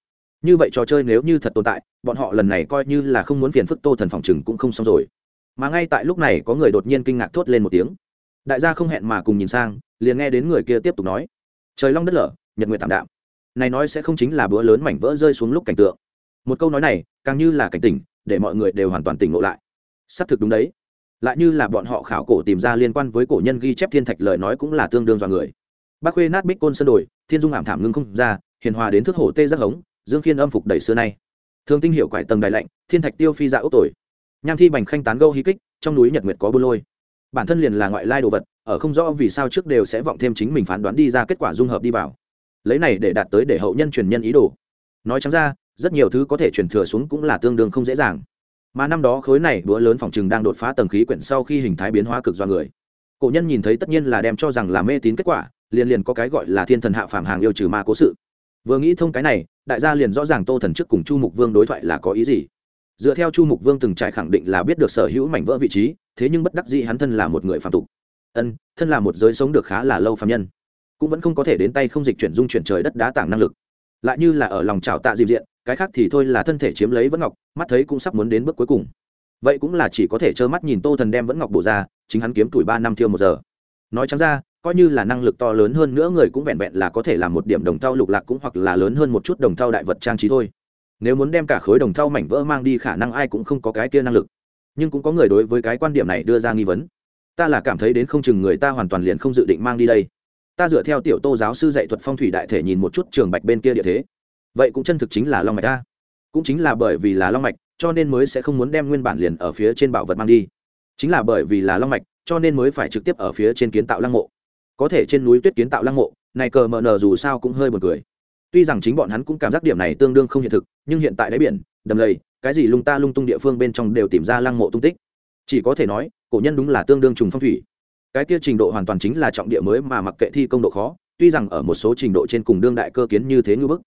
S1: Như vậy trò chơi nếu như thật tồn tại, bọn họ lần này coi như là không muốn phiền phức tô thần phòng chừng cũng không xong rồi. Mà ngay tại lúc này có người đột nhiên kinh ngạc thốt lên một tiếng. Đại gia không hẹn mà cùng nhìn sang, liền nghe đến người kia tiếp tục nói. Trời long đất lở nhật nguyện tạm đạm. Này nói sẽ không chính là bữa lớn mảnh vỡ rơi xuống lúc cảnh tượng. Một câu nói này, càng như là cảnh tỉnh, để mọi người đều hoàn toàn tỉnh ngộ lại. Xác thực đúng đấy. Lại như là bọn họ khảo cổ tìm ra liên quan với cổ nhân ghi chép thiên thạch lời nói cũng là tương đương dọa người. Bác khuê nát bích côn sân đồi, thiên dung ảm thảm ngưng không ra, hiền hòa đến thức hổ tê giác hống, dương khiên âm phục đầy xưa nay. Thương tinh hiệu quải tầng đại lạnh, thiên thạch tiêu phi dạ ốc tuổi nham thi bành khanh tán gâu hí kích, trong núi nhật nguyệt có bô lôi. Bản thân liền là ngoại lai đồ vật, ở không rõ vì sao trước đều sẽ vọng thêm chính mình phán đoán đi ra kết quả dung hợp đi vào lấy này để đạt tới để hậu nhân truyền nhân ý đồ. Nói chẳng ra, rất nhiều thứ có thể truyền thừa xuống cũng là tương đương không dễ dàng. Mà năm đó khối này búa lớn phòng trừng đang đột phá tầng khí quyển sau khi hình thái biến hóa cực do người. Cổ nhân nhìn thấy tất nhiên là đem cho rằng là mê tín kết quả, liền liền có cái gọi là thiên thần hạ phàm hàng yêu trừ ma cố sự. Vừa nghĩ thông cái này, đại gia liền rõ ràng tô thần trước cùng chu mục vương đối thoại là có ý gì. Dựa theo chu mục vương từng trải khẳng định là biết được sở hữu mảnh vỡ vị trí, thế nhưng bất đắc dĩ hắn thân là một người phạm tục. Ân, thân là một giới sống được khá là lâu phạm nhân cũng vẫn không có thể đến tay không dịch chuyển dung chuyển trời đất đá tảng năng lực. Lại như là ở lòng trào tạ dịp diện, cái khác thì thôi là thân thể chiếm lấy vẫn ngọc, mắt thấy cũng sắp muốn đến bước cuối cùng. Vậy cũng là chỉ có thể trơ mắt nhìn tô thần đem vẫn ngọc bổ ra, chính hắn kiếm tuổi ba năm thiêu một giờ. Nói chẳng ra, coi như là năng lực to lớn hơn nữa người cũng vẹn vẹn là có thể làm một điểm đồng thau lục lạc cũng hoặc là lớn hơn một chút đồng thau đại vật trang trí thôi. Nếu muốn đem cả khối đồng thau mảnh vỡ mang đi khả năng ai cũng không có cái kia năng lực. Nhưng cũng có người đối với cái quan điểm này đưa ra nghi vấn. Ta là cảm thấy đến không chừng người ta hoàn toàn liền không dự định mang đi đây ta dựa theo tiểu tô giáo sư dạy thuật phong thủy đại thể nhìn một chút trường bạch bên kia địa thế. Vậy cũng chân thực chính là long mạch ta. Cũng chính là bởi vì là long mạch, cho nên mới sẽ không muốn đem nguyên bản liền ở phía trên bảo vật mang đi. Chính là bởi vì là long mạch, cho nên mới phải trực tiếp ở phía trên kiến tạo lăng mộ. Có thể trên núi tuyết kiến tạo lăng mộ, này cờ mờ nờ dù sao cũng hơi buồn cười. Tuy rằng chính bọn hắn cũng cảm giác điểm này tương đương không hiện thực, nhưng hiện tại đáy biển, đầm lầy, cái gì lung ta lung tung địa phương bên trong đều tìm ra lăng mộ tung tích. Chỉ có thể nói, cổ nhân đúng là tương đương trùng phong thủy cái kia trình độ hoàn toàn chính là trọng địa mới mà mặc kệ thi công độ khó, tuy rằng ở một số trình độ trên cùng đương đại cơ kiến như thế như bức.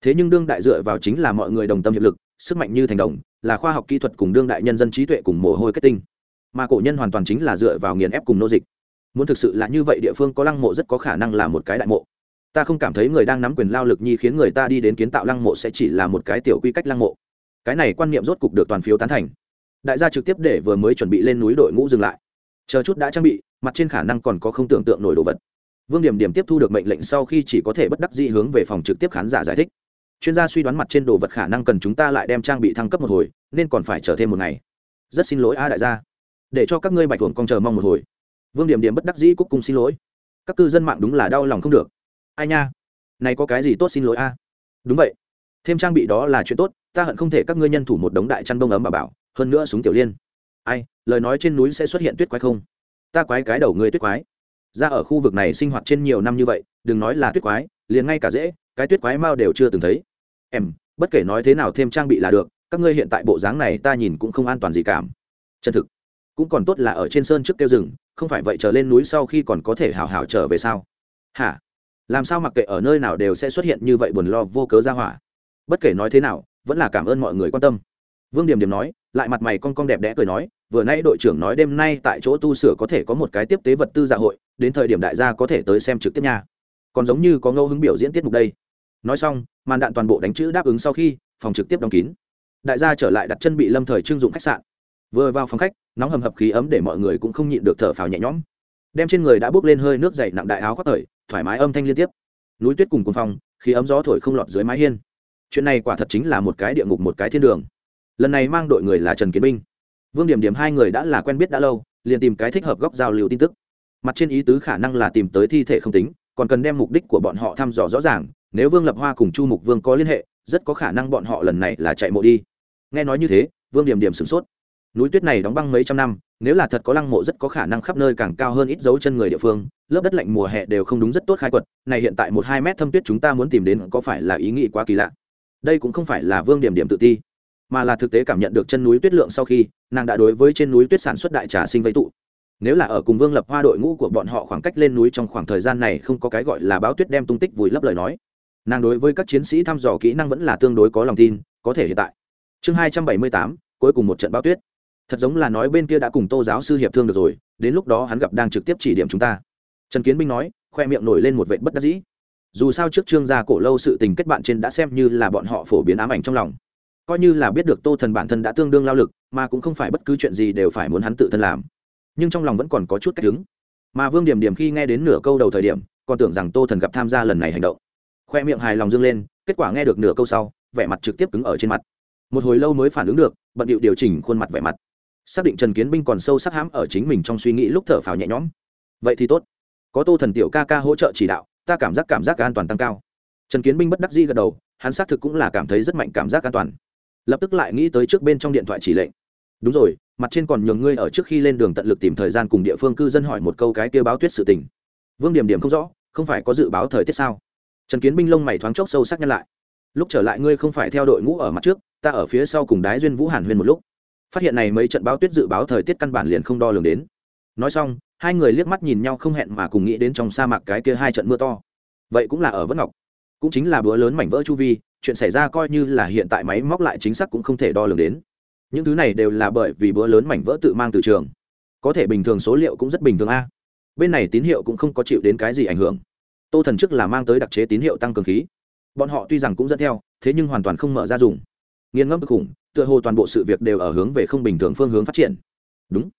S1: Thế nhưng đương đại dựa vào chính là mọi người đồng tâm hiệp lực, sức mạnh như thành đồng, là khoa học kỹ thuật cùng đương đại nhân dân trí tuệ cùng mồ hôi kết tinh. Mà cổ nhân hoàn toàn chính là dựa vào nghiền ép cùng nô dịch. Muốn thực sự là như vậy địa phương có lăng mộ rất có khả năng là một cái đại mộ. Ta không cảm thấy người đang nắm quyền lao lực nhi khiến người ta đi đến kiến tạo lăng mộ sẽ chỉ là một cái tiểu quy cách lăng mộ. Cái này quan niệm rốt cục được toàn phiếu tán thành. Đại gia trực tiếp để vừa mới chuẩn bị lên núi đội ngũ dừng lại. Chờ chút đã trang bị mặt trên khả năng còn có không tưởng tượng nổi đồ vật. Vương điểm điểm tiếp thu được mệnh lệnh sau khi chỉ có thể bất đắc dĩ hướng về phòng trực tiếp khán giả giải thích. Chuyên gia suy đoán mặt trên đồ vật khả năng cần chúng ta lại đem trang bị thăng cấp một hồi, nên còn phải chờ thêm một ngày. Rất xin lỗi a đại gia. Để cho các ngươi bạch thuồng con chờ mong một hồi. Vương điểm điểm bất đắc dĩ cúc cùng xin lỗi. Các cư dân mạng đúng là đau lòng không được. Ai nha? Này có cái gì tốt xin lỗi a? Đúng vậy. Thêm trang bị đó là chuyện tốt, ta hận không thể các ngươi nhân thủ một đống đại chăn bông ấm bà bảo, hơn nữa súng tiểu liên. Ai, lời nói trên núi sẽ xuất hiện tuyết quái không? Ta quái cái đầu người tuyết quái. Ra ở khu vực này sinh hoạt trên nhiều năm như vậy, đừng nói là tuyết quái, liền ngay cả dễ, cái tuyết quái mao đều chưa từng thấy. Em, bất kể nói thế nào thêm trang bị là được, các ngươi hiện tại bộ dáng này ta nhìn cũng không an toàn gì cảm. Chân thực, cũng còn tốt là ở trên sơn trước kêu rừng, không phải vậy trở lên núi sau khi còn có thể hào hào trở về sao? Hả? Làm sao mặc kệ ở nơi nào đều sẽ xuất hiện như vậy buồn lo vô cớ ra hỏa? Bất kể nói thế nào, vẫn là cảm ơn mọi người quan tâm vương điểm điểm nói, lại mặt mày con con đẹp đẽ cười nói, vừa nay đội trưởng nói đêm nay tại chỗ tu sửa có thể có một cái tiếp tế vật tư dạ hội, đến thời điểm đại gia có thể tới xem trực tiếp nha. Còn giống như có ngẫu hứng biểu diễn tiết mục đây. Nói xong, màn đạn toàn bộ đánh chữ đáp ứng sau khi, phòng trực tiếp đóng kín. Đại gia trở lại đặt chân bị lâm thời trưng dụng khách sạn. Vừa vào phòng khách, nóng hầm hập khí ấm để mọi người cũng không nhịn được thở phào nhẹ nhõm. Đem trên người đã bốc lên hơi nước dày nặng đại áo khoác thời, thoải mái âm thanh liên tiếp. Núi tuyết cùng cùng phong, khí ấm gió thổi không lọt dưới mái hiên. Chuyện này quả thật chính là một cái địa ngục một cái thiên đường lần này mang đội người là trần kiến binh vương điểm điểm hai người đã là quen biết đã lâu, liền tìm cái thích hợp góc giao lưu tin tức. Mặt trên ý tứ khả năng là tìm tới thi thể không tính, còn cần đem mục đích của bọn họ thăm dò rõ ràng, nếu vương lập hoa cùng chu mục vương có liên hệ, rất có khả năng bọn họ lần này là chạy mộ đi. Nghe nói như thế, vương điểm điểm sửng sốt. Núi tuyết này đóng băng mấy trăm năm, nếu là thật có lăng mộ rất có khả năng khắp nơi càng cao hơn ít dấu chân người địa phương, lớp đất lạnh mùa hè đều không đúng rất tốt khai quật, này hiện tại một hai mét thâm tuyết chúng ta muốn tìm đến có phải là ý nghĩ quá kỳ lạ? Đây cũng không phải là vương điểm điểm tự ti mà là thực tế cảm nhận được chân núi tuyết lượng sau khi, nàng đã đối với trên núi tuyết sản xuất đại trà sinh vây tụ. Nếu là ở cùng vương lập hoa đội ngũ của bọn họ khoảng cách lên núi trong khoảng thời gian này không có cái gọi là báo tuyết đem tung tích vùi lấp lời nói, nàng đối với các chiến sĩ thăm dò kỹ năng vẫn là tương đối có lòng tin, có thể hiện tại. Chương hai trăm bảy mươi tám, cuối cùng một trận báo tuyết. Thật giống là nói bên kia đã cùng tô giáo sư hiệp thương được rồi, đến lúc đó hắn gặp đang trực tiếp chỉ điểm chúng ta. Trần kiến binh nói, khoe miệng nổi lên một vệ bất đắc dĩ. Dù sao trước trương gia cổ lâu sự tình kết bạn trên đã xem như là bọn họ phổ biến ám ảnh trong lòng coi như là biết được tô thần bản thân đã tương đương lao lực, mà cũng không phải bất cứ chuyện gì đều phải muốn hắn tự thân làm. Nhưng trong lòng vẫn còn có chút cách chứng mà vương điểm điểm khi nghe đến nửa câu đầu thời điểm, còn tưởng rằng tô thần gặp tham gia lần này hành động. Khoe miệng hài lòng dâng lên, kết quả nghe được nửa câu sau, vẻ mặt trực tiếp cứng ở trên mặt. Một hồi lâu mới phản ứng được, bận điệu điều chỉnh khuôn mặt vẻ mặt. Xác định trần kiến binh còn sâu sắc hãm ở chính mình trong suy nghĩ lúc thở phào nhẹ nhõm. Vậy thì tốt. Có tô thần tiểu ca ca hỗ trợ chỉ đạo, ta cảm giác cảm giác an toàn tăng cao. Trần kiến binh bất đắc dĩ gật đầu, hắn xác thực cũng là cảm thấy rất mạnh cảm giác an toàn lập tức lại nghĩ tới trước bên trong điện thoại chỉ lệnh. Đúng rồi, mặt trên còn nhường ngươi ở trước khi lên đường tận lực tìm thời gian cùng địa phương cư dân hỏi một câu cái kêu báo tuyết sự tình. Vương điểm điểm không rõ, không phải có dự báo thời tiết sao? Trần kiến binh lông mày thoáng chốc sâu sắc nhăn lại. Lúc trở lại ngươi không phải theo đội ngũ ở mặt trước, ta ở phía sau cùng đái duyên vũ hàn huyên một lúc. Phát hiện này mấy trận báo tuyết dự báo thời tiết căn bản liền không đo lường đến. Nói xong, hai người liếc mắt nhìn nhau không hẹn mà cùng nghĩ đến trong sa mạc cái kia hai trận mưa to. Vậy cũng là ở vân ngọc. Cũng chính là bữa lớn mảnh vỡ chu vi chuyện xảy ra coi như là hiện tại máy móc lại chính xác cũng không thể đo lường đến. Những thứ này đều là bởi vì bữa lớn mảnh vỡ tự mang từ trường. Có thể bình thường số liệu cũng rất bình thường a. Bên này tín hiệu cũng không có chịu đến cái gì ảnh hưởng. Tô thần trước là mang tới đặc chế tín hiệu tăng cường khí. Bọn họ tuy rằng cũng dẫn theo, thế nhưng hoàn toàn không mở ra dùng. Nghiên ngẫm cực khủng, tựa hồ toàn bộ sự việc đều ở hướng về không bình thường phương hướng phát triển. Đúng.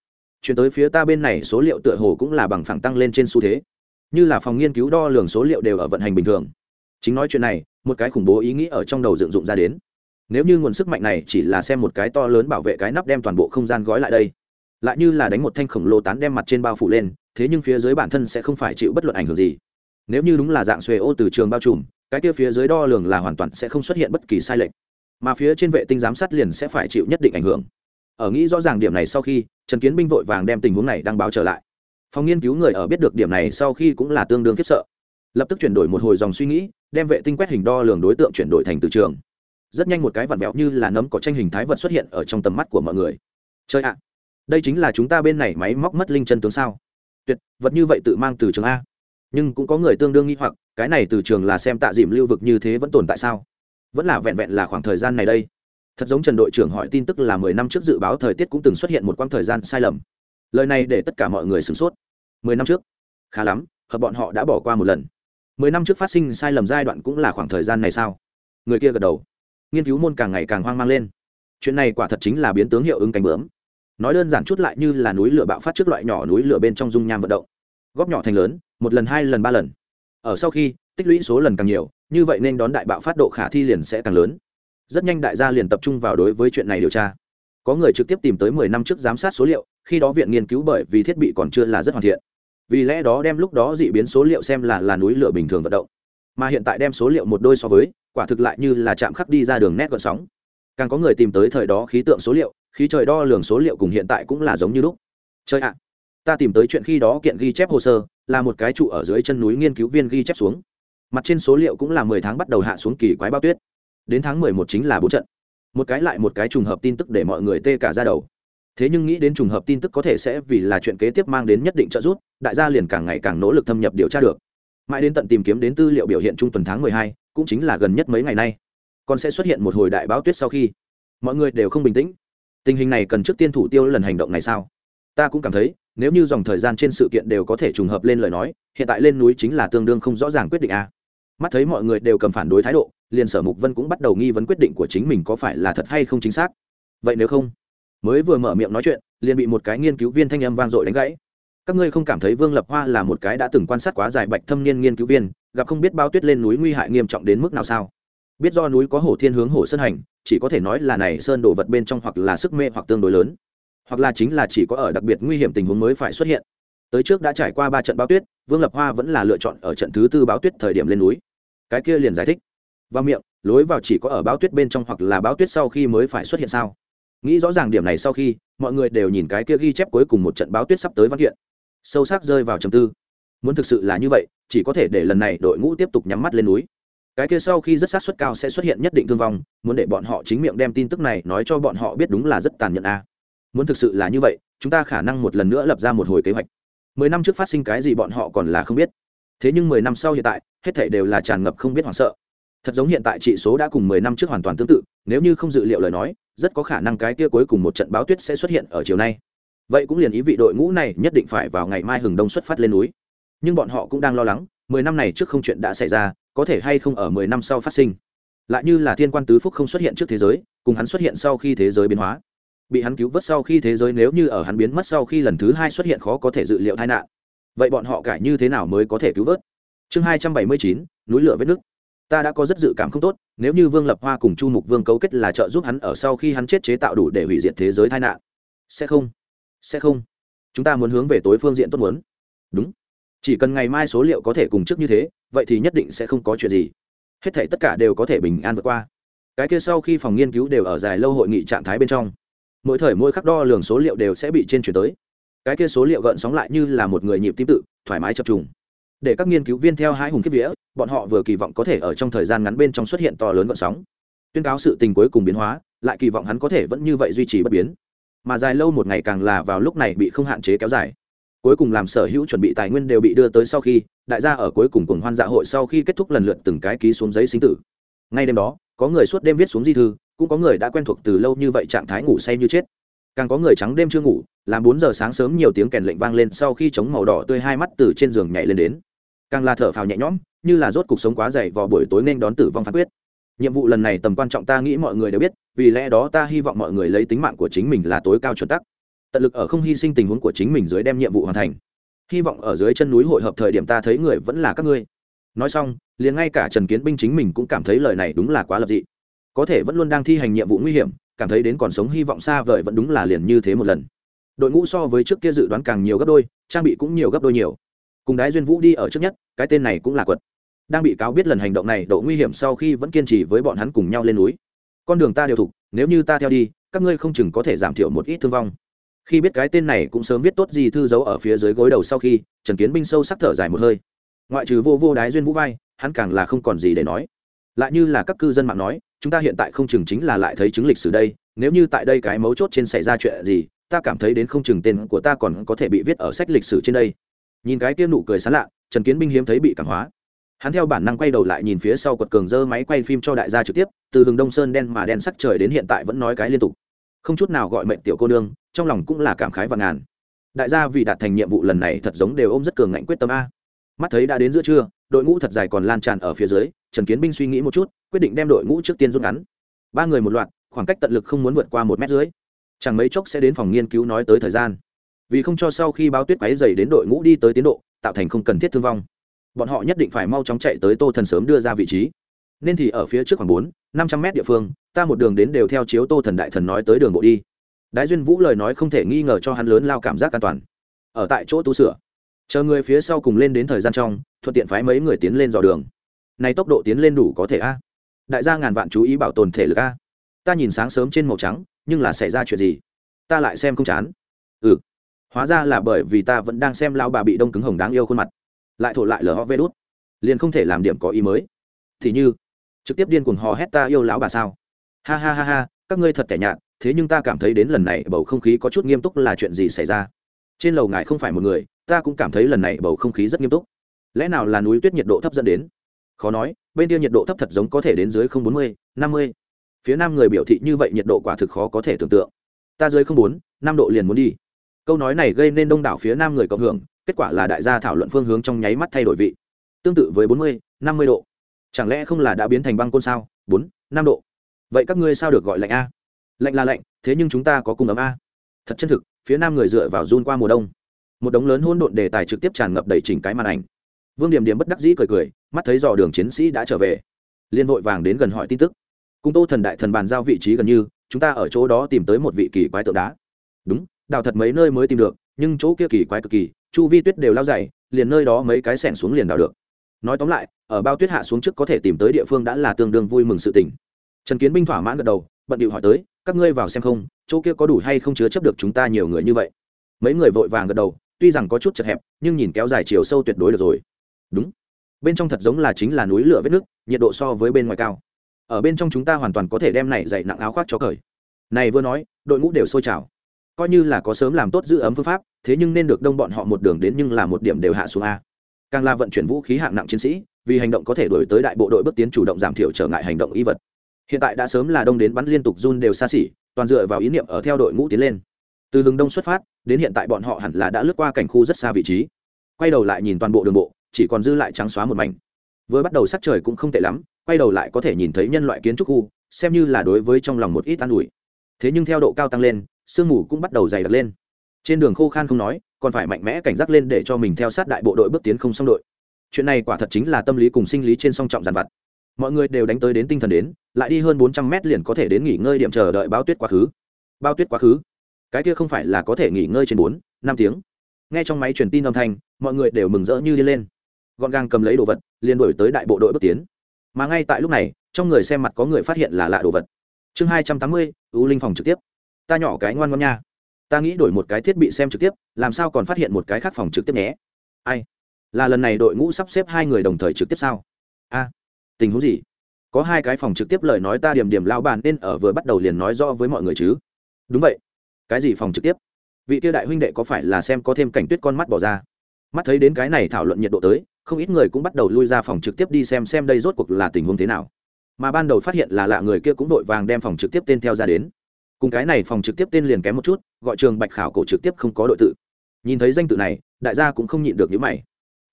S1: Chuyển tới phía ta bên này số liệu tựa hồ cũng là bằng phẳng tăng lên trên xu thế. Như là phòng nghiên cứu đo lường số liệu đều ở vận hành bình thường. Chính nói chuyện này một cái khủng bố ý nghĩ ở trong đầu dựng dụng ra đến. Nếu như nguồn sức mạnh này chỉ là xem một cái to lớn bảo vệ cái nắp đem toàn bộ không gian gói lại đây, lại như là đánh một thanh khổng lồ tán đem mặt trên bao phủ lên, thế nhưng phía dưới bản thân sẽ không phải chịu bất luận ảnh hưởng gì. Nếu như đúng là dạng xuề ô từ trường bao trùm, cái kia phía dưới đo lường là hoàn toàn sẽ không xuất hiện bất kỳ sai lệch. Mà phía trên vệ tinh giám sát liền sẽ phải chịu nhất định ảnh hưởng. Ở nghĩ rõ ràng điểm này sau khi, trần kiến binh vội vàng đem tình huống này đăng báo trở lại. Phòng nghiên cứu người ở biết được điểm này sau khi cũng là tương đương khiếp sợ lập tức chuyển đổi một hồi dòng suy nghĩ, đem vệ tinh quét hình đo lường đối tượng chuyển đổi thành từ trường. Rất nhanh một cái vặn vẹo như là nấm có tranh hình thái vật xuất hiện ở trong tầm mắt của mọi người. Chơi ạ, đây chính là chúng ta bên này máy móc mất linh chân tướng sao? Tuyệt, vật như vậy tự mang từ trường a. Nhưng cũng có người tương đương nghi hoặc, cái này từ trường là xem tạ dìm lưu vực như thế vẫn tồn tại sao? Vẫn là vẹn vẹn là khoảng thời gian này đây. Thật giống trần đội trưởng hỏi tin tức là mười năm trước dự báo thời tiết cũng từng xuất hiện một quãng thời gian sai lầm. Lời này để tất cả mọi người sửng sốt. Mười năm trước? Khá lắm, hợp bọn họ đã bỏ qua một lần mười năm trước phát sinh sai lầm giai đoạn cũng là khoảng thời gian này sao? Người kia gật đầu. Nghiên cứu môn càng ngày càng hoang mang lên. Chuyện này quả thật chính là biến tướng hiệu ứng cánh bướm. Nói đơn giản chút lại như là núi lửa bạo phát trước loại nhỏ núi lửa bên trong dung nham vận động. Góp nhỏ thành lớn, một lần, hai lần, ba lần. Ở sau khi, tích lũy số lần càng nhiều, như vậy nên đón đại bạo phát độ khả thi liền sẽ càng lớn. Rất nhanh đại gia liền tập trung vào đối với chuyện này điều tra. Có người trực tiếp tìm tới mười năm trước giám sát số liệu, khi đó viện nghiên cứu bởi vì thiết bị còn chưa là rất hoàn thiện vì lẽ đó đem lúc đó dị biến số liệu xem là là núi lửa bình thường vận động. Mà hiện tại đem số liệu một đôi so với, quả thực lại như là chạm khắc đi ra đường nét gọn sóng. Càng có người tìm tới thời đó khí tượng số liệu, khí trời đo lường số liệu cùng hiện tại cũng là giống như lúc. Chơi ạ, ta tìm tới chuyện khi đó kiện ghi chép hồ sơ, là một cái trụ ở dưới chân núi nghiên cứu viên ghi chép xuống. Mặt trên số liệu cũng là mười tháng bắt đầu hạ xuống kỳ quái bao tuyết. Đến tháng mười một chính là bốn trận. Một cái lại một cái trùng hợp tin tức để mọi người tê cả ra đầu. Thế nhưng nghĩ đến trùng hợp tin tức có thể sẽ vì là chuyện kế tiếp mang đến nhất định trợ giúp đại gia liền càng ngày càng nỗ lực thâm nhập điều tra được. Mãi đến tận tìm kiếm đến tư liệu biểu hiện trung tuần tháng mười hai, cũng chính là gần nhất mấy ngày nay. Còn sẽ xuất hiện một hồi đại báo tuyết sau khi. Mọi người đều không bình tĩnh. Tình hình này cần trước tiên thủ tiêu lần hành động này sao? Ta cũng cảm thấy, nếu như dòng thời gian trên sự kiện đều có thể trùng hợp lên lời nói, hiện tại lên núi chính là tương đương không rõ ràng quyết định a. Mắt thấy mọi người đều cầm phản đối thái độ, liền sở mục vân cũng bắt đầu nghi vấn quyết định của chính mình có phải là thật hay không chính xác. Vậy nếu không? Mới vừa mở miệng nói chuyện, liền bị một cái nghiên cứu viên thanh âm vang dội đánh gãy các ngươi không cảm thấy vương lập hoa là một cái đã từng quan sát quá dài bạch thâm niên nghiên cứu viên, gặp không biết bao tuyết lên núi nguy hại nghiêm trọng đến mức nào sao? Biết do núi có hổ thiên hướng hổ sơn hành, chỉ có thể nói là này sơn đổ vật bên trong hoặc là sức mê hoặc tương đối lớn. Hoặc là chính là chỉ có ở đặc biệt nguy hiểm tình huống mới phải xuất hiện. Tới trước đã trải qua ba trận báo tuyết, vương lập hoa vẫn là lựa chọn ở trận thứ tư báo tuyết thời điểm lên núi. Cái kia liền giải thích. Và miệng, lối vào chỉ có ở báo tuyết bên trong hoặc là báo tuyết sau khi mới phải xuất hiện sao? Nghĩ rõ ràng điểm này sau khi, mọi người đều nhìn cái kia ghi chép cuối cùng một trận báo tuyết sắp tới văn kiện sâu sắc rơi vào trầm tư. Muốn thực sự là như vậy, chỉ có thể để lần này đội ngũ tiếp tục nhắm mắt lên núi. Cái kia sau khi rất sát suất cao sẽ xuất hiện nhất định thương vong, muốn để bọn họ chính miệng đem tin tức này nói cho bọn họ biết đúng là rất tàn nhẫn a. Muốn thực sự là như vậy, chúng ta khả năng một lần nữa lập ra một hồi kế hoạch. Mười năm trước phát sinh cái gì bọn họ còn là không biết. Thế nhưng mười năm sau hiện tại, hết thể đều là tràn ngập không biết hoảng sợ. Thật giống hiện tại trị số đã cùng mười năm trước hoàn toàn tương tự, nếu như không dự liệu lời nói, rất có khả năng cái kia cuối cùng một trận báo tuyết sẽ xuất hiện ở chiều nay vậy cũng liền ý vị đội ngũ này nhất định phải vào ngày mai hừng đông xuất phát lên núi. Nhưng bọn họ cũng đang lo lắng, mười năm này trước không chuyện đã xảy ra, có thể hay không ở mười năm sau phát sinh. Lại như là thiên quan tứ phúc không xuất hiện trước thế giới, cùng hắn xuất hiện sau khi thế giới biến hóa. Bị hắn cứu vớt sau khi thế giới nếu như ở hắn biến mất sau khi lần thứ hai xuất hiện khó có thể dự liệu tai nạn. Vậy bọn họ cải như thế nào mới có thể cứu vớt? Chương hai trăm bảy mươi chín, núi lửa vết nước ta đã có rất dự cảm không tốt, nếu như vương lập hoa cùng chu mục vương cấu kết là trợ giúp hắn ở sau khi hắn chết chế tạo đủ để hủy diệt thế giới tai nạn. Sẽ không sẽ không? Chúng ta muốn hướng về tối phương diện tốt muốn. Đúng. Chỉ cần ngày mai số liệu có thể cùng trước như thế, vậy thì nhất định sẽ không có chuyện gì. Hết thể tất cả đều có thể bình an vượt qua. Cái kia sau khi phòng nghiên cứu đều ở dài lâu hội nghị trạng thái bên trong, mỗi thời mỗi khắc đo lường số liệu đều sẽ bị trên chuyển tới. Cái kia số liệu gợn sóng lại như là một người nhịp tim tự, thoải mái chập trùng. Để các nghiên cứu viên theo hai hùng kiếp vía, bọn họ vừa kỳ vọng có thể ở trong thời gian ngắn bên trong xuất hiện to lớn gợn sóng. Tuyên cáo sự tình cuối cùng biến hóa, lại kỳ vọng hắn có thể vẫn như vậy duy trì bất biến mà dài lâu một ngày càng là vào lúc này bị không hạn chế kéo dài. Cuối cùng làm sở hữu chuẩn bị tài nguyên đều bị đưa tới sau khi, đại gia ở cuối cùng cùng hoan dạ hội sau khi kết thúc lần lượt từng cái ký xuống giấy sinh tử. Ngay đêm đó, có người suốt đêm viết xuống di thư, cũng có người đã quen thuộc từ lâu như vậy trạng thái ngủ say như chết. Càng có người trắng đêm chưa ngủ, làm bốn giờ sáng sớm nhiều tiếng kèn lệnh vang lên sau khi chống màu đỏ tươi hai mắt từ trên giường nhảy lên đến. Càng là thở phào nhẹ nhõm, như là rốt cuộc sống quá dày vào buổi tối nên đón tử vong phán quyết nhiệm vụ lần này tầm quan trọng ta nghĩ mọi người đều biết, vì lẽ đó ta hy vọng mọi người lấy tính mạng của chính mình là tối cao chuẩn tắc. Tận lực ở không hy sinh tình huống của chính mình dưới đem nhiệm vụ hoàn thành. Hy vọng ở dưới chân núi hội hợp thời điểm ta thấy người vẫn là các ngươi. Nói xong, liền ngay cả trần kiến binh chính mình cũng cảm thấy lời này đúng là quá lập dị. Có thể vẫn luôn đang thi hành nhiệm vụ nguy hiểm, cảm thấy đến còn sống hy vọng xa vời vẫn đúng là liền như thế một lần. Đội ngũ so với trước kia dự đoán càng nhiều gấp đôi, trang bị cũng nhiều gấp đôi nhiều. Cùng đái duyên vũ đi ở trước nhất, cái tên này cũng là quật đang bị cáo biết lần hành động này độ nguy hiểm sau khi vẫn kiên trì với bọn hắn cùng nhau lên núi. Con đường ta đều thục nếu như ta theo đi, các ngươi không chừng có thể giảm thiểu một ít thương vong. Khi biết cái tên này cũng sớm viết tốt gì thư giấu ở phía dưới gối đầu sau khi, trần kiến binh sâu sắc thở dài một hơi. Ngoại trừ vô vô đái duyên vũ vai, hắn càng là không còn gì để nói. Lại như là các cư dân mạng nói, chúng ta hiện tại không chừng chính là lại thấy chứng lịch sử đây, nếu như tại đây cái mấu chốt trên xảy ra chuyện gì, ta cảm thấy đến không chừng tên của ta còn có thể bị viết ở sách lịch sử trên đây. Nhìn cái kia nụ cười sán lạ, trần kiến binh hiếm thấy bị cảm hóa hắn theo bản năng quay đầu lại nhìn phía sau quật cường dơ máy quay phim cho đại gia trực tiếp, từ hừng đông sơn đen mà đen sắc trời đến hiện tại vẫn nói cái liên tục. Không chút nào gọi mệnh tiểu cô nương, trong lòng cũng là cảm khái và ngàn. Đại gia vì đạt thành nhiệm vụ lần này thật giống đều ôm rất cường ngạnh quyết tâm a. Mắt thấy đã đến giữa trưa, đội ngũ thật dài còn lan tràn ở phía dưới, trần kiến binh suy nghĩ một chút, quyết định đem đội ngũ trước tiên rút ngắn. Ba người một loạt, khoảng cách tận lực không muốn vượt qua một mét dưới. Chẳng mấy chốc sẽ đến phòng nghiên cứu nói tới thời gian. Vì không cho sau khi báo tuyết quáy dày đến đội ngũ đi tới tiến độ, tạo thành không cần thiết thương vong bọn họ nhất định phải mau chóng chạy tới tô thần sớm đưa ra vị trí. Nên thì ở phía trước khoảng bốn, năm trăm mét địa phương, ta một đường đến đều theo chiếu tô thần đại thần nói tới đường bộ đi. Đái duyên vũ lời nói không thể nghi ngờ cho hắn lớn lao cảm giác an toàn. Ở tại chỗ tu sửa, chờ người phía sau cùng lên đến thời gian trong, thuận tiện phái mấy người tiến lên dò đường. Này tốc độ tiến lên đủ có thể a. Đại gia ngàn vạn chú ý bảo tồn thể lực a. Ta nhìn sáng sớm trên màu trắng, nhưng là xảy ra chuyện gì? Ta lại xem không chán. Ừ. Hóa ra là bởi vì ta vẫn đang xem lao bà bị đông cứng hồng đáng yêu khuôn mặt lại thổ lại lờ ho vê đốt liền không thể làm điểm có ý mới. Thì như, trực tiếp điên cuồng hò hét ta yêu lão bà sao? Ha ha ha ha, các ngươi thật tẻ nhạt, thế nhưng ta cảm thấy đến lần này bầu không khí có chút nghiêm túc là chuyện gì xảy ra? Trên lầu ngài không phải một người, ta cũng cảm thấy lần này bầu không khí rất nghiêm túc. Lẽ nào là núi tuyết nhiệt độ thấp dẫn đến? Khó nói, bên kia nhiệt độ thấp thật giống có thể đến dưới không bốn mươi, năm mươi. Phía nam người biểu thị như vậy nhiệt độ quả thực khó có thể tưởng tượng. Ta dưới không bốn, năm độ liền muốn đi. Câu nói này gây nên đông đảo phía nam người cộng hưởng kết quả là đại gia thảo luận phương hướng trong nháy mắt thay đổi vị. Tương tự với bốn mươi, năm mươi độ. Chẳng lẽ không là đã biến thành băng côn sao? Bốn, năm độ. Vậy các ngươi sao được gọi lạnh a? Lạnh là lạnh, thế nhưng chúng ta có cùng ấm a. Thật chân thực, phía nam người dựa vào run qua mùa đông. Một đống lớn hôn độn đề tài trực tiếp tràn ngập đầy chỉnh cái màn ảnh. Vương điểm điểm bất đắc dĩ cười cười, mắt thấy dò đường chiến sĩ đã trở về. Liên vội vàng đến gần hỏi tin tức. Cung tô thần đại thần bàn giao vị trí gần như, chúng ta ở chỗ đó tìm tới một vị kỳ quái tượng đá. Đúng, đào thật mấy nơi mới tìm được, nhưng chỗ kia kỳ quái cực kỳ chu vi tuyết đều lao dày, liền nơi đó mấy cái sẻng xuống liền đào được. Nói tóm lại, ở bao tuyết hạ xuống trước có thể tìm tới địa phương đã là tương đương vui mừng sự tình. Trần kiến binh thỏa mãn gật đầu, bận điệu hỏi tới, các ngươi vào xem không, chỗ kia có đủ hay không chứa chấp được chúng ta nhiều người như vậy? Mấy người vội vàng gật đầu, tuy rằng có chút chật hẹp, nhưng nhìn kéo dài chiều sâu tuyệt đối được rồi. Đúng. Bên trong thật giống là chính là núi lửa vết nước, nhiệt độ so với bên ngoài cao. Ở bên trong chúng ta hoàn toàn có thể đem này dày nặng áo khoác cho cởi. Này vừa nói, đội ngũ đều sôi trào coi như là có sớm làm tốt giữ ấm phương pháp, thế nhưng nên được đông bọn họ một đường đến nhưng là một điểm đều hạ xuống a. Càng là vận chuyển vũ khí hạng nặng chiến sĩ, vì hành động có thể đổi tới đại bộ đội bước tiến chủ động giảm thiểu trở ngại hành động y vật. Hiện tại đã sớm là đông đến bắn liên tục run đều xa xỉ, toàn dựa vào ý niệm ở theo đội ngũ tiến lên. Từ hướng đông xuất phát, đến hiện tại bọn họ hẳn là đã lướt qua cảnh khu rất xa vị trí. Quay đầu lại nhìn toàn bộ đường bộ, chỉ còn dư lại trắng xóa một mảnh. Vừa bắt đầu sắc trời cũng không tệ lắm, quay đầu lại có thể nhìn thấy nhân loại kiến trúc khu, xem như là đối với trong lòng một ít an ủi. Thế nhưng theo độ cao tăng lên sương mù cũng bắt đầu dày đặc lên. Trên đường khô khan không nói, còn phải mạnh mẽ cảnh giác lên để cho mình theo sát đại bộ đội bước tiến không xong đội. Chuyện này quả thật chính là tâm lý cùng sinh lý trên song trọng giàn vặt. Mọi người đều đánh tới đến tinh thần đến, lại đi hơn bốn trăm mét liền có thể đến nghỉ ngơi điểm chờ đợi báo tuyết quá khứ. Bao tuyết quá khứ? Cái kia không phải là có thể nghỉ ngơi trên bốn, năm tiếng. Nghe trong máy truyền tin âm thanh, mọi người đều mừng rỡ như đi lên. Gọn gàng cầm lấy đồ vật, liền đổi tới đại bộ đội bước tiến. Mà ngay tại lúc này, trong người xem mặt có người phát hiện là lạ đồ vật. Chương hai trăm tám mươi ưu linh phòng trực tiếp ta nhỏ cái ngoan ngoan nha. Ta nghĩ đổi một cái thiết bị xem trực tiếp, làm sao còn phát hiện một cái khác phòng trực tiếp nhé. Ai? Là lần này đội ngũ sắp xếp hai người đồng thời trực tiếp sao? A, tình huống gì? Có hai cái phòng trực tiếp lời nói ta điểm điểm lao bàn nên ở vừa bắt đầu liền nói rõ với mọi người chứ. Đúng vậy. Cái gì phòng trực tiếp? Vị tiêu đại huynh đệ có phải là xem có thêm cảnh tuyết con mắt bỏ ra? Mắt thấy đến cái này thảo luận nhiệt độ tới, không ít người cũng bắt đầu lui ra phòng trực tiếp đi xem xem đây rốt cuộc là tình huống thế nào. Mà ban đầu phát hiện là lạ người kia cũng vội vàng đem phòng trực tiếp tên theo ra đến cùng cái này phòng trực tiếp tên liền kém một chút, gọi trường bạch khảo cổ trực tiếp không có đội tự. Nhìn thấy danh tự này, đại gia cũng không nhịn được những mày.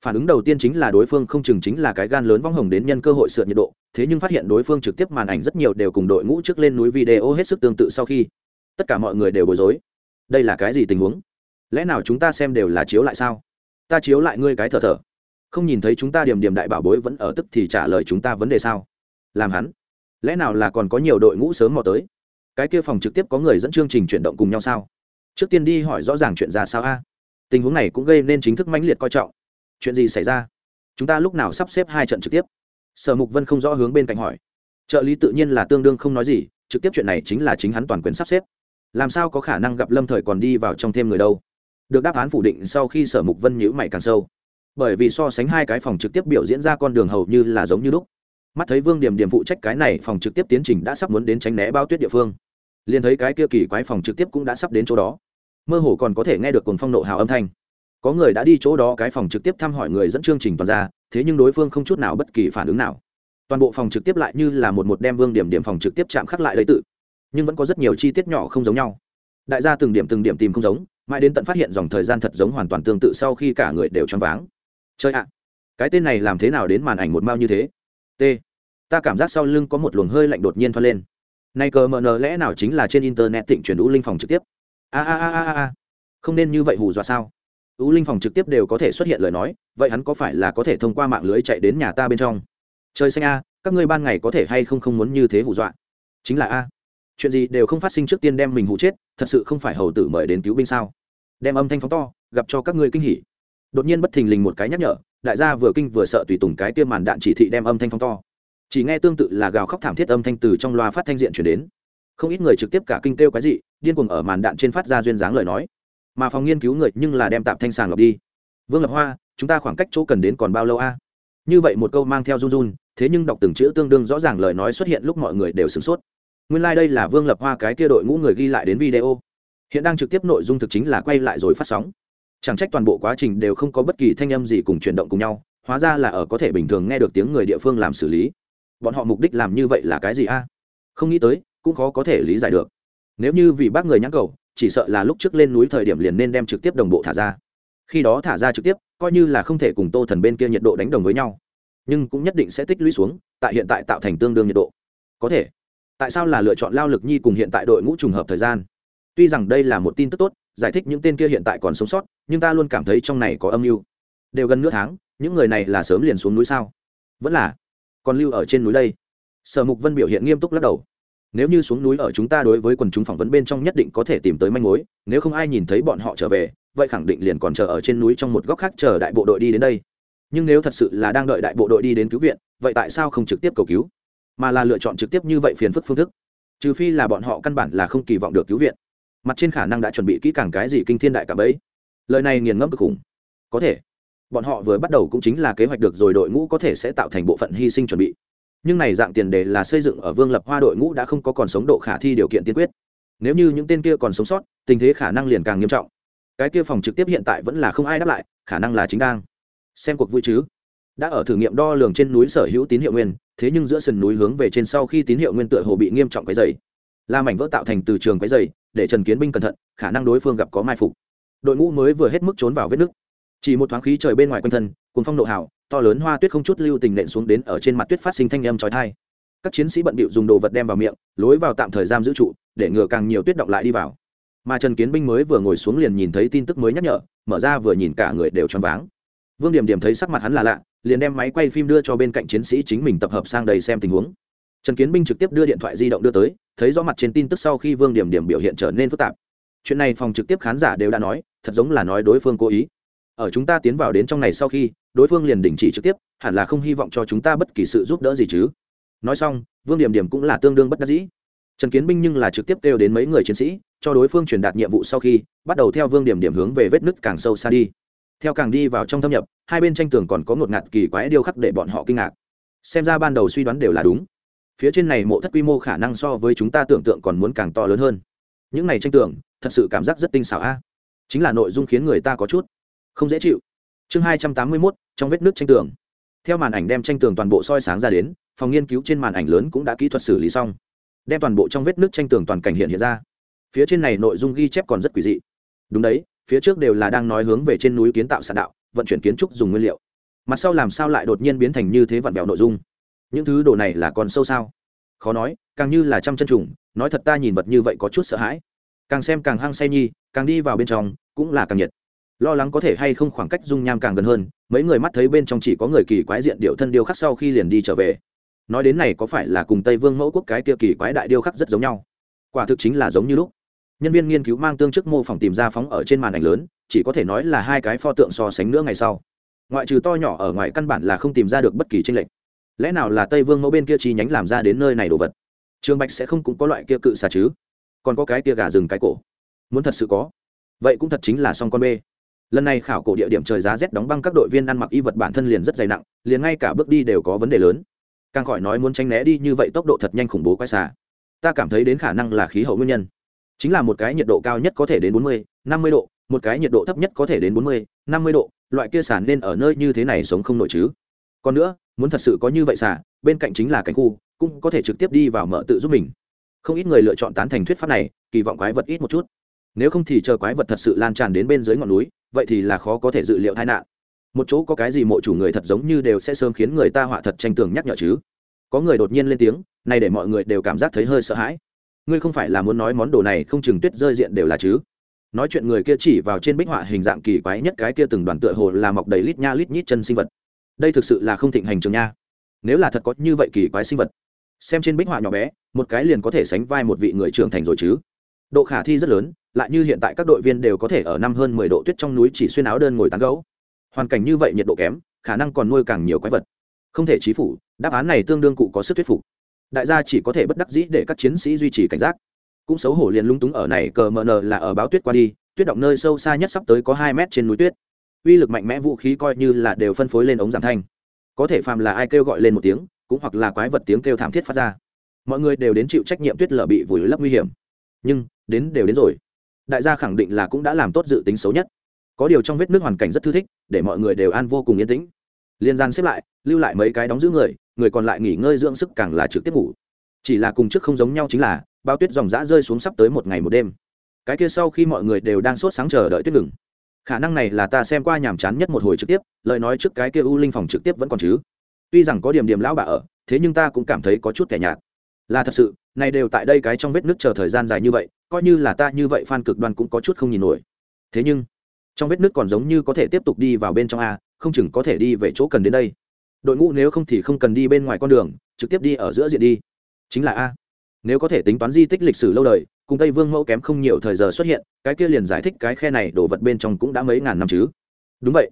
S1: Phản ứng đầu tiên chính là đối phương không chừng chính là cái gan lớn vong hồng đến nhân cơ hội sượt nhiệt độ, thế nhưng phát hiện đối phương trực tiếp màn ảnh rất nhiều đều cùng đội ngũ trước lên núi video hết sức tương tự sau khi, tất cả mọi người đều bối rối. Đây là cái gì tình huống? Lẽ nào chúng ta xem đều là chiếu lại sao? Ta chiếu lại ngươi cái thở thở. Không nhìn thấy chúng ta điểm điểm đại bảo bối vẫn ở tức thì trả lời chúng ta vấn đề sao? Làm hắn. Lẽ nào là còn có nhiều đội ngũ sớm mò tới? Cái kia phòng trực tiếp có người dẫn chương trình chuyển động cùng nhau sao? Trước tiên đi hỏi rõ ràng chuyện ra sao a? Tình huống này cũng gây nên chính thức mãnh liệt coi trọng. Chuyện gì xảy ra? Chúng ta lúc nào sắp xếp hai trận trực tiếp? Sở mục vân không rõ hướng bên cạnh hỏi. Trợ lý tự nhiên là tương đương không nói gì, trực tiếp chuyện này chính là chính hắn toàn quyền sắp xếp. Làm sao có khả năng gặp lâm thời còn đi vào trong thêm người đâu? Được đáp án phủ định sau khi sở mục vân nhữ mày càng sâu. Bởi vì so sánh hai cái phòng trực tiếp biểu diễn ra con đường hầu như là giống như lúc mắt thấy vương điểm điểm phụ trách cái này phòng trực tiếp tiến trình đã sắp muốn đến tránh né bao tuyết địa phương. Liền thấy cái kia kỳ quái phòng trực tiếp cũng đã sắp đến chỗ đó. Mơ hồ còn có thể nghe được cồn phong nộ hào âm thanh. Có người đã đi chỗ đó cái phòng trực tiếp thăm hỏi người dẫn chương trình toàn ra, thế nhưng đối phương không chút nào bất kỳ phản ứng nào. Toàn bộ phòng trực tiếp lại như là một một đem vương điểm điểm phòng trực tiếp chạm khắc lại lấy tự. Nhưng vẫn có rất nhiều chi tiết nhỏ không giống nhau. Đại gia từng điểm từng điểm tìm không giống, mãi đến tận phát hiện dòng thời gian thật giống hoàn toàn tương tự sau khi cả người đều choáng váng. Chơi ạ, cái tên này làm thế nào đến màn ảnh một mao như thế? T. Ta cảm giác sau lưng có một luồng hơi lạnh đột nhiên thoát lên. Nay cờ mờ nờ lẽ nào chính là trên internet thịnh chuyển ú linh phòng trực tiếp? A a a a a không nên như vậy hù dọa sao? Ú linh phòng trực tiếp đều có thể xuất hiện lời nói, vậy hắn có phải là có thể thông qua mạng lưới chạy đến nhà ta bên trong? Trời xanh a, các ngươi ban ngày có thể hay không không muốn như thế hù dọa? Chính là a. Chuyện gì đều không phát sinh trước tiên đem mình hù chết, thật sự không phải hầu tử mời đến cứu binh sao? Đem âm thanh phóng to, gặp cho các ngươi kinh hỉ. Đột nhiên bất thình lình một cái nhắc nhở đại gia vừa kinh vừa sợ tùy tùng cái tiêm màn đạn chỉ thị đem âm thanh phóng to. Chỉ nghe tương tự là gào khóc thảm thiết âm thanh từ trong loa phát thanh diện chuyển đến. Không ít người trực tiếp cả kinh kêu cái gì, điên cuồng ở màn đạn trên phát ra duyên dáng lời nói. Mà phòng nghiên cứu người nhưng là đem tạm thanh sàng lọc đi. Vương lập hoa, chúng ta khoảng cách chỗ cần đến còn bao lâu a? Như vậy một câu mang theo run run, thế nhưng đọc từng chữ tương đương rõ ràng lời nói xuất hiện lúc mọi người đều sửng sốt. Nguyên lai、like、đây là vương lập hoa cái kia đội ngũ người ghi lại đến video. Hiện đang trực tiếp nội dung thực chính là quay lại rồi phát sóng chẳng trách toàn bộ quá trình đều không có bất kỳ thanh âm gì cùng chuyển động cùng nhau, hóa ra là ở có thể bình thường nghe được tiếng người địa phương làm xử lý. Bọn họ mục đích làm như vậy là cái gì a? Không nghĩ tới, cũng khó có thể lý giải được. Nếu như vì bác người nhắc cầu, chỉ sợ là lúc trước lên núi thời điểm liền nên đem trực tiếp đồng bộ thả ra. Khi đó thả ra trực tiếp, coi như là không thể cùng tô thần bên kia nhiệt độ đánh đồng với nhau. Nhưng cũng nhất định sẽ tích lũy xuống, tại hiện tại tạo thành tương đương nhiệt độ. Có thể. Tại sao là lựa chọn lao lực nhi cùng hiện tại đội ngũ trùng hợp thời gian? Tuy rằng đây là một tin tức tốt, giải thích những tên kia hiện tại còn sống sót, nhưng ta luôn cảm thấy trong này có âm mưu. Đều gần nửa tháng, những người này là sớm liền xuống núi sao? Vẫn là còn lưu ở trên núi đây. Sở mục vân biểu hiện nghiêm túc lắc đầu. Nếu như xuống núi ở chúng ta đối với quần chúng phỏng vấn bên trong nhất định có thể tìm tới manh mối, nếu không ai nhìn thấy bọn họ trở về, vậy khẳng định liền còn chờ ở trên núi trong một góc khác chờ đại bộ đội đi đến đây. Nhưng nếu thật sự là đang đợi đại bộ đội đi đến cứu viện, vậy tại sao không trực tiếp cầu cứu? Mà là lựa chọn trực tiếp như vậy phiền phức phương thức. Trừ phi là bọn họ căn bản là không kỳ vọng được cứu viện mặt trên khả năng đã chuẩn bị kỹ càng cái gì kinh thiên đại cả bấy lời này nghiền ngẫm cực khủng. Có thể, bọn họ vừa bắt đầu cũng chính là kế hoạch được rồi, đội ngũ có thể sẽ tạo thành bộ phận hy sinh chuẩn bị. Nhưng này dạng tiền đề là xây dựng ở vương lập hoa đội ngũ đã không có còn sống độ khả thi điều kiện tiên quyết. Nếu như những tên kia còn sống sót, tình thế khả năng liền càng nghiêm trọng. Cái kia phòng trực tiếp hiện tại vẫn là không ai đáp lại, khả năng là chính đang. Xem cuộc vui chứ. Đã ở thử nghiệm đo lường trên núi sở hữu tín hiệu nguyên, thế nhưng giữa sườn núi hướng về trên sau khi tín hiệu nguyên tựa hồ bị nghiêm trọng cái dày là mảnh vỡ tạo thành từ trường quấy dày, để trần kiến binh cẩn thận, khả năng đối phương gặp có mai phục. Đội ngũ mới vừa hết mức trốn vào vết nước chỉ một thoáng khí trời bên ngoài quanh thân cùng phong độ hào, to lớn hoa tuyết không chút lưu tình nện xuống đến ở trên mặt tuyết phát sinh thanh âm trói thai các chiến sĩ bận bịu dùng đồ vật đem vào miệng, lối vào tạm thời giam giữ trụ, để ngừa càng nhiều tuyết động lại đi vào. Mà trần kiến binh mới vừa ngồi xuống liền nhìn thấy tin tức mới nhắc nhở, mở ra vừa nhìn cả người đều choáng váng. Vương điểm điểm thấy sắc mặt hắn là lạ, liền đem máy quay phim đưa cho bên cạnh chiến sĩ chính mình tập hợp sang đầy xem tình huống trần kiến binh trực tiếp đưa điện thoại di động đưa tới, thấy rõ mặt trên tin tức sau khi vương điểm điểm biểu hiện trở nên phức tạp. Chuyện này phòng trực tiếp khán giả đều đã nói, thật giống là nói đối phương cố ý. Ở chúng ta tiến vào đến trong này sau khi, đối phương liền đình chỉ trực tiếp, hẳn là không hy vọng cho chúng ta bất kỳ sự giúp đỡ gì chứ. Nói xong, vương điểm điểm cũng là tương đương bất đắc dĩ. Trần kiến binh nhưng là trực tiếp kêu đến mấy người chiến sĩ, cho đối phương truyền đạt nhiệm vụ sau khi, bắt đầu theo vương điểm điểm hướng về vết nứt càng sâu xa đi. Theo càng đi vào trong thâm nhập, hai bên tranh tường còn có một ngạt kỳ quái điêu khắc để bọn họ kinh ngạc. Xem ra ban đầu suy đoán đều là đúng phía trên này mộ thất quy mô khả năng so với chúng ta tưởng tượng còn muốn càng to lớn hơn. Những này tranh tường thật sự cảm giác rất tinh xảo a. Chính là nội dung khiến người ta có chút không dễ chịu. Chương hai trăm tám mươi mốt, trong vết nước tranh tường theo màn ảnh đem tranh tường toàn bộ soi sáng ra đến, phòng nghiên cứu trên màn ảnh lớn cũng đã kỹ thuật xử lý xong. Đem toàn bộ trong vết nước tranh tường toàn cảnh hiện hiện ra. Phía trên này nội dung ghi chép còn rất quỷ dị. Đúng đấy, phía trước đều là đang nói hướng về trên núi kiến tạo sản đạo, vận chuyển kiến trúc dùng nguyên liệu. Mặt sau làm sao lại đột nhiên biến thành như thế vặn vẹo nội dung? Những thứ đồ này là còn sâu sao? Khó nói, càng như là trăm chân trùng, nói thật ta nhìn vật như vậy có chút sợ hãi. Càng xem càng hăng say nhi, càng đi vào bên trong, cũng là càng nhiệt. Lo lắng có thể hay không khoảng cách dung nham càng gần hơn, mấy người mắt thấy bên trong chỉ có người kỳ quái diện điệu thân điêu khắc sau khi liền đi trở về. Nói đến này có phải là cùng tây vương mẫu quốc cái kia kỳ quái đại điêu khắc rất giống nhau? Quả thực chính là giống như lúc. Nhân viên nghiên cứu mang tương chức mô phỏng tìm ra phóng ở trên màn ảnh lớn, chỉ có thể nói là hai cái pho tượng so sánh nữa ngày sau. Ngoại trừ to nhỏ ở ngoài căn bản là không tìm ra được bất kỳ tranh lệch lẽ nào là tây vương mẫu bên kia chi nhánh làm ra đến nơi này đồ vật trường bạch sẽ không cũng có loại kia cự xà chứ còn có cái kia gà rừng cái cổ muốn thật sự có vậy cũng thật chính là song con bê lần này khảo cổ địa điểm trời giá rét đóng băng các đội viên ăn mặc y vật bản thân liền rất dày nặng liền ngay cả bước đi đều có vấn đề lớn càng khỏi nói muốn tránh né đi như vậy tốc độ thật nhanh khủng bố quái xà ta cảm thấy đến khả năng là khí hậu nguyên nhân chính là một cái nhiệt độ cao nhất có thể đến bốn mươi, năm mươi độ, một cái nhiệt độ thấp nhất có thể đến bốn mươi, năm mươi độ, loại kia sàn nên ở nơi như thế này sống không nổi chứ. Còn nữa muốn thật sự có như vậy xả, bên cạnh chính là cảnh khu, cũng có thể trực tiếp đi vào mở tự giúp mình. Không ít người lựa chọn tán thành thuyết pháp này, kỳ vọng quái vật ít một chút. Nếu không thì chờ quái vật thật sự lan tràn đến bên dưới ngọn núi, vậy thì là khó có thể dự liệu tai nạn. Một chỗ có cái gì mộ chủ người thật giống như đều sẽ sớm khiến người ta họa thật tranh tường nhắc nhở chứ. Có người đột nhiên lên tiếng, này để mọi người đều cảm giác thấy hơi sợ hãi. Ngươi không phải là muốn nói món đồ này không chừng tuyết rơi diện đều là chứ. Nói chuyện người kia chỉ vào trên bích họa hình dạng kỳ quái nhất cái kia từng đoàn tựa hồ là mọc đầy lít nha lít nhít chân sinh vật đây thực sự là không thịnh hành trường nha. Nếu là thật có như vậy kỳ quái sinh vật. Xem trên bích họa nhỏ bé, một cái liền có thể sánh vai một vị người trưởng thành rồi chứ. Độ khả thi rất lớn, lại như hiện tại các đội viên đều có thể ở năm hơn mười độ tuyết trong núi chỉ xuyên áo đơn ngồi tán gấu hoàn cảnh như vậy nhiệt độ kém, khả năng còn nuôi càng nhiều quái vật. Không thể trí phủ, đáp án này tương đương cụ có sức thuyết phục. Đại gia chỉ có thể bất đắc dĩ để các chiến sĩ duy trì cảnh giác. Cũng xấu hổ liền lung túng ở này, cờ mờ nờ là ở báo tuyết qua đi, tuyết động nơi sâu xa nhất sắp tới có hai mét trên núi tuyết uy lực mạnh mẽ vũ khí coi như là đều phân phối lên ống giảm thanh. Có thể phàm là ai kêu gọi lên một tiếng, cũng hoặc là quái vật tiếng kêu thảm thiết phát ra. Mọi người đều đến chịu trách nhiệm tuyết lở bị vùi lấp nguy hiểm. Nhưng, đến đều đến rồi. Đại gia khẳng định là cũng đã làm tốt dự tính xấu nhất. Có điều trong vết nước hoàn cảnh rất thư thích, để mọi người đều an vô cùng yên tĩnh. Liên gian xếp lại, lưu lại mấy cái đóng giữ người người còn lại nghỉ ngơi dưỡng sức càng là trực tiếp ngủ. Chỉ là cùng trước không giống nhau chính là, bao tuyết dòng dã rơi xuống sắp tới một ngày một đêm. Cái kia sau khi mọi người đều đang sốt sáng chờ đợi tuyết ngừng khả năng này là ta xem qua nhàm chán nhất một hồi trực tiếp, lời nói trước cái kia u linh phòng trực tiếp vẫn còn chứ. Tuy rằng có điểm điểm lão bà ở, thế nhưng ta cũng cảm thấy có chút kẻ nhạt. Là thật sự, này đều tại đây cái trong vết nước chờ thời gian dài như vậy, coi như là ta như vậy fan cực đoan cũng có chút không nhìn nổi. Thế nhưng, trong vết nước còn giống như có thể tiếp tục đi vào bên trong a, không chừng có thể đi về chỗ cần đến đây. Đội ngũ nếu không thì không cần đi bên ngoài con đường, trực tiếp đi ở giữa diện đi. Chính là a. Nếu có thể tính toán di tích lịch sử lâu đời cùng tây vương mẫu kém không nhiều thời giờ xuất hiện, cái kia liền giải thích cái khe này đổ vật bên trong cũng đã mấy ngàn năm chứ. Đúng vậy.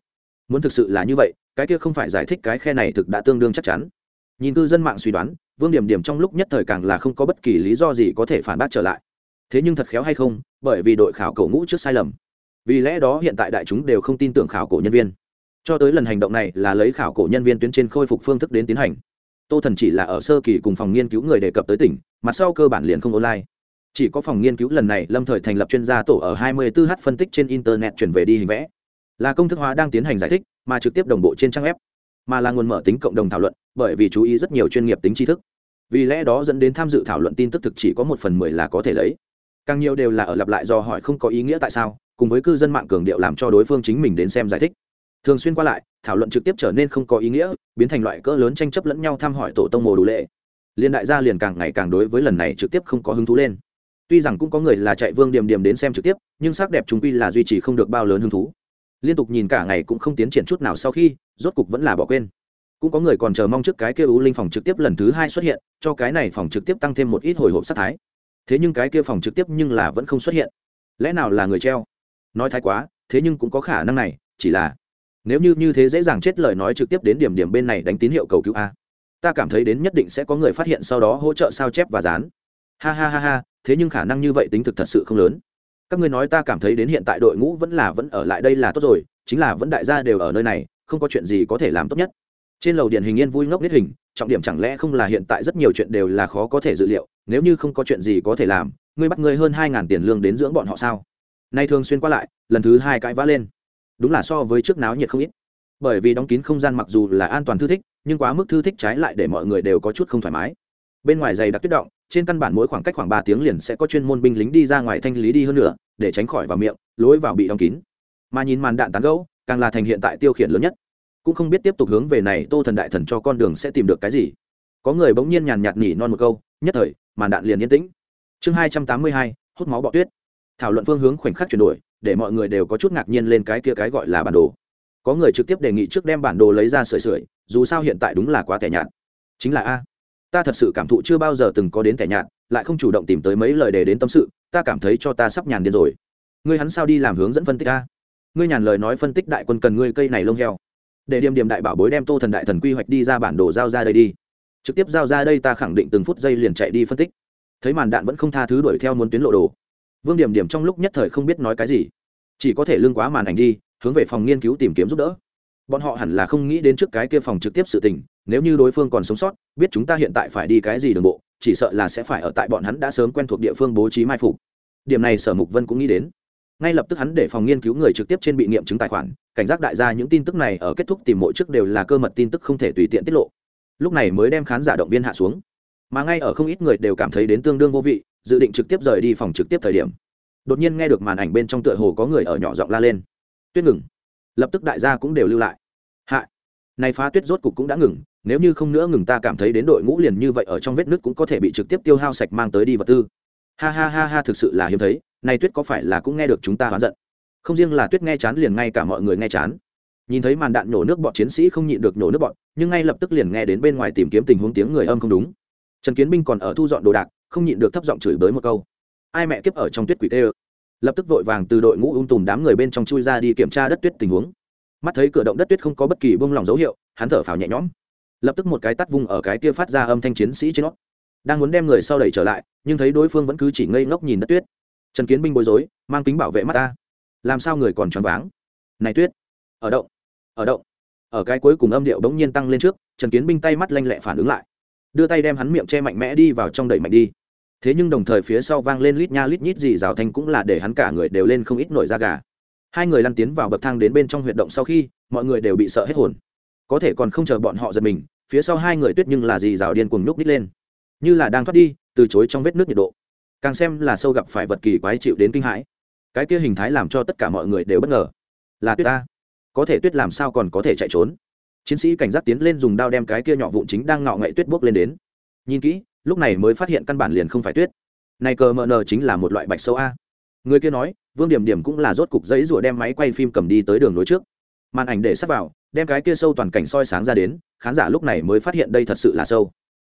S1: Muốn thực sự là như vậy, cái kia không phải giải thích cái khe này thực đã tương đương chắc chắn. Nhìn cư dân mạng suy đoán, vương điểm điểm trong lúc nhất thời càng là không có bất kỳ lý do gì có thể phản bác trở lại. Thế nhưng thật khéo hay không, bởi vì đội khảo cổ ngũ trước sai lầm. Vì lẽ đó hiện tại đại chúng đều không tin tưởng khảo cổ nhân viên. Cho tới lần hành động này là lấy khảo cổ nhân viên tuyến trên khôi phục phương thức đến tiến hành. Tô thần chỉ là ở sơ kỳ cùng phòng nghiên cứu người đề cập tới tỉnh, mặt sau cơ bản liền không online chỉ có phòng nghiên cứu lần này lâm thời thành lập chuyên gia tổ ở 24 h phân tích trên internet chuyển về đi hình vẽ. Là công thức hóa đang tiến hành giải thích, mà trực tiếp đồng bộ trên trang web. Mà là nguồn mở tính cộng đồng thảo luận, bởi vì chú ý rất nhiều chuyên nghiệp tính tri thức. Vì lẽ đó dẫn đến tham dự thảo luận tin tức thực chỉ có một phần mười là có thể lấy. Càng nhiều đều là ở lặp lại do hỏi không có ý nghĩa tại sao, cùng với cư dân mạng cường điệu làm cho đối phương chính mình đến xem giải thích. Thường xuyên qua lại, thảo luận trực tiếp trở nên không có ý nghĩa, biến thành loại cỡ lớn tranh chấp lẫn nhau thăm hỏi tổ tông mồ đủ lệ. Liên đại gia liền càng ngày càng đối với lần này trực tiếp không có hứng thú lên tuy rằng cũng có người là chạy vương điểm điểm đến xem trực tiếp, nhưng sắc đẹp chúng quy là duy trì không được bao lớn hứng thú. Liên tục nhìn cả ngày cũng không tiến triển chút nào sau khi, rốt cục vẫn là bỏ quên. Cũng có người còn chờ mong trước cái kia u linh phòng trực tiếp lần thứ hai xuất hiện, cho cái này phòng trực tiếp tăng thêm một ít hồi hộp sát thái. Thế nhưng cái kia phòng trực tiếp nhưng là vẫn không xuất hiện. Lẽ nào là người treo? Nói thái quá, thế nhưng cũng có khả năng này, chỉ là nếu như như thế dễ dàng chết lời nói trực tiếp đến điểm điểm bên này đánh tín hiệu cầu cứu a. Ta cảm thấy đến nhất định sẽ có người phát hiện sau đó hỗ trợ sao chép và dán ha ha ha ha, thế nhưng khả năng như vậy tính thực thật sự không lớn. Các ngươi nói ta cảm thấy đến hiện tại đội ngũ vẫn là vẫn ở lại đây là tốt rồi, chính là vẫn đại gia đều ở nơi này, không có chuyện gì có thể làm tốt nhất. Trên lầu điện hình yên vui ngốc nết hình, trọng điểm chẳng lẽ không là hiện tại rất nhiều chuyện đều là khó có thể dự liệu, nếu như không có chuyện gì có thể làm, ngươi bắt ngươi hơn hai ngàn tiền lương đến dưỡng bọn họ sao? Nay thường xuyên qua lại, lần thứ hai cãi vã lên. Đúng là so với trước náo nhiệt không ít. Bởi vì đóng kín không gian mặc dù là an toàn thư thích, nhưng quá mức thư thích trái lại để mọi người đều có chút không thoải mái. Bên ngoài giày đặc tuyết động trên căn bản mỗi khoảng cách khoảng ba tiếng liền sẽ có chuyên môn binh lính đi ra ngoài thanh lý đi hơn nữa, để tránh khỏi vào miệng, lối vào bị đóng kín. Mà nhìn màn đạn tán gẫu, càng là thành hiện tại tiêu khiển lớn nhất. Cũng không biết tiếp tục hướng về này tô thần đại thần cho con đường sẽ tìm được cái gì. Có người bỗng nhiên nhàn nhạt nhỉ non một câu, nhất thời, màn đạn liền yên tĩnh. Chương hai trăm tám mươi hai, hút máu bọ tuyết. Thảo luận phương hướng khoảnh khắc chuyển đổi, để mọi người đều có chút ngạc nhiên lên cái kia cái gọi là bản đồ. Có người trực tiếp đề nghị trước đem bản đồ lấy ra sửa sửa dù sao hiện tại đúng là quá tẻ nhạt. Chính là a ta thật sự cảm thụ chưa bao giờ từng có đến kẻ nhạt, lại không chủ động tìm tới mấy lời để đến tâm sự, ta cảm thấy cho ta sắp nhàn điên rồi. Ngươi hắn sao đi làm hướng dẫn phân tích a? Ngươi nhàn lời nói phân tích đại quân cần ngươi cây này lông heo. Để điểm điểm đại bảo bối đem tô thần đại thần quy hoạch đi ra bản đồ giao ra đây đi. Trực tiếp giao ra đây ta khẳng định từng phút giây liền chạy đi phân tích. Thấy màn đạn vẫn không tha thứ đuổi theo muốn tuyến lộ đồ. Vương điểm điểm trong lúc nhất thời không biết nói cái gì. Chỉ có thể lưng quá màn ảnh đi, hướng về phòng nghiên cứu tìm kiếm giúp đỡ bọn họ hẳn là không nghĩ đến trước cái kia phòng trực tiếp sự tình, nếu như đối phương còn sống sót, biết chúng ta hiện tại phải đi cái gì đường bộ, chỉ sợ là sẽ phải ở tại bọn hắn đã sớm quen thuộc địa phương bố trí mai phục. Điểm này sở mục vân cũng nghĩ đến. Ngay lập tức hắn để phòng nghiên cứu người trực tiếp trên bị nghiệm chứng tài khoản, cảnh giác đại gia những tin tức này ở kết thúc tìm mỗi trước đều là cơ mật tin tức không thể tùy tiện tiết lộ. Lúc này mới đem khán giả động viên hạ xuống. Mà ngay ở không ít người đều cảm thấy đến tương đương vô vị, dự định trực tiếp rời đi phòng trực tiếp thời điểm. Đột nhiên nghe được màn ảnh bên trong tựa hồ có người ở nhỏ giọng la lên. Tuyết ngừng lập tức đại gia cũng đều lưu lại. Hạ, này phá tuyết rốt cục cũng đã ngừng, nếu như không nữa ngừng ta cảm thấy đến đội ngũ liền như vậy ở trong vết nước cũng có thể bị trực tiếp tiêu hao sạch mang tới đi vật tư. Ha ha ha ha, thực sự là hiếm thấy, này tuyết có phải là cũng nghe được chúng ta hoán giận? Không riêng là tuyết nghe chán liền ngay cả mọi người nghe chán. Nhìn thấy màn đạn nổ nước bọn chiến sĩ không nhịn được nổ nước bọn, nhưng ngay lập tức liền nghe đến bên ngoài tìm kiếm tình huống tiếng người âm không đúng. Trần kiến binh còn ở thu dọn đồ đạc, không nhịn được thấp giọng chửi bới một câu. Ai mẹ kiếp ở trong tuyết quỷ tê ơ? Lập tức vội vàng từ đội ngũ ung tùm đám người bên trong chui ra đi kiểm tra đất tuyết tình huống. Mắt thấy cửa động đất tuyết không có bất kỳ bông lỏng dấu hiệu, hắn thở phào nhẹ nhõm. Lập tức một cái tắt vung ở cái kia phát ra âm thanh chiến sĩ trên nó. Đang muốn đem người sau đẩy trở lại, nhưng thấy đối phương vẫn cứ chỉ ngây ngốc nhìn đất tuyết. Trần kiến binh bối rối, mang kính bảo vệ mắt ta. Làm sao người còn choáng váng? Này tuyết! Ở động! Ở động! Ở cái cuối cùng âm điệu bỗng nhiên tăng lên trước, trần kiến binh tay mắt lanh lẹ phản ứng lại. Đưa tay đem hắn miệng che mạnh mẽ đi vào trong đẩy mạnh đi thế nhưng đồng thời phía sau vang lên lít nha lít nhít gì rào thanh cũng là để hắn cả người đều lên không ít nổi da gà. Hai người lăn tiến vào bậc thang đến bên trong huyệt động sau khi, mọi người đều bị sợ hết hồn. Có thể còn không chờ bọn họ giật mình, phía sau hai người tuyết nhưng là gì rào điên cuồng núp nít lên. Như là đang thoát đi, từ chối trong vết nước nhiệt độ. Càng xem là sâu gặp phải vật kỳ quái chịu đến kinh hãi. Cái kia hình thái làm cho tất cả mọi người đều bất ngờ. Là tuyết ta. Có thể tuyết làm sao còn có thể chạy trốn? Chiến sĩ cảnh giác tiến lên dùng đao đem cái kia nhỏ vụn chính đang ngạo nghệ tuyết bốc lên đến. Nhìn kỹ lúc này mới phát hiện căn bản liền không phải tuyết. Này cờ mờ nờ chính là một loại bạch sâu a. Người kia nói, vương điểm điểm cũng là rốt cục giấy rủa đem máy quay phim cầm đi tới đường nối trước. Màn ảnh để sắp vào, đem cái kia sâu toàn cảnh soi sáng ra đến, khán giả lúc này mới phát hiện đây thật sự là sâu.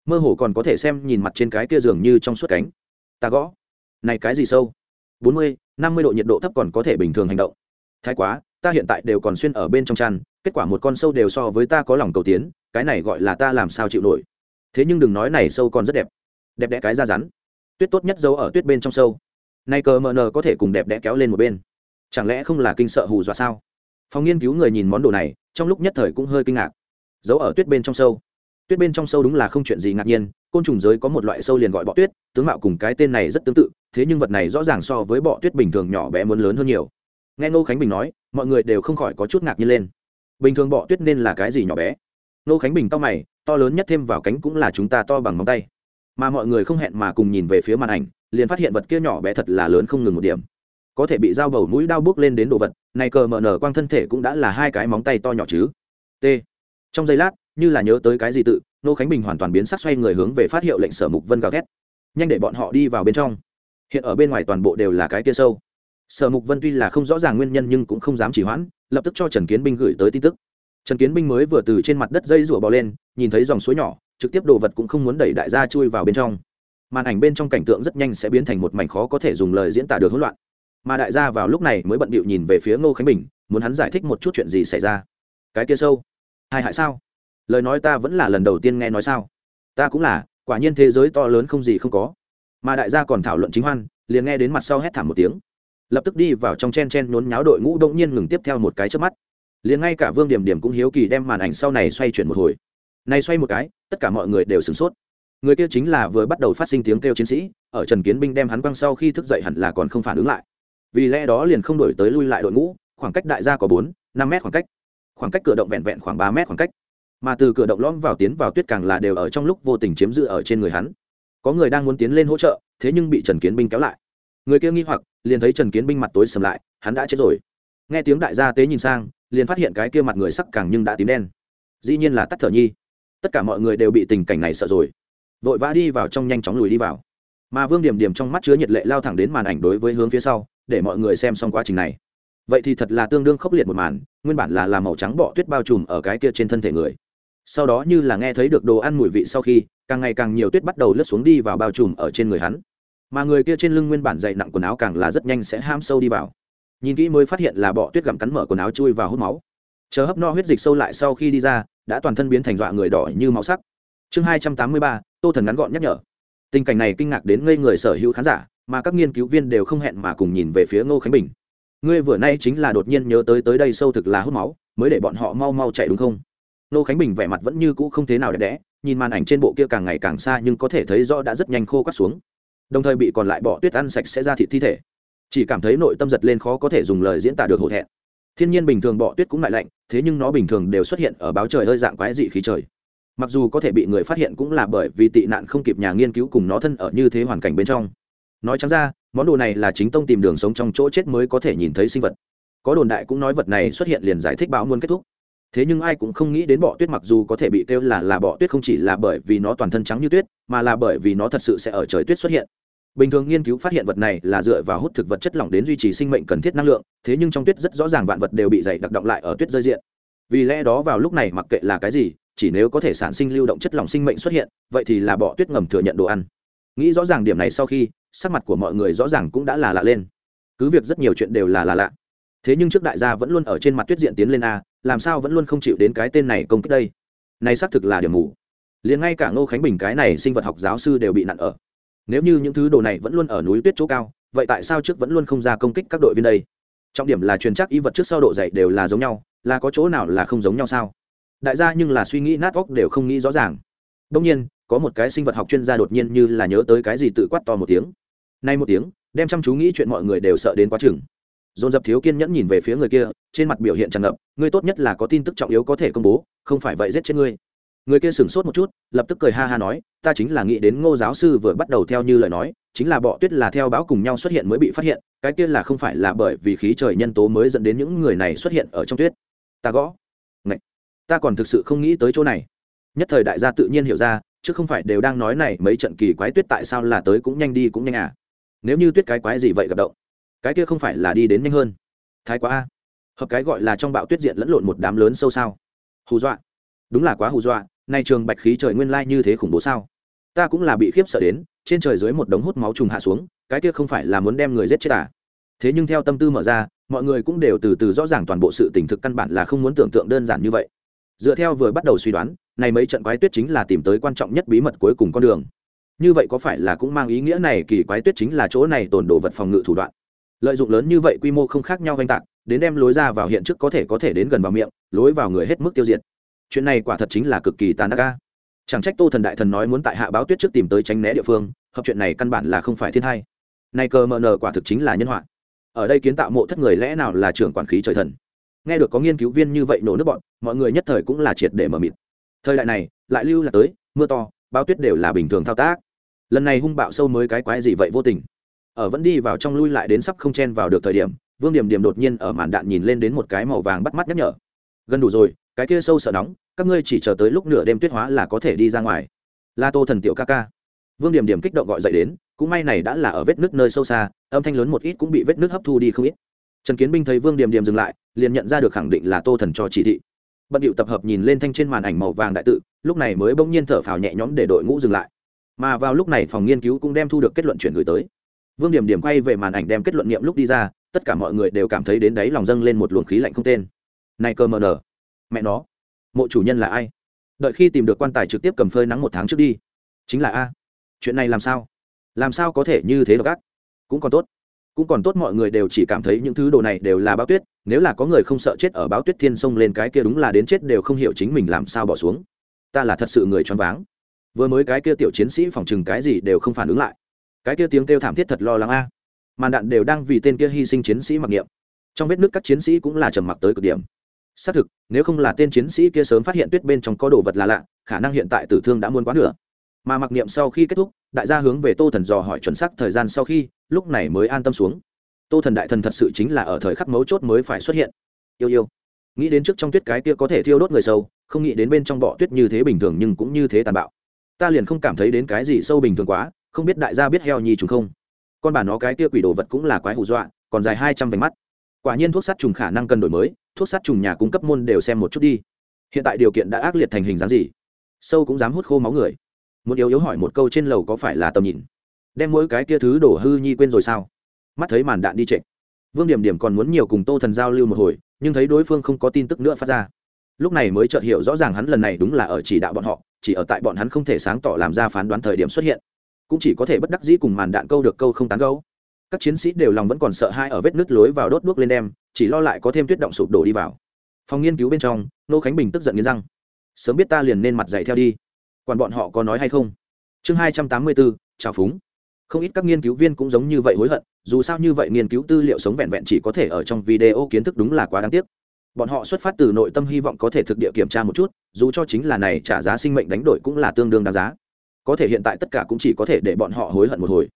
S1: Mơ hồ còn có thể xem nhìn mặt trên cái kia dường như trong suốt cánh. Ta gõ. Này cái gì sâu? Bốn mươi, năm mươi độ nhiệt độ thấp còn có thể bình thường hành động. Thái quá, ta hiện tại đều còn xuyên ở bên trong chăn, kết quả một con sâu đều so với ta có lòng cầu tiến, cái này gọi là ta làm sao chịu nổi thế nhưng đừng nói này sâu còn rất đẹp. Đẹp đẽ cái da rắn. Tuyết tốt nhất giấu ở tuyết bên trong sâu. Nay cờ mờ nờ có thể cùng đẹp đẽ kéo lên một bên. Chẳng lẽ không là kinh sợ hù dọa sao? Phòng nghiên cứu người nhìn món đồ này, trong lúc nhất thời cũng hơi kinh ngạc. Giấu ở tuyết bên trong sâu. Tuyết bên trong sâu đúng là không chuyện gì ngạc nhiên, côn trùng giới có một loại sâu liền gọi bọ tuyết, tướng mạo cùng cái tên này rất tương tự, thế nhưng vật này rõ ràng so với bọ tuyết bình thường nhỏ bé muốn lớn hơn nhiều. Nghe ngô khánh bình nói, mọi người đều không khỏi có chút ngạc nhiên lên. Bình thường bọ tuyết nên là cái gì nhỏ bé? Ngô khánh bình to mày to lớn nhất thêm vào cánh cũng là chúng ta to bằng móng tay. Mà mọi người không hẹn mà cùng nhìn về phía màn ảnh, liền phát hiện vật kia nhỏ bé thật là lớn không ngừng một điểm. Có thể bị dao bầu mũi đao bước lên đến đồ vật, này cờ mở nở quang thân thể cũng đã là hai cái móng tay to nhỏ chứ. T. Trong giây lát, như là nhớ tới cái gì tự, nô khánh bình hoàn toàn biến sắc xoay người hướng về phát hiệu lệnh sở mục vân gào thét. Nhanh để bọn họ đi vào bên trong. Hiện ở bên ngoài toàn bộ đều là cái kia sâu. Sở mục vân tuy là không rõ ràng nguyên nhân nhưng cũng không dám chỉ hoãn, lập tức cho trần kiến binh gửi tới tin tức trần kiến binh mới vừa từ trên mặt đất dây rủa bò lên, nhìn thấy dòng suối nhỏ, trực tiếp đồ vật cũng không muốn đẩy đại gia chui vào bên trong. Màn ảnh bên trong cảnh tượng rất nhanh sẽ biến thành một mảnh khó có thể dùng lời diễn tả được hỗn loạn. Mà đại gia vào lúc này mới bận bịu nhìn về phía ngô khánh bình, muốn hắn giải thích một chút chuyện gì xảy ra. Cái kia sâu. Hai hại sao? Lời nói ta vẫn là lần đầu tiên nghe nói sao? Ta cũng là, quả nhiên thế giới to lớn không gì không có. Mà đại gia còn thảo luận chính hoan, liền nghe đến mặt sau hét thảm một tiếng. Lập tức đi vào trong chen chen nhốn nháo đội ngũ đông nhiên ngừng tiếp theo một cái trước mắt liền ngay cả vương điểm điểm cũng hiếu kỳ đem màn ảnh sau này xoay chuyển một hồi. Này xoay một cái, tất cả mọi người đều sửng sốt. Người kia chính là vừa bắt đầu phát sinh tiếng kêu chiến sĩ, ở trần kiến binh đem hắn quăng sau khi thức dậy hẳn là còn không phản ứng lại. Vì lẽ đó liền không đổi tới lui lại đội ngũ, khoảng cách đại gia có bốn, năm mét khoảng cách. Khoảng cách cửa động vẹn vẹn khoảng ba mét khoảng cách. Mà từ cửa động lõm vào tiến vào tuyết càng là đều ở trong lúc vô tình chiếm giữ ở trên người hắn. Có người đang muốn tiến lên hỗ trợ, thế nhưng bị trần kiến binh kéo lại. Người kia nghi hoặc, liền thấy trần kiến binh mặt tối sầm lại, hắn đã chết rồi. Nghe tiếng đại gia tế nhìn sang liền phát hiện cái kia mặt người sắc càng nhưng đã tím đen. Dĩ nhiên là tắt thở nhi. Tất cả mọi người đều bị tình cảnh này sợ rồi. Vội vã đi vào trong nhanh chóng lùi đi vào. Mà vương điểm điểm trong mắt chứa nhiệt lệ lao thẳng đến màn ảnh đối với hướng phía sau, để mọi người xem xong quá trình này. Vậy thì thật là tương đương khốc liệt một màn, nguyên bản là làm màu trắng bọ tuyết bao trùm ở cái kia trên thân thể người. Sau đó như là nghe thấy được đồ ăn mùi vị sau khi, càng ngày càng nhiều tuyết bắt đầu lướt xuống đi vào bao trùm ở trên người hắn. Mà người kia trên lưng nguyên bản dày nặng quần áo càng là rất nhanh sẽ ham sâu đi vào nhìn kỹ mới phát hiện là bọ tuyết gặm cắn mở quần áo chui vào hút máu. Chờ hấp no huyết dịch sâu lại sau khi đi ra, đã toàn thân biến thành dọa người đỏ như máu sắc. Chương hai trăm tám mươi ba, tô thần ngắn gọn nhắc nhở. Tình cảnh này kinh ngạc đến ngây người sở hữu khán giả, mà các nghiên cứu viên đều không hẹn mà cùng nhìn về phía ngô khánh bình. Ngươi vừa nay chính là đột nhiên nhớ tới tới đây sâu thực là hút máu, mới để bọn họ mau mau chạy đúng không? Ngô khánh bình vẻ mặt vẫn như cũ không thế nào đẹp đẽ, nhìn màn ảnh trên bộ kia càng ngày càng xa nhưng có thể thấy rõ đã rất nhanh khô cắt xuống. Đồng thời bị còn lại bỏ tuyết ăn sạch sẽ ra thịt thi thể chỉ cảm thấy nội tâm giật lên khó có thể dùng lời diễn tả được hổ thẹn. Thiên nhiên bình thường bọ tuyết cũng lại lạnh, thế nhưng nó bình thường đều xuất hiện ở báo trời hơi dạng quái dị khí trời. Mặc dù có thể bị người phát hiện cũng là bởi vì tị nạn không kịp nhà nghiên cứu cùng nó thân ở như thế hoàn cảnh bên trong. Nói chẳng ra, món đồ này là chính tông tìm đường sống trong chỗ chết mới có thể nhìn thấy sinh vật. Có đồn đại cũng nói vật này xuất hiện liền giải thích báo muốn kết thúc. Thế nhưng ai cũng không nghĩ đến bọ tuyết mặc dù có thể bị kêu là là bọ tuyết không chỉ là bởi vì nó toàn thân trắng như tuyết, mà là bởi vì nó thật sự sẽ ở trời tuyết xuất hiện bình thường nghiên cứu phát hiện vật này là dựa vào hút thực vật chất lỏng đến duy trì sinh mệnh cần thiết năng lượng, thế nhưng trong tuyết rất rõ ràng vạn vật đều bị dày đặc động lại ở tuyết rơi diện. Vì lẽ đó vào lúc này mặc kệ là cái gì, chỉ nếu có thể sản sinh lưu động chất lỏng sinh mệnh xuất hiện, vậy thì là bỏ tuyết ngầm thừa nhận đồ ăn. Nghĩ rõ ràng điểm này sau khi, sắc mặt của mọi người rõ ràng cũng đã là lạ lên. Cứ việc rất nhiều chuyện đều là là lạ. Thế nhưng trước đại gia vẫn luôn ở trên mặt tuyết diện tiến lên a, làm sao vẫn luôn không chịu đến cái tên này công kích đây? Này xác thực là điểm mù. Liền ngay cả ngô khánh bình cái này sinh vật học giáo sư đều bị nặn ở nếu như những thứ đồ này vẫn luôn ở núi tuyết chỗ cao, vậy tại sao trước vẫn luôn không ra công kích các đội viên đây? Trọng điểm là truyền chắc y vật trước sau độ dày đều là giống nhau, là có chỗ nào là không giống nhau sao? Đại gia nhưng là suy nghĩ nát óc đều không nghĩ rõ ràng. Đông nhiên, có một cái sinh vật học chuyên gia đột nhiên như là nhớ tới cái gì tự quát to một tiếng. Nay một tiếng, đem chăm chú nghĩ chuyện mọi người đều sợ đến quá chừng. Dồn dập thiếu kiên nhẫn nhìn về phía người kia, trên mặt biểu hiện tràn ngập, ngươi tốt nhất là có tin tức trọng yếu có thể công bố, không phải vậy giết chết ngươi người kia sửng sốt một chút, lập tức cười ha ha nói, ta chính là nghĩ đến ngô giáo sư vừa bắt đầu theo như lời nói, chính là bọ tuyết là theo báo cùng nhau xuất hiện mới bị phát hiện, cái kia là không phải là bởi vì khí trời nhân tố mới dẫn đến những người này xuất hiện ở trong tuyết. Ta gõ. Ngậy. ta còn thực sự không nghĩ tới chỗ này. Nhất thời đại gia tự nhiên hiểu ra, chứ không phải đều đang nói này, mấy trận kỳ quái tuyết tại sao là tới cũng nhanh đi cũng nhanh à. Nếu như tuyết cái quái gì vậy gặp động, cái kia không phải là đi đến nhanh hơn. Thái quá a. Hợp cái gọi là trong bão tuyết diện lẫn lộn một đám lớn sâu sao. Hù dọa. Đúng là quá hù dọa nay trường bạch khí trời nguyên lai như thế khủng bố sao? Ta cũng là bị khiếp sợ đến, trên trời dưới một đống hút máu trùng hạ xuống, cái kia không phải là muốn đem người giết chết à? Thế nhưng theo tâm tư mở ra, mọi người cũng đều từ từ rõ ràng toàn bộ sự tình thực căn bản là không muốn tưởng tượng đơn giản như vậy. Dựa theo vừa bắt đầu suy đoán, này mấy trận quái tuyết chính là tìm tới quan trọng nhất bí mật cuối cùng con đường. Như vậy có phải là cũng mang ý nghĩa này kỳ quái tuyết chính là chỗ này tồn đồ vật phòng ngự thủ đoạn? Lợi dụng lớn như vậy quy mô không khác nhau oanh tạc, đến đem lối ra vào hiện trước có thể có thể đến gần vào miệng, lối vào người hết mức tiêu diệt chuyện này quả thật chính là cực kỳ tàn ác ca chẳng trách tô thần đại thần nói muốn tại hạ báo tuyết trước tìm tới tránh né địa phương, hợp chuyện này căn bản là không phải thiên thai. Nay cờ mờ nờ quả thực chính là nhân họa. Ở đây kiến tạo mộ thất người lẽ nào là trưởng quản khí trời thần? Nghe được có nghiên cứu viên như vậy nổ nước bọn, mọi người nhất thời cũng là triệt để mờ mịt. Thời đại này, lại lưu là tới, mưa to, báo tuyết đều là bình thường thao tác. Lần này hung bạo sâu mới cái quái gì vậy vô tình? Ở vẫn đi vào trong lui lại đến sắp không chen vào được thời điểm, vương điểm điểm đột nhiên ở màn đạn nhìn lên đến một cái màu vàng bắt mắt nhắc nhở. Gần đủ rồi cái kia sâu sợ nóng, các ngươi chỉ chờ tới lúc nửa đêm tuyết hóa là có thể đi ra ngoài. La tô thần tiểu ca ca. Vương điểm điểm kích động gọi dậy đến, cũng may này đã là ở vết nước nơi sâu xa, âm thanh lớn một ít cũng bị vết nước hấp thu đi không ít. Trần kiến binh thấy vương điểm điểm dừng lại, liền nhận ra được khẳng định là tô thần cho chỉ thị. Bận điệu tập hợp nhìn lên thanh trên màn ảnh màu vàng đại tự, lúc này mới bỗng nhiên thở phào nhẹ nhõm để đội ngũ dừng lại. Mà vào lúc này phòng nghiên cứu cũng đem thu được kết luận chuyển gửi tới. Vương điểm điểm quay về màn ảnh đem kết luận nghiệm lúc đi ra, tất cả mọi người đều cảm thấy đến đáy lòng dâng lên một luồng khí lạnh không tên. Này cơ mờ nở mẹ nó, mộ chủ nhân là ai? Đợi khi tìm được quan tài trực tiếp cầm phơi nắng một tháng trước đi. Chính là a. Chuyện này làm sao? Làm sao có thể như thế độc ác? Cũng còn tốt. Cũng còn tốt mọi người đều chỉ cảm thấy những thứ đồ này đều là báo tuyết. Nếu là có người không sợ chết ở báo tuyết thiên sông lên cái kia đúng là đến chết đều không hiểu chính mình làm sao bỏ xuống. Ta là thật sự người choáng váng. Vừa mới cái kia tiểu chiến sĩ phòng chừng cái gì đều không phản ứng lại. Cái kia tiếng kêu thảm thiết thật lo lắng a. Màn đạn đều đang vì tên kia hy sinh chiến sĩ mặc niệm. Trong vết nước các chiến sĩ cũng là trầm mặc tới cực điểm xác thực, nếu không là tên chiến sĩ kia sớm phát hiện tuyết bên trong có đồ vật là lạ, khả năng hiện tại tử thương đã muôn quá nửa. Mà mặc niệm sau khi kết thúc, đại gia hướng về tô thần dò hỏi chuẩn xác thời gian sau khi, lúc này mới an tâm xuống. Tô thần đại thần thật sự chính là ở thời khắc mấu chốt mới phải xuất hiện. Yêu yêu. Nghĩ đến trước trong tuyết cái kia có thể thiêu đốt người sâu, không nghĩ đến bên trong bọ tuyết như thế bình thường nhưng cũng như thế tàn bạo. Ta liền không cảm thấy đến cái gì sâu bình thường quá, không biết đại gia biết heo nhi chúng không? Con bà nó cái kia quỷ đồ vật cũng là quái hù dọa, còn dài hai trăm vành mắt. Quả nhiên thuốc sát trùng khả năng cần đổi mới thuốc sát trùng nhà cung cấp môn đều xem một chút đi. Hiện tại điều kiện đã ác liệt thành hình dáng gì? Sâu cũng dám hút khô máu người. Muốn yếu yếu hỏi một câu trên lầu có phải là tầm nhìn? Đem mỗi cái kia thứ đổ hư nhi quên rồi sao? Mắt thấy màn đạn đi trệ. Vương điểm điểm còn muốn nhiều cùng tô thần giao lưu một hồi, nhưng thấy đối phương không có tin tức nữa phát ra. Lúc này mới chợt hiểu rõ ràng hắn lần này đúng là ở chỉ đạo bọn họ, chỉ ở tại bọn hắn không thể sáng tỏ làm ra phán đoán thời điểm xuất hiện. Cũng chỉ có thể bất đắc dĩ cùng màn đạn câu được câu không tán gấu các chiến sĩ đều lòng vẫn còn sợ hai ở vết nứt lối vào đốt đuốc lên đem, chỉ lo lại có thêm tuyết động sụp đổ đi vào. Phòng nghiên cứu bên trong, nô khánh bình tức giận nghiến răng. Sớm biết ta liền nên mặt dạy theo đi. Còn bọn họ có nói hay không? Chương hai trăm tám mươi bốn trào phúng. Không ít các nghiên cứu viên cũng giống như vậy hối hận, dù sao như vậy nghiên cứu tư liệu sống vẹn vẹn chỉ có thể ở trong video kiến thức đúng là quá đáng tiếc. Bọn họ xuất phát từ nội tâm hy vọng có thể thực địa kiểm tra một chút, dù cho chính là này trả giá sinh mệnh đánh đổi cũng là tương đương đáng giá. Có thể hiện tại tất cả cũng chỉ có thể để bọn họ hối hận một hồi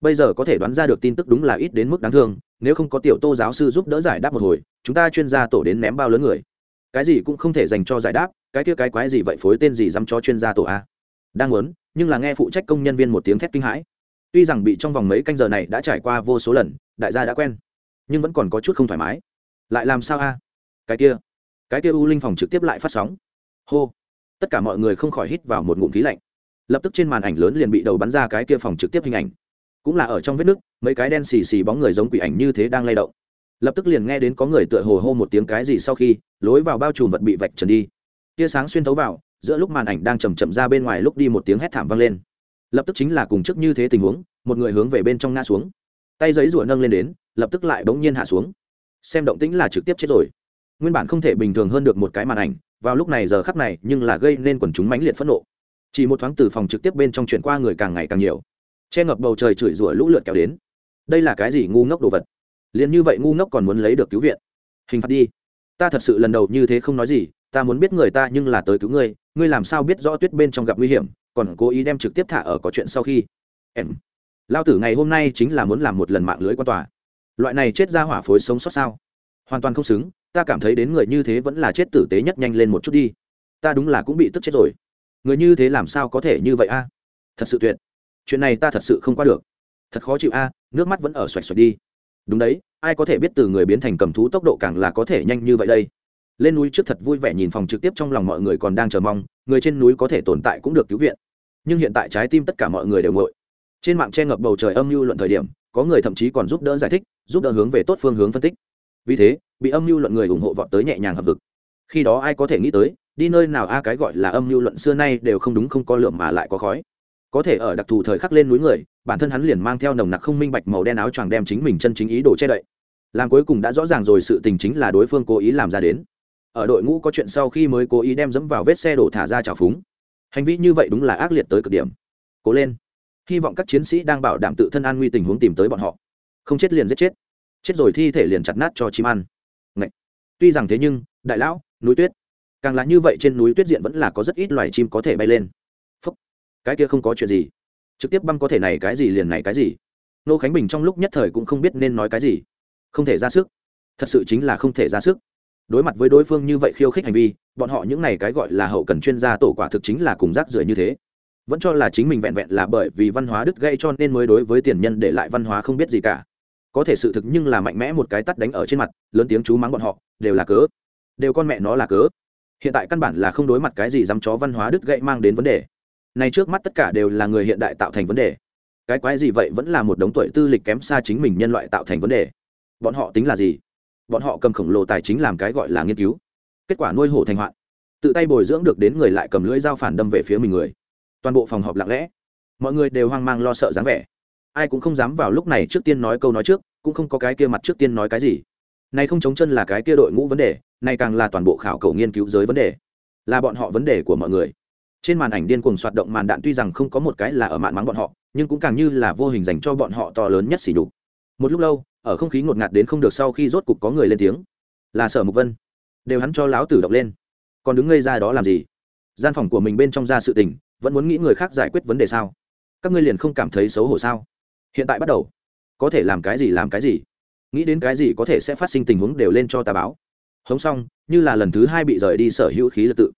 S1: bây giờ có thể đoán ra được tin tức đúng là ít đến mức đáng thương, nếu không có tiểu tô giáo sư giúp đỡ giải đáp một hồi, chúng ta chuyên gia tổ đến ném bao lớn người. Cái gì cũng không thể dành cho giải đáp, cái kia cái quái gì vậy phối tên gì dám cho chuyên gia tổ a? Đang muốn, nhưng là nghe phụ trách công nhân viên một tiếng thét kinh hãi. Tuy rằng bị trong vòng mấy canh giờ này đã trải qua vô số lần, đại gia đã quen, nhưng vẫn còn có chút không thoải mái. Lại làm sao a? Cái kia cái kia u linh phòng trực tiếp lại phát sóng. Hô. Tất cả mọi người không khỏi hít vào một ngụm khí lạnh. Lập tức trên màn ảnh lớn liền bị đầu bắn ra cái kia phòng trực tiếp hình ảnh cũng là ở trong vết nước, mấy cái đen xì xì bóng người giống quỷ ảnh như thế đang lay động. Lập tức liền nghe đến có người tựa hồ hô một tiếng cái gì sau khi, lối vào bao trùm vật bị vạch trần đi. Tia sáng xuyên thấu vào, giữa lúc màn ảnh đang chầm chậm ra bên ngoài lúc đi một tiếng hét thảm vang lên. Lập tức chính là cùng trước như thế tình huống, một người hướng về bên trong ngã xuống. Tay giấy rủa nâng lên đến, lập tức lại bỗng nhiên hạ xuống. Xem động tĩnh là trực tiếp chết rồi. Nguyên bản không thể bình thường hơn được một cái màn ảnh, vào lúc này giờ khắc này nhưng là gây nên quần chúng mãnh liệt phẫn nộ. Chỉ một thoáng từ phòng trực tiếp bên trong chuyển qua người càng ngày càng nhiều che ngập bầu trời chửi rủa lũ lượt kéo đến. Đây là cái gì ngu ngốc đồ vật? Liền như vậy ngu ngốc còn muốn lấy được cứu viện. Hình phạt đi. Ta thật sự lần đầu như thế không nói gì, ta muốn biết người ta nhưng là tới cứu ngươi ngươi làm sao biết rõ tuyết bên trong gặp nguy hiểm, còn cố ý đem trực tiếp thả ở có chuyện sau khi. Em. Lao tử ngày hôm nay chính là muốn làm một lần mạng lưới quan tòa. Loại này chết ra hỏa phối sống sót sao? Hoàn toàn không xứng, ta cảm thấy đến người như thế vẫn là chết tử tế nhất nhanh lên một chút đi. Ta đúng là cũng bị tức chết rồi. Người như thế làm sao có thể như vậy a? Thật sự tuyệt chuyện này ta thật sự không qua được. Thật khó chịu a, nước mắt vẫn ở xoạch xoạch đi. Đúng đấy, ai có thể biết từ người biến thành cầm thú tốc độ càng là có thể nhanh như vậy đây? Lên núi trước thật vui vẻ nhìn phòng trực tiếp trong lòng mọi người còn đang chờ mong, người trên núi có thể tồn tại cũng được cứu viện. Nhưng hiện tại trái tim tất cả mọi người đều ngội trên mạng che ngập bầu trời âm mưu luận thời điểm, có người thậm chí còn giúp đỡ giải thích, giúp đỡ hướng về tốt phương hướng phân tích. Vì thế, bị âm mưu luận người ủng hộ vọt tới nhẹ nhàng hợp vực. Khi đó ai có thể nghĩ tới, đi nơi nào a, cái gọi là âm mưu luận xưa nay đều không đúng không có lượng mà lại có khói có thể ở đặc thù thời khắc lên núi người, bản thân hắn liền mang theo nồng nặc không minh bạch màu đen áo choàng đem chính mình chân chính ý đồ che đậy. Làm cuối cùng đã rõ ràng rồi sự tình chính là đối phương cố ý làm ra đến. Ở đội ngũ có chuyện sau khi mới cố ý đem dẫm vào vết xe đổ thả ra trào phúng. Hành vi như vậy đúng là ác liệt tới cực điểm. Cố lên. Hy vọng các chiến sĩ đang bảo đảm tự thân an nguy tình huống tìm tới bọn họ. Không chết liền giết chết. Chết rồi thi thể liền chặt nát cho chim ăn. Ngậy. tuy rằng thế nhưng, đại lão, núi tuyết. Càng là như vậy trên núi tuyết diện vẫn là có rất ít loài chim có thể bay lên cái kia không có chuyện gì. Trực tiếp băng có thể này cái gì liền này cái gì. Nô khánh bình trong lúc nhất thời cũng không biết nên nói cái gì. Không thể ra sức. Thật sự chính là không thể ra sức. Đối mặt với đối phương như vậy khiêu khích hành vi, bọn họ những này cái gọi là hậu cần chuyên gia tổ quả thực chính là cùng rác rưởi như thế. Vẫn cho là chính mình vẹn vẹn là bởi vì văn hóa đứt gây cho nên mới đối với tiền nhân để lại văn hóa không biết gì cả. Có thể sự thực nhưng là mạnh mẽ một cái tắt đánh ở trên mặt, lớn tiếng chú mắng bọn họ, đều là cớ. Đều con mẹ nó là cớ. Hiện tại căn bản là không đối mặt cái gì dám chó văn hóa đứt gãy mang đến vấn đề nay trước mắt tất cả đều là người hiện đại tạo thành vấn đề. Cái quái gì vậy vẫn là một đống tuổi tư lịch kém xa chính mình nhân loại tạo thành vấn đề. Bọn họ tính là gì? Bọn họ cầm khổng lồ tài chính làm cái gọi là nghiên cứu. Kết quả nuôi hổ thành hoạn. Tự tay bồi dưỡng được đến người lại cầm lưỡi dao phản đâm về phía mình người. Toàn bộ phòng họp lặng lẽ. Mọi người đều hoang mang lo sợ dáng vẻ. Ai cũng không dám vào lúc này trước tiên nói câu nói trước, cũng không có cái kia mặt trước tiên nói cái gì. Này không chống chân là cái kia đội ngũ vấn đề, này càng là toàn bộ khảo cầu nghiên cứu giới vấn đề. Là bọn họ vấn đề của mọi người trên màn ảnh điên cuồng soạt động màn đạn tuy rằng không có một cái là ở mạn mắng bọn họ, nhưng cũng càng như là vô hình dành cho bọn họ to lớn nhất xỉ đục một lúc lâu, ở không khí ngột ngạt đến không được sau khi rốt cục có người lên tiếng. Là sở mục vân. Đều hắn cho láo tử động lên. Còn đứng ngây ra đó làm gì? Gian phòng của mình bên trong ra sự tình, vẫn muốn nghĩ người khác giải quyết vấn đề sao? Các ngươi liền không cảm thấy xấu hổ sao? Hiện tại bắt đầu. Có thể làm cái gì làm cái gì. Nghĩ đến cái gì có thể sẽ phát sinh tình huống đều lên cho ta báo. Hống xong, như là lần thứ hai bị rời đi sở hữu khí lực tự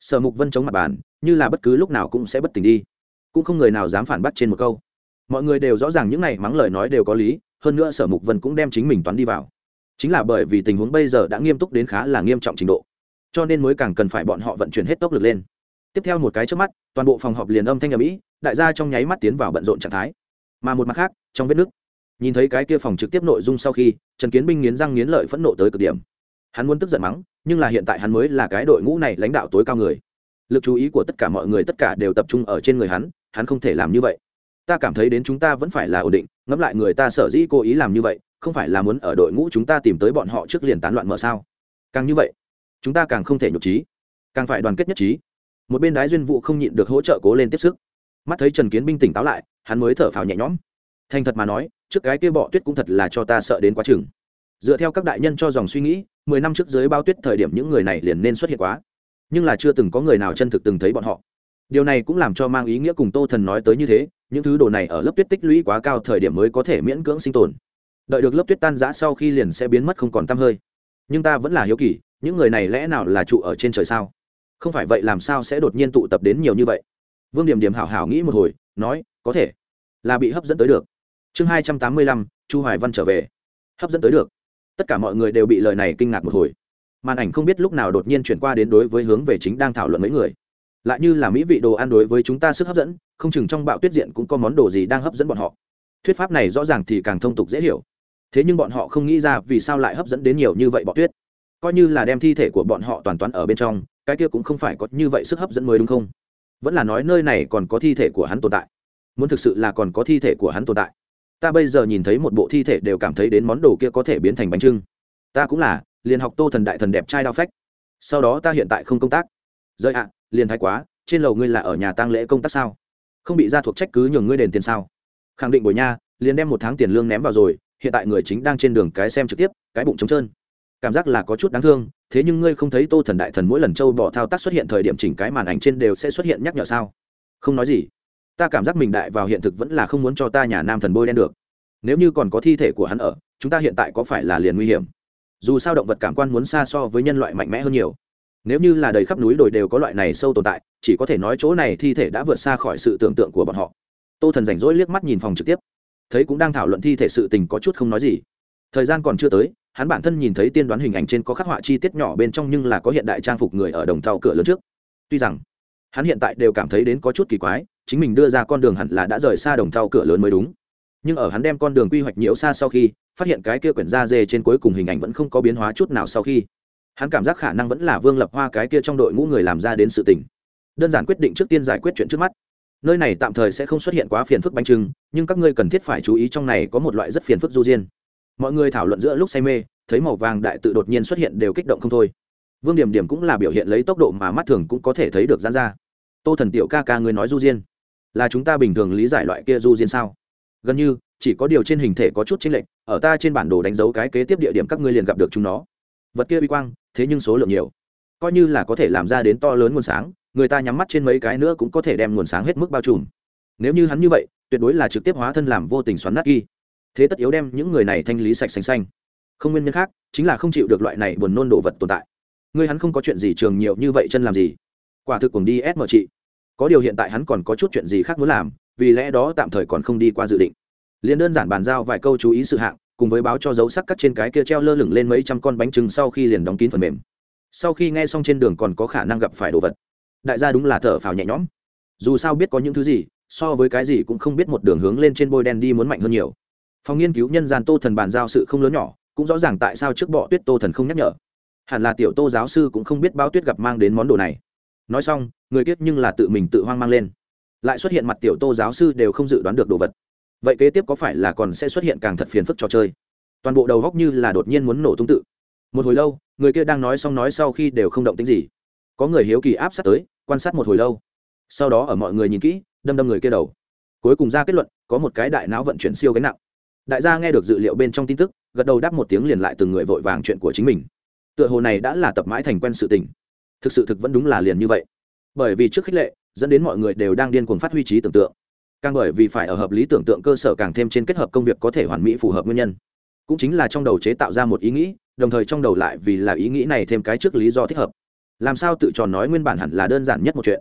S1: sở mục vân chống mặt bàn, như là bất cứ lúc nào cũng sẽ bất tỉnh đi. Cũng không người nào dám phản bác trên một câu. Mọi người đều rõ ràng những này mắng lời nói đều có lý, hơn nữa sở mục vân cũng đem chính mình toán đi vào. Chính là bởi vì tình huống bây giờ đã nghiêm túc đến khá là nghiêm trọng trình độ, cho nên mới càng cần phải bọn họ vận chuyển hết tốc lực lên. Tiếp theo một cái trước mắt, toàn bộ phòng họp liền âm thanh ở mỹ đại gia trong nháy mắt tiến vào bận rộn trạng thái. Mà một mặt khác, trong vết nước nhìn thấy cái kia phòng trực tiếp nội dung sau khi, trần kiến binh nghiến răng nghiến lợi phẫn nộ tới cực điểm. Hắn muốn tức giận mắng nhưng là hiện tại hắn mới là cái đội ngũ này lãnh đạo tối cao người. Lực chú ý của tất cả mọi người tất cả đều tập trung ở trên người hắn hắn không thể làm như vậy. Ta cảm thấy đến chúng ta vẫn phải là ổn định, ngẫm lại người ta sở dĩ cố ý làm như vậy, không phải là muốn ở đội ngũ chúng ta tìm tới bọn họ trước liền tán loạn mở sao? Càng như vậy, chúng ta càng không thể nhục trí, càng phải đoàn kết nhất trí. Một bên đái duyên vụ không nhịn được hỗ trợ cố lên tiếp sức. Mắt thấy trần kiến binh tỉnh táo lại, hắn mới thở phào nhẹ nhõm. Thành thật mà nói, trước cái kia bọ tuyết cũng thật là cho ta sợ đến quá chừng dựa theo các đại nhân cho dòng suy nghĩ, mười năm trước dưới bao tuyết thời điểm những người này liền nên xuất hiện quá. Nhưng là chưa từng có người nào chân thực từng thấy bọn họ. Điều này cũng làm cho mang ý nghĩa cùng tô thần nói tới như thế, những thứ đồ này ở lớp tuyết tích lũy quá cao thời điểm mới có thể miễn cưỡng sinh tồn. Đợi được lớp tuyết tan giã sau khi liền sẽ biến mất không còn t hơi. Nhưng ta vẫn là hiếu kỳ, những người này lẽ nào là trụ ở trên trời sao? Không phải vậy làm sao sẽ đột nhiên tụ tập đến nhiều như vậy? Vương điểm điểm hảo hảo nghĩ một hồi, nói, có thể. Là bị hấp dẫn tới được. Chương hai trăm tám mươi lăm, chu hoài văn trở về. Hấp dẫn tới được tất cả mọi người đều bị lời này kinh ngạc một hồi. Màn ảnh không biết lúc nào đột nhiên chuyển qua đến đối với hướng về chính đang thảo luận mấy người. Lại như là mỹ vị đồ ăn đối với chúng ta sức hấp dẫn, không chừng trong bạo tuyết diện cũng có món đồ gì đang hấp dẫn bọn họ. Thuyết pháp này rõ ràng thì càng thông tục dễ hiểu. Thế nhưng bọn họ không nghĩ ra vì sao lại hấp dẫn đến nhiều như vậy bọ tuyết. Coi như là đem thi thể của bọn họ toàn toán ở bên trong, cái kia cũng không phải có như vậy sức hấp dẫn mới đúng không? Vẫn là nói nơi này còn có thi thể của hắn tồn tại. Muốn thực sự là còn có thi thể của hắn tồn tại ta bây giờ nhìn thấy một bộ thi thể đều cảm thấy đến món đồ kia có thể biến thành bánh trưng. Ta cũng là, liền học tô thần đại thần đẹp trai đao phách. Sau đó ta hiện tại không công tác. Rời ạ, liền thái quá, trên lầu ngươi là ở nhà tang lễ công tác sao? Không bị ra thuộc trách cứ nhường ngươi đền tiền sao? Khẳng định bồi nha, liền đem một tháng tiền lương ném vào rồi, hiện tại người chính đang trên đường cái xem trực tiếp, cái bụng trống trơn. Cảm giác là có chút đáng thương, thế nhưng ngươi không thấy tô thần đại thần mỗi lần châu bỏ thao tác xuất hiện thời điểm chỉnh cái màn ảnh trên đều sẽ xuất hiện nhắc nhở sao? Không nói gì ta cảm giác mình đại vào hiện thực vẫn là không muốn cho ta nhà nam thần bôi đen được. Nếu như còn có thi thể của hắn ở, chúng ta hiện tại có phải là liền nguy hiểm? Dù sao động vật cảm quan muốn xa so với nhân loại mạnh mẽ hơn nhiều. Nếu như là đầy khắp núi đồi đều có loại này sâu tồn tại, chỉ có thể nói chỗ này thi thể đã vượt xa khỏi sự tưởng tượng của bọn họ. Tô thần rảnh rỗi liếc mắt nhìn phòng trực tiếp. Thấy cũng đang thảo luận thi thể sự tình có chút không nói gì. Thời gian còn chưa tới, hắn bản thân nhìn thấy tiên đoán hình ảnh trên có khắc họa chi tiết nhỏ bên trong nhưng là có hiện đại trang phục người ở đồng thau cửa lớn trước. Tuy rằng, hắn hiện tại đều cảm thấy đến có chút kỳ quái chính mình đưa ra con đường hẳn là đã rời xa đồng thau cửa lớn mới đúng. Nhưng ở hắn đem con đường quy hoạch nhiễu xa sau khi, phát hiện cái kia quyển da dê trên cuối cùng hình ảnh vẫn không có biến hóa chút nào sau khi, hắn cảm giác khả năng vẫn là vương lập hoa cái kia trong đội ngũ người làm ra đến sự tình. Đơn giản quyết định trước tiên giải quyết chuyện trước mắt. Nơi này tạm thời sẽ không xuất hiện quá phiền phức bánh trưng, nhưng các ngươi cần thiết phải chú ý trong này có một loại rất phiền phức du diên. Mọi người thảo luận giữa lúc say mê, thấy màu vàng đại tự đột nhiên xuất hiện đều kích động không thôi. Vương điểm điểm cũng là biểu hiện lấy tốc độ mà mắt thường cũng có thể thấy được gian ra. Tô thần tiểu ca ca ngươi nói du diên là chúng ta bình thường lý giải loại kia du diên sao? Gần như, chỉ có điều trên hình thể có chút chênh lệch, ở ta trên bản đồ đánh dấu cái kế tiếp địa điểm các ngươi liền gặp được chúng nó. Vật kia uy quang, thế nhưng số lượng nhiều. Coi như là có thể làm ra đến to lớn nguồn sáng, người ta nhắm mắt trên mấy cái nữa cũng có thể đem nguồn sáng hết mức bao trùm. Nếu như hắn như vậy, tuyệt đối là trực tiếp hóa thân làm vô tình xoắn nát ghi thế tất yếu đem những người này thanh lý sạch xanh xanh. Không nguyên nhân khác, chính là không chịu được loại này buồn nôn đồ vật tồn tại. Ngươi hắn không có chuyện gì trường nhiều như vậy chân làm gì? Quả thực cùng đi ép mở chị có điều hiện tại hắn còn có chút chuyện gì khác muốn làm, vì lẽ đó tạm thời còn không đi qua dự định. Liền đơn giản bàn giao vài câu chú ý sự hạng, cùng với báo cho dấu sắc cắt trên cái kia treo lơ lửng lên mấy trăm con bánh trưng sau khi liền đóng kín phần mềm. Sau khi nghe xong trên đường còn có khả năng gặp phải đồ vật. Đại gia đúng là thở phào nhẹ nhõm. Dù sao biết có những thứ gì, so với cái gì cũng không biết một đường hướng lên trên bôi đen đi muốn mạnh hơn nhiều. Phòng nghiên cứu nhân gian tô thần bàn giao sự không lớn nhỏ, cũng rõ ràng tại sao trước bọ tuyết tô thần không nhắc nhở. Hẳn là tiểu tô giáo sư cũng không biết bao tuyết gặp mang đến món đồ này nói xong, người kiết nhưng là tự mình tự hoang mang lên. Lại xuất hiện mặt tiểu tô giáo sư đều không dự đoán được đồ vật. Vậy kế tiếp có phải là còn sẽ xuất hiện càng thật phiền phức trò chơi? Toàn bộ đầu góc như là đột nhiên muốn nổ tung tự. Một hồi lâu, người kia đang nói xong nói sau khi đều không động tính gì. Có người hiếu kỳ áp sát tới, quan sát một hồi lâu. Sau đó ở mọi người nhìn kỹ, đâm đâm người kia đầu. Cuối cùng ra kết luận, có một cái đại não vận chuyển siêu gánh nặng. Đại gia nghe được dự liệu bên trong tin tức, gật đầu đáp một tiếng liền lại từng người vội vàng chuyện của chính mình. Tựa hồ này đã là tập mãi thành quen sự tình thực sự thực vẫn đúng là liền như vậy. Bởi vì trước khích lệ, dẫn đến mọi người đều đang điên cuồng phát huy trí tưởng tượng. Càng bởi vì phải ở hợp lý tưởng tượng cơ sở càng thêm trên kết hợp công việc có thể hoàn mỹ phù hợp nguyên nhân. Cũng chính là trong đầu chế tạo ra một ý nghĩ, đồng thời trong đầu lại vì là ý nghĩ này thêm cái trước lý do thích hợp. Làm sao tự tròn nói nguyên bản hẳn là đơn giản nhất một chuyện.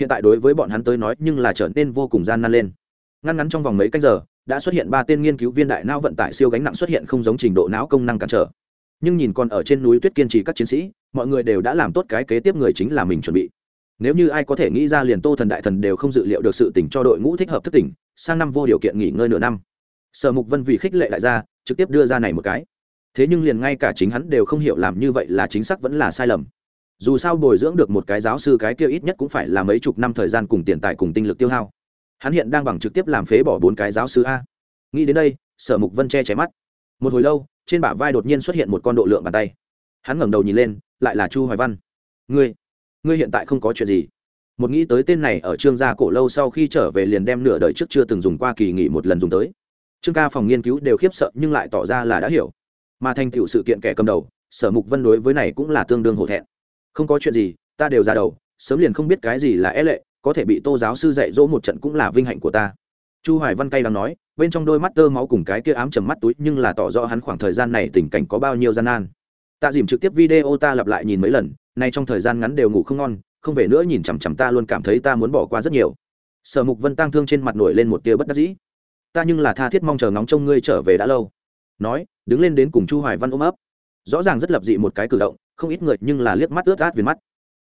S1: Hiện tại đối với bọn hắn tới nói nhưng là trở nên vô cùng gian nan lên. Ngăn ngắn trong vòng mấy cách giờ, đã xuất hiện ba tên nghiên cứu viên đại não vận tải siêu gánh nặng xuất hiện không giống trình độ não công năng cản trở nhưng nhìn còn ở trên núi tuyết kiên trì các chiến sĩ, mọi người đều đã làm tốt cái kế tiếp người chính là mình chuẩn bị. Nếu như ai có thể nghĩ ra liền tô thần đại thần đều không dự liệu được sự tỉnh cho đội ngũ thích hợp thức tỉnh, sang năm vô điều kiện nghỉ ngơi nửa năm. Sở mục vân vì khích lệ đại gia trực tiếp đưa ra này một cái. Thế nhưng liền ngay cả chính hắn đều không hiểu làm như vậy là chính xác vẫn là sai lầm. Dù sao bồi dưỡng được một cái giáo sư cái kia ít nhất cũng phải là mấy chục năm thời gian cùng tiền tài cùng tinh lực tiêu hao. Hắn hiện đang bằng trực tiếp làm phế bỏ bốn cái giáo sư a. Nghĩ đến đây, sở mục vân che cháy mắt. Một hồi lâu trên bả vai đột nhiên xuất hiện một con độ lượng bàn tay. Hắn ngẩng đầu nhìn lên, lại là chu hoài văn. Ngươi ngươi hiện tại không có chuyện gì. Một nghĩ tới tên này ở trương gia cổ lâu sau khi trở về liền đem nửa đời trước chưa từng dùng qua kỳ nghỉ một lần dùng tới. Trương ca phòng nghiên cứu đều khiếp sợ nhưng lại tỏ ra là đã hiểu. Mà thành tựu sự kiện kẻ cầm đầu, sở mục vân đối với này cũng là tương đương hổ thẹn. Không có chuyện gì, ta đều ra đầu, sớm liền không biết cái gì là é lệ, có thể bị tô giáo sư dạy dỗ một trận cũng là vinh hạnh của ta chu hoài văn cay đang nói, bên trong đôi mắt tơ máu cùng cái kia ám trầm mắt túi nhưng là tỏ rõ hắn khoảng thời gian này tình cảnh có bao nhiêu gian nan. Ta dìm trực tiếp video ta lặp lại nhìn mấy lần, nay trong thời gian ngắn đều ngủ không ngon, không về nữa nhìn chằm chằm ta luôn cảm thấy ta muốn bỏ qua rất nhiều. Sở mục vân tăng thương trên mặt nổi lên một tia bất đắc dĩ. Ta nhưng là tha thiết mong chờ ngóng trông ngươi trở về đã lâu. Nói, đứng lên đến cùng chu hoài văn ôm ấp. Rõ ràng rất lập dị một cái cử động, không ít người nhưng là liếc mắt ướt át viền mắt.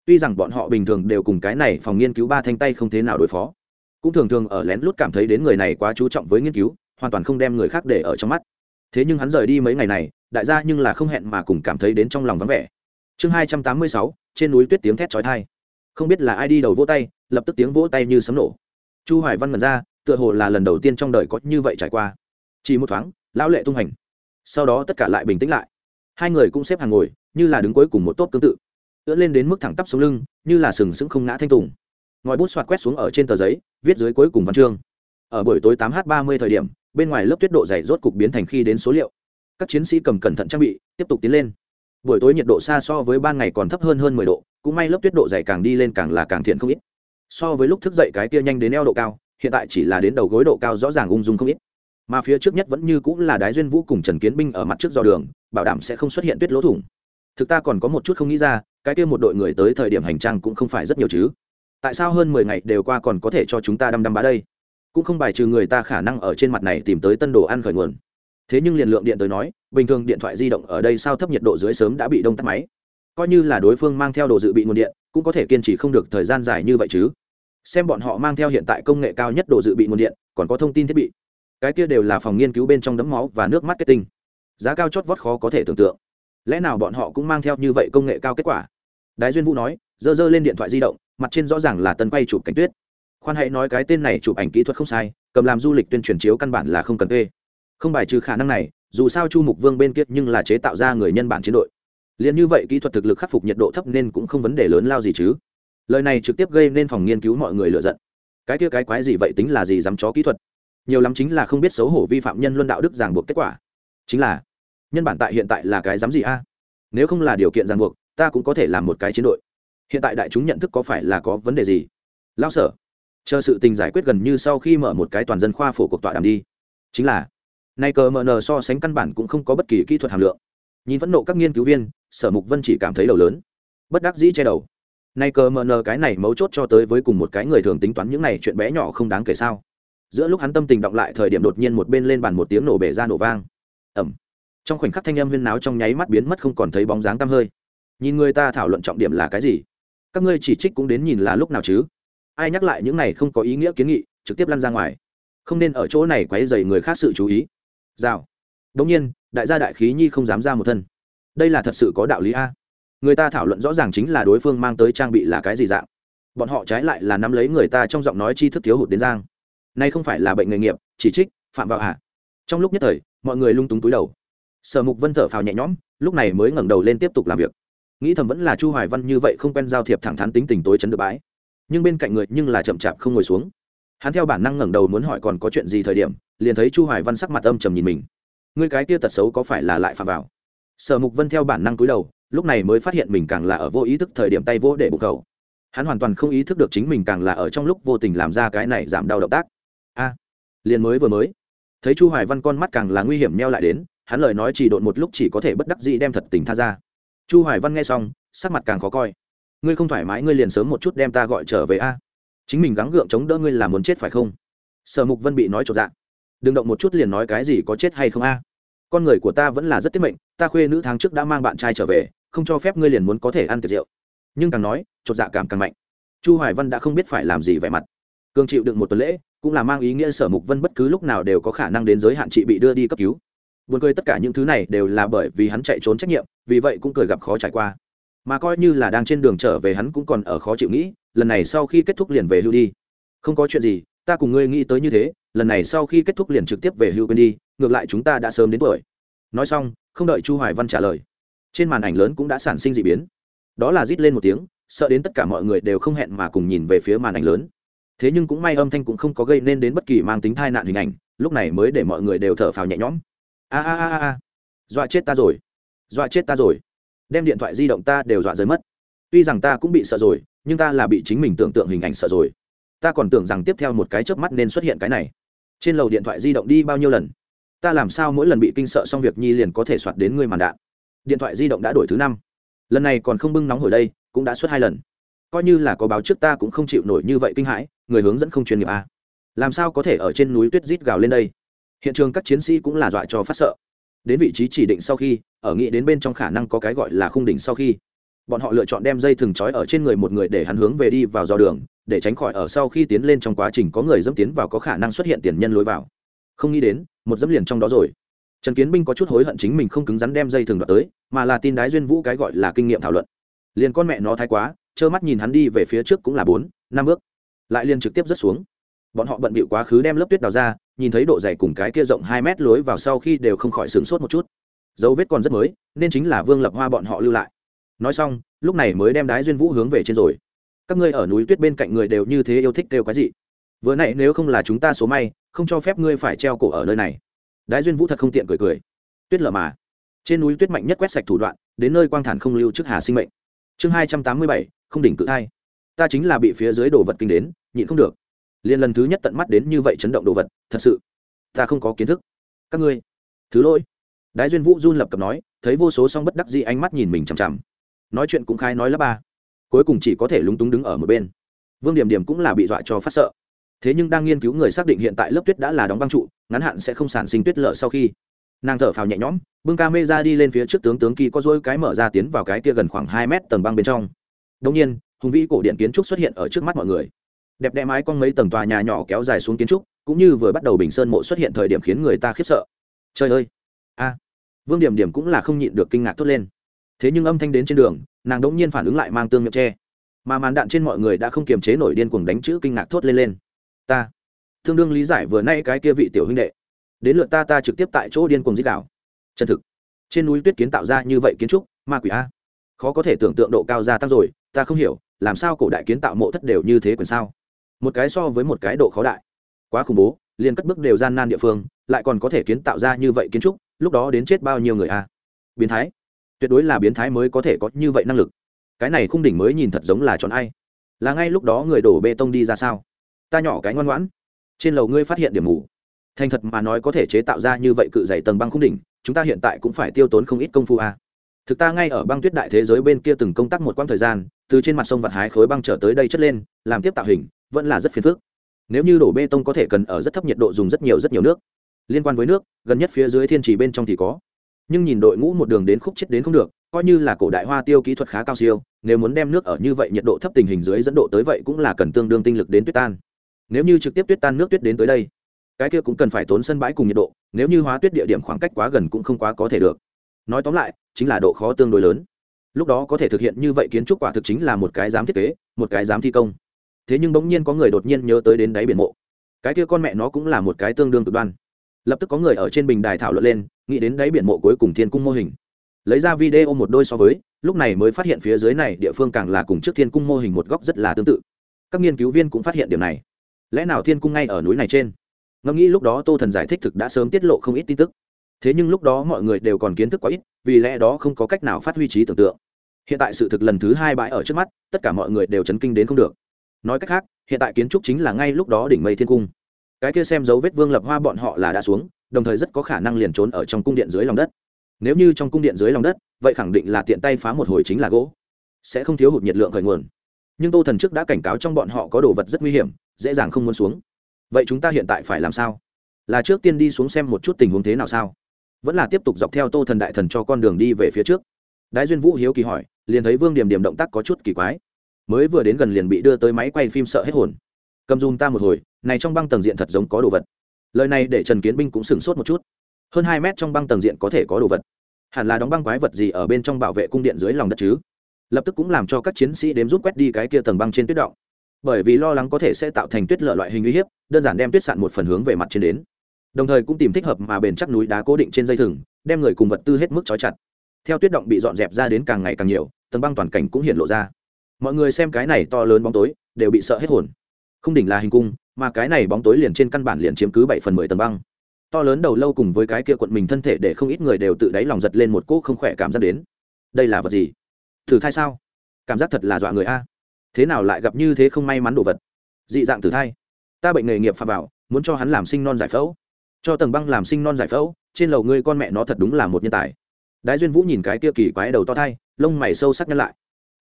S1: Tuy rằng bọn họ bình thường đều cùng cái này phòng nghiên cứu ba thanh tay không thế nào đối phó cũng thường thường ở lén lút cảm thấy đến người này quá chú trọng với nghiên cứu, hoàn toàn không đem người khác để ở trong mắt. Thế nhưng hắn rời đi mấy ngày này, đại gia nhưng là không hẹn mà cùng cảm thấy đến trong lòng vắng vẻ. Chương hai trăm tám mươi sáu, trên núi tuyết tiếng thét trói thai không biết là ai đi đầu vỗ tay, lập tức tiếng vỗ tay như sấm nổ. Chu hoài văn mật ra, tựa hồ là lần đầu tiên trong đời có như vậy trải qua. Chỉ một thoáng, lão lệ tung hành. Sau đó tất cả lại bình tĩnh lại. Hai người cũng xếp hàng ngồi, như là đứng cuối cùng một tốt tương tự. Ưỡn lên đến mức thẳng tắp xuống lưng, như là sừng sững không ngã thanh tùng ngòi bút soạt quét xuống ở trên tờ giấy, viết dưới cuối cùng văn chương. Ở buổi tối 8 h 30 thời điểm, bên ngoài lớp tuyết độ dày rốt cục biến thành khi đến số liệu. Các chiến sĩ cầm cẩn thận trang bị, tiếp tục tiến lên. Buổi tối nhiệt độ xa so với ban ngày còn thấp hơn hơn 10 độ, cũng may lớp tuyết độ dày càng đi lên càng là càng thiện không ít. So với lúc thức dậy cái kia nhanh đến eo độ cao, hiện tại chỉ là đến đầu gối độ cao rõ ràng ung dung không ít. Mà phía trước nhất vẫn như cũng là đái duyên vũ cùng trần kiến binh ở mặt trước dò đường, bảo đảm sẽ không xuất hiện tuyết lỗ thủng. Thực ta còn có một chút không nghĩ ra, cái kia một đội người tới thời điểm hành trang cũng không phải rất nhiều chứ tại sao hơn mười ngày đều qua còn có thể cho chúng ta đăm đăm bá đây? Cũng không bài trừ người ta khả năng ở trên mặt này tìm tới tân đồ ăn khởi nguồn. Thế nhưng liền lượng điện tới nói, bình thường điện thoại di động ở đây sao thấp nhiệt độ dưới sớm đã bị đông tắt máy. Coi như là đối phương mang theo đồ dự bị nguồn điện, cũng có thể kiên trì không được thời gian dài như vậy chứ. Xem bọn họ mang theo hiện tại công nghệ cao nhất đồ dự bị nguồn điện, còn có thông tin thiết bị. Cái kia đều là phòng nghiên cứu bên trong đấm máu và nước mắt kết tinh giá cao chót vót khó có thể tưởng tượng. Lẽ nào bọn họ cũng mang theo như vậy công nghệ cao kết quả? Đái duyên vũ nói, dơ dơ lên điện thoại di động mặt trên rõ ràng là tân quay chụp cảnh tuyết. Khoan hãy nói cái tên này chụp ảnh kỹ thuật không sai, cầm làm du lịch tuyên truyền chiếu căn bản là không cần thuê. Không bài trừ khả năng này, dù sao chu mục vương bên kia nhưng là chế tạo ra người nhân bản chiến đội. Liền như vậy kỹ thuật thực lực khắc phục nhiệt độ thấp nên cũng không vấn đề lớn lao gì chứ. Lời này trực tiếp gây nên phòng nghiên cứu mọi người lựa giận. Cái kia cái quái gì vậy tính là gì dám chó kỹ thuật? Nhiều lắm chính là không biết xấu hổ vi phạm nhân luân đạo đức ràng buộc kết quả. Chính là, nhân bản tại hiện tại là cái dám gì a? Nếu không là điều kiện ràng buộc, ta cũng có thể làm một cái chiến đội hiện tại đại chúng nhận thức có phải là có vấn đề gì? Lao sở, chờ sự tình giải quyết gần như sau khi mở một cái toàn dân khoa phổ cuộc tọa đàm đi. Chính là, nay cờ mờ nờ so sánh căn bản cũng không có bất kỳ kỹ thuật hàm lượng. Nhìn phẫn nộ các nghiên cứu viên, sở mục vân chỉ cảm thấy đầu lớn. Bất đắc dĩ che đầu. Nay cờ mờ nờ cái này mấu chốt cho tới với cùng một cái người thường tính toán những này chuyện bé nhỏ không đáng kể sao? Giữa lúc hắn tâm tình động lại thời điểm đột nhiên một bên lên bàn một tiếng nổ bể ra nổ vang. Ẩm trong khoảnh khắc thanh âm huyên náo trong nháy mắt biến mất không còn thấy bóng dáng tăm hơi. Nhìn người ta thảo luận trọng điểm là cái gì? Các ngươi chỉ trích cũng đến nhìn là lúc nào chứ? Ai nhắc lại những này không có ý nghĩa kiến nghị, trực tiếp lăn ra ngoài. Không nên ở chỗ này quấy dày người khác sự chú ý. Rào. Đống nhiên, đại gia đại khí nhi không dám ra một thân. Đây là thật sự có đạo lý a. Người ta thảo luận rõ ràng chính là đối phương mang tới trang bị là cái gì dạng. Bọn họ trái lại là nắm lấy người ta trong giọng nói chi thức thiếu hụt đến giang nay không phải là bệnh nghề nghiệp, chỉ trích, phạm vào hạ trong lúc nhất thời, mọi người lung túng túi đầu. Sở mục vân thở phào nhẹ nhõm, lúc này mới ngẩng đầu lên tiếp tục làm việc nghĩ thầm vẫn là chu hoài văn như vậy không quen giao thiệp thẳng thắn tính tình tối chấn được bãi nhưng bên cạnh người nhưng là chậm chạp không ngồi xuống. Hắn theo bản năng ngẩng đầu muốn hỏi còn có chuyện gì thời điểm, liền thấy chu hoài văn sắc mặt âm trầm nhìn mình. Ngươi cái kia tật xấu có phải là lại phạm vào? Sở mục vân theo bản năng cúi đầu, lúc này mới phát hiện mình càng là ở vô ý thức thời điểm tay vô để bụng cầu hắn hoàn toàn không ý thức được chính mình càng là ở trong lúc vô tình làm ra cái này giảm đau động tác. A, liền mới vừa mới. Thấy chu hoài văn con mắt càng là nguy hiểm neo lại đến, hắn lời nói chỉ độn một lúc chỉ có thể bất đắc dĩ đem thật tình tha ra chu hoài văn nghe xong, sắc mặt càng khó coi. Ngươi không thoải mái, ngươi liền sớm một chút đem ta gọi trở về a. Chính mình gắng gượng chống đỡ ngươi là muốn chết phải không? Sở mục vân bị nói trột dạ đừng động một chút liền nói cái gì có chết hay không a. Con người của ta vẫn là rất tiết mệnh, ta khuê nữ tháng trước đã mang bạn trai trở về, không cho phép ngươi liền muốn có thể ăn tiệc rượu. Nhưng càng nói, trột dạ cảm càng mạnh. Chu hoài văn đã không biết phải làm gì vẻ mặt. Cường chịu đựng một tuần lễ, cũng là mang ý nghĩa sở mục vân bất cứ lúc nào đều có khả năng đến giới hạn trị bị đưa đi cấp cứu buồn cười tất cả những thứ này đều là bởi vì hắn chạy trốn trách nhiệm, vì vậy cũng cười gặp khó trải qua. Mà coi như là đang trên đường trở về hắn cũng còn ở khó chịu nghĩ, lần này sau khi kết thúc liền về hưu đi. Không có chuyện gì, ta cùng ngươi nghĩ tới như thế, lần này sau khi kết thúc liền trực tiếp về hưu quên đi, ngược lại chúng ta đã sớm đến tuổi. Nói xong, không đợi chu hoài văn trả lời, trên màn ảnh lớn cũng đã sản sinh dị biến. Đó là rít lên một tiếng, sợ đến tất cả mọi người đều không hẹn mà cùng nhìn về phía màn ảnh lớn. Thế nhưng cũng may âm thanh cũng không có gây nên đến bất kỳ mang tính thai nạn hình ảnh, lúc này mới để mọi người đều thở phào nhẹ nhõm a a a a dọa chết ta rồi. Dọa chết ta rồi. Đem điện thoại di động ta đều dọa rơi mất. Tuy rằng ta cũng bị sợ rồi, nhưng ta là bị chính mình tưởng tượng hình ảnh sợ rồi. Ta còn tưởng rằng tiếp theo một cái chớp mắt nên xuất hiện cái này. Trên lầu điện thoại di động đi bao nhiêu lần? Ta làm sao mỗi lần bị kinh sợ xong việc nhi liền có thể soạt đến ngươi màn đạn? Điện thoại di động đã đổi thứ năm. Lần này còn không bưng nóng hồi đây, cũng đã xuất hai lần. Coi như là có báo trước ta cũng không chịu nổi như vậy kinh hãi, người hướng dẫn không chuyên nghiệp à. làm sao có thể ở trên núi tuyết rít gào lên đây? Hiện trường các chiến sĩ cũng là dọa cho phát sợ. Đến vị trí chỉ định sau khi, ở nghĩ đến bên trong khả năng có cái gọi là khung đỉnh sau khi, bọn họ lựa chọn đem dây thừng trói ở trên người một người để hắn hướng về đi vào dò đường, để tránh khỏi ở sau khi tiến lên trong quá trình có người dẫm tiến vào có khả năng xuất hiện tiền nhân lối vào. Không nghĩ đến, một dẫm liền trong đó rồi. Trần kiến binh có chút hối hận chính mình không cứng rắn đem dây thừng đoạt tới, mà là tin đái duyên vũ cái gọi là kinh nghiệm thảo luận. Liền con mẹ nó thái quá, trơ mắt nhìn hắn đi về phía trước cũng là bốn, năm bước. Lại liền trực tiếp rớt xuống. Bọn họ bận bịu quá khứ đem lớp tuyết đào ra nhìn thấy độ dày cùng cái kia rộng hai mét lối vào sau khi đều không khỏi sửng sốt một chút. Dấu vết còn rất mới, nên chính là vương lập hoa bọn họ lưu lại. Nói xong, lúc này mới đem đái duyên vũ hướng về trên rồi. Các ngươi ở núi tuyết bên cạnh người đều như thế yêu thích kêu cái gì vừa nãy nếu không là chúng ta số may, không cho phép ngươi phải treo cổ ở nơi này. Đái duyên vũ thật không tiện cười cười. Tuyết lở mà. Trên núi tuyết mạnh nhất quét sạch thủ đoạn, đến nơi quang thản không lưu trước hà sinh mệnh. Chương hai trăm tám mươi bảy, không đỉnh cự thai. Ta chính là bị phía dưới đồ vật kinh đến, nhịn không được liền lần thứ nhất tận mắt đến như vậy chấn động đồ vật, thật sự, ta không có kiến thức. Các ngươi, thứ lỗi. Đái duyên vũ run lập cập nói, thấy vô số song bất đắc dĩ ánh mắt nhìn mình chằm chằm. Nói chuyện cũng khai nói là ba. Cuối cùng chỉ có thể lúng túng đứng ở một bên. Vương điểm điểm cũng là bị dọa cho phát sợ. Thế nhưng đang nghiên cứu người xác định hiện tại lớp tuyết đã là đóng băng trụ, ngắn hạn sẽ không sản sinh tuyết lợ sau khi. Nàng thở phào nhẹ nhõm, bưng ca mê ra đi lên phía trước tướng tướng kỳ có dôi cái mở ra tiến vào cái kia gần khoảng hai mét tầng băng bên trong. Đông nhiên, hùng vĩ cổ điện kiến trúc xuất hiện ở trước mắt mọi người đẹp đẽ mái con mấy tầng tòa nhà nhỏ kéo dài xuống kiến trúc, cũng như vừa bắt đầu bình sơn mộ xuất hiện thời điểm khiến người ta khiếp sợ. Trời ơi! A! Vương điểm điểm cũng là không nhịn được kinh ngạc thốt lên. Thế nhưng âm thanh đến trên đường, nàng đỗng nhiên phản ứng lại mang tương miệng tre mà màn đạn trên mọi người đã không kiềm chế nổi điên cuồng đánh chữ kinh ngạc thốt lên lên. Ta! Tương đương lý giải vừa nay cái kia vị tiểu huynh đệ. Đến lượt ta ta trực tiếp tại chỗ điên cuồng dích đảo chân thực. Trên núi tuyết kiến tạo ra như vậy kiến trúc, ma quỷ a. Khó có thể tưởng tượng độ cao gia tăng rồi, ta không hiểu, làm sao cổ đại kiến tạo mộ thất đều như thế quyền sao? Một cái so với một cái độ khó đại. Quá khủng bố, liền cất bước đều gian nan địa phương, lại còn có thể kiến tạo ra như vậy kiến trúc, lúc đó đến chết bao nhiêu người a? Biến thái. Tuyệt đối là biến thái mới có thể có như vậy năng lực. Cái này khung đỉnh mới nhìn thật giống là chọn ai? Là ngay lúc đó người đổ bê tông đi ra sao? Ta nhỏ cái ngoan ngoãn. Trên lầu ngươi phát hiện điểm mù. Thành thật mà nói có thể chế tạo ra như vậy cự dày tầng băng khung đỉnh, chúng ta hiện tại cũng phải tiêu tốn không ít công phu a. Thực ta ngay ở băng tuyết đại thế giới bên kia từng công tác một quãng thời gian, từ trên mặt sông vặt hái khối băng trở tới đây chất lên, làm tiếp tạo hình vẫn là rất phiền phức. Nếu như đổ bê tông có thể cần ở rất thấp nhiệt độ dùng rất nhiều rất nhiều nước, liên quan với nước, gần nhất phía dưới thiên trì bên trong thì có. Nhưng nhìn đội ngũ một đường đến khúc chết đến không được, coi như là cổ đại hoa tiêu kỹ thuật khá cao siêu, nếu muốn đem nước ở như vậy nhiệt độ thấp tình hình dưới dẫn độ tới vậy cũng là cần tương đương tinh lực đến tuyết tan. Nếu như trực tiếp tuyết tan nước tuyết đến tới đây, cái kia cũng cần phải tốn sân bãi cùng nhiệt độ, nếu như hóa tuyết địa điểm khoảng cách quá gần cũng không quá có thể được. Nói tóm lại, chính là độ khó tương đối lớn. Lúc đó có thể thực hiện như vậy kiến trúc quả thực chính là một cái dám thiết kế, một cái dám thi công thế nhưng bỗng nhiên có người đột nhiên nhớ tới đến đáy biển mộ. Cái kia con mẹ nó cũng là một cái tương đương cực đoan. Lập tức có người ở trên bình đài thảo luận lên, nghĩ đến đáy biển mộ cuối cùng thiên cung mô hình. Lấy ra video một đôi so với, lúc này mới phát hiện phía dưới này địa phương càng là cùng trước thiên cung mô hình một góc rất là tương tự. Các nghiên cứu viên cũng phát hiện điểm này. Lẽ nào thiên cung ngay ở núi này trên? Ngẫm nghĩ lúc đó tô thần giải thích thực đã sớm tiết lộ không ít tin tức. Thế nhưng lúc đó mọi người đều còn kiến thức quá ít, vì lẽ đó không có cách nào phát huy trí tưởng tượng. Hiện tại sự thực lần thứ hai bãi ở trước mắt, tất cả mọi người đều chấn kinh đến không được nói cách khác, hiện tại kiến trúc chính là ngay lúc đó đỉnh mây thiên cung. Cái kia xem dấu vết vương lập hoa bọn họ là đã xuống, đồng thời rất có khả năng liền trốn ở trong cung điện dưới lòng đất. Nếu như trong cung điện dưới lòng đất, vậy khẳng định là tiện tay phá một hồi chính là gỗ. Sẽ không thiếu hụt nhiệt lượng khởi nguồn. Nhưng tô thần trước đã cảnh cáo trong bọn họ có đồ vật rất nguy hiểm, dễ dàng không muốn xuống. Vậy chúng ta hiện tại phải làm sao? Là trước tiên đi xuống xem một chút tình huống thế nào sao? Vẫn là tiếp tục dọc theo tô thần đại thần cho con đường đi về phía trước. Đái duyên vũ hiếu kỳ hỏi, liền thấy vương điểm điểm động tác có chút kỳ quái mới vừa đến gần liền bị đưa tới máy quay phim sợ hết hồn. Cầm dùm ta một hồi, này trong băng tầng diện thật giống có đồ vật. Lời này để trần kiến binh cũng sửng sốt một chút. Hơn hai mét trong băng tầng diện có thể có đồ vật. Hẳn là đóng băng quái vật gì ở bên trong bảo vệ cung điện dưới lòng đất chứ? Lập tức cũng làm cho các chiến sĩ đếm rút quét đi cái kia tầng băng trên tuyết động. Bởi vì lo lắng có thể sẽ tạo thành tuyết lợ loại hình uy hiếp, đơn giản đem tuyết sạn một phần hướng về mặt trên đến. Đồng thời cũng tìm thích hợp mà bền chắc núi đá cố định trên dây thừng, đem người cùng vật tư hết mức trói chặt. Theo tuyết động bị dọn dẹp ra đến càng ngày càng nhiều, tầng băng toàn cảnh cũng hiện lộ ra mọi người xem cái này to lớn bóng tối, đều bị sợ hết hồn. Không đỉnh là hình cung, mà cái này bóng tối liền trên căn bản liền chiếm cứ bảy phần mười tầng băng. To lớn đầu lâu cùng với cái kia quận mình thân thể để không ít người đều tự đáy lòng giật lên một cỗ không khỏe cảm giác đến. Đây là vật gì? Thử thai sao? Cảm giác thật là dọa người a. Thế nào lại gặp như thế không may mắn đồ vật? Dị dạng thử thai. Ta bệnh nghề nghiệp phạm vào, muốn cho hắn làm sinh non giải phẫu. Cho tầng băng làm sinh non giải phẫu, trên lầu ngươi con mẹ nó thật đúng là một nhân tài. Đái duyên vũ nhìn cái kia kỳ quái đầu to thai, lông mày sâu sắc nhăn lại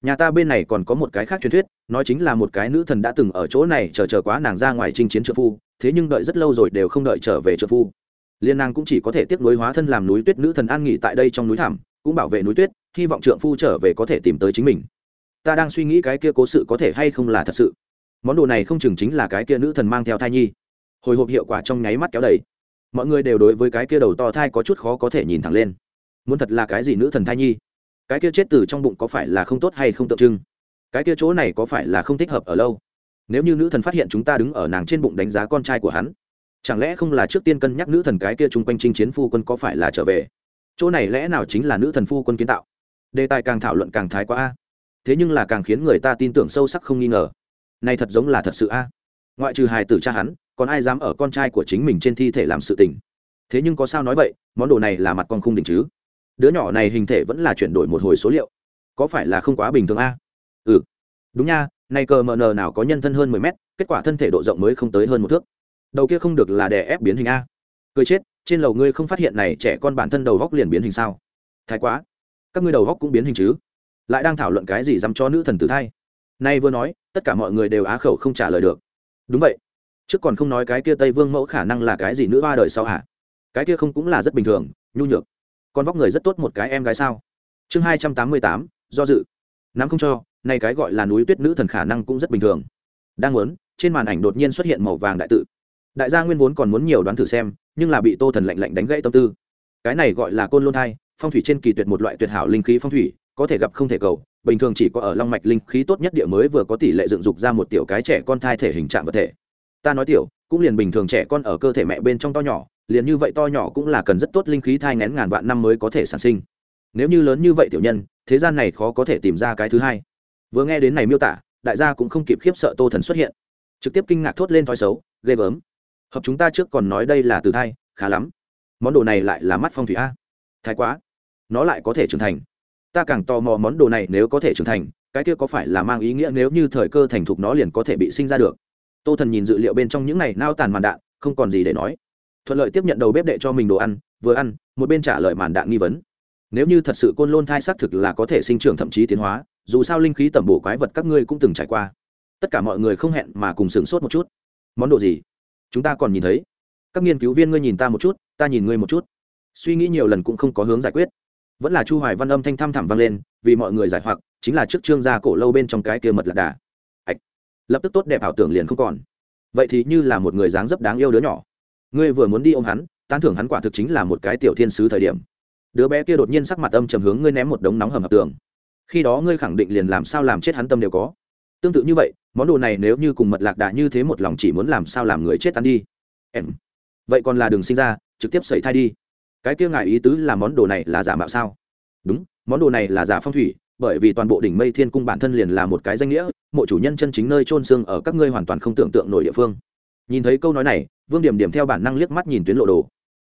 S1: nhà ta bên này còn có một cái khác truyền thuyết, nói chính là một cái nữ thần đã từng ở chỗ này chờ chờ quá nàng ra ngoài chinh chiến trợ phu, thế nhưng đợi rất lâu rồi đều không đợi trở về trợ phu. Liên nàng cũng chỉ có thể tiếp nối hóa thân làm núi tuyết nữ thần an nghỉ tại đây trong núi thảm cũng bảo vệ núi tuyết, hy vọng trượng phu trở về có thể tìm tới chính mình. Ta đang suy nghĩ cái kia cố sự có thể hay không là thật sự. Món đồ này không chừng chính là cái kia nữ thần mang theo thai nhi. Hồi hộp hiệu quả trong nháy mắt kéo đầy. Mọi người đều đối với cái kia đầu to thai có chút khó có thể nhìn thẳng lên. Muốn thật là cái gì nữ thần thai nhi? Cái kia chết từ trong bụng có phải là không tốt hay không tượng trưng? Cái kia chỗ này có phải là không thích hợp ở lâu? Nếu như nữ thần phát hiện chúng ta đứng ở nàng trên bụng đánh giá con trai của hắn, chẳng lẽ không là trước tiên cân nhắc nữ thần cái kia chung quanh chinh chiến phu quân có phải là trở về? Chỗ này lẽ nào chính là nữ thần phu quân kiến tạo? Đề tài càng thảo luận càng thái quá a. Thế nhưng là càng khiến người ta tin tưởng sâu sắc không nghi ngờ. Này thật giống là thật sự a. Ngoại trừ hài tử cha hắn, còn ai dám ở con trai của chính mình trên thi thể làm sự tình? Thế nhưng có sao nói vậy, món đồ này là mặt con khung đỉnh chứ? Đứa nhỏ này hình thể vẫn là chuyển đổi một hồi số liệu. Có phải là không quá bình thường a? Ừ. Đúng nha này cờ mờ nờ nào có nhân thân hơn mười mét, kết quả thân thể độ rộng mới không tới hơn một thước. Đầu kia không được là đè ép biến hình a. Cười chết, trên lầu ngươi không phát hiện này trẻ con bản thân đầu góc liền biến hình sao? Thái quá. Các ngươi đầu góc cũng biến hình chứ? Lại đang thảo luận cái gì dám cho nữ thần tử thai nay vừa nói, tất cả mọi người đều á khẩu không trả lời được. Đúng vậy. Trước còn không nói cái kia tây vương mẫu khả năng là cái gì nữ ba đời sau hả? Cái kia không cũng là rất bình thường, nhu nhược con vóc người rất tốt một cái em gái sao? Chương hai trăm tám mươi tám, do dự. Nắm không cho, nay cái gọi là núi tuyết nữ thần khả năng cũng rất bình thường. Đang muốn, trên màn ảnh đột nhiên xuất hiện màu vàng đại tự. Đại gia nguyên vốn còn muốn nhiều đoán thử xem, nhưng là bị tô thần lạnh lạnh đánh gãy tâm tư. Cái này gọi là côn lôn thai, phong thủy trên kỳ tuyệt một loại tuyệt hảo linh khí phong thủy, có thể gặp không thể cầu, bình thường chỉ có ở long mạch linh khí tốt nhất địa mới vừa có tỷ lệ dựng dục ra một tiểu cái trẻ con thai thể hình trạng vật thể. Ta nói tiểu, cũng liền bình thường trẻ con ở cơ thể mẹ bên trong to nhỏ liền như vậy to nhỏ cũng là cần rất tốt linh khí thai ngén ngàn vạn năm mới có thể sản sinh. Nếu như lớn như vậy tiểu nhân, thế gian này khó có thể tìm ra cái thứ hai. Vừa nghe đến này miêu tả, đại gia cũng không kịp khiếp sợ tô thần xuất hiện. Trực tiếp kinh ngạc thốt lên thói xấu, ghê gớm. Hợp chúng ta trước còn nói đây là từ thai, khá lắm. Món đồ này lại là mắt phong thủy a. Thái quá. Nó lại có thể trưởng thành. Ta càng tò mò món đồ này nếu có thể trưởng thành, cái kia có phải là mang ý nghĩa nếu như thời cơ thành thục nó liền có thể bị sinh ra được? Tô thần nhìn dự liệu bên trong những này nao tàn màn đạn, không còn gì để nói thuận lợi tiếp nhận đầu bếp đệ cho mình đồ ăn, vừa ăn, một bên trả lời màn đạn nghi vấn. Nếu như thật sự côn lôn thai xác thực là có thể sinh trưởng thậm chí tiến hóa, dù sao linh khí tẩm bổ quái vật các ngươi cũng từng trải qua. Tất cả mọi người không hẹn mà cùng sửng sốt một chút. Món đồ gì? Chúng ta còn nhìn thấy. Các nghiên cứu viên ngươi nhìn ta một chút, ta nhìn ngươi một chút. Suy nghĩ nhiều lần cũng không có hướng giải quyết. Vẫn là chu hoài văn âm thanh thăm thẳm vang lên, vì mọi người giải hoặc, chính là trước trương gia cổ lâu bên trong cái kia mật lạc đà. Ạch. Lập tức tốt đẹp ảo tưởng liền không còn. Vậy thì như là một người dáng dấp đáng yêu đứa nhỏ ngươi vừa muốn đi ôm hắn, tán thưởng hắn quả thực chính là một cái tiểu thiên sứ thời điểm. Đứa bé kia đột nhiên sắc mặt âm trầm hướng ngươi ném một đống nóng hầm hập tường. Khi đó ngươi khẳng định liền làm sao làm chết hắn tâm đều có. Tương tự như vậy, món đồ này nếu như cùng mật lạc đà như thế một lòng chỉ muốn làm sao làm người chết tan đi. Em. Vậy còn là đường sinh ra, trực tiếp xảy thai đi. Cái kia ngại ý tứ là món đồ này là giả mạo sao? Đúng, món đồ này là giả phong thủy, bởi vì toàn bộ đỉnh mây thiên cung bản thân liền là một cái danh nghĩa, mộ chủ nhân chân chính nơi trôn xương ở các ngươi hoàn toàn không tưởng tượng nổi địa phương nhìn thấy câu nói này, vương điểm điểm theo bản năng liếc mắt nhìn tuyến lộ đồ.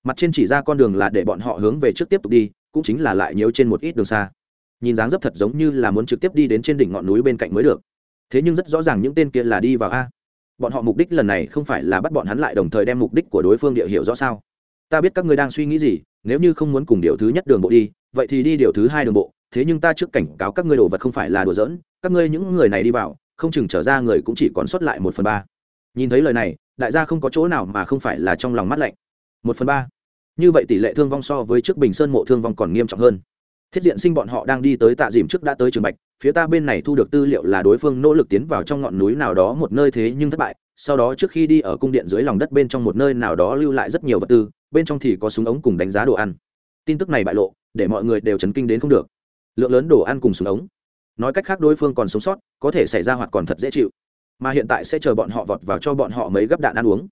S1: Mặt trên chỉ ra con đường là để bọn họ hướng về trước tiếp tục đi, cũng chính là lại nhớ trên một ít đường xa. Nhìn dáng dấp thật giống như là muốn trực tiếp đi đến trên đỉnh ngọn núi bên cạnh mới được. Thế nhưng rất rõ ràng những tên kia là đi vào a. Bọn họ mục đích lần này không phải là bắt bọn hắn lại đồng thời đem mục đích của đối phương địa hiểu rõ sao? Ta biết các ngươi đang suy nghĩ gì, nếu như không muốn cùng điều thứ nhất đường bộ đi, vậy thì đi điều thứ hai đường bộ. Thế nhưng ta trước cảnh cáo các ngươi đồ vật không phải là đùa giỡn, các ngươi những người này đi vào, không chừng trở ra người cũng chỉ còn sót lại một phần ba. Nhìn thấy lời này đại gia không có chỗ nào mà không phải là trong lòng mắt lạnh. Một phần ba. Như vậy tỷ lệ thương vong so với trước bình sơn mộ thương vong còn nghiêm trọng hơn. Thiết diện sinh bọn họ đang đi tới tạ dìm trước đã tới trường bạch, phía ta bên này thu được tư liệu là đối phương nỗ lực tiến vào trong ngọn núi nào đó một nơi thế nhưng thất bại, sau đó trước khi đi ở cung điện dưới lòng đất bên trong một nơi nào đó lưu lại rất nhiều vật tư, bên trong thì có súng ống cùng đánh giá đồ ăn. Tin tức này bại lộ, để mọi người đều chấn kinh đến không được. Lượng lớn đồ ăn cùng súng ống. Nói cách khác đối phương còn sống sót, có thể xảy ra hoặc còn thật dễ chịu mà hiện tại sẽ chờ bọn họ vọt vào cho bọn họ mấy gấp đạn ăn uống.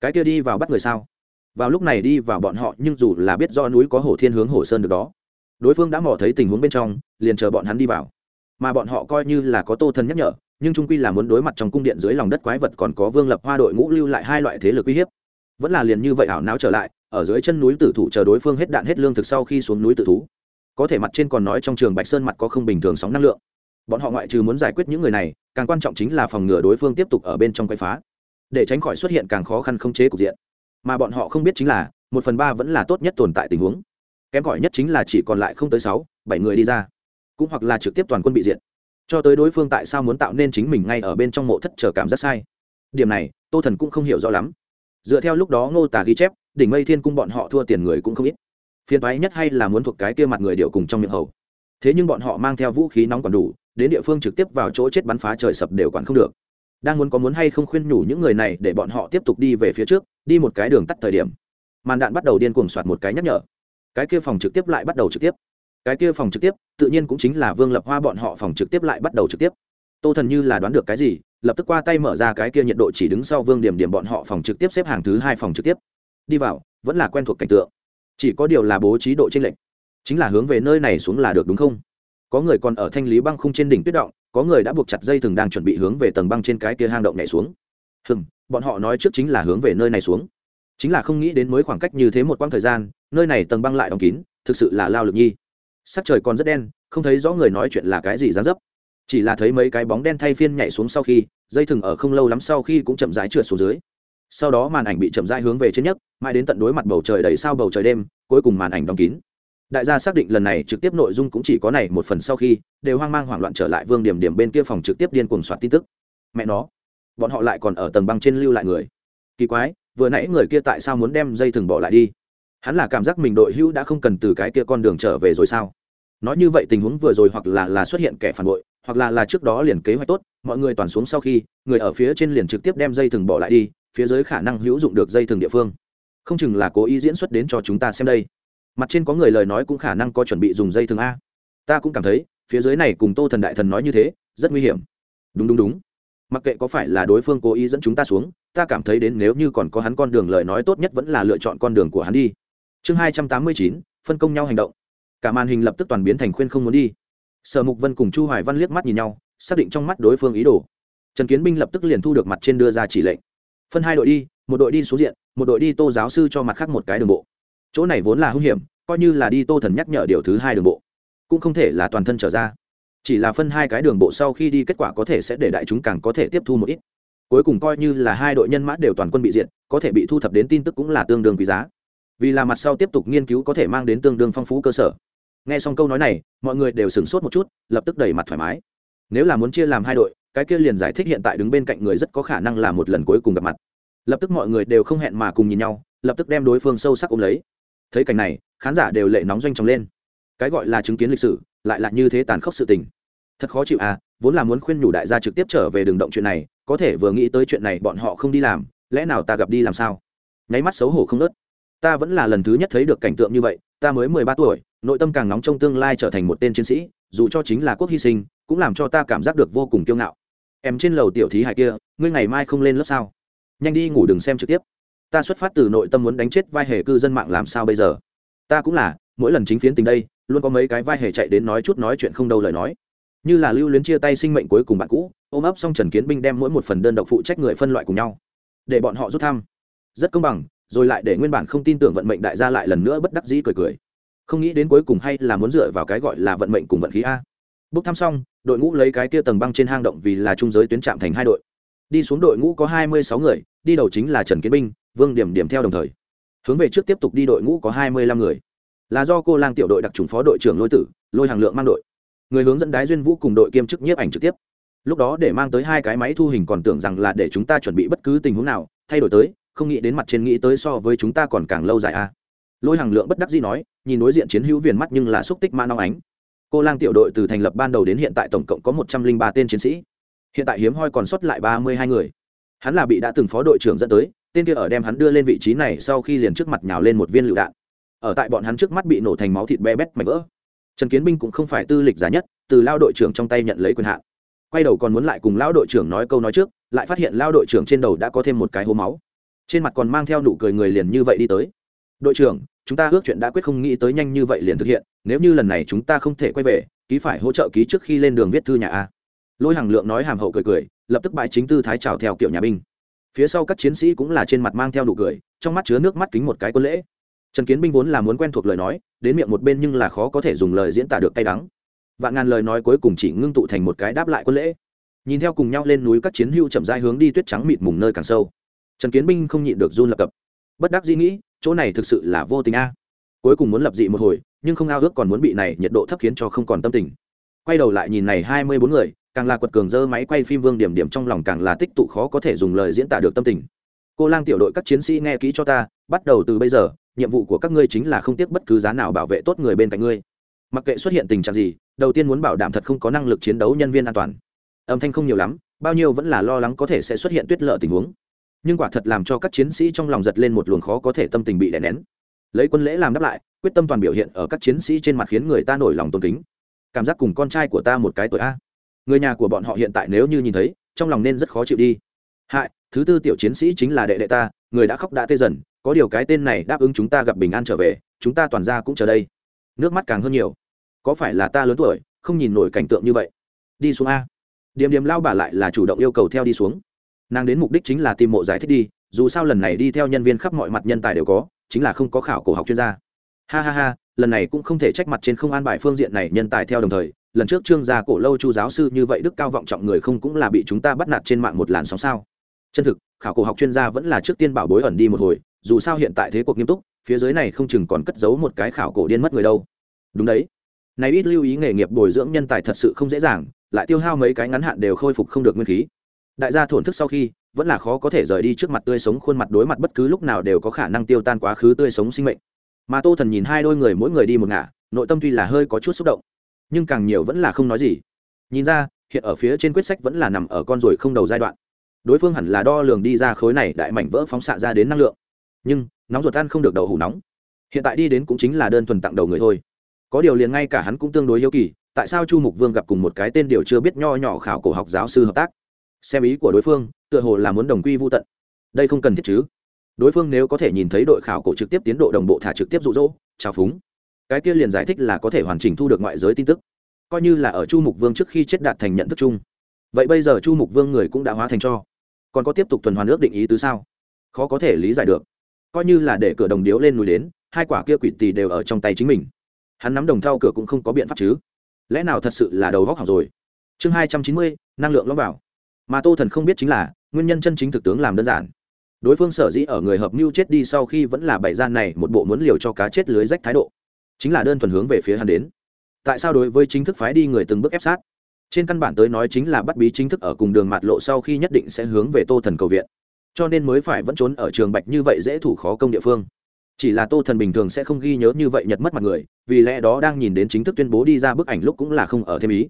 S1: Cái kia đi vào bắt người sao? Vào lúc này đi vào bọn họ nhưng dù là biết do núi có hổ thiên hướng hổ sơn được đó, đối phương đã mò thấy tình huống bên trong, liền chờ bọn hắn đi vào. Mà bọn họ coi như là có tô thân nhắc nhở, nhưng trung quy là muốn đối mặt trong cung điện dưới lòng đất quái vật còn có vương lập hoa đội ngũ lưu lại hai loại thế lực uy hiếp. Vẫn là liền như vậy ảo não trở lại, ở dưới chân núi tử thủ chờ đối phương hết đạn hết lương thực sau khi xuống núi tự thú. Có thể mặt trên còn nói trong trường bạch sơn mặt có không bình thường sóng năng lượng bọn họ ngoại trừ muốn giải quyết những người này, càng quan trọng chính là phòng ngừa đối phương tiếp tục ở bên trong quay phá. Để tránh khỏi xuất hiện càng khó khăn không chế cục diện. Mà bọn họ không biết chính là, một phần ba vẫn là tốt nhất tồn tại tình huống. Kém cỏi nhất chính là chỉ còn lại không tới sáu, bảy người đi ra. Cũng hoặc là trực tiếp toàn quân bị diệt. Cho tới đối phương tại sao muốn tạo nên chính mình ngay ở bên trong mộ thất chờ cảm giác sai. Điểm này, tô thần cũng không hiểu rõ lắm. Dựa theo lúc đó ngô tả ghi chép, đỉnh mây thiên cung bọn họ thua tiền người cũng không ít. Phiền thoái nhất hay là muốn thuộc cái kia mặt người điệu cùng trong miệng hầu. Thế nhưng bọn họ mang theo vũ khí nóng còn đủ đến địa phương trực tiếp vào chỗ chết bắn phá trời sập đều quản không được. Đang muốn có muốn hay không khuyên nhủ những người này để bọn họ tiếp tục đi về phía trước, đi một cái đường tắt thời điểm, màn đạn bắt đầu điên cuồng soạt một cái nhắc nhở. Cái kia phòng trực tiếp lại bắt đầu trực tiếp. Cái kia phòng trực tiếp, tự nhiên cũng chính là vương lập hoa bọn họ phòng trực tiếp lại bắt đầu trực tiếp. Tô thần như là đoán được cái gì, lập tức qua tay mở ra cái kia nhiệt độ chỉ đứng sau vương điểm điểm bọn họ phòng trực tiếp xếp hàng thứ hai phòng trực tiếp. Đi vào, vẫn là quen thuộc cảnh tượng. Chỉ có điều là bố trí độ t r ê n lệch. Chính là hướng về nơi này xuống là được đúng không? Có người còn ở thanh lý băng khung trên đỉnh tuyết động, có người đã buộc chặt dây thừng đang chuẩn bị hướng về tầng băng trên cái kia hang động nhảy xuống. Hừng bọn họ nói trước chính là hướng về nơi này xuống. Chính là không nghĩ đến mới khoảng cách như thế một quãng thời gian, nơi này tầng băng lại đóng kín, thực sự là lao lực nhi. Sắc trời còn rất đen, không thấy rõ người nói chuyện là cái gì dán dấp. Chỉ là thấy mấy cái bóng đen thay phiên nhảy xuống sau khi, dây thừng ở không lâu lắm sau khi cũng chậm rãi trượt xuống dưới. Sau đó màn ảnh bị chậm rãi hướng về trên nhất, mãi đến tận đối mặt bầu trời đầy sao bầu trời đêm, cuối cùng màn ảnh đóng kín đại gia xác định lần này trực tiếp nội dung cũng chỉ có này, một phần sau khi, đều hoang mang hoảng loạn trở lại vương điểm điểm bên kia phòng trực tiếp điên cuồng soạt tin tức. Mẹ nó, bọn họ lại còn ở tầng băng trên lưu lại người. Kỳ quái, vừa nãy người kia tại sao muốn đem dây thừng bỏ lại đi? Hắn là cảm giác mình đội hữu đã không cần từ cái kia con đường trở về rồi sao? Nói như vậy tình huống vừa rồi hoặc là là xuất hiện kẻ phản bội, hoặc là là trước đó liền kế hoạch tốt, mọi người toàn xuống sau khi, người ở phía trên liền trực tiếp đem dây thừng bỏ lại đi, phía dưới khả năng hữu dụng được dây thừng địa phương. Không chừng là cố ý diễn xuất đến cho chúng ta xem đây mặt trên có người lời nói cũng khả năng có chuẩn bị dùng dây thừng a. Ta cũng cảm thấy, phía dưới này cùng tô thần đại thần nói như thế, rất nguy hiểm. Đúng đúng đúng. Mặc kệ có phải là đối phương cố ý dẫn chúng ta xuống, ta cảm thấy đến nếu như còn có hắn con đường lời nói tốt nhất vẫn là lựa chọn con đường của hắn đi. Chương hai trăm tám mươi chín, phân công nhau hành động. Cả màn hình lập tức toàn biến thành khuyên không muốn đi. Sở mục vân cùng chu hoài văn liếc mắt nhìn nhau, xác định trong mắt đối phương ý đồ. Trần kiến binh lập tức liền thu được mặt trên đưa ra chỉ lệnh. Phân hai đội đi, một đội đi xuống diện, một đội đi tô giáo sư cho mặt khác một cái đường bộ chỗ này vốn là hung hiểm, coi như là đi tô thần nhắc nhở điều thứ hai đường bộ, cũng không thể là toàn thân trở ra. Chỉ là phân hai cái đường bộ sau khi đi kết quả có thể sẽ để đại chúng càng có thể tiếp thu một ít. Cuối cùng coi như là hai đội nhân mã đều toàn quân bị diệt, có thể bị thu thập đến tin tức cũng là tương đương quý giá. Vì là mặt sau tiếp tục nghiên cứu có thể mang đến tương đương phong phú cơ sở. Nghe xong câu nói này, mọi người đều sửng sốt một chút, lập tức đẩy mặt thoải mái. Nếu là muốn chia làm hai đội, cái kia liền giải thích hiện tại đứng bên cạnh người rất có khả năng là một lần cuối cùng gặp mặt. Lập tức mọi người đều không hẹn mà cùng nhìn nhau, lập tức đem đối phương sâu sắc ôm lấy thấy cảnh này, khán giả đều lệ nóng doanh tròng lên. Cái gọi là chứng kiến lịch sử, lại là như thế tàn khốc sự tình. Thật khó chịu à vốn là muốn khuyên nhủ đại gia trực tiếp trở về đường động chuyện này, có thể vừa nghĩ tới chuyện này bọn họ không đi làm, lẽ nào ta gặp đi làm sao? Nháy mắt xấu hổ không nớt ta vẫn là lần thứ nhất thấy được cảnh tượng như vậy, ta mới mười ba tuổi, nội tâm càng nóng trong tương lai trở thành một tên chiến sĩ, dù cho chính là quốc hy sinh, cũng làm cho ta cảm giác được vô cùng kiêu ngạo. Em trên lầu tiểu thí hải kia, ngươi ngày mai không lên lớp sao? Nhanh đi ngủ đừng xem trực tiếp ta xuất phát từ nội tâm muốn đánh chết vai hề cư dân mạng làm sao bây giờ? Ta cũng là, mỗi lần chính phiến tình đây, luôn có mấy cái vai hề chạy đến nói chút nói chuyện không đâu lời nói. Như là lưu luyến chia tay sinh mệnh cuối cùng bạn cũ, ôm ấp xong trần kiến binh đem mỗi một phần đơn độc phụ trách người phân loại cùng nhau. Để bọn họ rút thăm. Rất công bằng, rồi lại để nguyên bản không tin tưởng vận mệnh đại gia lại lần nữa bất đắc dĩ cười cười. Không nghĩ đến cuối cùng hay là muốn dựa vào cái gọi là vận mệnh cùng vận khí a. Bốc thăm xong, đội ngũ lấy cái kia tầng băng trên hang động vì là trung giới tuyến trạm thành hai đội. Đi xuống đội ngũ có hai mươi sáu người, đi đầu chính là trần kiến binh vương điểm điểm theo đồng thời hướng về trước tiếp tục đi đội ngũ có hai mươi lăm người là do cô lang tiểu đội đặc trùng phó đội trưởng lôi tử lôi hàng lượng mang đội người hướng dẫn đái duyên vũ cùng đội kiêm chức nhiếp ảnh trực tiếp lúc đó để mang tới hai cái máy thu hình còn tưởng rằng là để chúng ta chuẩn bị bất cứ tình huống nào thay đổi tới không nghĩ đến mặt trên nghĩ tới so với chúng ta còn càng lâu dài a à. lôi hàng lượng bất đắc dĩ nói nhìn đối diện chiến hữu viền mắt nhưng là xúc tích ma nong ánh cô lang tiểu đội từ thành lập ban đầu đến hiện tại tổng cộng có một trăm linh ba tên chiến sĩ hiện tại hiếm hoi còn sót lại ba mươi hai người hắn là bị đã từng phó đội trưởng dẫn tới tên kia ở đem hắn đưa lên vị trí này sau khi liền trước mặt nhào lên một viên lựu đạn. Ở tại bọn hắn trước mắt bị nổ thành máu thịt be bét mạch vỡ. Trần kiến binh cũng không phải tư lịch giá nhất, từ lao đội trưởng trong tay nhận lấy quyền hạn. Quay đầu còn muốn lại cùng lão đội trưởng nói câu nói trước, lại phát hiện lao đội trưởng trên đầu đã có thêm một cái hố máu. Trên mặt còn mang theo nụ cười người liền như vậy đi tới. Đội trưởng, chúng ta ước chuyện đã quyết không nghĩ tới nhanh như vậy liền thực hiện, nếu như lần này chúng ta không thể quay về, ký phải hỗ trợ ký trước khi lên đường viết thư nhà a. Lôi hàng lượng nói hàm hậu cười cười, lập tức bãi chính tư thái trào theo kiểu nhà binh phía sau các chiến sĩ cũng là trên mặt mang theo nụ cười, trong mắt chứa nước mắt kính một cái quân lễ. Trần kiến binh vốn là muốn quen thuộc lời nói, đến miệng một bên nhưng là khó có thể dùng lời diễn tả được cay đắng. Vạn ngàn lời nói cuối cùng chỉ ngưng tụ thành một cái đáp lại quân lễ. Nhìn theo cùng nhau lên núi các chiến hưu chậm dai hướng đi tuyết trắng mịt mùng nơi càng sâu. Trần kiến binh không nhịn được run lập cập. Bất đắc dĩ nghĩ, chỗ này thực sự là vô tình a. Cuối cùng muốn lập dị một hồi, nhưng không ao ước còn muốn bị này nhiệt độ thấp khiến cho không còn tâm tình. Quay đầu lại nhìn này hai mươi bốn người càng là quật cường dơ máy quay phim vương điểm điểm trong lòng càng là tích tụ khó có thể dùng lời diễn tả được tâm tình. Cô lang tiểu đội các chiến sĩ nghe kỹ cho ta, bắt đầu từ bây giờ, nhiệm vụ của các ngươi chính là không tiếc bất cứ giá nào bảo vệ tốt người bên cạnh ngươi. Mặc kệ xuất hiện tình trạng gì, đầu tiên muốn bảo đảm thật không có năng lực chiến đấu nhân viên an toàn. Âm thanh không nhiều lắm, bao nhiêu vẫn là lo lắng có thể sẽ xuất hiện tuyết lợ tình huống. Nhưng quả thật làm cho các chiến sĩ trong lòng giật lên một luồng khó có thể tâm tình bị đè nén. Lấy quân lễ làm đáp lại, quyết tâm toàn biểu hiện ở các chiến sĩ trên mặt khiến người ta nổi lòng tôn kính. Cảm giác cùng con trai của ta một cái tội a người nhà của bọn họ hiện tại nếu như nhìn thấy, trong lòng nên rất khó chịu đi. Hại, thứ tư tiểu chiến sĩ chính là đệ đệ ta, người đã khóc đã tê dần, có điều cái tên này đáp ứng chúng ta gặp bình an trở về, chúng ta toàn ra cũng chờ đây. Nước mắt càng hơn nhiều. Có phải là ta lớn tuổi, không nhìn nổi cảnh tượng như vậy? Đi xuống a. Điểm điểm lao bà lại là chủ động yêu cầu theo đi xuống. Nàng đến mục đích chính là tìm mộ giải thích đi, dù sao lần này đi theo nhân viên khắp mọi mặt nhân tài đều có, chính là không có khảo cổ học chuyên gia ha ha ha, lần này cũng không thể trách mặt trên không an bài phương diện này nhân tài theo đồng thời, lần trước trương gia cổ lâu chu giáo sư như vậy đức cao vọng trọng người không cũng là bị chúng ta bắt nạt trên mạng một làn sóng sao? Chân thực, khảo cổ học chuyên gia vẫn là trước tiên bảo bối ẩn đi một hồi, dù sao hiện tại thế cuộc nghiêm túc, phía dưới này không chừng còn cất giấu một cái khảo cổ điên mất người đâu. Đúng đấy. Này ít lưu ý nghề nghiệp bồi dưỡng nhân tài thật sự không dễ dàng, lại tiêu hao mấy cái ngắn hạn đều khôi phục không được nguyên khí. Đại gia thổn thức sau khi, vẫn là khó có thể rời đi trước mặt tươi sống khuôn mặt đối mặt bất cứ lúc nào đều có khả năng tiêu tan quá khứ tươi sống sinh mệnh mà tô thần nhìn hai đôi người mỗi người đi một ngả, nội tâm tuy là hơi có chút xúc động, nhưng càng nhiều vẫn là không nói gì. Nhìn ra, hiện ở phía trên quyết sách vẫn là nằm ở con ruồi không đầu giai đoạn. Đối phương hẳn là đo lường đi ra khối này đại mảnh vỡ phóng xạ ra đến năng lượng. Nhưng, nóng ruột ăn không được đầu hủ nóng. Hiện tại đi đến cũng chính là đơn thuần tặng đầu người thôi. Có điều liền ngay cả hắn cũng tương đối yêu kỳ, tại sao chu mục vương gặp cùng một cái tên điều chưa biết nho nhỏ khảo cổ học giáo sư hợp tác? Xem ý của đối phương, tựa hồ là muốn đồng quy vô tận. Đây không cần thiết chứ đối phương nếu có thể nhìn thấy đội khảo cổ trực tiếp tiến độ đồng bộ thả trực tiếp rụ rỗ, trào phúng. Cái kia liền giải thích là có thể hoàn chỉnh thu được ngoại giới tin tức. Coi như là ở chu mục vương trước khi chết đạt thành nhận thức chung. Vậy bây giờ chu mục vương người cũng đã hóa thành cho. Còn có tiếp tục tuần hoàn ước định ý tứ sao? Khó có thể lý giải được. Coi như là để cửa đồng điếu lên núi đến, hai quả kia quỷ tì đều ở trong tay chính mình. Hắn nắm đồng thau cửa cũng không có biện pháp chứ. Lẽ nào thật sự là đầu góc học rồi? Chương hai trăm chín mươi, năng lượng lõm vào. Mà tô thần không biết chính là, nguyên nhân chân chính thực tướng làm đơn giản đối phương sở dĩ ở người hợp mưu chết đi sau khi vẫn là bảy gian này một bộ muốn liều cho cá chết lưới rách thái độ. Chính là đơn thuần hướng về phía hắn đến. Tại sao đối với chính thức phái đi người từng bước ép sát? Trên căn bản tới nói chính là bắt bí chính thức ở cùng đường mạt lộ sau khi nhất định sẽ hướng về tô thần cầu viện. Cho nên mới phải vẫn trốn ở trường bạch như vậy dễ thủ khó công địa phương. Chỉ là tô thần bình thường sẽ không ghi nhớ như vậy nhật mất mặt người, vì lẽ đó đang nhìn đến chính thức tuyên bố đi ra bức ảnh lúc cũng là không ở thêm ý.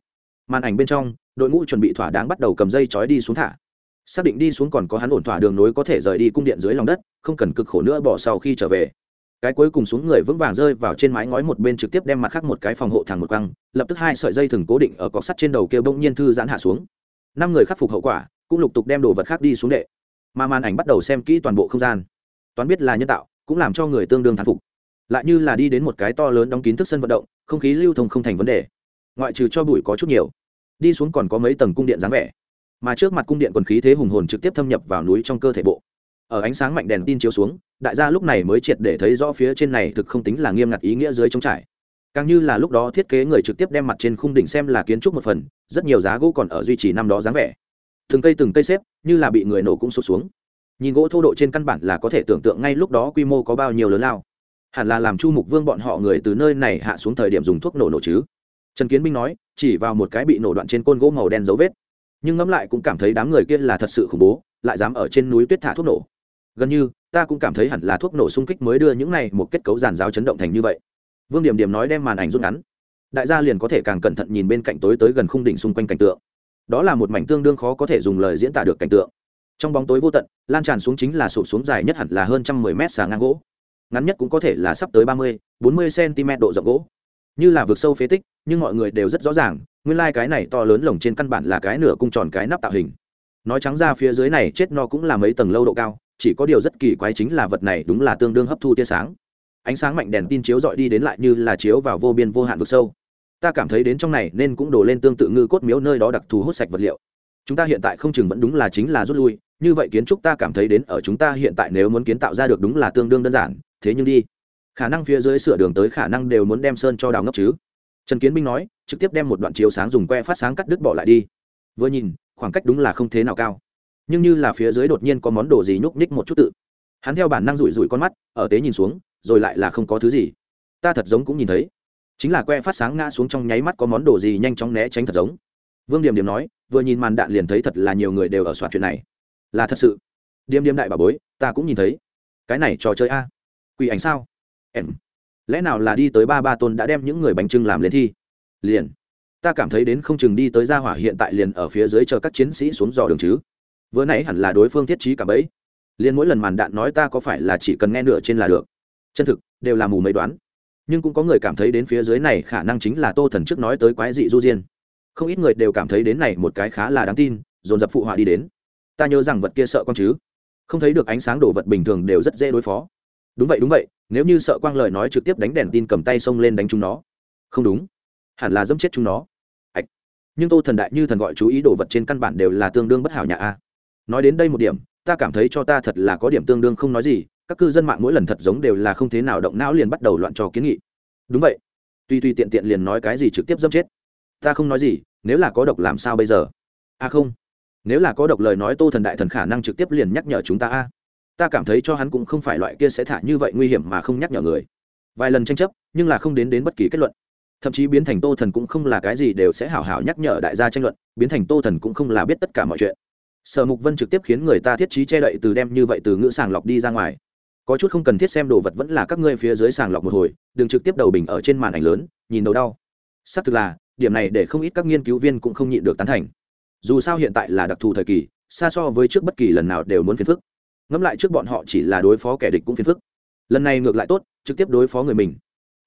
S1: Màn ảnh bên trong, đội ngũ chuẩn bị thỏa đáng bắt đầu cầm dây chói đi xuống thả xác định đi xuống còn có hắn ổn thỏa đường nối có thể rời đi cung điện dưới lòng đất, không cần cực khổ nữa bỏ sau khi trở về. Cái cuối cùng xuống người vững vàng rơi vào trên mái ngói một bên trực tiếp đem mặt khác một cái phòng hộ thẳng một quăng, lập tức hai sợi dây thừng cố định ở cọc sắt trên đầu kia bỗng nhiên thư giãn hạ xuống. Năm người khắc phục hậu quả, cũng lục tục đem đồ vật khác đi xuống đệ. Mà màn ảnh bắt đầu xem kỹ toàn bộ không gian. Toán biết là nhân tạo, cũng làm cho người tương đương thán phục. Lại như là đi đến một cái to lớn đóng kín thức sân vận động, không khí lưu thông không thành vấn đề. Ngoại trừ cho bụi có chút nhiều. Đi xuống còn có mấy tầng cung điện dáng vẻ mà trước mặt cung điện quần khí thế hùng hồn trực tiếp thâm nhập vào núi trong cơ thể bộ. Ở ánh sáng mạnh đèn tin chiếu xuống, đại gia lúc này mới triệt để thấy rõ phía trên này thực không tính là nghiêm ngặt ý nghĩa dưới trống trải. Càng như là lúc đó thiết kế người trực tiếp đem mặt trên khung đỉnh xem là kiến trúc một phần, rất nhiều giá gỗ còn ở duy trì năm đó dáng vẻ. Từng cây từng cây xếp, như là bị người nổ cũng sụt xuống. Nhìn gỗ thô độ trên căn bản là có thể tưởng tượng ngay lúc đó quy mô có bao nhiêu lớn lao. Hẳn là làm chu mục vương bọn họ người từ nơi này hạ xuống thời điểm dùng thuốc nổ nổ chứ. Trần kiến minh nói, chỉ vào một cái bị nổ đoạn trên côn gỗ màu đen dấu vết nhưng ngẫm lại cũng cảm thấy đám người kia là thật sự khủng bố, lại dám ở trên núi tuyết thả thuốc nổ. Gần như, ta cũng cảm thấy hẳn là thuốc nổ xung kích mới đưa những này một kết cấu giàn giáo chấn động thành như vậy. Vương điểm điểm nói đem màn ảnh rút ngắn. Đại gia liền có thể càng cẩn thận nhìn bên cạnh tối tới gần khung đỉnh xung quanh cảnh tượng. Đó là một mảnh tương đương khó có thể dùng lời diễn tả được cảnh tượng. Trong bóng tối vô tận, lan tràn xuống chính là sụp xuống dài nhất hẳn là hơn trăm mười mét xà ngang gỗ. Ngắn nhất cũng có thể là sắp tới ba mươi, bốn mươi cm độ rộng gỗ. Như là vượt sâu phế tích, nhưng mọi người đều rất rõ ràng nguyên lai、like、cái này to lớn lồng trên căn bản là cái nửa cung tròn cái nắp tạo hình. Nói trắng ra phía dưới này chết no cũng là mấy tầng lâu độ cao, chỉ có điều rất kỳ quái chính là vật này đúng là tương đương hấp thu tia sáng. Ánh sáng mạnh đèn tin chiếu dọi đi đến lại như là chiếu vào vô biên vô hạn vực sâu. Ta cảm thấy đến trong này nên cũng đổ lên tương tự ngư cốt miếu nơi đó đặc thù hút sạch vật liệu. Chúng ta hiện tại không chừng vẫn đúng là chính là rút lui, như vậy kiến trúc ta cảm thấy đến ở chúng ta hiện tại nếu muốn kiến tạo ra được đúng là tương đương đơn giản, thế nhưng đi. Khả năng phía dưới sửa đường tới khả năng đều muốn đem sơn cho đào ngốc chứ trần kiến minh nói, trực tiếp đem một đoạn chiếu sáng dùng que phát sáng cắt đứt bỏ lại đi. Vừa nhìn, khoảng cách đúng là không thế nào cao. Nhưng như là phía dưới đột nhiên có món đồ gì nhúc nhích một chút tự. Hắn theo bản năng rủi rủi con mắt, ở tế nhìn xuống, rồi lại là không có thứ gì. Ta thật giống cũng nhìn thấy. Chính là que phát sáng ngã xuống trong nháy mắt có món đồ gì nhanh chóng né tránh thật giống. Vương điểm điểm nói, vừa nhìn màn đạn liền thấy thật là nhiều người đều ở soạt chuyện này. Là thật sự. Điềm điềm đại bà bối, ta cũng nhìn thấy. Cái này trò chơi a. Quỷ ảnh sao? Em lẽ nào là đi tới ba ba tôn đã đem những người bánh trưng làm lên thi? Liền. Ta cảm thấy đến không chừng đi tới gia hỏa hiện tại liền ở phía dưới chờ các chiến sĩ xuống dò đường chứ. Vừa nãy hẳn là đối phương thiết trí cả bấy liền mỗi lần màn đạn nói ta có phải là chỉ cần nghe nửa trên là được. Chân thực, đều là mù mấy đoán. Nhưng cũng có người cảm thấy đến phía dưới này khả năng chính là tô thần trước nói tới quái dị du diên. Không ít người đều cảm thấy đến này một cái khá là đáng tin, dồn dập phụ họa đi đến. Ta nhớ rằng vật kia sợ con chứ. Không thấy được ánh sáng đổ vật bình thường đều rất dễ đối phó đúng vậy đúng vậy, nếu như sợ quang lời nói trực tiếp đánh đèn tin cầm tay xông lên đánh chúng nó. Không đúng, hẳn là dẫm chết chúng nó. Nhưng tô thần đại như thần gọi chú ý đồ vật trên căn bản đều là tương đương bất hảo nhà a. Nói đến đây một điểm, ta cảm thấy cho ta thật là có điểm tương đương không nói gì, các cư dân mạng mỗi lần thật giống đều là không thế nào động não liền bắt đầu loạn trò kiến nghị. Đúng vậy. Tuy tuy tiện tiện liền nói cái gì trực tiếp dâm chết. Ta không nói gì, nếu là có độc làm sao bây giờ? A à không. Nếu là có độc lời nói tô thần đại thần khả năng trực tiếp liền nhắc nhở chúng ta a ta cảm thấy cho hắn cũng không phải loại kia sẽ thả như vậy nguy hiểm mà không nhắc nhở người. Vài lần tranh chấp, nhưng là không đến đến bất kỳ kết luận. Thậm chí biến thành tô thần cũng không là cái gì đều sẽ hảo hảo nhắc nhở đại gia tranh luận, biến thành tô thần cũng không là biết tất cả mọi chuyện. Sở mục vân trực tiếp khiến người ta thiết trí che đậy từ đem như vậy từ ngữ sàng lọc đi ra ngoài. Có chút không cần thiết xem đồ vật vẫn là các ngươi phía dưới sàng lọc một hồi, đừng trực tiếp đầu bình ở trên màn ảnh lớn, nhìn đầu đau. Xác thực là, điểm này để không ít các nghiên cứu viên cũng không nhịn được tán thành. Dù sao hiện tại là đặc thù thời kỳ, xa so với trước bất kỳ lần nào đều muốn phiền phức ngẫm lại trước bọn họ chỉ là đối phó kẻ địch cũng phiền phức. Lần này ngược lại tốt, trực tiếp đối phó người mình.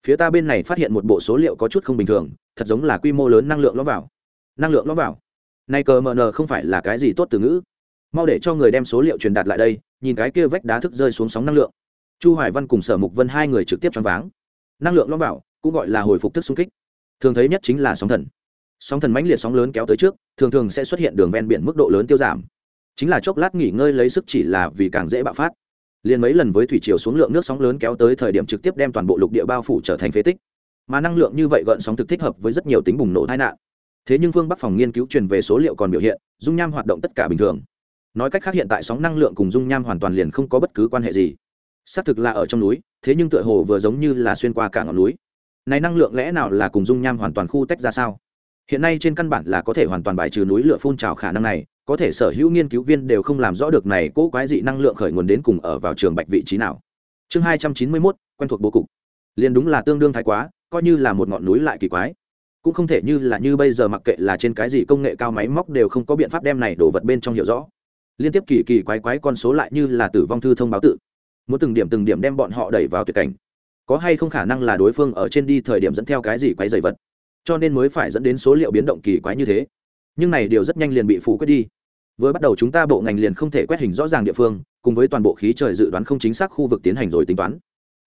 S1: Phía ta bên này phát hiện một bộ số liệu có chút không bình thường, thật giống là quy mô lớn năng lượng ló vào. Năng lượng ló vào? Nay cờ mờ nờ không phải là cái gì tốt từ ngữ. Mau để cho người đem số liệu truyền đạt lại đây, nhìn cái kia vách đá thức rơi xuống sóng năng lượng. Chu hoài văn cùng sở mục vân hai người trực tiếp choáng váng. Năng lượng ló vào, cũng gọi là hồi phục thức xung kích. Thường thấy nhất chính là sóng thần. Sóng thần mãnh liệt sóng lớn kéo tới trước, thường thường sẽ xuất hiện đường ven biển mức độ lớn tiêu giảm chính là chốc lát nghỉ ngơi lấy sức chỉ là vì càng dễ bạo phát. Liền mấy lần với thủy chiều xuống lượng nước sóng lớn kéo tới thời điểm trực tiếp đem toàn bộ lục địa bao phủ trở thành phế tích. Mà năng lượng như vậy gợn sóng thực thích hợp với rất nhiều tính bùng nổ tai nạn. Thế nhưng phương bắc phòng nghiên cứu truyền về số liệu còn biểu hiện, dung nham hoạt động tất cả bình thường. Nói cách khác hiện tại sóng năng lượng cùng dung nham hoàn toàn liền không có bất cứ quan hệ gì. Xác thực là ở trong núi, thế nhưng tựa hồ vừa giống như là xuyên qua cả ngọn núi. Này năng lượng lẽ nào là cùng dung nham hoàn toàn khu tách ra sao? Hiện nay trên căn bản là có thể hoàn toàn bài trừ núi lửa phun trào khả năng này có thể sở hữu nghiên cứu viên đều không làm rõ được này cố quái dị năng lượng khởi nguồn đến cùng ở vào trường bạch vị trí nào. Chương hai trăm chín mươi mốt, quen thuộc bố cục. Liền đúng là tương đương thái quá, coi như là một ngọn núi lại kỳ quái. Cũng không thể như là như bây giờ mặc kệ là trên cái gì công nghệ cao máy móc đều không có biện pháp đem này đổ vật bên trong hiểu rõ. Liên tiếp kỳ kỳ quái quái con số lại như là tử vong thư thông báo tự. Muốn từng điểm từng điểm đem bọn họ đẩy vào tuyệt cảnh. Có hay không khả năng là đối phương ở trên đi thời điểm dẫn theo cái gì quái dày vật. Cho nên mới phải dẫn đến số liệu biến động kỳ quái như thế nhưng này điều rất nhanh liền bị phủ quyết đi. Vừa bắt đầu chúng ta bộ ngành liền không thể quét hình rõ ràng địa phương, cùng với toàn bộ khí trời dự đoán không chính xác khu vực tiến hành rồi tính toán.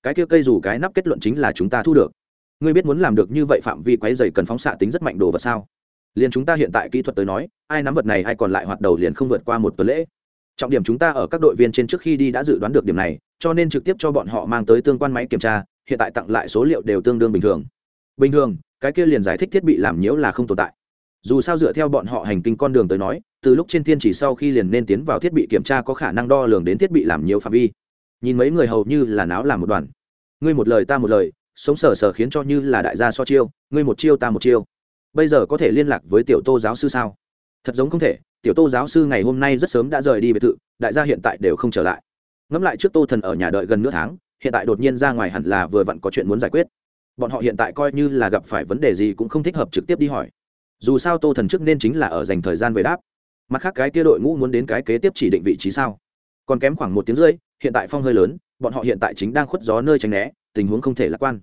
S1: Cái kia cây dù cái nắp kết luận chính là chúng ta thu được. Ngươi biết muốn làm được như vậy phạm vi quấy dày cần phóng xạ tính rất mạnh đồ vật sao? Liền chúng ta hiện tại kỹ thuật tới nói, ai nắm vật này ai còn lại hoạt đầu liền không vượt qua một tuần lễ. Trọng điểm chúng ta ở các đội viên trên trước khi đi đã dự đoán được điểm này, cho nên trực tiếp cho bọn họ mang tới tương quan máy kiểm tra, hiện tại tặng lại số liệu đều tương đương bình thường. Bình thường, cái kia liền giải thích thiết bị làm nhiễu là không tồn tại dù sao dựa theo bọn họ hành kinh con đường tới nói, từ lúc trên thiên chỉ sau khi liền nên tiến vào thiết bị kiểm tra có khả năng đo lường đến thiết bị làm nhiều phạm vi. Nhìn mấy người hầu như là náo làm một đoàn. Ngươi một lời ta một lời, sống sờ sờ khiến cho như là đại gia so chiêu, ngươi một chiêu ta một chiêu. Bây giờ có thể liên lạc với tiểu tô giáo sư sao? Thật giống không thể, tiểu tô giáo sư ngày hôm nay rất sớm đã rời đi biệt thự, đại gia hiện tại đều không trở lại. Ngẫm lại trước tô thần ở nhà đợi gần nửa tháng, hiện tại đột nhiên ra ngoài hẳn là vừa vặn có chuyện muốn giải quyết. Bọn họ hiện tại coi như là gặp phải vấn đề gì cũng không thích hợp trực tiếp đi hỏi dù sao tô thần trước nên chính là ở dành thời gian về đáp. Mặt khác cái kia đội ngũ muốn đến cái kế tiếp chỉ định vị trí sao? Còn kém khoảng một tiếng rưỡi, hiện tại phong hơi lớn, bọn họ hiện tại chính đang khuất gió nơi tránh né, tình huống không thể lạc quan.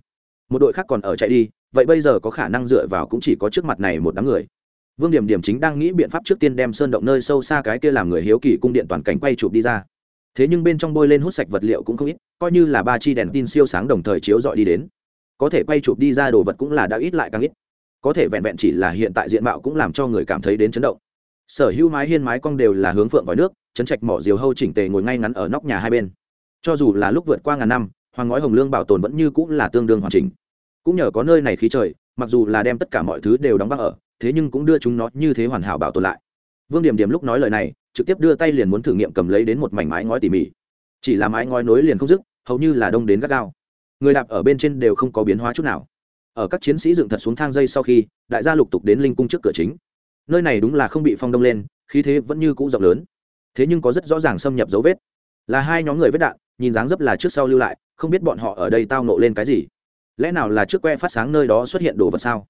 S1: Một đội khác còn ở chạy đi, vậy bây giờ có khả năng dựa vào cũng chỉ có trước mặt này một đám người. Vương điểm điểm chính đang nghĩ biện pháp trước tiên đem sơn động nơi sâu xa cái kia làm người hiếu kỳ cung điện toàn cảnh quay chụp đi ra. Thế nhưng bên trong bôi lên hút sạch vật liệu cũng không ít, coi như là ba chi đèn tin siêu sáng đồng thời chiếu dọi đi đến. Có thể quay chụp đi ra đồ vật cũng là đã ít lại càng ít có thể vẹn vẹn chỉ là hiện tại diện mạo cũng làm cho người cảm thấy đến chấn động. Sở hữu mái hiên mái cong đều là hướng phượng vòi nước, chấn trạch mỏ diều hâu chỉnh tề ngồi ngay ngắn ở nóc nhà hai bên. Cho dù là lúc vượt qua ngàn năm, hoàng ngói hồng lương bảo tồn vẫn như cũng là tương đương hoàn chỉnh. Cũng nhờ có nơi này khí trời, mặc dù là đem tất cả mọi thứ đều đóng băng ở, thế nhưng cũng đưa chúng nó như thế hoàn hảo bảo tồn lại. Vương điểm điểm lúc nói lời này, trực tiếp đưa tay liền muốn thử nghiệm cầm lấy đến một mảnh mái ngói tỉ mỉ. Chỉ là mái ngói nối liền không dứt, hầu như là đông đến gắt gao. Người đạp ở bên trên đều không có biến hóa chút nào ở các chiến sĩ dựng thật xuống thang dây sau khi, đại gia lục tục đến linh cung trước cửa chính. Nơi này đúng là không bị phong đông lên, khí thế vẫn như cũ rộng lớn. Thế nhưng có rất rõ ràng xâm nhập dấu vết. Là hai nhóm người vết đạn, nhìn dáng dấp là trước sau lưu lại, không biết bọn họ ở đây tao nộ lên cái gì. Lẽ nào là trước que phát sáng nơi đó xuất hiện đồ vật sao?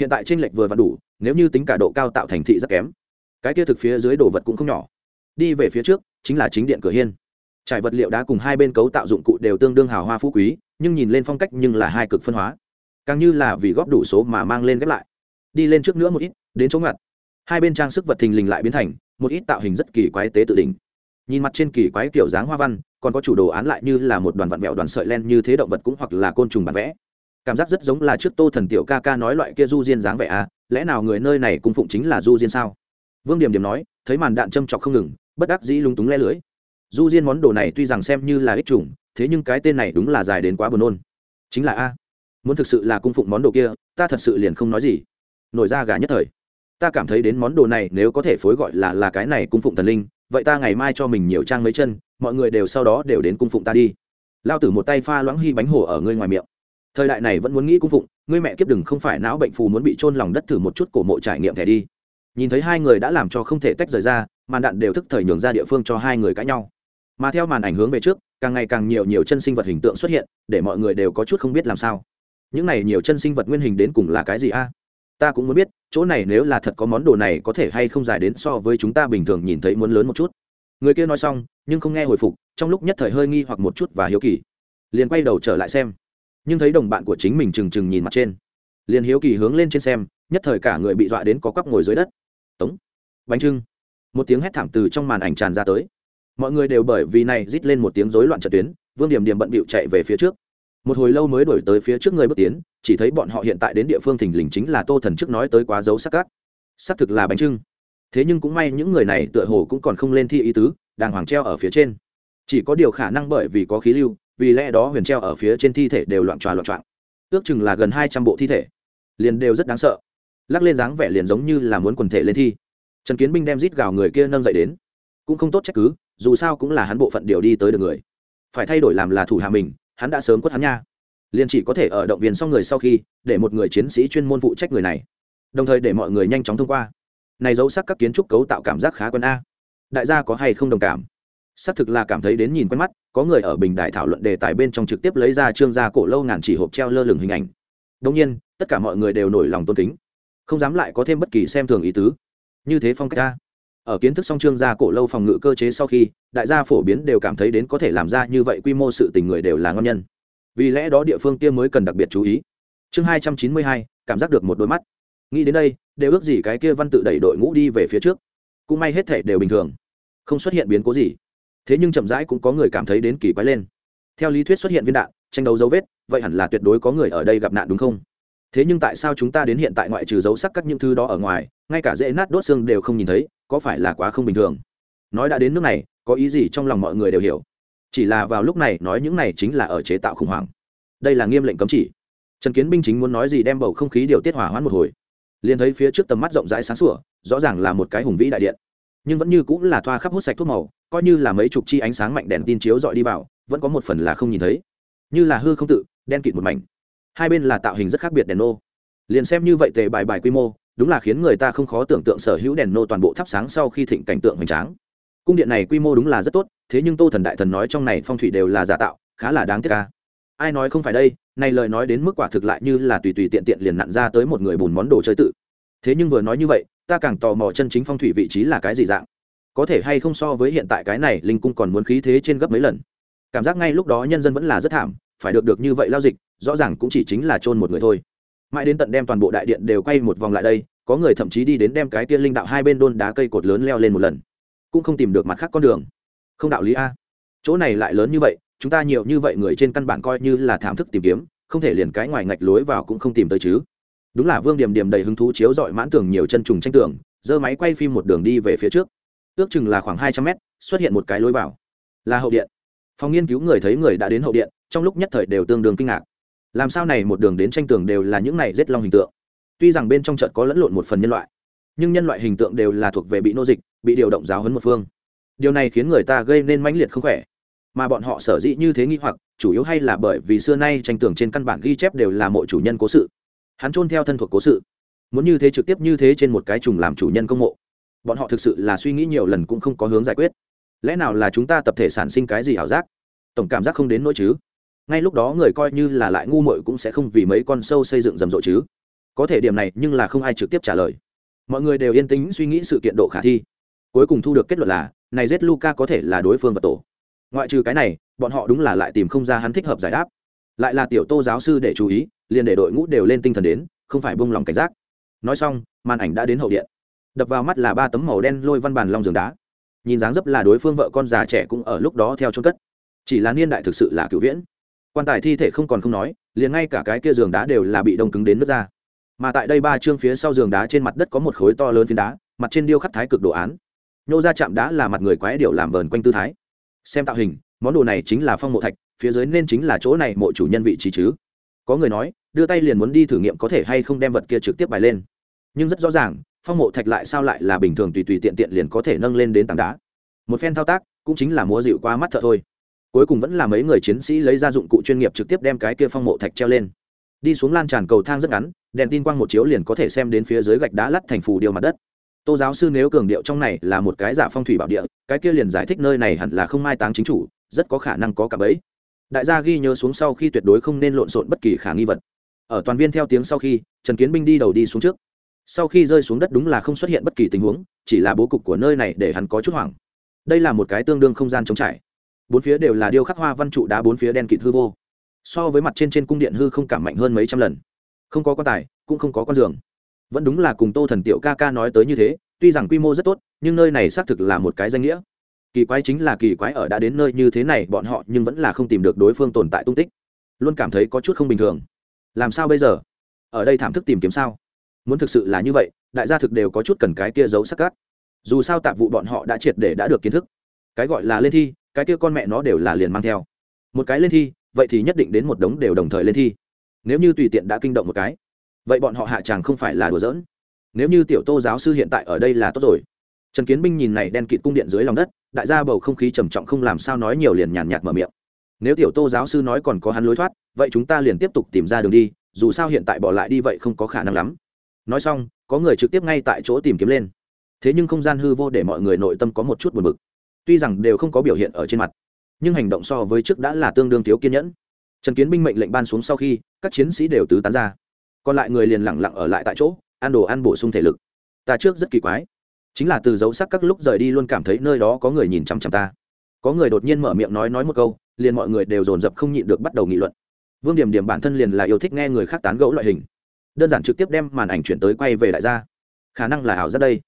S1: Hiện tại trên lệch vừa và đủ, nếu như tính cả độ cao tạo thành thị rất kém, cái kia thực phía dưới đồ vật cũng không nhỏ. Đi về phía trước, chính là chính điện cửa hiên. Trải vật liệu đá cùng hai bên cấu tạo dụng cụ đều tương đương hào hoa phú quý, nhưng nhìn lên phong cách nhưng là hai cực phân hóa càng như là vì góp đủ số mà mang lên ghép lại. Đi lên trước nữa một ít, đến chỗ ngặt. Hai bên trang sức vật thình lình lại biến thành một ít tạo hình rất kỳ quái tế tự đỉnh. Nhìn mặt trên kỳ quái kiểu dáng hoa văn, còn có chủ đồ án lại như là một đoàn vạn mẹo đoàn sợi len như thế động vật cũng hoặc là côn trùng bản vẽ. Cảm giác rất giống là trước tô thần tiểu ca ca nói loại kia du diên dáng vẻ à lẽ nào người nơi này cung phụng chính là du diên sao? Vương điểm điểm nói, thấy màn đạn châm chọc không ngừng, bất đắc dĩ lúng túng le lưới du diên món đồ này tuy rằng xem như là ích chủng, thế nhưng cái tên này đúng là dài đến quá buồn nôn. Chính là a muốn thực sự là cung phụng món đồ kia, ta thật sự liền không nói gì. Nổi ra gà nhất thời. Ta cảm thấy đến món đồ này nếu có thể phối gọi là là cái này cung phụng thần linh, vậy ta ngày mai cho mình nhiều trang mấy chân, mọi người đều sau đó đều đến cung phụng ta đi. Lao tử một tay pha loãng hy bánh hồ ở ngươi ngoài miệng. Thời đại này vẫn muốn nghĩ cung phụng, ngươi mẹ kiếp đừng không phải não bệnh phù muốn bị trôn lòng đất thử một chút cổ mộ trải nghiệm thẻ đi. Nhìn thấy hai người đã làm cho không thể tách rời ra, màn đạn đều thức thời nhường ra địa phương cho hai người cãi nhau. Mà theo màn ảnh hướng về trước, càng ngày càng nhiều nhiều chân sinh vật hình tượng xuất hiện, để mọi người đều có chút không biết làm sao những này nhiều chân sinh vật nguyên hình đến cùng là cái gì a? Ta cũng muốn biết, chỗ này nếu là thật có món đồ này có thể hay không dài đến so với chúng ta bình thường nhìn thấy muốn lớn một chút. Người kia nói xong, nhưng không nghe hồi phục, trong lúc nhất thời hơi nghi hoặc một chút và hiếu kỳ. Liền quay đầu trở lại xem. Nhưng thấy đồng bạn của chính mình trừng trừng nhìn mặt trên. Liền hiếu kỳ hướng lên trên xem, nhất thời cả người bị dọa đến có quắp ngồi dưới đất. Tống. Bánh trưng. Một tiếng hét thảm từ trong màn ảnh tràn ra tới. Mọi người đều bởi vì này rít lên một tiếng rối loạn trận tuyến, vương điểm điểm bận bịu chạy về phía trước một hồi lâu mới đổi tới phía trước người bước tiến, chỉ thấy bọn họ hiện tại đến địa phương thình lình chính là tô thần trước nói tới quá dấu sắc cát. Xác thực là bánh trưng. Thế nhưng cũng may những người này tựa hồ cũng còn không lên thi ý tứ, đàng hoàng treo ở phía trên. Chỉ có điều khả năng bởi vì có khí lưu, vì lẽ đó huyền treo ở phía trên thi thể đều loạn tròa loạn trọng ước chừng là gần hai trăm bộ thi thể. Liền đều rất đáng sợ. Lắc lên dáng vẻ liền giống như là muốn quần thể lên thi. Trần kiến binh đem rít gào người kia nâng dậy đến. Cũng không tốt trách cứ, dù sao cũng là hắn bộ phận điều đi tới được người. Phải thay đổi làm là thủ hạ mình hắn đã sớm quất hắn nha. Liền chỉ có thể ở động viên xong người sau khi, để một người chiến sĩ chuyên môn phụ trách người này. Đồng thời để mọi người nhanh chóng thông qua. Này dấu sắc các kiến trúc cấu tạo cảm giác khá quen a. Đại gia có hay không đồng cảm? Xác thực là cảm thấy đến nhìn quen mắt, có người ở bình đại thảo luận đề tài bên trong trực tiếp lấy ra trương gia cổ lâu ngàn chỉ hộp treo lơ lửng hình ảnh. Đông nhiên, tất cả mọi người đều nổi lòng tôn kính. Không dám lại có thêm bất kỳ xem thường ý tứ. Như thế phong cách a ở kiến thức song trương gia cổ lâu phòng ngự cơ chế sau khi, đại gia phổ biến đều cảm thấy đến có thể làm ra như vậy quy mô sự tình người đều là ngon nhân. Vì lẽ đó địa phương kia mới cần đặc biệt chú ý. Chương hai trăm chín mươi hai, cảm giác được một đôi mắt. Nghĩ đến đây, đều ước gì cái kia văn tự đẩy đội ngũ đi về phía trước. Cũng may hết thể đều bình thường. Không xuất hiện biến cố gì. Thế nhưng chậm rãi cũng có người cảm thấy đến kỳ quái lên. Theo lý thuyết xuất hiện viên đạn, tranh đấu dấu vết, vậy hẳn là tuyệt đối có người ở đây gặp nạn đúng không? Thế nhưng tại sao chúng ta đến hiện tại ngoại trừ dấu sắc các những thứ đó ở ngoài, ngay cả dễ nát đốt xương đều không nhìn thấy, có phải là quá không bình thường? Nói đã đến nước này, có ý gì trong lòng mọi người đều hiểu. Chỉ là vào lúc này, nói những này chính là ở chế tạo khủng hoảng. Đây là nghiêm lệnh cấm chỉ. Trần kiến binh chính muốn nói gì đem bầu không khí điều tiết hỏa hoãn một hồi. Liền thấy phía trước tầm mắt rộng rãi sáng sủa, rõ ràng là một cái hùng vĩ đại điện. Nhưng vẫn như cũng là thoa khắp hút sạch thuốc màu, coi như là mấy chục chi ánh sáng mạnh đèn tin chiếu dọi đi vào, vẫn có một phần là không nhìn thấy. Như là hư không tự, đen kịt một mảnh hai bên là tạo hình rất khác biệt đèn nô. Liền xem như vậy tề bài bài quy mô, đúng là khiến người ta không khó tưởng tượng sở hữu đèn nô toàn bộ thắp sáng sau khi thịnh cảnh tượng hoành tráng. Cung điện này quy mô đúng là rất tốt, thế nhưng tô thần đại thần nói trong này phong thủy đều là giả tạo, khá là đáng tiếc ca ai nói không phải đây, này lời nói đến mức quả thực lại như là tùy tùy tiện tiện liền nặn ra tới một người bùn món đồ chơi tự. Thế nhưng vừa nói như vậy, ta càng tò mò chân chính phong thủy vị trí là cái gì dạng. Có thể hay không so với hiện tại cái này, linh cung còn muốn khí thế trên gấp mấy lần. Cảm giác ngay lúc đó nhân dân vẫn là rất thảm phải được được như vậy lao dịch, rõ ràng cũng chỉ chính là chôn một người thôi. Mãi đến tận đem toàn bộ đại điện đều quay một vòng lại đây, có người thậm chí đi đến đem cái tiên linh đạo hai bên đôn đá cây cột lớn leo lên một lần. Cũng không tìm được mặt khác con đường. Không đạo lý a. Chỗ này lại lớn như vậy, chúng ta nhiều như vậy người trên căn bản coi như là thảm thức tìm kiếm, không thể liền cái ngoài ngạch lối vào cũng không tìm tới chứ. Đúng là vương điểm điểm đầy hứng thú chiếu dọi mãn tường nhiều chân trùng tranh tường, giơ máy quay phim một đường đi về phía trước. Ước chừng là khoảng hai trăm mét, xuất hiện một cái lối vào. Là hậu điện phòng nghiên cứu người thấy người đã đến hậu điện, trong lúc nhất thời đều tương đương kinh ngạc. Làm sao này một đường đến tranh tường đều là những này rết long hình tượng? Tuy rằng bên trong trận có lẫn lộn một phần nhân loại, nhưng nhân loại hình tượng đều là thuộc về bị nô dịch, bị điều động giáo hấn một phương. Điều này khiến người ta gây nên mãnh liệt không khỏe. Mà bọn họ sở dĩ như thế nghi hoặc, chủ yếu hay là bởi vì xưa nay tranh tường trên căn bản ghi chép đều là mộ chủ nhân cố sự. Hắn trôn theo thân thuộc cố sự. Muốn như thế trực tiếp như thế trên một cái trùng làm chủ nhân công mộ. Bọn họ thực sự là suy nghĩ nhiều lần cũng không có hướng giải quyết lẽ nào là chúng ta tập thể sản sinh cái gì ảo giác? Tổng cảm giác không đến nỗi chứ. Ngay lúc đó người coi như là lại ngu muội cũng sẽ không vì mấy con sâu xây dựng rầm rộ chứ. Có thể điểm này nhưng là không ai trực tiếp trả lời. Mọi người đều yên tĩnh suy nghĩ sự kiện độ khả thi. Cuối cùng thu được kết luận là, này z luca có thể là đối phương và tổ. Ngoại trừ cái này, bọn họ đúng là lại tìm không ra hắn thích hợp giải đáp. Lại là tiểu tô giáo sư để chú ý, liền để đội ngũ đều lên tinh thần đến, không phải bông lòng cảnh giác. Nói xong, màn ảnh đã đến hậu điện. Đập vào mắt là ba tấm màu đen lôi văn bàn long giường đá nhìn dáng dấp là đối phương vợ con già trẻ cũng ở lúc đó theo trôn cất. Chỉ là niên đại thực sự là cựu viễn. Quan tài thi thể không còn không nói, liền ngay cả cái kia giường đá đều là bị đông cứng đến nước ra. Mà tại đây ba chương phía sau giường đá trên mặt đất có một khối to lớn phiến đá, mặt trên điêu khắc thái cực đồ án. Nhô ra chạm đá là mặt người quái điệu làm vờn quanh tư thái. Xem tạo hình, món đồ này chính là phong mộ thạch, phía dưới nên chính là chỗ này mộ chủ nhân vị trí chứ. Có người nói, đưa tay liền muốn đi thử nghiệm có thể hay không đem vật kia trực tiếp bài lên. Nhưng rất rõ ràng phong mộ thạch lại sao lại là bình thường tùy tùy tiện tiện liền có thể nâng lên đến tảng đá? Một phen thao tác, cũng chính là múa dịu qua mắt thợ thôi. Cuối cùng vẫn là mấy người chiến sĩ lấy ra dụng cụ chuyên nghiệp trực tiếp đem cái kia phong mộ thạch treo lên. Đi xuống lan tràn cầu thang rất ngắn, đèn tin quang một chiếu liền có thể xem đến phía dưới gạch đá lắt thành phù điều mặt đất. Tô giáo sư nếu cường điệu trong này là một cái giả phong thủy bảo địa, cái kia liền giải thích nơi này hẳn là không mai táng chính chủ, rất có khả năng có cả bẫy. Đại gia ghi nhớ xuống sau khi tuyệt đối không nên lộn xộn bất kỳ khả nghi vật. Ở toàn viên theo tiếng sau khi, trần kiến binh đi đầu đi xuống trước sau khi rơi xuống đất đúng là không xuất hiện bất kỳ tình huống, chỉ là bố cục của nơi này để hắn có chút hoảng. Đây là một cái tương đương không gian trống trải. Bốn phía đều là điêu khắc hoa văn trụ đá bốn phía đen kịt hư vô. So với mặt trên trên cung điện hư không cảm mạnh hơn mấy trăm lần. Không có quan tài, cũng không có con giường. Vẫn đúng là cùng tô thần tiểu ca ca nói tới như thế, tuy rằng quy mô rất tốt, nhưng nơi này xác thực là một cái danh nghĩa. Kỳ quái chính là kỳ quái ở đã đến nơi như thế này, bọn họ nhưng vẫn là không tìm được đối phương tồn tại tung tích. Luôn cảm thấy có chút không bình thường. Làm sao bây giờ? Ở đây thảm thức tìm kiếm sao? Muốn thực sự là như vậy, đại gia thực đều có chút cần cái kia giấu sắc cát. Dù sao tạp vụ bọn họ đã triệt để đã được kiến thức. Cái gọi là lên thi, cái kia con mẹ nó đều là liền mang theo. Một cái lên thi, vậy thì nhất định đến một đống đều đồng thời lên thi. Nếu như tùy tiện đã kinh động một cái, vậy bọn họ hạ tràng không phải là đùa giỡn. Nếu như tiểu tô giáo sư hiện tại ở đây là tốt rồi. Trần kiến binh nhìn này đen kịt cung điện dưới lòng đất, đại gia bầu không khí trầm trọng không làm sao nói nhiều liền nhàn nhạt mở miệng. Nếu tiểu tô giáo sư nói còn có hắn lối thoát, vậy chúng ta liền tiếp tục tìm ra đường đi, dù sao hiện tại bỏ lại đi vậy không có khả năng lắm nói xong, có người trực tiếp ngay tại chỗ tìm kiếm lên. Thế nhưng không gian hư vô để mọi người nội tâm có một chút buồn bực. Tuy rằng đều không có biểu hiện ở trên mặt, nhưng hành động so với trước đã là tương đương thiếu kiên nhẫn. Trần kiến binh mệnh lệnh ban xuống sau khi, các chiến sĩ đều tứ tán ra. Còn lại người liền lẳng lặng ở lại tại chỗ, ăn đồ ăn bổ sung thể lực. Ta trước rất kỳ quái. Chính là từ dấu sắc các lúc rời đi luôn cảm thấy nơi đó có người nhìn chằm chằm ta. Có người đột nhiên mở miệng nói nói một câu, liền mọi người đều dồn dập không nhịn được bắt đầu nghị luận. Vương điểm điểm bản thân liền là yêu thích nghe người khác tán gẫu loại hình đơn giản trực tiếp đem màn ảnh chuyển tới quay về đại gia. Khả năng là ảo ra đây.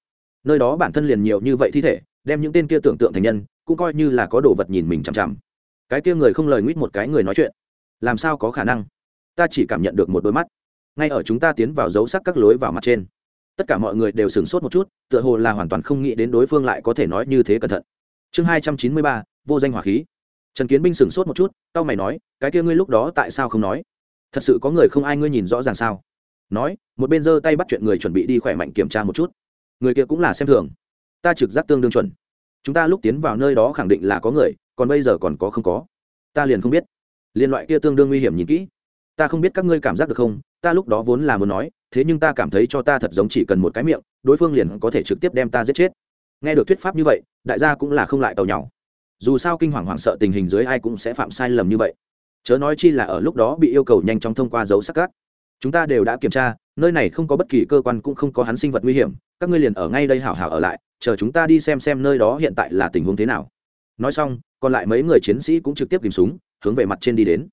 S1: Nơi đó bản thân liền nhiều như vậy thi thể, đem những tên kia tưởng tượng thành nhân, cũng coi như là có đồ vật nhìn mình chằm chằm. Cái kia người không lời nguyết một cái người nói chuyện. Làm sao có khả năng? Ta chỉ cảm nhận được một đôi mắt. Ngay ở chúng ta tiến vào dấu sắc các lối vào mặt trên, tất cả mọi người đều sửng sốt một chút, tựa hồ là hoàn toàn không nghĩ đến đối phương lại có thể nói như thế cẩn thận. Chương hai trăm chín mươi ba, vô danh hỏa khí. Trần kiến binh sửng sốt một chút tao mày nói, cái kia ngươi lúc đó tại sao không nói? Thật sự có người không ai ngươi nhìn rõ ràng sao? Nói, một bên giơ tay bắt chuyện người chuẩn bị đi khỏe mạnh kiểm tra một chút. Người kia cũng là xem thường. Ta trực giác tương đương chuẩn. Chúng ta lúc tiến vào nơi đó khẳng định là có người, còn bây giờ còn có không có. Ta liền không biết. Liên loại kia tương đương nguy hiểm nhìn kỹ. Ta không biết các ngươi cảm giác được không? Ta lúc đó vốn là muốn nói, thế nhưng ta cảm thấy cho ta thật giống chỉ cần một cái miệng, đối phương liền có thể trực tiếp đem ta giết chết. Nghe được thuyết pháp như vậy, đại gia cũng là không lại tàu nhau dù sao kinh hoàng hoảng sợ tình hình dưới ai cũng sẽ phạm sai lầm như vậy. Chớ nói chi là ở lúc đó bị yêu cầu nhanh chóng thông qua dấu sắc cát chúng ta đều đã kiểm tra, nơi này không có bất kỳ cơ quan cũng không có hắn sinh vật nguy hiểm, các ngươi liền ở ngay đây hảo hảo ở lại, chờ chúng ta đi xem xem nơi đó hiện tại là tình huống thế nào. Nói xong, còn lại mấy người chiến sĩ cũng trực tiếp tìm súng, hướng về mặt trên đi đến.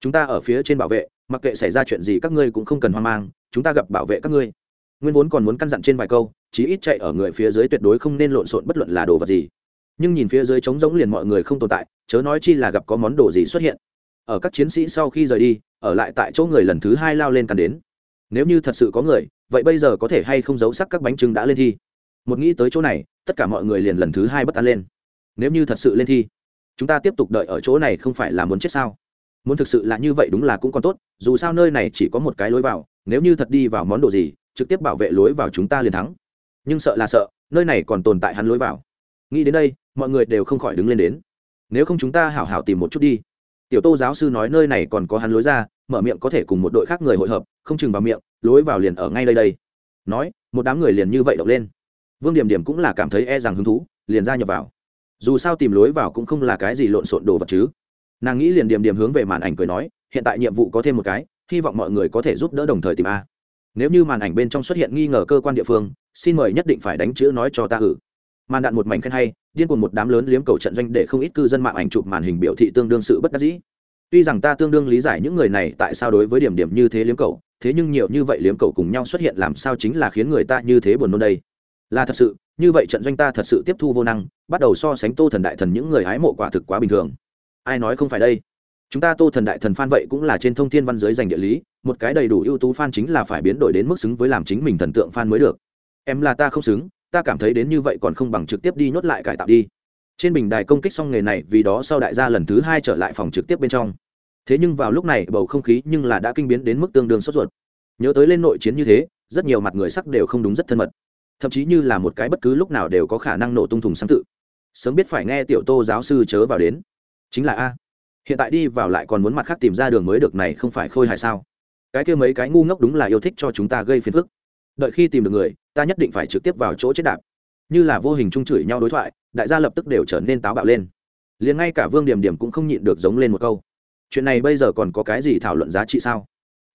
S1: Chúng ta ở phía trên bảo vệ, mặc kệ xảy ra chuyện gì các ngươi cũng không cần hoang mang, chúng ta gặp bảo vệ các ngươi. Nguyên vốn còn muốn căn dặn trên vài câu, chí ít chạy ở người phía dưới tuyệt đối không nên lộn xộn bất luận là đồ vật gì. Nhưng nhìn phía dưới trống rỗng liền mọi người không tồn tại, chớ nói chi là gặp có món đồ gì xuất hiện ở các chiến sĩ sau khi rời đi, ở lại tại chỗ người lần thứ hai lao lên cắn đến. Nếu như thật sự có người, vậy bây giờ có thể hay không giấu sắc các bánh trưng đã lên thi? Một nghĩ tới chỗ này, tất cả mọi người liền lần thứ hai bất an lên. Nếu như thật sự lên thi, chúng ta tiếp tục đợi ở chỗ này không phải là muốn chết sao? Muốn thực sự là như vậy đúng là cũng còn tốt, dù sao nơi này chỉ có một cái lối vào, nếu như thật đi vào món đồ gì, trực tiếp bảo vệ lối vào chúng ta liền thắng. Nhưng sợ là sợ, nơi này còn tồn tại hắn lối vào. Nghĩ đến đây, mọi người đều không khỏi đứng lên đến. Nếu không chúng ta hảo hảo tìm một chút đi tiểu tô giáo sư nói nơi này còn có hắn lối ra, mở miệng có thể cùng một đội khác người hội hợp, không chừng vào miệng, lối vào liền ở ngay đây đây. Nói, một đám người liền như vậy động lên. Vương điểm điểm cũng là cảm thấy e rằng hứng thú, liền ra nhập vào. Dù sao tìm lối vào cũng không là cái gì lộn xộn đồ vật chứ. Nàng nghĩ liền điểm điểm hướng về màn ảnh cười nói, hiện tại nhiệm vụ có thêm một cái, hy vọng mọi người có thể giúp đỡ đồng thời tìm a. Nếu như màn ảnh bên trong xuất hiện nghi ngờ cơ quan địa phương, xin mời nhất định phải đánh chữ nói cho ta ử màn đạn một mảnh khen hay, điên cuồng một đám lớn liếm cầu trận doanh để không ít cư dân mạng ảnh chụp màn hình biểu thị tương đương sự bất đắc dĩ. Tuy rằng ta tương đương lý giải những người này tại sao đối với điểm điểm như thế liếm cầu, thế nhưng nhiều như vậy liếm cầu cùng nhau xuất hiện làm sao chính là khiến người ta như thế buồn nôn đây. Là thật sự, như vậy trận doanh ta thật sự tiếp thu vô năng, bắt đầu so sánh tô thần đại thần những người hái mộ quả thực quá bình thường. Ai nói không phải đây? Chúng ta tô thần đại thần phan vậy cũng là trên thông thiên văn giới dành địa lý, một cái đầy đủ ưu tú phan chính là phải biến đổi đến mức xứng với làm chính mình thần tượng phan mới được. Em là ta không xứng ta cảm thấy đến như vậy còn không bằng trực tiếp đi nhốt lại cải tạo đi. Trên bình đài công kích xong nghề này, vì đó sau đại gia lần thứ hai trở lại phòng trực tiếp bên trong. Thế nhưng vào lúc này, bầu không khí nhưng là đã kinh biến đến mức tương đương sốt ruột. Nhớ tới lên nội chiến như thế, rất nhiều mặt người sắc đều không đúng rất thân mật. Thậm chí như là một cái bất cứ lúc nào đều có khả năng nổ tung thùng sáng tự. Sớm biết phải nghe tiểu tô giáo sư chớ vào đến. Chính là a, hiện tại đi vào lại còn muốn mặt khác tìm ra đường mới được này không phải khôi hài sao? Cái kia mấy cái ngu ngốc đúng là yêu thích cho chúng ta gây phiền phức đợi khi tìm được người, ta nhất định phải trực tiếp vào chỗ chết đạp. Như là vô hình trung chửi nhau đối thoại, đại gia lập tức đều trở nên táo bạo lên. Liền ngay cả vương điểm điểm cũng không nhịn được giống lên một câu. Chuyện này bây giờ còn có cái gì thảo luận giá trị sao?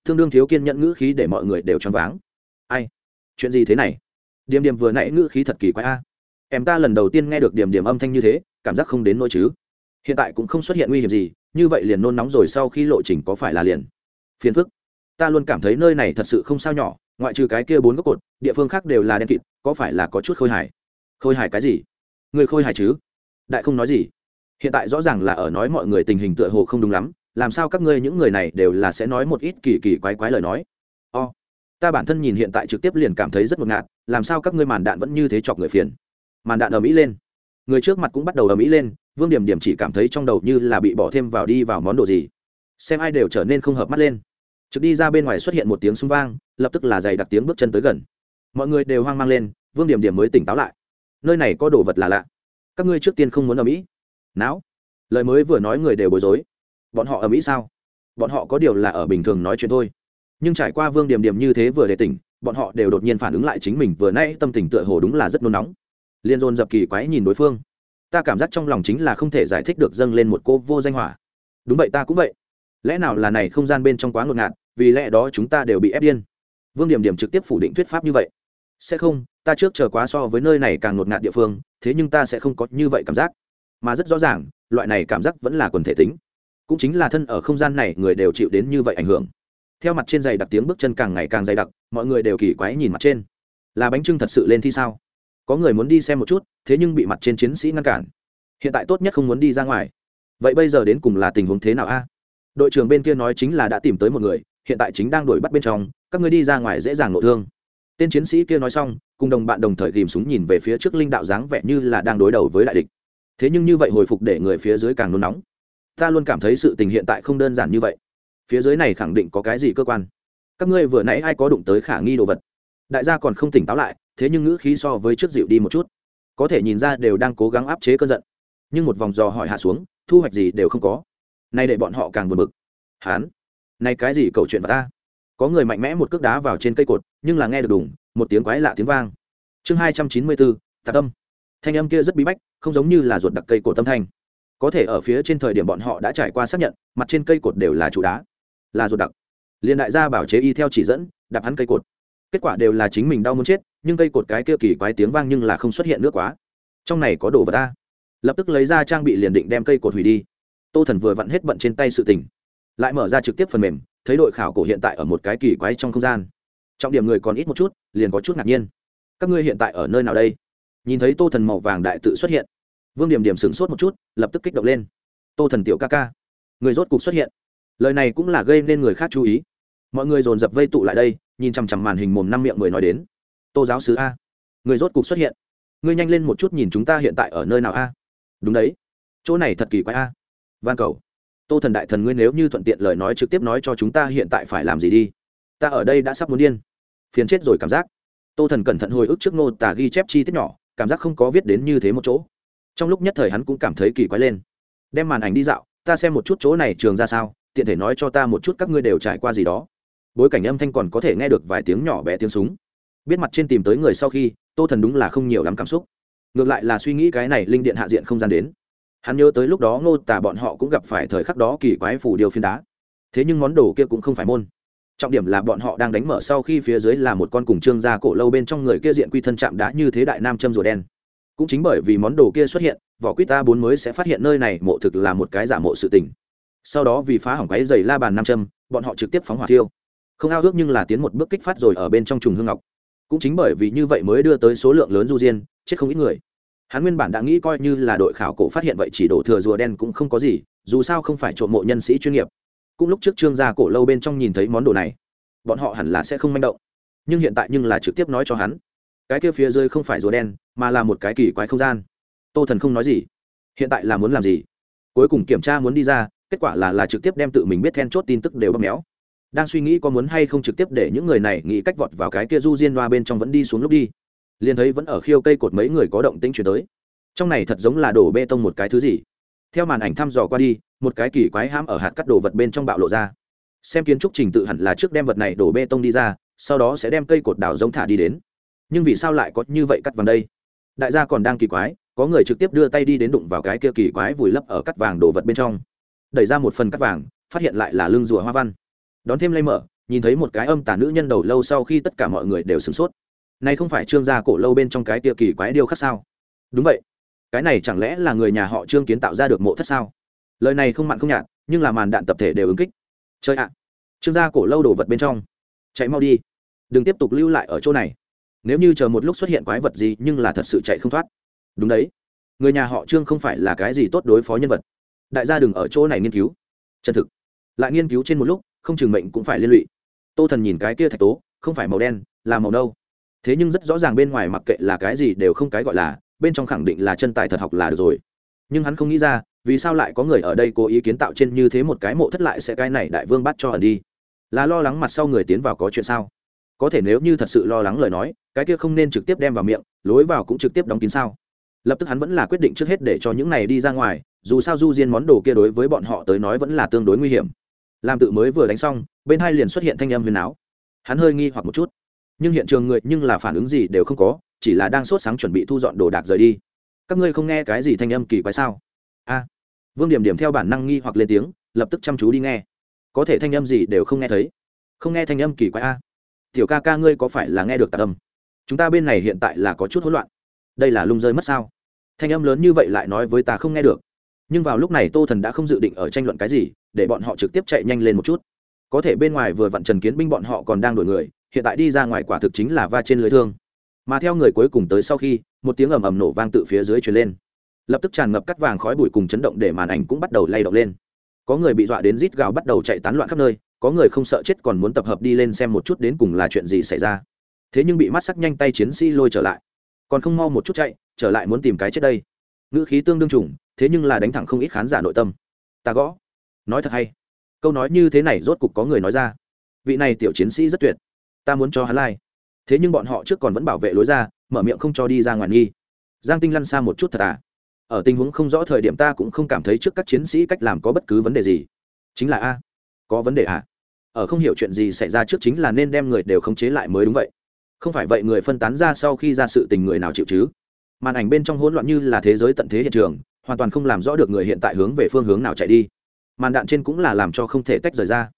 S1: Tương đương thiếu kiên nhẫn ngữ khí để mọi người đều choáng váng. Ai? Chuyện gì thế này? Điểm điểm vừa nãy ngữ khí thật kỳ quái a. Em ta lần đầu tiên nghe được điểm điểm âm thanh như thế, cảm giác không đến nỗi chứ. Hiện tại cũng không xuất hiện nguy hiểm gì, như vậy liền nôn nóng rồi sau khi lộ trình có phải là liền? Phiền phức. Ta luôn cảm thấy nơi này thật sự không sao nhỏ ngoại trừ cái kia bốn góc cột, địa phương khác đều là đen kịt, có phải là có chút khôi hài? Khôi hài cái gì? Người khôi hài chứ? Đại không nói gì. Hiện tại rõ ràng là ở nói mọi người tình hình tựa hồ không đúng lắm, làm sao các ngươi những người này đều là sẽ nói một ít kỳ kỳ quái quái lời nói? O、oh. ta bản thân nhìn hiện tại trực tiếp liền cảm thấy rất ngột ngạt, làm sao các ngươi màn đạn vẫn như thế chọc người phiền? Màn đạn ở mỹ lên. Người trước mặt cũng bắt đầu ở mỹ lên, vương điểm điểm chỉ cảm thấy trong đầu như là bị bỏ thêm vào đi vào món đồ gì. Xem ai đều trở nên không hợp mắt lên trực đi ra bên ngoài xuất hiện một tiếng súng vang, lập tức là giày đặc tiếng bước chân tới gần. Mọi người đều hoang mang lên, vương điểm điểm mới tỉnh táo lại. Nơi này có đồ vật là lạ. Các ngươi trước tiên không muốn ở mỹ. Não lời mới vừa nói người đều bối rối. Bọn họ ở mỹ sao? Bọn họ có điều là ở bình thường nói chuyện thôi. Nhưng trải qua vương điểm điểm như thế vừa để tỉnh, bọn họ đều đột nhiên phản ứng lại chính mình vừa nãy tâm tình tựa hồ đúng là rất nôn nóng. Liên dồn dập kỳ quái nhìn đối phương. Ta cảm giác trong lòng chính là không thể giải thích được dâng lên một cô vô danh hỏa. Đúng vậy ta cũng vậy. Lẽ nào là này không gian bên trong quá ngột ngạt vì lẽ đó chúng ta đều bị ép điên. Vương điểm điểm trực tiếp phủ định thuyết pháp như vậy. Sẽ không, ta trước chờ quá so với nơi này càng ngột ngạt địa phương, thế nhưng ta sẽ không có như vậy cảm giác. Mà rất rõ ràng, loại này cảm giác vẫn là quần thể tính. Cũng chính là thân ở không gian này, người đều chịu đến như vậy ảnh hưởng. Theo mặt trên giày đặc tiếng bước chân càng ngày càng dày đặc, mọi người đều kỳ quái nhìn mặt trên. Là bánh trưng thật sự lên thi sao? Có người muốn đi xem một chút, thế nhưng bị mặt trên chiến sĩ ngăn cản. Hiện tại tốt nhất không muốn đi ra ngoài. Vậy bây giờ đến cùng là tình huống thế nào a? Đội trưởng bên kia nói chính là đã tìm tới một người hiện tại chính đang đuổi bắt bên trong, các ngươi đi ra ngoài dễ dàng nội thương. Tên chiến sĩ kia nói xong, cùng đồng bạn đồng thời ghìm súng nhìn về phía trước linh đạo dáng vẻ như là đang đối đầu với đại địch. Thế nhưng như vậy hồi phục để người phía dưới càng nôn nóng. Ta luôn cảm thấy sự tình hiện tại không đơn giản như vậy. Phía dưới này khẳng định có cái gì cơ quan? Các ngươi vừa nãy ai có đụng tới khả nghi đồ vật? Đại gia còn không tỉnh táo lại, thế nhưng ngữ khí so với trước dịu đi một chút. Có thể nhìn ra đều đang cố gắng áp chế cơn giận. Nhưng một vòng dò hỏi hạ xuống, thu hoạch gì đều không có. Nay để bọn họ càng buồn bực. Hán nay cái gì câu chuyện vào ta? Có người mạnh mẽ một cước đá vào trên cây cột, nhưng là nghe được đùng, một tiếng quái lạ tiếng vang. Chương hai trăm chín mươi bốn tạc âm thanh âm kia rất bí bách, không giống như là ruột đặc cây cột tâm thanh. Có thể ở phía trên thời điểm bọn họ đã trải qua xác nhận, mặt trên cây cột đều là trụ đá, là ruột đặc. Liền đại gia bảo chế y theo chỉ dẫn, đạp hắn cây cột. Kết quả đều là chính mình đau muốn chết, nhưng cây cột cái kia kỳ quái tiếng vang nhưng là không xuất hiện nước quá. Trong này có đồ vật ta. Lập tức lấy ra trang bị liền định đem cây cột hủy đi. Tô thần vừa vặn hết bận trên tay sự tình lại mở ra trực tiếp phần mềm, thấy đội khảo cổ hiện tại ở một cái kỳ quái trong không gian. Trọng điểm người còn ít một chút, liền có chút ngạc nhiên. Các ngươi hiện tại ở nơi nào đây? Nhìn thấy tô thần màu vàng đại tự xuất hiện. Vương điểm điểm sửng sốt một chút, lập tức kích động lên. Tô thần tiểu ca ca, người rốt cục xuất hiện. Lời này cũng là gây nên người khác chú ý. Mọi người dồn dập vây tụ lại đây, nhìn chằm chằm màn hình mồm năm miệng mười nói đến. Tô giáo sứ a, người rốt cục xuất hiện. Ngươi nhanh lên một chút nhìn chúng ta hiện tại ở nơi nào a? Đúng đấy. Chỗ này thật kỳ quái a. Van cầu tô thần đại thần ngươi nếu như thuận tiện lời nói trực tiếp nói cho chúng ta hiện tại phải làm gì đi? Ta ở đây đã sắp muốn điên. Phiền chết rồi cảm giác. Tô thần cẩn thận hồi ức trước ngô tả ghi chép chi tiết nhỏ, cảm giác không có viết đến như thế một chỗ. Trong lúc nhất thời hắn cũng cảm thấy kỳ quái lên. Đem màn ảnh đi dạo, ta xem một chút chỗ này trường ra sao, tiện thể nói cho ta một chút các ngươi đều trải qua gì đó. Bối cảnh âm thanh còn có thể nghe được vài tiếng nhỏ bé tiếng súng. Biết mặt trên tìm tới người sau khi, tô thần đúng là không nhiều lắm cảm xúc. Ngược lại là suy nghĩ cái này linh điện hạ diện không gian đến hắn nhớ tới lúc đó ngô tả bọn họ cũng gặp phải thời khắc đó kỳ quái phủ điều phiên đá. Thế nhưng món đồ kia cũng không phải môn. Trọng điểm là bọn họ đang đánh mở sau khi phía dưới là một con cùng trương gia cổ lâu bên trong người kia diện quy thân chạm đá như thế đại nam châm rùa đen. Cũng chính bởi vì món đồ kia xuất hiện, vỏ quýt ta bốn mới sẽ phát hiện nơi này mộ thực là một cái giả mộ sự tình. Sau đó vì phá hỏng cái giày la bàn nam châm, bọn họ trực tiếp phóng hỏa thiêu. Không ao ước nhưng là tiến một bước kích phát rồi ở bên trong trùng hương ngọc. Cũng chính bởi vì như vậy mới đưa tới số lượng lớn du diên, chết không ít người hắn nguyên bản đã nghĩ coi như là đội khảo cổ phát hiện vậy chỉ đổ thừa rùa đen cũng không có gì, dù sao không phải trộm mộ nhân sĩ chuyên nghiệp. Cũng lúc trước trương gia cổ lâu bên trong nhìn thấy món đồ này, bọn họ hẳn là sẽ không manh động. Nhưng hiện tại nhưng là trực tiếp nói cho hắn. Cái kia phía dưới không phải rùa đen, mà là một cái kỳ quái không gian. Tô thần không nói gì. Hiện tại là muốn làm gì? Cuối cùng kiểm tra muốn đi ra, kết quả là là trực tiếp đem tự mình biết then chốt tin tức đều bóp méo. Đang suy nghĩ có muốn hay không trực tiếp để những người này nghĩ cách vọt vào cái kia du diên loa bên trong vẫn đi xuống lúc đi liền thấy vẫn ở khiêu cây cột mấy người có động tĩnh chuyển tới. Trong này thật giống là đổ bê tông một cái thứ gì. Theo màn ảnh thăm dò qua đi, một cái kỳ quái hãm ở hạt cắt đồ vật bên trong bạo lộ ra. Xem kiến trúc trình tự hẳn là trước đem vật này đổ bê tông đi ra, sau đó sẽ đem cây cột đào giống thả đi đến. Nhưng vì sao lại có như vậy cắt vàng đây? Đại gia còn đang kỳ quái, có người trực tiếp đưa tay đi đến đụng vào cái kia kỳ quái vùi lấp ở cắt vàng đồ vật bên trong. Đẩy ra một phần cắt vàng, phát hiện lại là lưng rùa hoa văn. Đón thêm lây mở, nhìn thấy một cái âm tả nữ nhân đầu lâu sau khi tất cả mọi người đều sửng sốt này không phải trương gia cổ lâu bên trong cái kia kỳ quái điêu khắc sao? Đúng vậy. Cái này chẳng lẽ là người nhà họ trương kiến tạo ra được mộ thất sao? Lời này không mặn không nhạt, nhưng là màn đạn tập thể đều ứng kích. Chơi ạ. Trương gia cổ lâu đồ vật bên trong. Chạy mau đi. Đừng tiếp tục lưu lại ở chỗ này. Nếu như chờ một lúc xuất hiện quái vật gì, nhưng là thật sự chạy không thoát. Đúng đấy. Người nhà họ trương không phải là cái gì tốt đối phó nhân vật. Đại gia đừng ở chỗ này nghiên cứu. Chân thực. Lại nghiên cứu trên một lúc, không chừng mệnh cũng phải liên lụy. Tô thần nhìn cái kia thạch tố, không phải màu đen, là màu nâu thế nhưng rất rõ ràng bên ngoài mặc kệ là cái gì đều không cái gọi là, bên trong khẳng định là chân tài thật học là được rồi. Nhưng hắn không nghĩ ra, vì sao lại có người ở đây cố ý kiến tạo trên như thế một cái mộ thất lại sẽ cái này đại vương bắt cho ẩn đi? Là lo lắng mặt sau người tiến vào có chuyện sao? Có thể nếu như thật sự lo lắng lời nói, cái kia không nên trực tiếp đem vào miệng, lối vào cũng trực tiếp đóng kín sao? Lập tức hắn vẫn là quyết định trước hết để cho những này đi ra ngoài, dù sao du diên món đồ kia đối với bọn họ tới nói vẫn là tương đối nguy hiểm. Làm tự mới vừa đánh xong, bên hai liền xuất hiện thanh âm huyền áo. Hắn hơi nghi hoặc một chút nhưng hiện trường người nhưng là phản ứng gì đều không có, chỉ là đang sốt sáng chuẩn bị thu dọn đồ đạc rời đi. Các ngươi không nghe cái gì thanh âm kỳ quái sao? A. Vương điểm điểm theo bản năng nghi hoặc lên tiếng, lập tức chăm chú đi nghe. Có thể thanh âm gì đều không nghe thấy. Không nghe thanh âm kỳ quái a. Tiểu ca ca ngươi có phải là nghe được tạc âm? Chúng ta bên này hiện tại là có chút hỗn loạn. Đây là lung rơi mất sao? Thanh âm lớn như vậy lại nói với ta không nghe được. Nhưng vào lúc này tô thần đã không dự định ở tranh luận cái gì, để bọn họ trực tiếp chạy nhanh lên một chút. Có thể bên ngoài vừa vặn trần kiến binh bọn họ còn đang đổi người hiện tại đi ra ngoài quả thực chính là va trên lưới thương. Mà theo người cuối cùng tới sau khi, một tiếng ầm ầm nổ vang từ phía dưới truyền lên. Lập tức tràn ngập cắt vàng khói bụi cùng chấn động để màn ảnh cũng bắt đầu lay động lên. Có người bị dọa đến rít gào bắt đầu chạy tán loạn khắp nơi, có người không sợ chết còn muốn tập hợp đi lên xem một chút đến cùng là chuyện gì xảy ra. Thế nhưng bị mắt sắc nhanh tay chiến sĩ lôi trở lại. Còn không mau một chút chạy, trở lại muốn tìm cái chết đây. Ngữ khí tương đương trùng, thế nhưng là đánh thẳng không ít khán giả nội tâm. Ta gõ. Nói thật hay. Câu nói như thế này rốt cục có người nói ra. Vị này tiểu chiến sĩ rất tuyệt ta muốn cho hắn lai、like. thế nhưng bọn họ trước còn vẫn bảo vệ lối ra, mở miệng không cho đi ra ngoài nghi. Giang tinh lăn xa một chút thật à? Ở tình huống không rõ thời điểm ta cũng không cảm thấy trước các chiến sĩ cách làm có bất cứ vấn đề gì. Chính là a, có vấn đề à? Ở không hiểu chuyện gì xảy ra trước chính là nên đem người đều khống chế lại mới đúng vậy. Không phải vậy người phân tán ra sau khi ra sự tình người nào chịu chứ? Màn ảnh bên trong hỗn loạn như là thế giới tận thế hiện trường, hoàn toàn không làm rõ được người hiện tại hướng về phương hướng nào chạy đi. Màn đạn trên cũng là làm cho không thể tách rời ra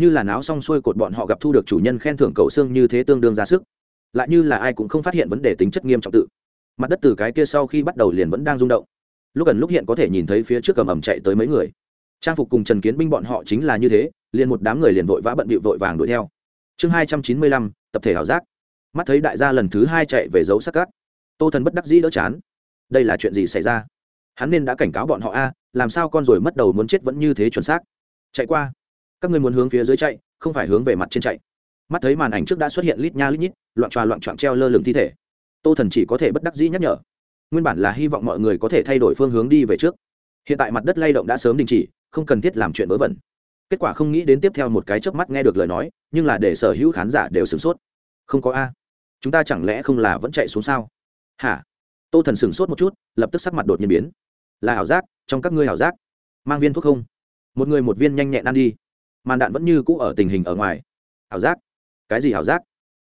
S1: như là náo xong xuôi cột bọn họ gặp thu được chủ nhân khen thưởng cầu xương như thế tương đương ra sức. Lại như là ai cũng không phát hiện vấn đề tính chất nghiêm trọng tự. Mặt đất từ cái kia sau khi bắt đầu liền vẫn đang rung động. Lúc gần lúc hiện có thể nhìn thấy phía trước cầm ẩm chạy tới mấy người. Trang phục cùng trần kiến binh bọn họ chính là như thế, liền một đám người liền vội vã bận bịu vội vàng đuổi theo. Chương hai trăm chín mươi lăm, tập thể ảo giác. Mắt thấy đại gia lần thứ hai chạy về dấu sắc cát, tô thần bất đắc dĩ đỡ chán. Đây là chuyện gì xảy ra? Hắn nên đã cảnh cáo bọn họ a, làm sao con rồi mất đầu muốn chết vẫn như thế chuẩn xác. Chạy qua các ngươi muốn hướng phía dưới chạy, không phải hướng về mặt trên chạy. Mắt thấy màn ảnh trước đã xuất hiện lít nha lít nhít, loạn tròa loạn trọn treo lơ lửng thi thể. Tô thần chỉ có thể bất đắc dĩ nhắc nhở. Nguyên bản là hy vọng mọi người có thể thay đổi phương hướng đi về trước. Hiện tại mặt đất lay động đã sớm đình chỉ, không cần thiết làm chuyện vớ vẩn. Kết quả không nghĩ đến tiếp theo một cái chớp mắt nghe được lời nói, nhưng là để sở hữu khán giả đều sửng sốt. Không có a. Chúng ta chẳng lẽ không là vẫn chạy xuống sao? Hả? Tô thần sửng sốt một chút, lập tức sắc mặt đột nhiên biến. Là ảo giác, trong các ngươi ảo giác. Mang viên thuốc không? Một người một viên nhanh nhẹn ăn đi màn đạn vẫn như cũ ở tình hình ở ngoài. Ảo giác. Cái gì ảo giác?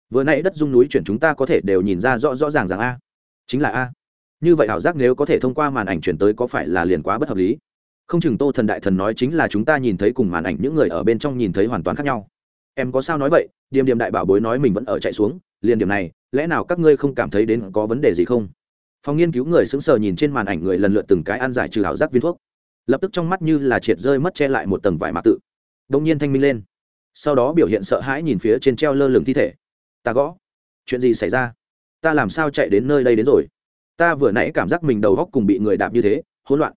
S1: Vừa nãy đất dung núi chuyển chúng ta có thể đều nhìn ra rõ rõ ràng rằng a. Chính là a. Như vậy ảo giác nếu có thể thông qua màn ảnh chuyển tới có phải là liền quá bất hợp lý? Không chừng tô thần đại thần nói chính là chúng ta nhìn thấy cùng màn ảnh những người ở bên trong nhìn thấy hoàn toàn khác nhau. Em có sao nói vậy? Điềm điềm đại bảo bối nói mình vẫn ở chạy xuống, liền điểm này, lẽ nào các ngươi không cảm thấy đến có vấn đề gì không? Phòng nghiên cứu người sững sờ nhìn trên màn ảnh người lần lượt từng cái ăn giải trừ ảo giác viên thuốc. Lập tức trong mắt như là triệt rơi mất che lại một tầng vải mạc tự đông nhiên thanh minh lên. Sau đó biểu hiện sợ hãi nhìn phía trên treo lơ lửng thi thể. Ta gõ. Chuyện gì xảy ra? Ta làm sao chạy đến nơi đây đến rồi? Ta vừa nãy cảm giác mình đầu góc cùng bị người đạp như thế, hỗn loạn.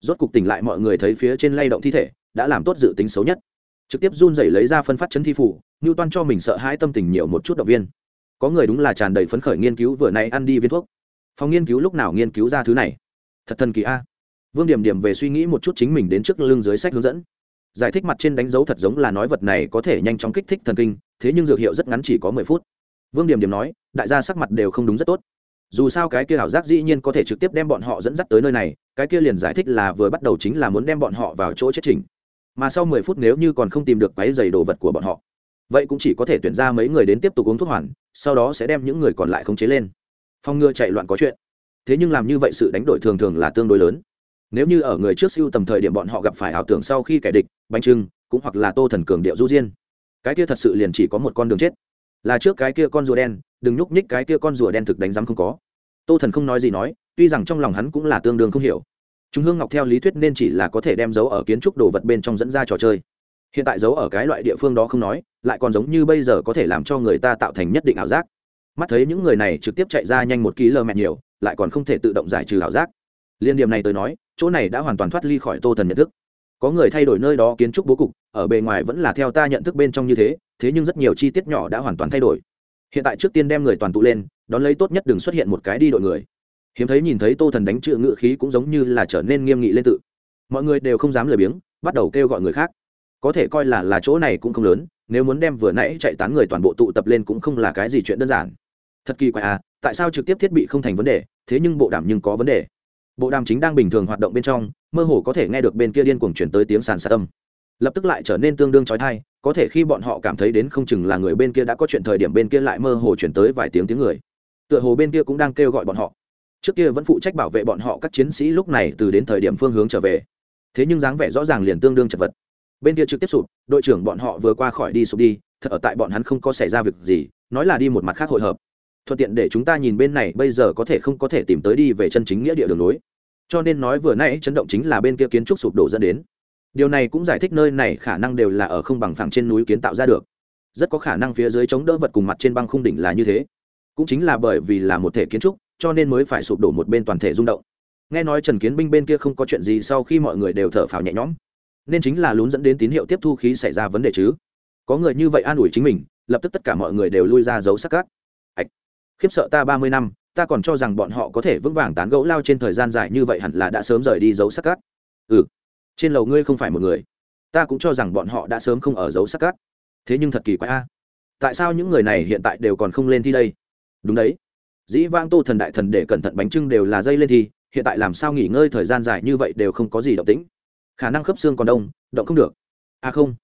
S1: Rốt cục tỉnh lại mọi người thấy phía trên lay động thi thể, đã làm tốt dự tính xấu nhất. Trực tiếp run rẩy lấy ra phân phát chấn thi phủ ngưu toan cho mình sợ hãi tâm tình nhiều một chút động viên. Có người đúng là tràn đầy phấn khởi nghiên cứu vừa nay ăn đi viên thuốc. Phòng nghiên cứu lúc nào nghiên cứu ra thứ này? Thật thần kỳ a. Vương điểm điểm về suy nghĩ một chút chính mình đến trước lưng dưới sách hướng dẫn giải thích mặt trên đánh dấu thật giống là nói vật này có thể nhanh chóng kích thích thần kinh, thế nhưng dược hiệu rất ngắn chỉ có mười phút. Vương điểm điểm nói, đại gia sắc mặt đều không đúng rất tốt. Dù sao cái kia ảo giác dĩ nhiên có thể trực tiếp đem bọn họ dẫn dắt tới nơi này, cái kia liền giải thích là vừa bắt đầu chính là muốn đem bọn họ vào chỗ chết trình mà sau mười phút nếu như còn không tìm được cái giày đồ vật của bọn họ, vậy cũng chỉ có thể tuyển ra mấy người đến tiếp tục uống thuốc hoàn, sau đó sẽ đem những người còn lại khống chế lên. Phong ngừa chạy loạn có chuyện. Thế nhưng làm như vậy sự đánh đổi thường thường là tương đối lớn nếu như ở người trước siêu tầm thời điểm bọn họ gặp phải ảo tưởng sau khi kẻ địch bánh trưng, cũng hoặc là tô thần cường điệu du diên. Cái kia thật sự liền chỉ có một con đường chết. Là trước cái kia con rùa đen, đừng nhúc nhích cái kia con rùa đen thực đánh rắm không có. Tô thần không nói gì nói, tuy rằng trong lòng hắn cũng là tương đương không hiểu. Chúng hương ngọc theo lý thuyết nên chỉ là có thể đem dấu ở kiến trúc đồ vật bên trong dẫn ra trò chơi. Hiện tại dấu ở cái loại địa phương đó không nói, lại còn giống như bây giờ có thể làm cho người ta tạo thành nhất định ảo giác. Mắt thấy những người này trực tiếp chạy ra nhanh một ký lơ mẹ nhiều, lại còn không thể tự động giải trừ ảo giác. Liên điểm này tôi nói chỗ này đã hoàn toàn thoát ly khỏi tô thần nhận thức. Có người thay đổi nơi đó kiến trúc bố cục, ở bề ngoài vẫn là theo ta nhận thức bên trong như thế thế nhưng rất nhiều chi tiết nhỏ đã hoàn toàn thay đổi. Hiện tại trước tiên đem người toàn tụ lên, đón lấy tốt nhất đừng xuất hiện một cái đi đội người. Hiếm thấy nhìn thấy tô thần đánh chữ ngự khí cũng giống như là trở nên nghiêm nghị lên tự. Mọi người đều không dám lười biếng, bắt đầu kêu gọi người khác. Có thể coi là là chỗ này cũng không lớn, nếu muốn đem vừa nãy chạy tán người toàn bộ tụ tập lên cũng không là cái gì chuyện đơn giản. Thật kỳ quái à tại sao trực tiếp thiết bị không thành vấn đề, thế nhưng bộ đảm nhưng có vấn đề bộ đàm chính đang bình thường hoạt động bên trong, mơ hồ có thể nghe được bên kia điên cuồng chuyển tới tiếng sàn sạt âm. Lập tức lại trở nên tương đương trói thai có thể khi bọn họ cảm thấy đến không chừng là người bên kia đã có chuyện thời điểm bên kia lại mơ hồ chuyển tới vài tiếng tiếng người. Tựa hồ bên kia cũng đang kêu gọi bọn họ. Trước kia vẫn phụ trách bảo vệ bọn họ các chiến sĩ lúc này từ đến thời điểm phương hướng trở về. Thế nhưng dáng vẻ rõ ràng liền tương đương chật vật. Bên kia trực tiếp sụp, đội trưởng bọn họ vừa qua khỏi đi sụp đi, thật ở tại bọn hắn không có xảy ra việc gì, nói là đi một mặt khác hội hợp thuận tiện để chúng ta nhìn bên này, bây giờ có thể không có thể tìm tới đi về chân chính nghĩa địa đường lối. Cho nên nói vừa nãy chấn động chính là bên kia kiến trúc sụp đổ dẫn đến. Điều này cũng giải thích nơi này khả năng đều là ở không bằng phẳng trên núi kiến tạo ra được. Rất có khả năng phía dưới chống đỡ vật cùng mặt trên băng khung đỉnh là như thế. Cũng chính là bởi vì là một thể kiến trúc, cho nên mới phải sụp đổ một bên toàn thể rung động. Nghe nói trần kiến binh bên kia không có chuyện gì sau khi mọi người đều thở phào nhẹ nhõm. Nên chính là lún dẫn đến tín hiệu tiếp thu khí xảy ra vấn đề chứ. Có người như vậy an ủi chính mình, lập tức tất cả mọi người đều lui ra giấu sắc cát khiếp sợ ta ba mươi năm, ta còn cho rằng bọn họ có thể vững vàng tán gẫu lao trên thời gian dài như vậy hẳn là đã sớm rời đi dấu sắc cát. Ừ trên lầu ngươi không phải một người. Ta cũng cho rằng bọn họ đã sớm không ở dấu sắc cát. Thế nhưng thật kỳ quái a. Tại sao những người này hiện tại đều còn không lên thi đây? Đúng đấy. Dĩ vang tô thần đại thần để cẩn thận bánh trưng đều là dây lên thi, hiện tại làm sao nghỉ ngơi thời gian dài như vậy đều không có gì động tĩnh. Khả năng khớp xương còn đông, động không được. À không.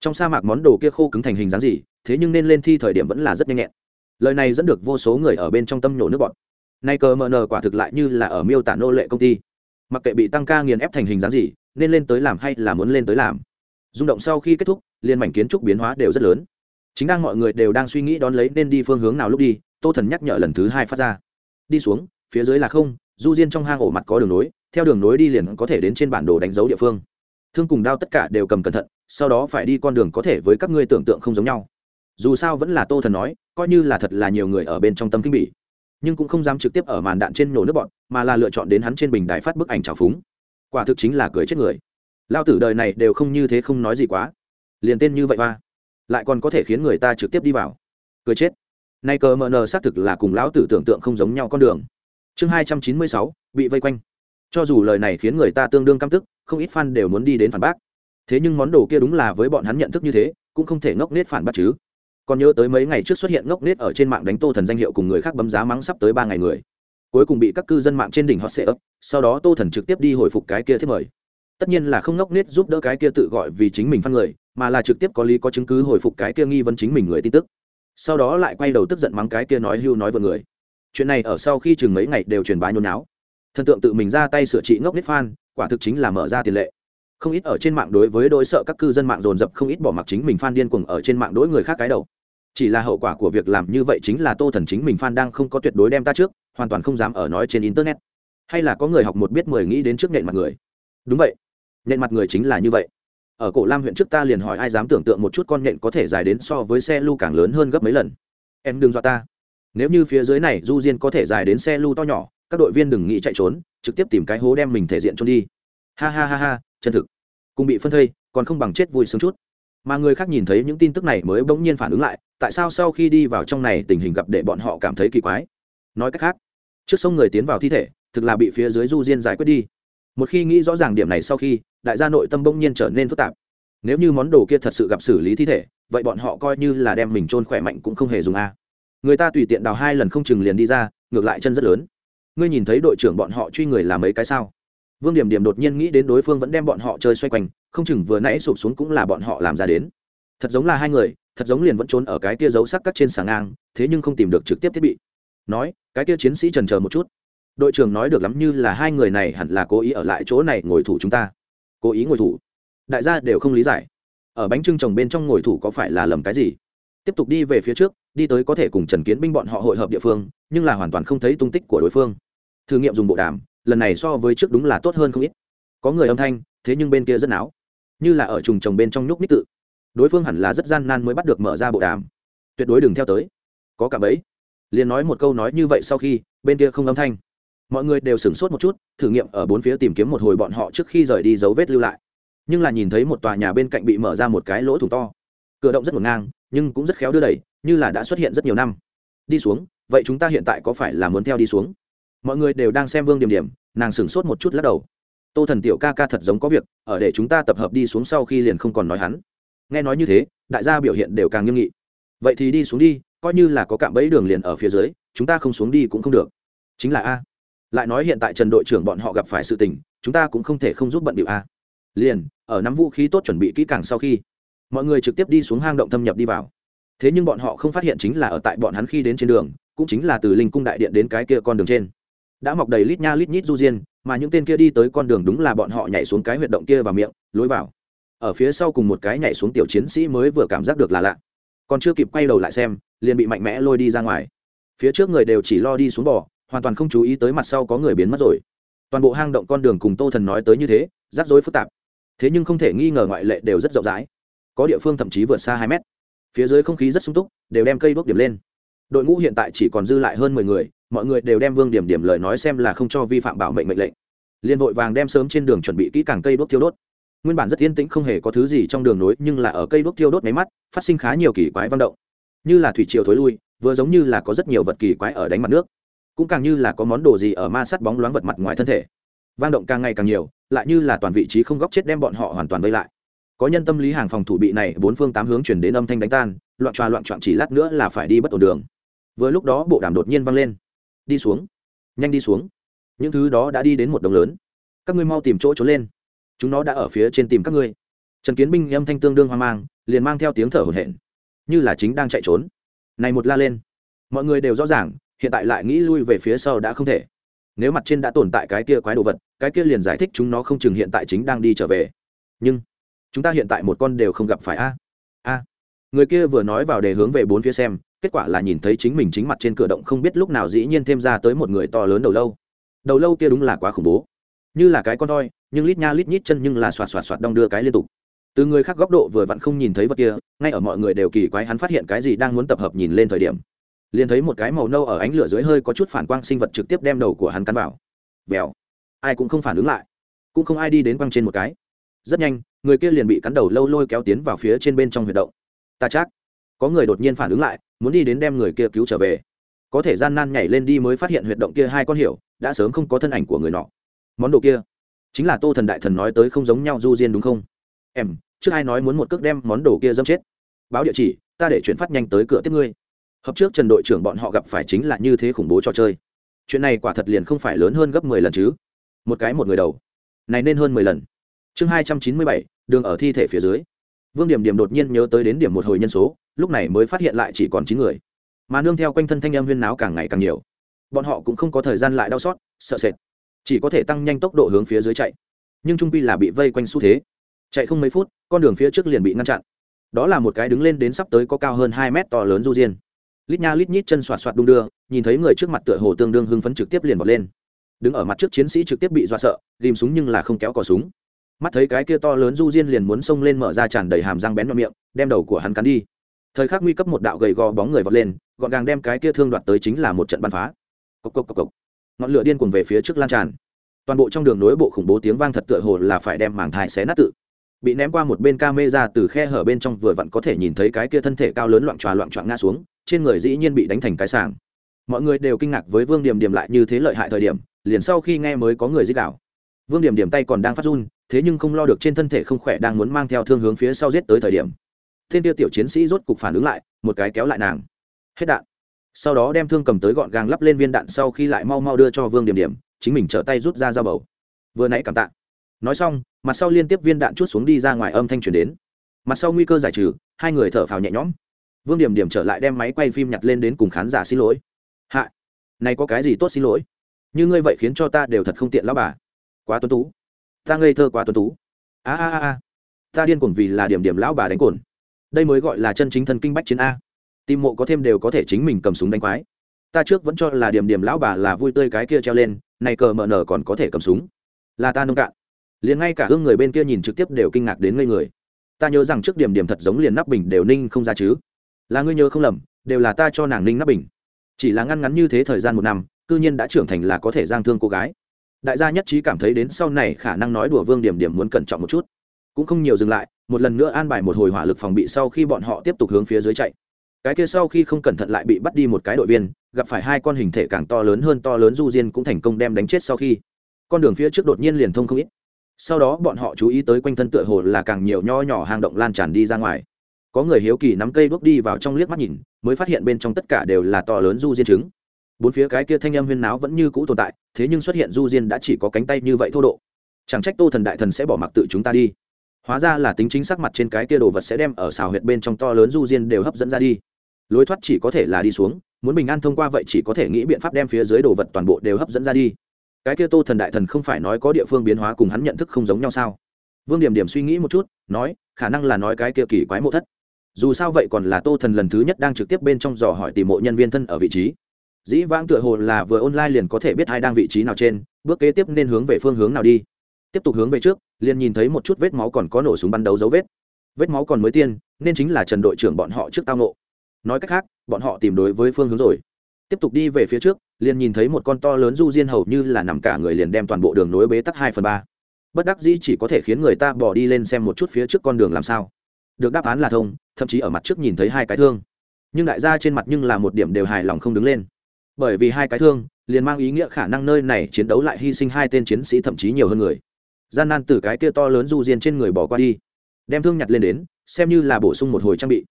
S1: Trong sa mạc món đồ kia khô cứng thành hình dáng gì, thế nhưng nên lên thi thời điểm vẫn là rất nhanh nhẹn lời này dẫn được vô số người ở bên trong tâm nhổ nước bọn nay cờ mờ nờ quả thực lại như là ở miêu tả nô lệ công ty. Mặc kệ bị tăng ca nghiền ép thành hình dáng gì, nên lên tới làm hay là muốn lên tới làm. Rung động sau khi kết thúc liên mảnh kiến trúc biến hóa đều rất lớn. Chính đang mọi người đều đang suy nghĩ đón lấy nên đi phương hướng nào lúc đi, tô thần nhắc nhở lần thứ hai phát ra. Đi xuống, phía dưới là không, du diên trong hang ổ mặt có đường nối, theo đường nối đi liền có thể đến trên bản đồ đánh dấu địa phương. Thương cùng đao tất cả đều cầm cẩn thận, sau đó phải đi con đường có thể với các ngươi tưởng tượng không giống nhau dù sao vẫn là tô thần nói, coi như là thật là nhiều người ở bên trong tâm kinh bỉ, nhưng cũng không dám trực tiếp ở màn đạn trên nổ nước bọn, mà là lựa chọn đến hắn trên bình đài phát bức ảnh trào phúng. Quả thực chính là cười chết người. Lao tử đời này đều không như thế không nói gì quá. Liền tên như vậy hoa. Lại còn có thể khiến người ta trực tiếp đi vào. Cười chết. Nay cờ mờ nờ xác thực là cùng lão tử tưởng tượng không giống nhau con đường. Chương hai trăm chín mươi sáu, bị vây quanh. Cho dù lời này khiến người ta tương đương căm tức, không ít fan đều muốn đi đến phản bác. Thế nhưng món đồ kia đúng là với bọn hắn nhận thức như thế, cũng không thể ngốc nết phản bác chứ còn nhớ tới mấy ngày trước xuất hiện ngốc nết ở trên mạng đánh tô thần danh hiệu cùng người khác bấm giá mắng sắp tới ba ngày người. Cuối cùng bị các cư dân mạng trên đỉnh hot sệ ấp sau đó tô thần trực tiếp đi hồi phục cái kia thiết mời. Tất nhiên là không ngốc nết giúp đỡ cái kia tự gọi vì chính mình phân người, mà là trực tiếp có lý có chứng cứ hồi phục cái kia nghi vấn chính mình người tin tức. Sau đó lại quay đầu tức giận mắng cái kia nói hưu nói vợ người. Chuyện này ở sau khi chừng mấy ngày đều truyền bá nhôn náo thần tượng tự mình ra tay sửa trị ngốc nết fan, quả thực chính là mở ra tiền lệ. Không ít ở trên mạng đối với đối sợ các cư dân mạng dồn dập, không ít bỏ mặc chính mình fan điên cuồng ở trên mạng đối người khác cái đầu chỉ là hậu quả của việc làm như vậy chính là tô thần chính mình phan đang không có tuyệt đối đem ta trước, hoàn toàn không dám ở nói trên internet. Hay là có người học một biết mười nghĩ đến trước nện mặt người. Đúng vậy. Nện mặt người chính là như vậy. Ở cổ lam huyện trước ta liền hỏi ai dám tưởng tượng một chút con nện có thể dài đến so với xe lưu càng lớn hơn gấp mấy lần. Em đừng dọa ta. Nếu như phía dưới này du diên có thể dài đến xe lưu to nhỏ, các đội viên đừng nghĩ chạy trốn, trực tiếp tìm cái hố đem mình thể diện trốn đi. Ha ha ha ha, chân thực. Cùng bị phân thây, còn không bằng chết vui sướng chút mà người khác nhìn thấy những tin tức này mới bỗng nhiên phản ứng lại, tại sao sau khi đi vào trong này tình hình gặp để bọn họ cảm thấy kỳ quái? Nói cách khác, trước sông người tiến vào thi thể, thực là bị phía dưới du diên giải quyết đi. Một khi nghĩ rõ ràng điểm này sau khi, đại gia nội tâm bỗng nhiên trở nên phức tạp. Nếu như món đồ kia thật sự gặp xử lý thi thể, vậy bọn họ coi như là đem mình trôn khỏe mạnh cũng không hề dùng a. Người ta tùy tiện đào hai lần không chừng liền đi ra, ngược lại chân rất lớn. Ngươi nhìn thấy đội trưởng bọn họ truy người làm mấy cái sao? Vương điểm điểm đột nhiên nghĩ đến đối phương vẫn đem bọn họ chơi xoay quanh, không chừng vừa nãy sụp xuống cũng là bọn họ làm ra đến. Thật giống là hai người, thật giống liền vẫn trốn ở cái kia giấu sắc cắt trên sàng ngang, thế nhưng không tìm được trực tiếp thiết bị. Nói, cái kia chiến sĩ trần chờ một chút. Đội trưởng nói được lắm như là hai người này hẳn là cố ý ở lại chỗ này ngồi thủ chúng ta. Cố ý ngồi thủ. Đại gia đều không lý giải. Ở bánh trưng trồng bên trong ngồi thủ có phải là lầm cái gì? Tiếp tục đi về phía trước, đi tới có thể cùng trần kiến binh bọn họ hội hợp địa phương, nhưng là hoàn toàn không thấy tung tích của đối phương. Thử nghiệm dùng bộ đàm lần này so với trước đúng là tốt hơn không ít. Có người âm thanh, thế nhưng bên kia rất náo. Như là ở trùng trồng bên trong nhúc ních tự. Đối phương hẳn là rất gian nan mới bắt được mở ra bộ đàm. Tuyệt đối đừng theo tới. Có cả bấy liền nói một câu nói như vậy sau khi, bên kia không âm thanh. Mọi người đều sửng sốt một chút, thử nghiệm ở bốn phía tìm kiếm một hồi bọn họ trước khi rời đi dấu vết lưu lại. Nhưng là nhìn thấy một tòa nhà bên cạnh bị mở ra một cái lỗ thủng to. Cửa động rất ngổn ngang, nhưng cũng rất khéo đưa đẩy, như là đã xuất hiện rất nhiều năm. Đi xuống, vậy chúng ta hiện tại có phải là muốn theo đi xuống? Mọi người đều đang xem vương điểm điểm, nàng sửng sốt một chút lắc đầu. Tô thần tiểu ca ca thật giống có việc, ở để chúng ta tập hợp đi xuống sau khi liền không còn nói hắn. Nghe nói như thế, đại gia biểu hiện đều càng nghiêm nghị. Vậy thì đi xuống đi, coi như là có cạm bẫy đường liền ở phía dưới, chúng ta không xuống đi cũng không được. Chính là a. Lại nói hiện tại trần đội trưởng bọn họ gặp phải sự tình, chúng ta cũng không thể không giúp bận điệu a. Liền, ở nắm vũ khí tốt chuẩn bị kỹ càng sau khi, mọi người trực tiếp đi xuống hang động thâm nhập đi vào. Thế nhưng bọn họ không phát hiện chính là ở tại bọn hắn khi đến trên đường, cũng chính là từ linh cung đại điện đến cái kia con đường trên đã mọc đầy lít nha lít nhít du diên, mà những tên kia đi tới con đường đúng là bọn họ nhảy xuống cái huyệt động kia vào miệng, lối vào. Ở phía sau cùng một cái nhảy xuống tiểu chiến sĩ mới vừa cảm giác được là lạ. Còn chưa kịp quay đầu lại xem, liền bị mạnh mẽ lôi đi ra ngoài. Phía trước người đều chỉ lo đi xuống bò, hoàn toàn không chú ý tới mặt sau có người biến mất rồi. Toàn bộ hang động con đường cùng tô thần nói tới như thế, rắc rối phức tạp. Thế nhưng không thể nghi ngờ ngoại lệ đều rất rộng rãi. Có địa phương thậm chí vượt xa hai mét. Phía dưới không khí rất sung túc, đều đem cây đuốc điểm lên. Đội ngũ hiện tại chỉ còn dư lại hơn mười người mọi người đều đem vương điểm điểm lời nói xem là không cho vi phạm bảo mệnh mệnh lệnh. Liền vội vàng đem sớm trên đường chuẩn bị kỹ càng cây đốt thiêu đốt. Nguyên bản rất yên tĩnh không hề có thứ gì trong đường nối, nhưng là ở cây đốt thiêu đốt máy mắt, phát sinh khá nhiều kỳ quái văn động. Như là thủy triều thối lui, vừa giống như là có rất nhiều vật kỳ quái ở đánh mặt nước. Cũng càng như là có món đồ gì ở ma sát bóng loáng vật mặt ngoài thân thể. Vang động càng ngày càng nhiều, lại như là toàn vị trí không góc chết đem bọn họ hoàn toàn vây lại. Có nhân tâm lý hàng phòng thủ bị này bốn phương tám hướng chuyển đến âm thanh đánh tan, loạn tròa loạn trọn chỉ lát nữa là phải đi bất ổn đường. Vừa lúc đó bộ đàm đột nhiên vang lên đi xuống. Nhanh đi xuống. Những thứ đó đã đi đến một đồng lớn. Các ngươi mau tìm chỗ trốn lên. Chúng nó đã ở phía trên tìm các ngươi. Trần kiến binh âm thanh tương đương hoang mang, liền mang theo tiếng thở hổn hển, như là chính đang chạy trốn. Này một la lên. Mọi người đều rõ ràng, hiện tại lại nghĩ lui về phía sau đã không thể. Nếu mặt trên đã tồn tại cái kia quái đồ vật, cái kia liền giải thích chúng nó không chừng hiện tại chính đang đi trở về. Nhưng, chúng ta hiện tại một con đều không gặp phải a. A. Người kia vừa nói vào để hướng về bốn phía xem kết quả là nhìn thấy chính mình chính mặt trên cửa động không biết lúc nào dĩ nhiên thêm ra tới một người to lớn đầu lâu. Đầu lâu kia đúng là quá khủng bố. Như là cái con voi, nhưng lít nha lít nhít chân nhưng là xoạt xoạt xoạt đong đưa cái liên tục. Từ người khác góc độ vừa vặn không nhìn thấy vật kia ngay ở mọi người đều kỳ quái hắn phát hiện cái gì đang muốn tập hợp nhìn lên thời điểm. Liền thấy một cái màu nâu ở ánh lửa dưới hơi có chút phản quang sinh vật trực tiếp đem đầu của hắn cắn vào. Vèo ai cũng không phản ứng lại. Cũng không ai đi đến quăng trên một cái. Rất nhanh người kia liền bị cắn đầu lâu lôi kéo tiến vào phía trên bên trong huyệt động. Ta chắc có người đột nhiên phản ứng lại muốn đi đến đem người kia cứu trở về. Có thể gian nan nhảy lên đi mới phát hiện huyệt động kia hai con hiểu, đã sớm không có thân ảnh của người nọ. Món đồ kia, chính là tô thần đại thần nói tới không giống nhau du diên đúng không? Em, trước ai nói muốn một cước đem món đồ kia dâm chết? Báo địa chỉ, ta để chuyển phát nhanh tới cửa tiếp ngươi. Hợp trước trần đội trưởng bọn họ gặp phải chính là như thế khủng bố cho chơi. Chuyện này quả thật liền không phải lớn hơn gấp mười lần chứ. Một cái một người đầu. Này nên hơn mười lần. Chương hai trăm chín mươi bảy, đường ở thi thể phía dưới vương điểm điểm đột nhiên nhớ tới đến điểm một hồi nhân số, lúc này mới phát hiện lại chỉ còn chín người. Mà nương theo quanh thân thanh em huyên náo càng ngày càng nhiều. Bọn họ cũng không có thời gian lại đau xót, sợ sệt. Chỉ có thể tăng nhanh tốc độ hướng phía dưới chạy. Nhưng trung pi là bị vây quanh xu thế. Chạy không mấy phút, con đường phía trước liền bị ngăn chặn. Đó là một cái đứng lên đến sắp tới có cao hơn hai mét to lớn du diên. Lít nha lít nhít chân xoạt xoạt đung đưa, nhìn thấy người trước mặt tựa hồ tương đương hưng phấn trực tiếp liền vọt lên. Đứng ở mặt trước chiến sĩ trực tiếp bị dọa sợ ghìm súng nhưng là không kéo cò súng mắt thấy cái kia to lớn du diên liền muốn xông lên mở ra tràn đầy hàm răng bén vào miệng, đem đầu của hắn cắn đi. Thời khắc nguy cấp một đạo gầy gò bóng người vọt lên, gọn gàng đem cái kia thương đoạt tới chính là một trận bắn phá. Cộc cộc cộc cộc. Ngọn lửa điên cuồng về phía trước lan tràn. Toàn bộ trong đường nối bộ khủng bố tiếng vang thật tựa hồ là phải đem mảng thai xé nát tự. Bị ném qua một bên ca mê ra từ khe hở bên trong vừa vặn có thể nhìn thấy cái kia thân thể cao lớn loạn tròa loạn trọn ngã xuống, trên người dĩ nhiên bị đánh thành cái sàng mọi người đều kinh ngạc với vương điểm điểm lại như thế lợi hại thời điểm, liền sau khi nghe mới có người dích đảo. Vương điểm điểm tay còn đang phát run thế nhưng không lo được trên thân thể không khỏe đang muốn mang theo thương hướng phía sau giết tới thời điểm. Thiên tiêu tiểu chiến sĩ rốt cục phản ứng lại, một cái kéo lại nàng. Hết đạn. Sau đó đem thương cầm tới gọn gàng lắp lên viên đạn sau khi lại mau mau đưa cho vương điểm điểm, chính mình trở tay rút ra dao bầu. Vừa nãy cảm tạ. Nói xong, mặt sau liên tiếp viên đạn chút xuống đi ra ngoài âm thanh truyền đến. Mặt sau nguy cơ giải trừ, hai người thở phào nhẹ nhõm. Vương điểm điểm trở lại đem máy quay phim nhặt lên đến cùng khán giả xin lỗi. Hạ, này có cái gì tốt xin lỗi? Như ngươi vậy khiến cho ta đều thật không tiện lão bà. Quá tuấn tú ta ngây thơ quá tuấn tú. A a a a. Ta điên cuồng vì là điểm điểm lão bà đánh cồn. Đây mới gọi là chân chính thân kinh bách chiến a. Tìm mộ có thêm đều có thể chính mình cầm súng đánh quái. Ta trước vẫn cho là điểm điểm lão bà là vui tươi cái kia treo lên, này cờ mờ nở còn có thể cầm súng. Là ta nông cạn. Liền ngay cả hương người bên kia nhìn trực tiếp đều kinh ngạc đến ngây người. Ta nhớ rằng trước điểm điểm thật giống liền nắp bình đều ninh không ra chứ. Là ngươi nhớ không lầm, đều là ta cho nàng ninh nắp bình. Chỉ là ngăn ngắn như thế thời gian một năm, cư nhiên đã trưởng thành là có thể giang thương cô gái đại gia nhất trí cảm thấy đến sau này khả năng nói đùa vương điểm điểm muốn cẩn trọng một chút. Cũng không nhiều dừng lại, một lần nữa an bài một hồi hỏa lực phòng bị sau khi bọn họ tiếp tục hướng phía dưới chạy. Cái kia sau khi không cẩn thận lại bị bắt đi một cái đội viên, gặp phải hai con hình thể càng to lớn hơn to lớn du diên cũng thành công đem đánh chết sau khi. Con đường phía trước đột nhiên liền thông không ít. Sau đó bọn họ chú ý tới quanh thân tựa hồ là càng nhiều nho nhỏ hang động lan tràn đi ra ngoài. Có người hiếu kỳ nắm cây bước đi vào trong liếc mắt nhìn, mới phát hiện bên trong tất cả đều là to lớn du diên trứng bốn phía cái kia thanh âm huyên náo vẫn như cũ tồn tại, thế nhưng xuất hiện du diên đã chỉ có cánh tay như vậy thô độ. Chẳng trách tô thần đại thần sẽ bỏ mặc tự chúng ta đi. Hóa ra là tính chính sắc mặt trên cái kia đồ vật sẽ đem ở xào huyệt bên trong to lớn du diên đều hấp dẫn ra đi. Lối thoát chỉ có thể là đi xuống, muốn bình an thông qua vậy chỉ có thể nghĩ biện pháp đem phía dưới đồ vật toàn bộ đều hấp dẫn ra đi. Cái kia tô thần đại thần không phải nói có địa phương biến hóa cùng hắn nhận thức không giống nhau sao? Vương điểm điểm suy nghĩ một chút, nói, khả năng là nói cái kia kỳ quái mộ thất. Dù sao vậy còn là tô thần lần thứ nhất đang trực tiếp bên trong dò hỏi tìm mộ nhân viên thân ở vị trí dĩ vãng tựa hồ là vừa online liền có thể biết ai đang vị trí nào trên, bước kế tiếp nên hướng về phương hướng nào đi. Tiếp tục hướng về trước, liền nhìn thấy một chút vết máu còn có nổ súng bắn đấu dấu vết. Vết máu còn mới tiên, nên chính là trần đội trưởng bọn họ trước tao nộ nói cách khác, bọn họ tìm đối với phương hướng rồi. Tiếp tục đi về phía trước, liền nhìn thấy một con to lớn du diên hầu như là nằm cả người liền đem toàn bộ đường nối bế tắc hai phần ba. Bất đắc dĩ chỉ có thể khiến người ta bỏ đi lên xem một chút phía trước con đường làm sao. Được đáp án là thông, thậm chí ở mặt trước nhìn thấy hai cái thương. Nhưng đại gia trên mặt nhưng là một điểm đều hài lòng không đứng lên bởi vì hai cái thương, liền mang ý nghĩa khả năng nơi này chiến đấu lại hy sinh hai tên chiến sĩ thậm chí nhiều hơn người. Gian nan từ cái kia to lớn du diên trên người bỏ qua đi. Đem thương nhặt lên đến, xem như là bổ sung một hồi trang bị.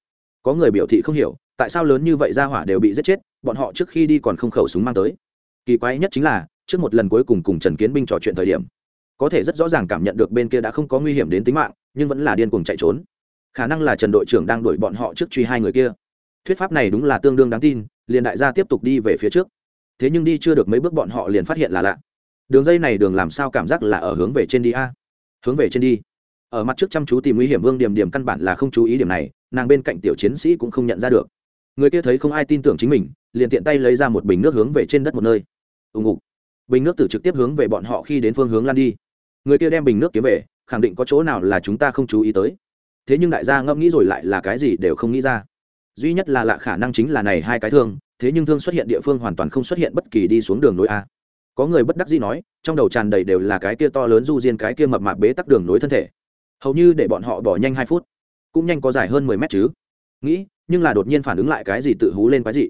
S1: Có người biểu thị không hiểu, tại sao lớn như vậy ra hỏa đều bị giết chết, bọn họ trước khi đi còn không khẩu súng mang tới. Kỳ quái nhất chính là, trước một lần cuối cùng cùng trần kiến binh trò chuyện thời điểm, có thể rất rõ ràng cảm nhận được bên kia đã không có nguy hiểm đến tính mạng, nhưng vẫn là điên cuồng chạy trốn. Khả năng là trần đội trưởng đang đuổi bọn họ trước truy hai người kia thuyết pháp này đúng là tương đương đáng tin, liền đại gia tiếp tục đi về phía trước. Thế nhưng đi chưa được mấy bước bọn họ liền phát hiện là lạ. Đường dây này đường làm sao cảm giác là ở hướng về trên đi a? Hướng về trên đi. Ở mặt trước chăm chú tìm nguy hiểm vương điểm điểm căn bản là không chú ý điểm này, nàng bên cạnh tiểu chiến sĩ cũng không nhận ra được. Người kia thấy không ai tin tưởng chính mình, liền tiện tay lấy ra một bình nước hướng về trên đất một nơi. Ù ục bình nước từ trực tiếp hướng về bọn họ khi đến phương hướng lan đi. Người kia đem bình nước kiếm về, khẳng định có chỗ nào là chúng ta không chú ý tới. Thế nhưng đại gia ngẫm nghĩ rồi lại là cái gì đều không nghĩ ra duy nhất là lạ khả năng chính là này hai cái thương, thế nhưng thương xuất hiện địa phương hoàn toàn không xuất hiện bất kỳ đi xuống đường nối a. Có người bất đắc dĩ nói, trong đầu tràn đầy đều là cái kia to lớn du diên cái kia mập mạp bế tắc đường nối thân thể. Hầu như để bọn họ bỏ nhanh hai phút, cũng nhanh có dài hơn mười mét chứ. Nghĩ, nhưng là đột nhiên phản ứng lại cái gì tự hú lên cái gì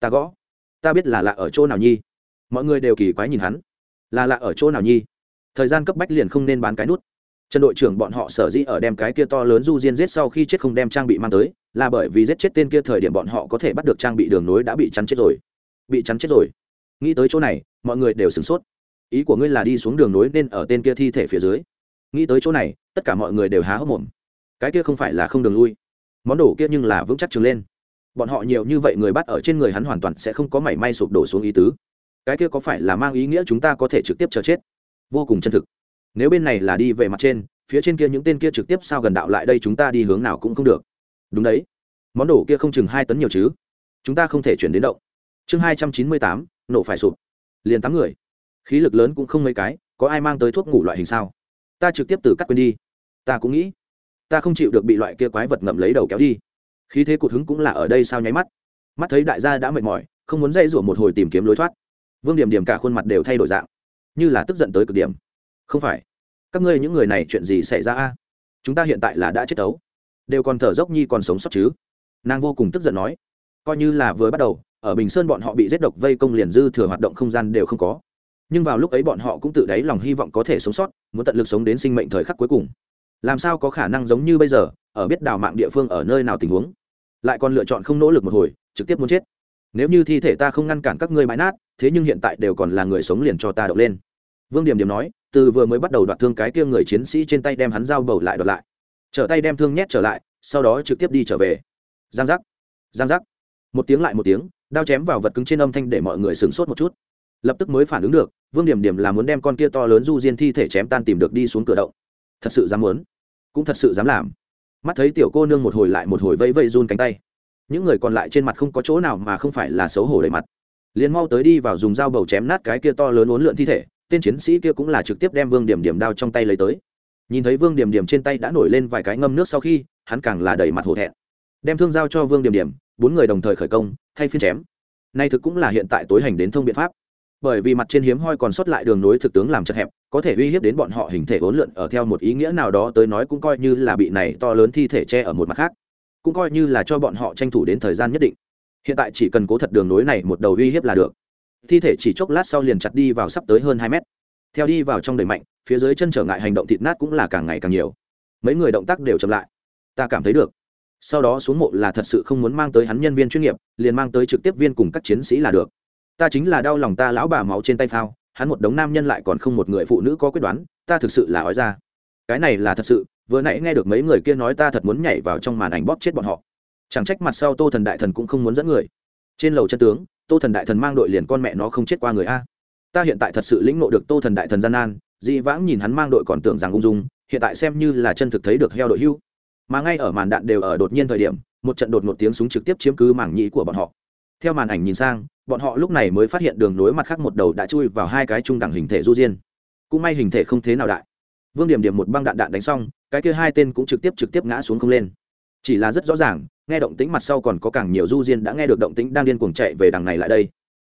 S1: ta gõ. Ta biết là lạ ở chỗ nào nhi. Mọi người đều kỳ quái nhìn hắn. Là lạ ở chỗ nào nhi? Thời gian cấp bách liền không nên bán cái nút. Trần đội trưởng bọn họ sở dĩ ở đem cái kia to lớn du diên giết sau khi chết không đem trang bị mang tới là bởi vì giết chết tên kia thời điểm bọn họ có thể bắt được trang bị đường nối đã bị chắn chết rồi. Bị chắn chết rồi. Nghĩ tới chỗ này, mọi người đều sửng sốt. Ý của ngươi là đi xuống đường nối nên ở tên kia thi thể phía dưới. Nghĩ tới chỗ này, tất cả mọi người đều há hốc mồm. Cái kia không phải là không đường lui. Món đồ kia nhưng là vững chắc trừng lên. Bọn họ nhiều như vậy người bắt ở trên người hắn hoàn toàn sẽ không có mảy may sụp đổ xuống ý tứ. Cái kia có phải là mang ý nghĩa chúng ta có thể trực tiếp chờ chết? Vô cùng chân thực. Nếu bên này là đi về mặt trên, phía trên kia những tên kia trực tiếp sao gần đạo lại đây chúng ta đi hướng nào cũng không được đúng đấy. Món đồ kia không chừng hai tấn nhiều chứ. Chúng ta không thể chuyển đến động. Chương hai trăm chín mươi tám, nổ phải sụp. Liền tám người. Khí lực lớn cũng không mấy cái, có ai mang tới thuốc ngủ loại hình sao? Ta trực tiếp từ cắt quên đi. Ta cũng nghĩ, ta không chịu được bị loại kia quái vật ngậm lấy đầu kéo đi. Khí thế cụt hứng cũng là ở đây sao nháy mắt. Mắt thấy đại gia đã mệt mỏi, không muốn dây rủa một hồi tìm kiếm lối thoát. Vương điểm điểm cả khuôn mặt đều thay đổi dạng, như là tức giận tới cực điểm. Không phải. Các ngươi những người này chuyện gì xảy ra a? Chúng ta hiện tại là đã chết tấu đều còn thở dốc nhi còn sống sót chứ. Nàng vô cùng tức giận nói, coi như là vừa bắt đầu, ở bình sơn bọn họ bị giết độc vây công liền dư thừa hoạt động không gian đều không có. Nhưng vào lúc ấy bọn họ cũng tự đáy lòng hy vọng có thể sống sót, muốn tận lực sống đến sinh mệnh thời khắc cuối cùng. Làm sao có khả năng giống như bây giờ, ở biết đào mạng địa phương ở nơi nào tình huống? Lại còn lựa chọn không nỗ lực một hồi, trực tiếp muốn chết. Nếu như thi thể ta không ngăn cản các ngươi bãi nát, thế nhưng hiện tại đều còn là người sống liền cho ta động lên. Vương điểm điểm nói, từ vừa mới bắt đầu đoạt thương cái kia người chiến sĩ trên tay đem hắn dao bầu lại đoạt lại trở tay đem thương nhét trở lại, sau đó trực tiếp đi trở về. Giang giác giang giác. Một tiếng lại một tiếng, đao chém vào vật cứng trên âm thanh để mọi người sửng sốt một chút. Lập tức mới phản ứng được, vương điểm điểm là muốn đem con kia to lớn du diên thi thể chém tan tìm được đi xuống cửa động. Thật sự dám muốn, cũng thật sự dám làm. Mắt thấy tiểu cô nương một hồi lại một hồi vẫy vẫy run cánh tay. Những người còn lại trên mặt không có chỗ nào mà không phải là xấu hổ đầy mặt. Liền mau tới đi vào dùng dao bầu chém nát cái kia to lớn uốn lượn thi thể, tên chiến sĩ kia cũng là trực tiếp đem vương điểm điểm đao trong tay lấy tới nhìn thấy vương điểm điểm trên tay đã nổi lên vài cái ngâm nước sau khi, hắn càng là đầy mặt hổ thẹn. Đem thương giao cho vương điểm điểm, bốn người đồng thời khởi công, thay phiên chém. Nay thực cũng là hiện tại tối hành đến thông biện pháp. Bởi vì mặt trên hiếm hoi còn sót lại đường nối thực tướng làm chật hẹp, có thể uy hiếp đến bọn họ hình thể vốn lượn ở theo một ý nghĩa nào đó tới nói cũng coi như là bị này to lớn thi thể che ở một mặt khác. Cũng coi như là cho bọn họ tranh thủ đến thời gian nhất định. Hiện tại chỉ cần cố thật đường nối này một đầu uy hiếp là được. Thi thể chỉ chốc lát sau liền chặt đi vào sắp tới hơn hai mét. Theo đi vào trong đầy mạnh phía dưới chân trở ngại hành động thịt nát cũng là càng ngày càng nhiều. Mấy người động tác đều chậm lại. Ta cảm thấy được. Sau đó xuống mộ là thật sự không muốn mang tới hắn nhân viên chuyên nghiệp, liền mang tới trực tiếp viên cùng các chiến sĩ là được. Ta chính là đau lòng ta lão bà máu trên tay phao, hắn một đống nam nhân lại còn không một người phụ nữ có quyết đoán, ta thực sự là ói ra. Cái này là thật sự, vừa nãy nghe được mấy người kia nói ta thật muốn nhảy vào trong màn ảnh bóp chết bọn họ. Chẳng trách mặt sau tô thần đại thần cũng không muốn dẫn người. Trên lầu chân tướng, tô thần đại thần mang đội liền con mẹ nó không chết qua người a. Ta hiện tại thật sự lĩnh ngộ được tô thần đại thần gian nan dị vãng nhìn hắn mang đội còn tưởng rằng ung dung, hiện tại xem như là chân thực thấy được heo đội hưu. Mà ngay ở màn đạn đều ở đột nhiên thời điểm, một trận đột một tiếng súng trực tiếp chiếm cứ mảng nhĩ của bọn họ. Theo màn ảnh nhìn sang, bọn họ lúc này mới phát hiện đường nối mặt khác một đầu đã chui vào hai cái trung đẳng hình thể du diên. Cũng may hình thể không thế nào đại. Vương điểm điểm một băng đạn đạn đánh xong, cái kia hai tên cũng trực tiếp trực tiếp ngã xuống không lên. Chỉ là rất rõ ràng, nghe động tính mặt sau còn có càng nhiều du diên đã nghe được động tính đang điên cuồng chạy về đằng này lại đây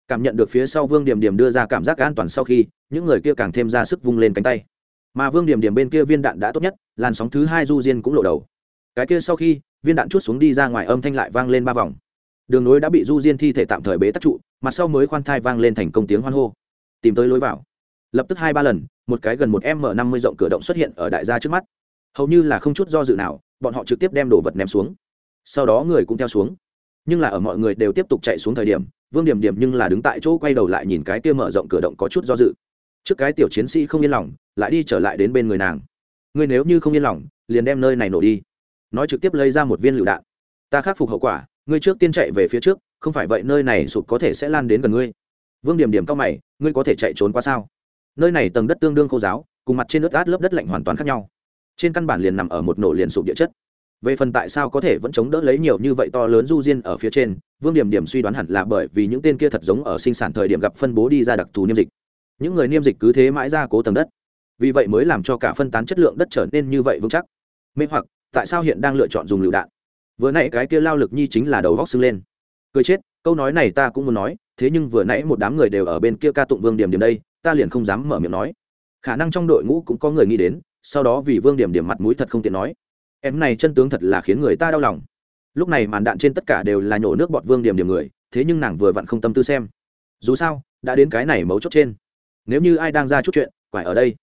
S1: cảm nhận được phía sau vương điểm điểm đưa ra cảm giác an toàn sau khi, những người kia càng thêm ra sức vung lên cánh tay. Mà vương điểm điểm bên kia viên đạn đã tốt nhất, làn sóng thứ hai du diên cũng lộ đầu. Cái kia sau khi, viên đạn chút xuống đi ra ngoài âm thanh lại vang lên ba vòng. Đường nối đã bị du diên thi thể tạm thời bế tắc trụ, mặt sau mới khoan thai vang lên thành công tiếng hoan hô. Tìm tới lối vào. Lập tức hai ba lần, một cái gần một m năm mươi rộng cửa động xuất hiện ở đại gia trước mắt. Hầu như là không chút do dự nào, bọn họ trực tiếp đem đồ vật ném xuống. Sau đó người cũng theo xuống. Nhưng là ở mọi người đều tiếp tục chạy xuống thời điểm vương điểm điểm nhưng là đứng tại chỗ quay đầu lại nhìn cái kia mở rộng cửa động có chút do dự. Trước cái tiểu chiến sĩ không yên lòng, lại đi trở lại đến bên người nàng. Ngươi nếu như không yên lòng, liền đem nơi này nổ đi. Nói trực tiếp lấy ra một viên lựu đạn. Ta khắc phục hậu quả, ngươi trước tiên chạy về phía trước, không phải vậy nơi này sụp có thể sẽ lan đến gần ngươi. Vương điểm điểm cao mày, ngươi có thể chạy trốn qua sao? Nơi này tầng đất tương đương khô giáo, cùng mặt trên nước át lớp đất lạnh hoàn toàn khác nhau. Trên căn bản liền nằm ở một nổ liền sụp địa chất về phần tại sao có thể vẫn chống đỡ lấy nhiều như vậy to lớn du diên ở phía trên, vương điểm điểm suy đoán hẳn là bởi vì những tên kia thật giống ở sinh sản thời điểm gặp phân bố đi ra đặc thù niêm dịch. Những người niêm dịch cứ thế mãi ra cố tầng đất. Vì vậy mới làm cho cả phân tán chất lượng đất trở nên như vậy vững chắc. Mê hoặc, tại sao hiện đang lựa chọn dùng lựu đạn? Vừa nãy cái kia lao lực nhi chính là đầu vóc xưng lên. Cười chết, câu nói này ta cũng muốn nói, thế nhưng vừa nãy một đám người đều ở bên kia ca tụng vương điểm điểm đây, ta liền không dám mở miệng nói. Khả năng trong đội ngũ cũng có người nghĩ đến, sau đó vì vương điểm điểm mặt mũi thật không tiện nói em này chân tướng thật là khiến người ta đau lòng. Lúc này màn đạn trên tất cả đều là nhổ nước bọt vương điểm điểm người, thế nhưng nàng vừa vặn không tâm tư xem. Dù sao, đã đến cái này mấu chốt trên. Nếu như ai đang ra chút chuyện, quải ở đây.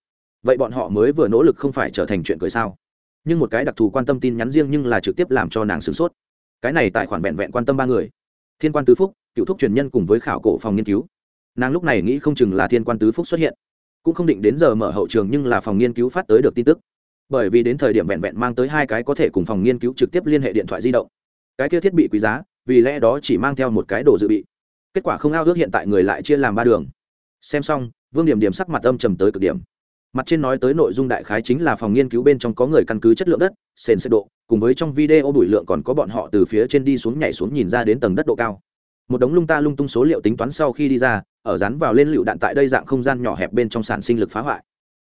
S1: Vậy bọn họ mới vừa nỗ lực không phải trở thành chuyện cười sao? Nhưng một cái đặc thù quan tâm tin nhắn riêng nhưng là trực tiếp làm cho nàng sửng sốt. Cái này tài khoản vẹn vẹn quan tâm ba người. Thiên quan tứ phúc, cựu thúc truyền nhân cùng với khảo cổ phòng nghiên cứu. Nàng lúc này nghĩ không chừng là thiên quan tứ phúc xuất hiện. Cũng không định đến giờ mở hậu trường nhưng là phòng nghiên cứu phát tới được tin tức bởi vì đến thời điểm vẹn vẹn mang tới hai cái có thể cùng phòng nghiên cứu trực tiếp liên hệ điện thoại di động. Cái kia thiết bị quý giá, vì lẽ đó chỉ mang theo một cái đồ dự bị. Kết quả không ao ước hiện tại người lại chia làm ba đường. Xem xong, vương điểm điểm sắc mặt âm trầm tới cực điểm. Mặt trên nói tới nội dung đại khái chính là phòng nghiên cứu bên trong có người căn cứ chất lượng đất, sền sệt độ, cùng với trong video bụi lượng còn có bọn họ từ phía trên đi xuống nhảy xuống nhìn ra đến tầng đất độ cao. Một đống lung ta lung tung số liệu tính toán sau khi đi ra, ở dán vào lên lựu đạn tại đây dạng không gian nhỏ hẹp bên trong sản sinh lực phá hoại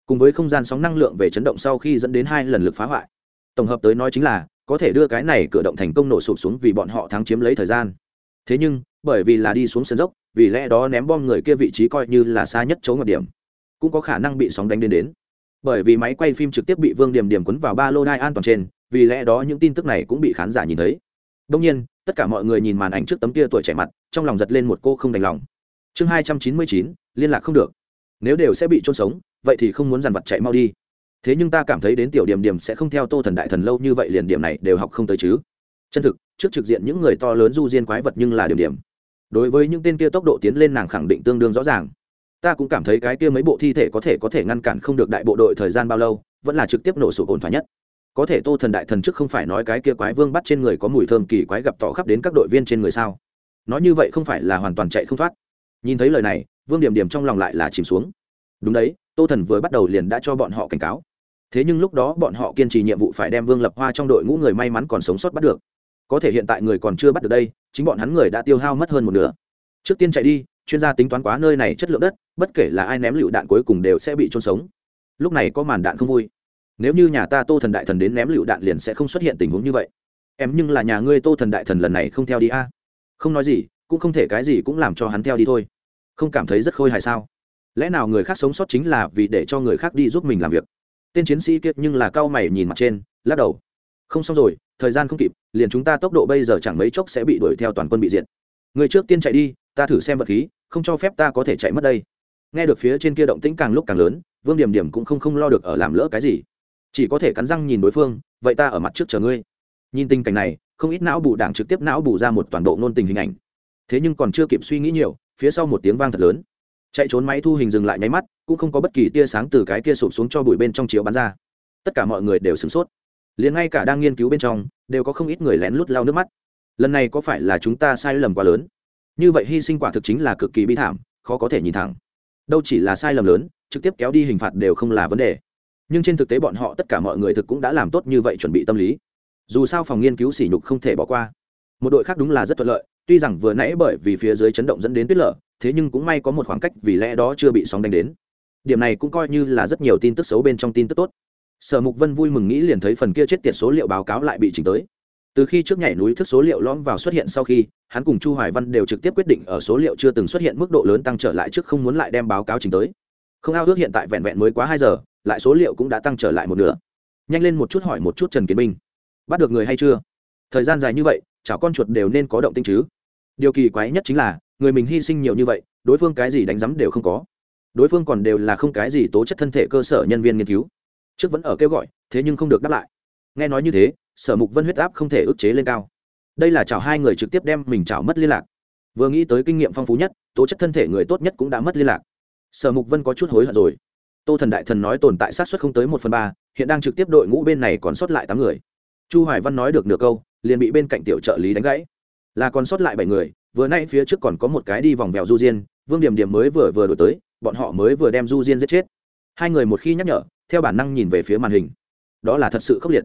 S1: cùng với không gian sóng năng lượng về chấn động sau khi dẫn đến hai lần lực phá hoại. Tổng hợp tới nói chính là, có thể đưa cái này cử động thành công nổ sụp xuống vì bọn họ thắng chiếm lấy thời gian. Thế nhưng, bởi vì là đi xuống sân dốc, vì lẽ đó ném bom người kia vị trí coi như là xa nhất chỗ ngọc điểm, cũng có khả năng bị sóng đánh đến đến. Bởi vì máy quay phim trực tiếp bị vương điểm điểm quấn vào ba lô đai an toàn trên, vì lẽ đó những tin tức này cũng bị khán giả nhìn thấy. Đông nhiên, tất cả mọi người nhìn màn ảnh trước tấm kia tuổi trẻ mặt, trong lòng giật lên một cô không đành lòng. Chương hai trăm chín mươi chín, liên lạc không được nếu đều sẽ bị trôn sống, vậy thì không muốn dằn vặt chạy mau đi. Thế nhưng ta cảm thấy đến tiểu điểm điểm sẽ không theo tô thần đại thần lâu như vậy liền điểm này đều học không tới chứ. Chân thực, trước trực diện những người to lớn du diên quái vật nhưng là điểm điểm. Đối với những tên kia tốc độ tiến lên nàng khẳng định tương đương rõ ràng. Ta cũng cảm thấy cái kia mấy bộ thi thể có thể có thể ngăn cản không được đại bộ đội thời gian bao lâu, vẫn là trực tiếp nổ sụp ổn thỏa nhất. Có thể tô thần đại thần trước không phải nói cái kia quái vương bắt trên người có mùi thơm kỳ quái gặp tỏ khắp đến các đội viên trên người sao? Nói như vậy không phải là hoàn toàn chạy không thoát. Nhìn thấy lời này vương điểm điểm trong lòng lại là chìm xuống. Đúng đấy, tô thần vừa bắt đầu liền đã cho bọn họ cảnh cáo. Thế nhưng lúc đó bọn họ kiên trì nhiệm vụ phải đem vương lập hoa trong đội ngũ người may mắn còn sống sót bắt được. Có thể hiện tại người còn chưa bắt được đây, chính bọn hắn người đã tiêu hao mất hơn một nửa. Trước tiên chạy đi, chuyên gia tính toán quá nơi này chất lượng đất, bất kể là ai ném lựu đạn cuối cùng đều sẽ bị trôn sống. Lúc này có màn đạn không vui. Nếu như nhà ta tô thần đại thần đến ném lựu đạn liền sẽ không xuất hiện tình huống như vậy. Em nhưng là nhà ngươi tô thần đại thần lần này không theo đi a. Không nói gì, cũng không thể cái gì cũng làm cho hắn theo đi thôi không cảm thấy rất khôi hài sao? Lẽ nào người khác sống sót chính là vì để cho người khác đi giúp mình làm việc? Tên chiến sĩ kiệt nhưng là cao mày nhìn mặt trên, lắc đầu. Không xong rồi, thời gian không kịp, liền chúng ta tốc độ bây giờ chẳng mấy chốc sẽ bị đuổi theo toàn quân bị diệt. Người trước tiên chạy đi, ta thử xem vật khí, không cho phép ta có thể chạy mất đây. Nghe được phía trên kia động tĩnh càng lúc càng lớn, vương điểm điểm cũng không không lo được ở làm lỡ cái gì. Chỉ có thể cắn răng nhìn đối phương, vậy ta ở mặt trước chờ ngươi. Nhìn tình cảnh này, không ít não bù đảng trực tiếp não bù ra một toàn bộ nôn tình hình ảnh. Thế nhưng còn chưa kịp suy nghĩ nhiều phía sau một tiếng vang thật lớn. Chạy trốn máy thu hình dừng lại nháy mắt, cũng không có bất kỳ tia sáng từ cái kia sụp xuống cho bụi bên trong chiếu bắn ra. Tất cả mọi người đều sửng sốt. Liền ngay cả đang nghiên cứu bên trong, đều có không ít người lén lút lau nước mắt. Lần này có phải là chúng ta sai lầm quá lớn? Như vậy hy sinh quả thực chính là cực kỳ bi thảm, khó có thể nhìn thẳng. Đâu chỉ là sai lầm lớn, trực tiếp kéo đi hình phạt đều không là vấn đề. Nhưng trên thực tế bọn họ tất cả mọi người thực cũng đã làm tốt như vậy chuẩn bị tâm lý. Dù sao phòng nghiên cứu sỉ nhục không thể bỏ qua. Một đội khác đúng là rất thuận lợi tuy rằng vừa nãy bởi vì phía dưới chấn động dẫn đến tuyết lở, thế nhưng cũng may có một khoảng cách vì lẽ đó chưa bị sóng đánh đến. Điểm này cũng coi như là rất nhiều tin tức xấu bên trong tin tức tốt. Sở mục vân vui mừng nghĩ liền thấy phần kia chết tiệt số liệu báo cáo lại bị chỉnh tới. Từ khi trước nhảy núi thức số liệu lõm vào xuất hiện sau khi, hắn cùng chu hoài văn đều trực tiếp quyết định ở số liệu chưa từng xuất hiện mức độ lớn tăng trở lại trước không muốn lại đem báo cáo chỉnh tới. Không ao ước hiện tại vẹn vẹn mới quá hai giờ, lại số liệu cũng đã tăng trở lại một nửa. Nhanh lên một chút hỏi một chút trần kiến minh. Bắt được người hay chưa? Thời gian dài như vậy, chảo con chuột đều nên có động tinh chứ điều kỳ quái nhất chính là, người mình hy sinh nhiều như vậy, đối phương cái gì đánh giấm đều không có. Đối phương còn đều là không cái gì tố chất thân thể cơ sở nhân viên nghiên cứu. Trước vẫn ở kêu gọi, thế nhưng không được đáp lại. Nghe nói như thế, sở mục vân huyết áp không thể ức chế lên cao. Đây là chào hai người trực tiếp đem mình chào mất liên lạc. Vừa nghĩ tới kinh nghiệm phong phú nhất, tố chất thân thể người tốt nhất cũng đã mất liên lạc. Sở mục vân có chút hối hận rồi. Tô thần đại thần nói tồn tại sát xuất không tới một phần ba, hiện đang trực tiếp đội ngũ bên này còn sót lại tám người. Chu hoài văn nói được nửa câu, liền bị bên cạnh tiểu trợ lý đánh gãy là còn sót lại bảy người, vừa nay phía trước còn có một cái đi vòng vèo du diên, vương điểm điểm mới vừa vừa đổi tới, bọn họ mới vừa đem du diên giết chết. Hai người một khi nhắc nhở, theo bản năng nhìn về phía màn hình. Đó là thật sự khốc liệt.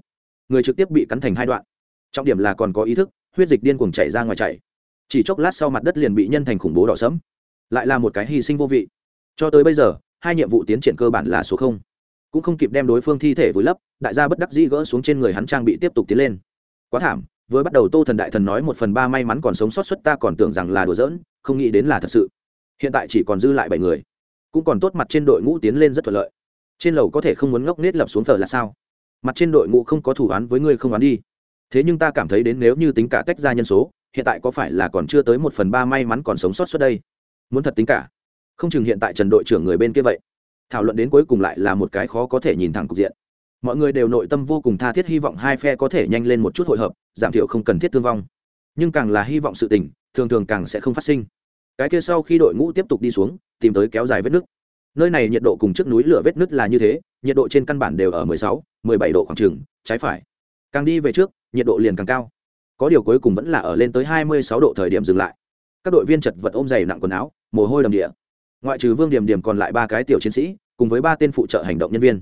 S1: Người trực tiếp bị cắn thành hai đoạn. Trọng điểm là còn có ý thức, huyết dịch điên cuồng chảy ra ngoài chảy. Chỉ chốc lát sau mặt đất liền bị nhân thành khủng bố đỏ sẫm. Lại là một cái hy sinh vô vị. Cho tới bây giờ, hai nhiệm vụ tiến triển cơ bản là số không. Cũng không kịp đem đối phương thi thể vùi lấp, đại gia bất đắc dĩ gỡ xuống trên người hắn trang bị tiếp tục tiến lên. Quá thảm với bắt đầu tô thần đại thần nói một phần ba may mắn còn sống sót xuất ta còn tưởng rằng là đùa giỡn, không nghĩ đến là thật sự. Hiện tại chỉ còn dư lại bảy người, cũng còn tốt mặt trên đội ngũ tiến lên rất thuận lợi. Trên lầu có thể không muốn ngốc nết lập xuống thờ là sao? Mặt trên đội ngũ không có thủ án với ngươi không án đi. Thế nhưng ta cảm thấy đến nếu như tính cả tách ra nhân số, hiện tại có phải là còn chưa tới một phần ba may mắn còn sống sót xuất đây? Muốn thật tính cả. Không chừng hiện tại trần đội trưởng người bên kia vậy. Thảo luận đến cuối cùng lại là một cái khó có thể nhìn thẳng cục diện. Mọi người đều nội tâm vô cùng tha thiết, hy vọng hai phe có thể nhanh lên một chút hội hợp giảm thiểu không cần thiết thương vong. Nhưng càng là hy vọng sự tình thường thường càng sẽ không phát sinh. Cái kia sau khi đội ngũ tiếp tục đi xuống tìm tới kéo dài vết nước nơi này nhiệt độ cùng trước núi lửa vết nứt là như thế nhiệt độ trên căn bản đều ở 16, 17 độ khoảng trường trái phải. Càng đi về trước nhiệt độ liền càng cao. Có điều cuối cùng vẫn là ở lên tới 26 độ thời điểm dừng lại. Các đội viên chật vật ôm dày nặng quần áo mồ hôi đầm địa. Ngoại trừ vương điểm điểm còn lại ba cái tiểu chiến sĩ cùng với ba tên phụ trợ hành động nhân viên.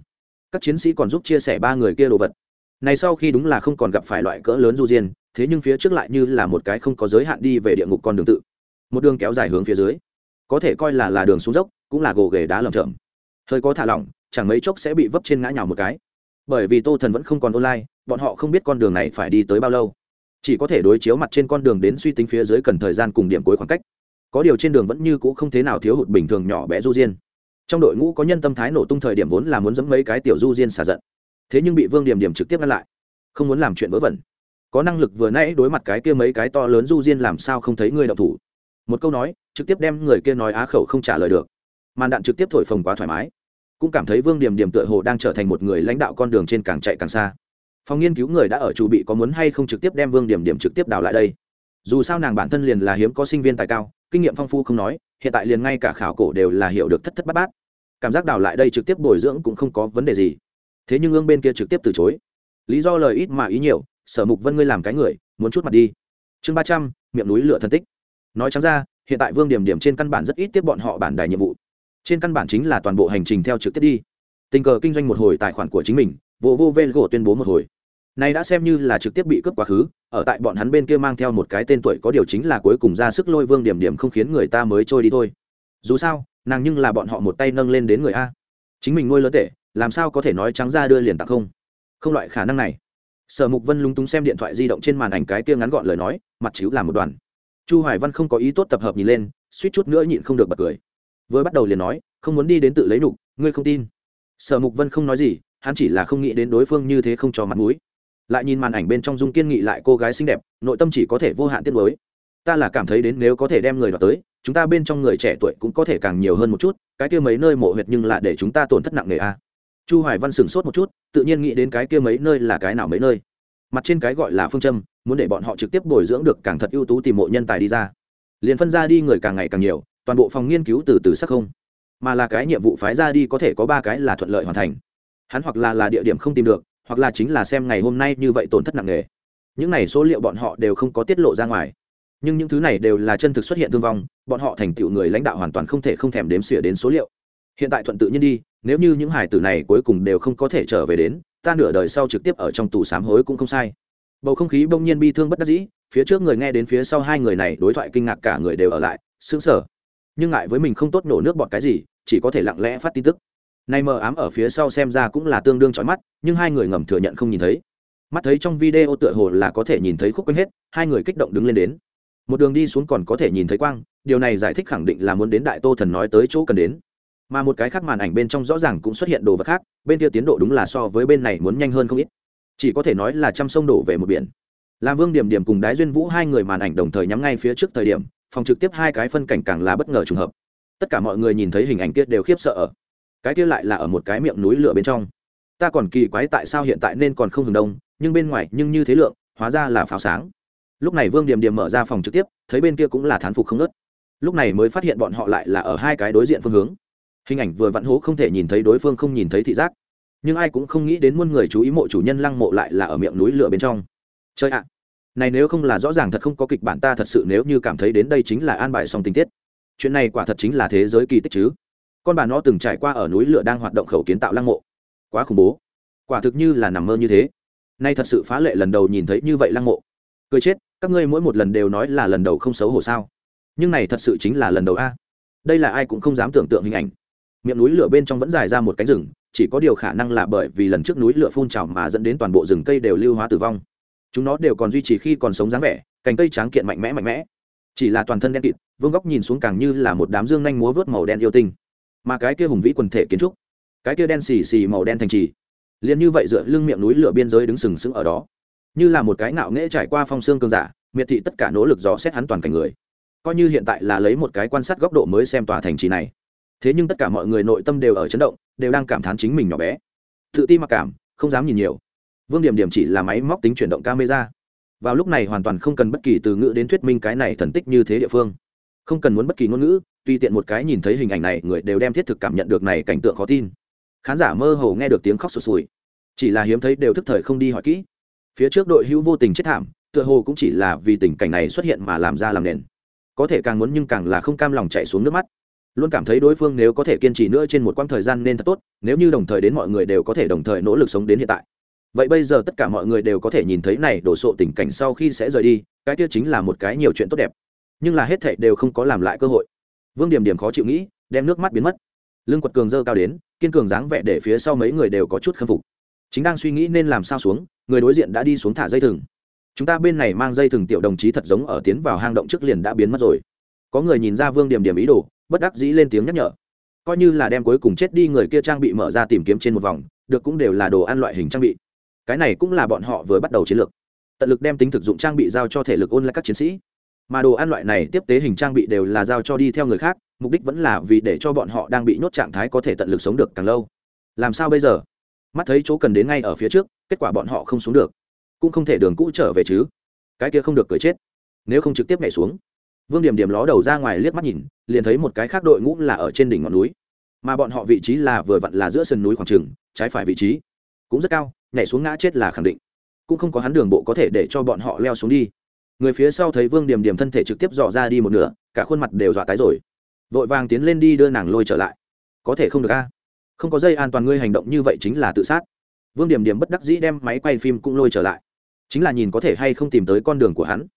S1: Các chiến sĩ còn giúp chia sẻ ba người kia đồ vật này sau khi đúng là không còn gặp phải loại cỡ lớn du diên, thế nhưng phía trước lại như là một cái không có giới hạn đi về địa ngục con đường tự. Một đường kéo dài hướng phía dưới. Có thể coi là là đường xuống dốc, cũng là gồ ghề đá lởm chởm. hơi có thả lỏng, chẳng mấy chốc sẽ bị vấp trên ngã nhào một cái. Bởi vì tô thần vẫn không còn online, bọn họ không biết con đường này phải đi tới bao lâu. Chỉ có thể đối chiếu mặt trên con đường đến suy tính phía dưới cần thời gian cùng điểm cuối khoảng cách. Có điều trên đường vẫn như c ũ không thế nào thiếu hụt bình thường nhỏ bé du diên. Trong đội ngũ có nhân tâm thái nổ tung thời điểm vốn là muốn dẫm mấy cái tiểu du diên xả giận thế nhưng bị vương điểm điểm trực tiếp ngăn lại không muốn làm chuyện vớ vẩn có năng lực vừa nãy đối mặt cái kia mấy cái to lớn du diên làm sao không thấy người đọc thủ một câu nói trực tiếp đem người kia nói á khẩu không trả lời được màn đạn trực tiếp thổi phồng quá thoải mái cũng cảm thấy vương điểm điểm tựa hồ đang trở thành một người lãnh đạo con đường trên càng chạy càng xa phòng nghiên cứu người đã ở chủ bị có muốn hay không trực tiếp đem vương điểm điểm trực tiếp đào lại đây dù sao nàng bản thân liền là hiếm có sinh viên tài cao kinh nghiệm phong phú không nói hiện tại liền ngay cả khảo cổ đều là hiểu được thất thất bát bát cảm giác đào lại đây trực tiếp bồi dưỡng cũng không có vấn đề gì thế nhưng ương bên kia trực tiếp từ chối. Lý do lời ít mà ý nhiều, sở mục vân ngươi làm cái người, muốn chút mặt đi. Chương ba trăm, miệng núi lửa thân tích. Nói trắng ra, hiện tại vương điểm điểm trên căn bản rất ít tiếp bọn họ bản đài nhiệm vụ. Trên căn bản chính là toàn bộ hành trình theo trực tiếp đi. Tình cờ kinh doanh một hồi tài khoản của chính mình, vô vô vê gỗ tuyên bố một hồi. Này đã xem như là trực tiếp bị cướp quá khứ, ở tại bọn hắn bên kia mang theo một cái tên tuổi có điều chính là cuối cùng ra sức lôi vương điểm điểm không khiến người ta mới trôi đi thôi. Dù sao, nàng nhưng là bọn họ một tay nâng lên đến người a. Chính mình nuôi lớn tệ làm sao có thể nói trắng ra đưa liền tặng không? Không loại khả năng này. Sở mục vân lúng túng xem điện thoại di động trên màn ảnh cái kia ngắn gọn lời nói, mặt chữ làm một đoàn. Chu hoài văn không có ý tốt tập hợp nhìn lên, suýt chút nữa nhịn không được bật cười. Vừa bắt đầu liền nói, không muốn đi đến tự lấy nục ngươi không tin. Sở mục vân không nói gì, hắn chỉ là không nghĩ đến đối phương như thế không cho mặt mũi. Lại nhìn màn ảnh bên trong dung kiên nghị lại cô gái xinh đẹp, nội tâm chỉ có thể vô hạn tiết mới ta là cảm thấy đến nếu có thể đem người đoạt tới, chúng ta bên trong người trẻ tuổi cũng có thể càng nhiều hơn một chút, cái kia mấy nơi mộ huyệt nhưng là để chúng ta tổn thất nặng nề a chu hoài văn sửng sốt một chút, tự nhiên nghĩ đến cái kia mấy nơi là cái nào mấy nơi. Mặt trên cái gọi là phương châm, muốn để bọn họ trực tiếp bồi dưỡng được càng thật ưu tú tìm mộ nhân tài đi ra. Liền phân ra đi người càng ngày càng nhiều, toàn bộ phòng nghiên cứu từ từ sắc không. Mà là cái nhiệm vụ phái ra đi có thể có ba cái là thuận lợi hoàn thành. Hắn hoặc là là địa điểm không tìm được, hoặc là chính là xem ngày hôm nay như vậy tổn thất nặng nề. Những này số liệu bọn họ đều không có tiết lộ ra ngoài. Nhưng những thứ này đều là chân thực xuất hiện thương vong, bọn họ thành tựu người lãnh đạo hoàn toàn không thể không thèm đếm xỉa đến số liệu. Hiện tại thuận tự nhiên đi nếu như những hải tử này cuối cùng đều không có thể trở về đến, ta nửa đời sau trực tiếp ở trong tù sám hối cũng không sai. Bầu không khí bỗng nhiên bi thương bất đắc dĩ, phía trước người nghe đến phía sau hai người này đối thoại kinh ngạc cả người đều ở lại, sững sờ. Nhưng ngại với mình không tốt nổ nước bọt cái gì, chỉ có thể lặng lẽ phát tin tức. Nay mờ ám ở phía sau xem ra cũng là tương đương chói mắt, nhưng hai người ngầm thừa nhận không nhìn thấy. Mắt thấy trong video tựa hồ là có thể nhìn thấy khúc quanh hết, hai người kích động đứng lên đến. Một đường đi xuống còn có thể nhìn thấy quang, điều này giải thích khẳng định là muốn đến đại tô thần nói tới chỗ cần đến mà một cái khác màn ảnh bên trong rõ ràng cũng xuất hiện đồ vật khác, bên kia tiến độ đúng là so với bên này muốn nhanh hơn không ít. Chỉ có thể nói là trăm sông đổ về một biển. Làm vương điểm điểm cùng đái duyên vũ hai người màn ảnh đồng thời nhắm ngay phía trước thời điểm, phòng trực tiếp hai cái phân cảnh càng là bất ngờ trùng hợp. Tất cả mọi người nhìn thấy hình ảnh kia đều khiếp sợ ở. Cái kia lại là ở một cái miệng núi lửa bên trong. Ta còn kỳ quái tại sao hiện tại nên còn không hừng đông, nhưng bên ngoài nhưng như thế lượng, hóa ra là pháo sáng. Lúc này vương Điểm Điểm mở ra phòng trực tiếp, thấy bên kia cũng là thán phục không nớt lúc này mới phát hiện bọn họ lại là ở hai cái đối diện phương hướng hình ảnh vừa vặn hố không thể nhìn thấy đối phương không nhìn thấy thị giác. Nhưng ai cũng không nghĩ đến muôn người chú ý mộ chủ nhân lăng mộ lại là ở miệng núi lửa bên trong. Chơi ạ, này nếu không là rõ ràng thật không có kịch bản ta thật sự nếu như cảm thấy đến đây chính là an bài song tình tiết. Chuyện này quả thật chính là thế giới kỳ tích chứ. Con bà nó từng trải qua ở núi lửa đang hoạt động khẩu kiến tạo lăng mộ. Quá khủng bố. Quả thực như là nằm mơ như thế. Nay thật sự phá lệ lần đầu nhìn thấy như vậy lăng mộ. Cười chết, các ngươi mỗi một lần đều nói là lần đầu không xấu hổ sao. Nhưng này thật sự chính là lần đầu a. Đây là ai cũng không dám tưởng tượng hình ảnh miệng núi lửa bên trong vẫn dài ra một cánh rừng, chỉ có điều khả năng là bởi vì lần trước núi lửa phun trào mà dẫn đến toàn bộ rừng cây đều lưu hóa tử vong. Chúng nó đều còn duy trì khi còn sống dáng vẻ, cành cây tráng kiện mạnh mẽ mạnh mẽ. Chỉ là toàn thân đen kịt, vương góc nhìn xuống càng như là một đám dương nhanh múa vớt màu đen yêu tinh. Mà cái kia hùng vĩ quần thể kiến trúc, cái kia đen xì xì màu đen thành trì, liền như vậy dựa lưng miệng núi lửa biên giới đứng sừng sững ở đó. Như là một cái ngạo nghễ trải qua phong xương cơn giả, miệt thị tất cả nỗ lực dò xét hắn toàn cảnh người. Coi như hiện tại là lấy một cái quan sát góc độ mới xem tòa thành trì này thế nhưng tất cả mọi người nội tâm đều ở chấn động, đều đang cảm thán chính mình nhỏ bé. Tự ti mặc cảm, không dám nhìn nhiều. Vương điểm điểm chỉ là máy móc tính chuyển động camera. Vào lúc này hoàn toàn không cần bất kỳ từ ngữ đến thuyết minh cái này thần tích như thế địa phương. Không cần muốn bất kỳ ngôn ngữ tuy tiện một cái nhìn thấy hình ảnh này, người đều đem thiết thực cảm nhận được này cảnh tượng khó tin. Khán giả mơ hồ nghe được tiếng khóc sụt sùi. Chỉ là hiếm thấy đều thức thời không đi hỏi kỹ. Phía trước đội hữu vô tình chết thảm, tựa hồ cũng chỉ là vì tình cảnh này xuất hiện mà làm ra làm nền. Có thể càng muốn nhưng càng là không cam lòng chạy xuống nước mắt luôn cảm thấy đối phương nếu có thể kiên trì nữa trên một quãng thời gian nên thật tốt, nếu như đồng thời đến mọi người đều có thể đồng thời nỗ lực sống đến hiện tại. Vậy bây giờ tất cả mọi người đều có thể nhìn thấy này đổ sộ tình cảnh sau khi sẽ rời đi, cái kia chính là một cái nhiều chuyện tốt đẹp. Nhưng là hết thảy đều không có làm lại cơ hội. Vương điểm điểm khó chịu nghĩ, đem nước mắt biến mất. Lương quật cường dơ cao đến, kiên cường dáng vẻ để phía sau mấy người đều có chút khâm phục. Chính đang suy nghĩ nên làm sao xuống, người đối diện đã đi xuống thả dây thừng. Chúng ta bên này mang dây thừng tiểu đồng chí thật giống ở tiến vào hang động trước liền đã biến mất rồi. Có người nhìn ra vương điểm điểm ý đồ bất đắc dĩ lên tiếng nhắc nhở. Coi như là đem cuối cùng chết đi người kia trang bị mở ra tìm kiếm trên một vòng, được cũng đều là đồ ăn loại hình trang bị. Cái này cũng là bọn họ vừa bắt đầu chiến lược. Tận lực đem tính thực dụng trang bị giao cho thể lực ôn lại các chiến sĩ. Mà đồ ăn loại này tiếp tế hình trang bị đều là giao cho đi theo người khác, mục đích vẫn là vì để cho bọn họ đang bị nhốt trạng thái có thể tận lực sống được càng lâu. Làm sao bây giờ? Mắt thấy chỗ cần đến ngay ở phía trước, kết quả bọn họ không xuống được. Cũng không thể đường cũ trở về chứ. Cái kia không được cười chết. Nếu không trực tiếp nhảy xuống vương điểm điểm ló đầu ra ngoài liếc mắt nhìn, liền thấy một cái khác đội ngũ là ở trên đỉnh ngọn núi. Mà bọn họ vị trí là vừa vặn là giữa sườn núi khoảng trừng trái phải vị trí. Cũng rất cao, nhảy xuống ngã chết là khẳng định. Cũng không có hắn đường bộ có thể để cho bọn họ leo xuống đi. Người phía sau thấy vương điểm điểm thân thể trực tiếp dò ra đi một nửa, cả khuôn mặt đều dọa tái rồi. Vội vàng tiến lên đi đưa nàng lôi trở lại. Có thể không được a? Không có dây an toàn ngươi hành động như vậy chính là tự sát. Vương điểm điểm bất đắc dĩ đem máy quay phim cũng lôi trở lại. Chính là nhìn có thể hay không tìm tới con đường của hắn.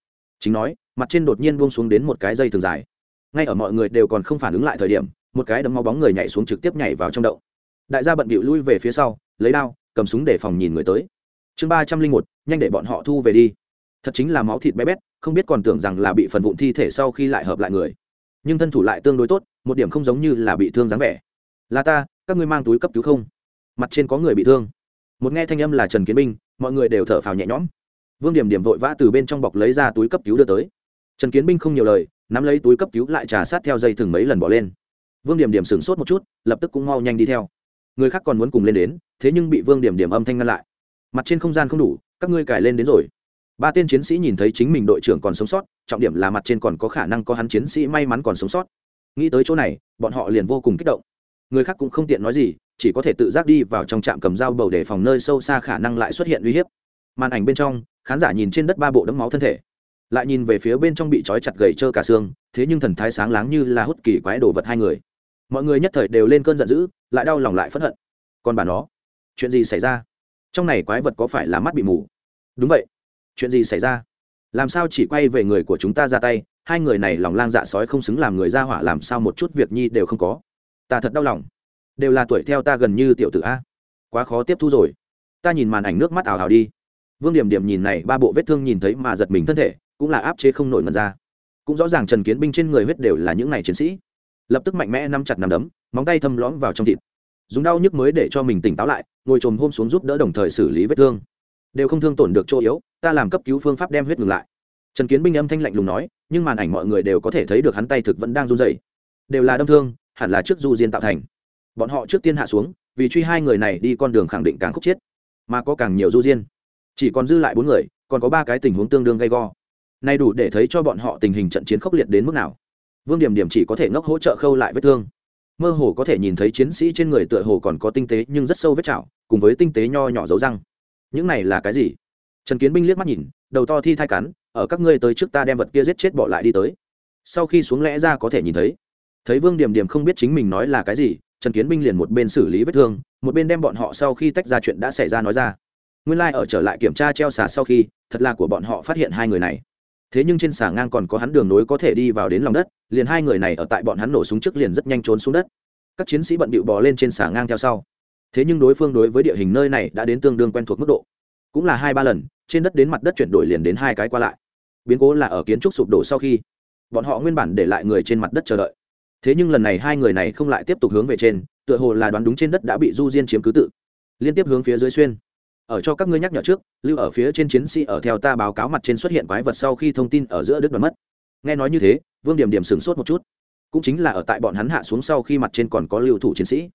S1: Chính nói mặt trên đột nhiên buông xuống đến một cái dây thường dài. Ngay ở mọi người đều còn không phản ứng lại thời điểm, một cái đấm máu bóng người nhảy xuống trực tiếp nhảy vào trong đậu đại gia bận bịu lui về phía sau, lấy đao, cầm súng để phòng nhìn người tới. Chương ba trăm linh một, nhanh để bọn họ thu về đi. Thật chính là máu thịt bé bét, không biết còn tưởng rằng là bị phần vụn thi thể sau khi lại hợp lại người. Nhưng thân thủ lại tương đối tốt, một điểm không giống như là bị thương dáng vẻ. Là ta, các ngươi mang túi cấp cứu không? Mặt trên có người bị thương. Một nghe thanh âm là trần kiến binh, mọi người đều thở phào nhẹ nhõm. Vương điểm điểm vội vã từ bên trong bọc lấy ra túi cấp cứu đưa tới trần kiến binh không nhiều lời, nắm lấy túi cấp cứu lại trà sát theo dây thừng mấy lần bỏ lên. Vương điểm điểm sửng sốt một chút, lập tức cũng mau nhanh đi theo. Người khác còn muốn cùng lên đến, thế nhưng bị vương điểm điểm âm thanh ngăn lại. Mặt trên không gian không đủ, các ngươi cài lên đến rồi. Ba tên chiến sĩ nhìn thấy chính mình đội trưởng còn sống sót, trọng điểm là mặt trên còn có khả năng có hắn chiến sĩ may mắn còn sống sót. Nghĩ tới chỗ này, bọn họ liền vô cùng kích động. Người khác cũng không tiện nói gì, chỉ có thể tự giác đi vào trong trạm cầm dao bầu để phòng nơi sâu xa khả năng lại xuất hiện uy hiếp. Màn ảnh bên trong, khán giả nhìn trên đất ba bộ đấm máu thân thể lại nhìn về phía bên trong bị trói chặt gầy trơ cả xương, thế nhưng thần thái sáng láng như là hút kỳ quái đồ vật hai người. Mọi người nhất thời đều lên cơn giận dữ, lại đau lòng lại phẫn hận. Còn bà nó, chuyện gì xảy ra? Trong này quái vật có phải là mắt bị mù? Đúng vậy. Chuyện gì xảy ra? Làm sao chỉ quay về người của chúng ta ra tay, hai người này lòng lang dạ sói không xứng làm người ra hỏa, làm sao một chút việc nhi đều không có? Ta thật đau lòng. Đều là tuổi theo ta gần như tiểu tử a. Quá khó tiếp thu rồi. Ta nhìn màn ảnh nước mắt ảo ảo đi. Vương điểm điểm nhìn này, ba bộ vết thương nhìn thấy mà giật mình thân thể cũng là áp chế không nổi mật ra. Cũng rõ ràng trần kiến binh trên người huyết đều là những n à y chiến sĩ. Lập tức mạnh mẽ nắm chặt nằm đấm, móng tay thâm lõm vào trong thịt. Dùng đau nhức mới để cho mình tỉnh táo lại, ngồi trồm hôm xuống giúp đỡ đồng thời xử lý vết thương. Đều không thương tổn được chỗ yếu, ta làm cấp cứu phương pháp đem huyết ngừng lại. Trần kiến binh âm thanh lạnh lùng nói, nhưng màn ảnh mọi người đều có thể thấy được hắn tay thực vẫn đang run dày đều là đâm thương, hẳn là trước du diên tạo thành. Bọn họ trước tiên hạ xuống, vì truy hai người này đi con đường khẳng định càng khúc chiết. Mà có càng nhiều du diên. Chỉ còn dư lại bốn người, còn có ba cái tình huống tương đương gay go nay đủ để thấy cho bọn họ tình hình trận chiến khốc liệt đến mức nào. Vương điểm điểm chỉ có thể ngốc hỗ trợ khâu lại vết thương. Mơ hồ có thể nhìn thấy chiến sĩ trên người tựa hồ còn có tinh tế nhưng rất sâu vết chảo, cùng với tinh tế nho nhỏ dấu răng. Những này là cái gì? Trần kiến binh liếc mắt nhìn, đầu to thi thai cắn, ở các ngươi tới trước ta đem vật kia giết chết bỏ lại đi tới. Sau khi xuống lẽ ra có thể nhìn thấy. Thấy vương điểm điểm không biết chính mình nói là cái gì, trần kiến binh liền một bên xử lý vết thương, một bên đem bọn họ sau khi tách ra chuyện đã xảy ra nói ra. Nguyên lai、like、ở trở lại kiểm tra treo xà sau khi, thật là của bọn họ phát hiện hai người này thế nhưng trên xà ngang còn có hắn đường nối có thể đi vào đến lòng đất, liền hai người này ở tại bọn hắn nổ súng trước liền rất nhanh trốn xuống đất. Các chiến sĩ bận bịu bò lên trên xà ngang theo sau. Thế nhưng đối phương đối với địa hình nơi này đã đến tương đương quen thuộc mức độ. Cũng là hai ba lần, trên đất đến mặt đất chuyển đổi liền đến hai cái qua lại. Biến cố là ở kiến trúc sụp đổ sau khi, bọn họ nguyên bản để lại người trên mặt đất chờ đợi. Thế nhưng lần này hai người này không lại tiếp tục hướng về trên, tựa hồ là đoán đúng trên đất đã bị du diên chiếm cứ tự. Liên tiếp hướng phía dưới xuyên ở cho các ngươi nhắc nhở trước, lưu ở phía trên chiến sĩ ở theo ta báo cáo mặt trên xuất hiện quái vật sau khi thông tin ở giữa đứt đoạn mất. Nghe nói như thế, vương điểm điểm sửng sốt một chút. Cũng chính là ở tại bọn hắn hạ xuống sau khi mặt trên còn có lưu thủ chiến sĩ.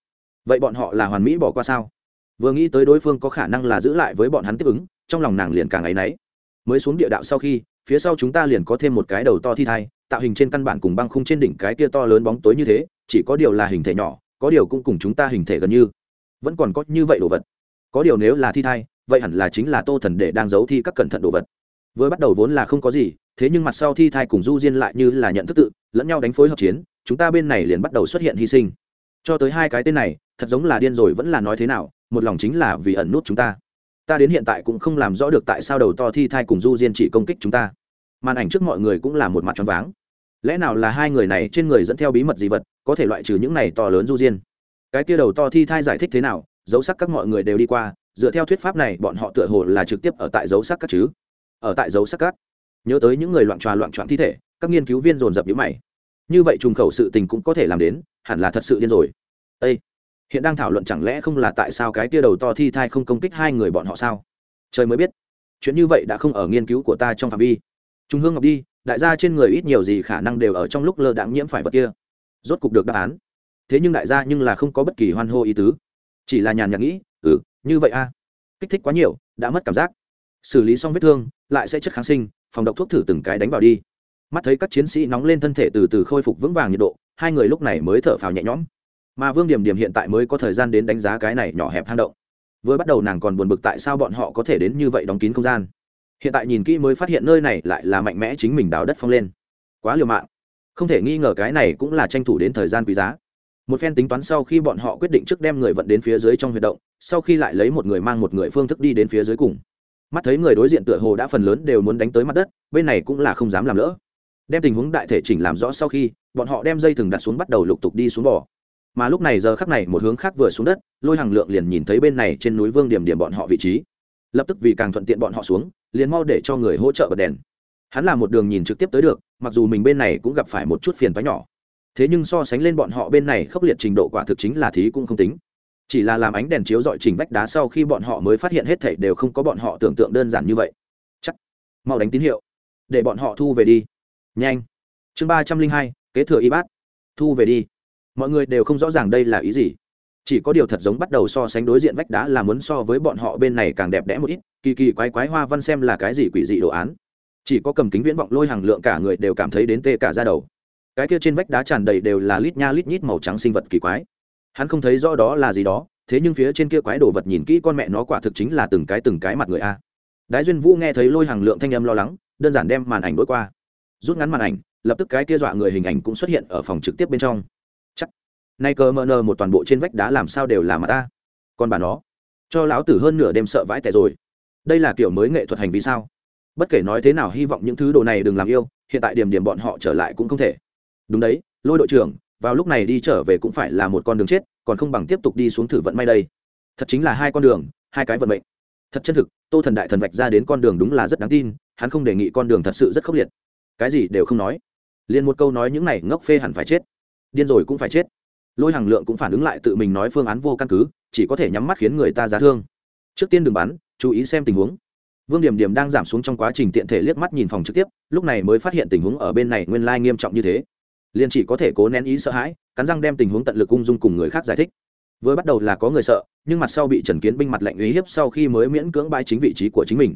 S1: Vậy bọn họ là hoàn mỹ bỏ qua sao? Vừa nghĩ tới đối phương có khả năng là giữ lại với bọn hắn tiếp ứng, trong lòng nàng liền càng áy náy. Mới xuống địa đạo sau khi, phía sau chúng ta liền có thêm một cái đầu to thi thai, tạo hình trên căn bản cùng băng khung trên đỉnh cái kia to lớn bóng tối như thế, chỉ có điều là hình thể nhỏ, có điều cũng cùng chúng ta hình thể gần như. Vẫn còn có như vậy đồ vật có điều nếu là thi thai, vậy hẳn là chính là tô thần để đang giấu thi các cẩn thận đồ vật. Vừa bắt đầu vốn là không có gì, thế nhưng mặt sau thi thai cùng du diên lại như là nhận thức tự, lẫn nhau đánh phối hợp chiến, chúng ta bên này liền bắt đầu xuất hiện hy sinh. Cho tới hai cái tên này, thật giống là điên rồi vẫn là nói thế nào, một lòng chính là vì ẩn nút chúng ta. Ta đến hiện tại cũng không làm rõ được tại sao đầu to thi thai cùng du diên chỉ công kích chúng ta. Màn ảnh trước mọi người cũng là một mặt tròn váng. Lẽ nào là hai người này trên người dẫn theo bí mật gì vật, có thể loại trừ những này to lớn du diên? Cái kia đầu to thi thai giải thích thế nào dấu sắc các mọi người đều đi qua, dựa theo thuyết pháp này, bọn họ tựa hồ là trực tiếp ở tại dấu sắc các chứ? Ở tại dấu sắc các. Nhớ tới những người loạn tròa loạn trọn thi thể, các nghiên cứu viên dồn dập nhữ mày. Như vậy trùng khẩu sự tình cũng có thể làm đến, hẳn là thật sự điên rồi. Ê! hiện đang thảo luận chẳng lẽ không là tại sao cái tia đầu to thi thai không công kích hai người bọn họ sao? Trời mới biết. Chuyện như vậy đã không ở nghiên cứu của ta trong phạm vi. Trung hương ngọc đi, đại gia trên người ít nhiều gì khả năng đều ở trong lúc lơ đãng nhiễm phải vật kia. Rốt cục được đáp án. Thế nhưng đại gia nhưng là không có bất kỳ hoan hô ý tứ chỉ là nhàn nhạt nghĩ ừ như vậy a, kích thích quá nhiều, đã mất cảm giác. Xử lý xong vết thương, lại sẽ chất kháng sinh, phòng độc thuốc thử từng cái đánh vào đi. Mắt thấy các chiến sĩ nóng lên thân thể từ từ khôi phục vững vàng nhiệt độ, hai người lúc này mới thở phào nhẹ nhõm. Mà vương điểm điểm hiện tại mới có thời gian đến đánh giá cái này nhỏ hẹp hang động. Vừa bắt đầu nàng còn buồn bực tại sao bọn họ có thể đến như vậy đóng kín không gian. Hiện tại nhìn kỹ mới phát hiện nơi này lại là mạnh mẽ chính mình đào đất phong lên. Quá liều mạng. Không thể nghi ngờ cái này cũng là tranh thủ đến thời gian quý giá một phen tính toán sau khi bọn họ quyết định trước đem người vận đến phía dưới trong huy động, sau khi lại lấy một người mang một người phương thức đi đến phía dưới cùng. Mắt thấy người đối diện tựa hồ đã phần lớn đều muốn đánh tới mặt đất, bên này cũng là không dám làm lỡ. Đem tình huống đại thể chỉnh làm rõ sau khi, bọn họ đem dây thừng đặt xuống bắt đầu lục tục đi xuống bò. Mà lúc này giờ khắc này một hướng khác vừa xuống đất, lôi hàng lượng liền nhìn thấy bên này trên núi vương điểm điểm bọn họ vị trí. Lập tức vì càng thuận tiện bọn họ xuống, liền mau để cho người hỗ trợ bật đèn. Hắn là một đường nhìn trực tiếp tới được, mặc dù mình bên này cũng gặp phải một chút phiền toái nhỏ thế nhưng so sánh lên bọn họ bên này khốc liệt trình độ quả thực chính là thí cũng không tính. Chỉ là làm ánh đèn chiếu dọi trình vách đá sau khi bọn họ mới phát hiện hết thảy đều không có bọn họ tưởng tượng đơn giản như vậy. Chắc. Mau đánh tín hiệu. Để bọn họ thu về đi. Nhanh. Chương ba trăm linh hai, kế thừa y bát thu về đi. Mọi người đều không rõ ràng đây là ý gì. Chỉ có điều thật giống bắt đầu so sánh đối diện vách đá là muốn so với bọn họ bên này càng đẹp đẽ một ít, kỳ kỳ quái quái hoa văn xem là cái gì quỷ dị đồ án. Chỉ có cầm kính viễn vọng lôi hàng lượng cả người đều cảm thấy đến tê cả ra đầu cái kia trên vách đá tràn đầy đều là lít nha lít nhít màu trắng sinh vật kỳ quái. Hắn không thấy rõ đó là gì đó, thế nhưng phía trên kia quái đồ vật nhìn kỹ con mẹ nó quả thực chính là từng cái từng cái mặt người a. Đái duyên vũ nghe thấy lôi hàng lượng thanh âm lo lắng, đơn giản đem màn ảnh đ qua. Rút ngắn màn ảnh, lập tức cái kia dọa người hình ảnh cũng xuất hiện ở phòng trực tiếp bên trong. Chắc. Nay cờ mờ nờ một toàn bộ trên vách đá làm sao đều là mặt ta còn bà nó. Cho lão tử hơn nửa đêm sợ vãi tẻ rồi. Đây là kiểu mới nghệ thuật hành vi sao? Bất kể nói thế nào, hy vọng những thứ đồ này đừng làm yêu, hiện tại điểm điểm bọn họ trở lại cũng không thể đúng đấy, lôi đội trưởng, vào lúc này đi trở về cũng phải là một con đường chết, còn không bằng tiếp tục đi xuống thử vận may đây. Thật chính là hai con đường, hai cái vận mệnh. Thật chân thực, tô thần đại thần vạch ra đến con đường đúng là rất đáng tin, hắn không đề nghị con đường thật sự rất khốc liệt. Cái gì đều không nói. Liền một câu nói những này ngốc phê hẳn phải chết. Điên rồi cũng phải chết. Lôi hàng lượng cũng phản ứng lại tự mình nói phương án vô căn cứ, chỉ có thể nhắm mắt khiến người ta giá thương. Trước tiên đừng bắn, chú ý xem tình huống. Vương điểm điểm đang giảm xuống trong quá trình tiện thể liếc mắt nhìn phòng trực tiếp, lúc này mới phát hiện tình huống ở bên này nguyên lai nghiêm trọng như thế liền chỉ có thể cố nén ý sợ hãi, cắn răng đem tình huống tận lực ung dung cùng người khác giải thích. Vừa bắt đầu là có người sợ, nhưng mặt sau bị trần kiến binh mặt lạnh uy hiếp sau khi mới miễn cưỡng bãi chính vị trí của chính mình.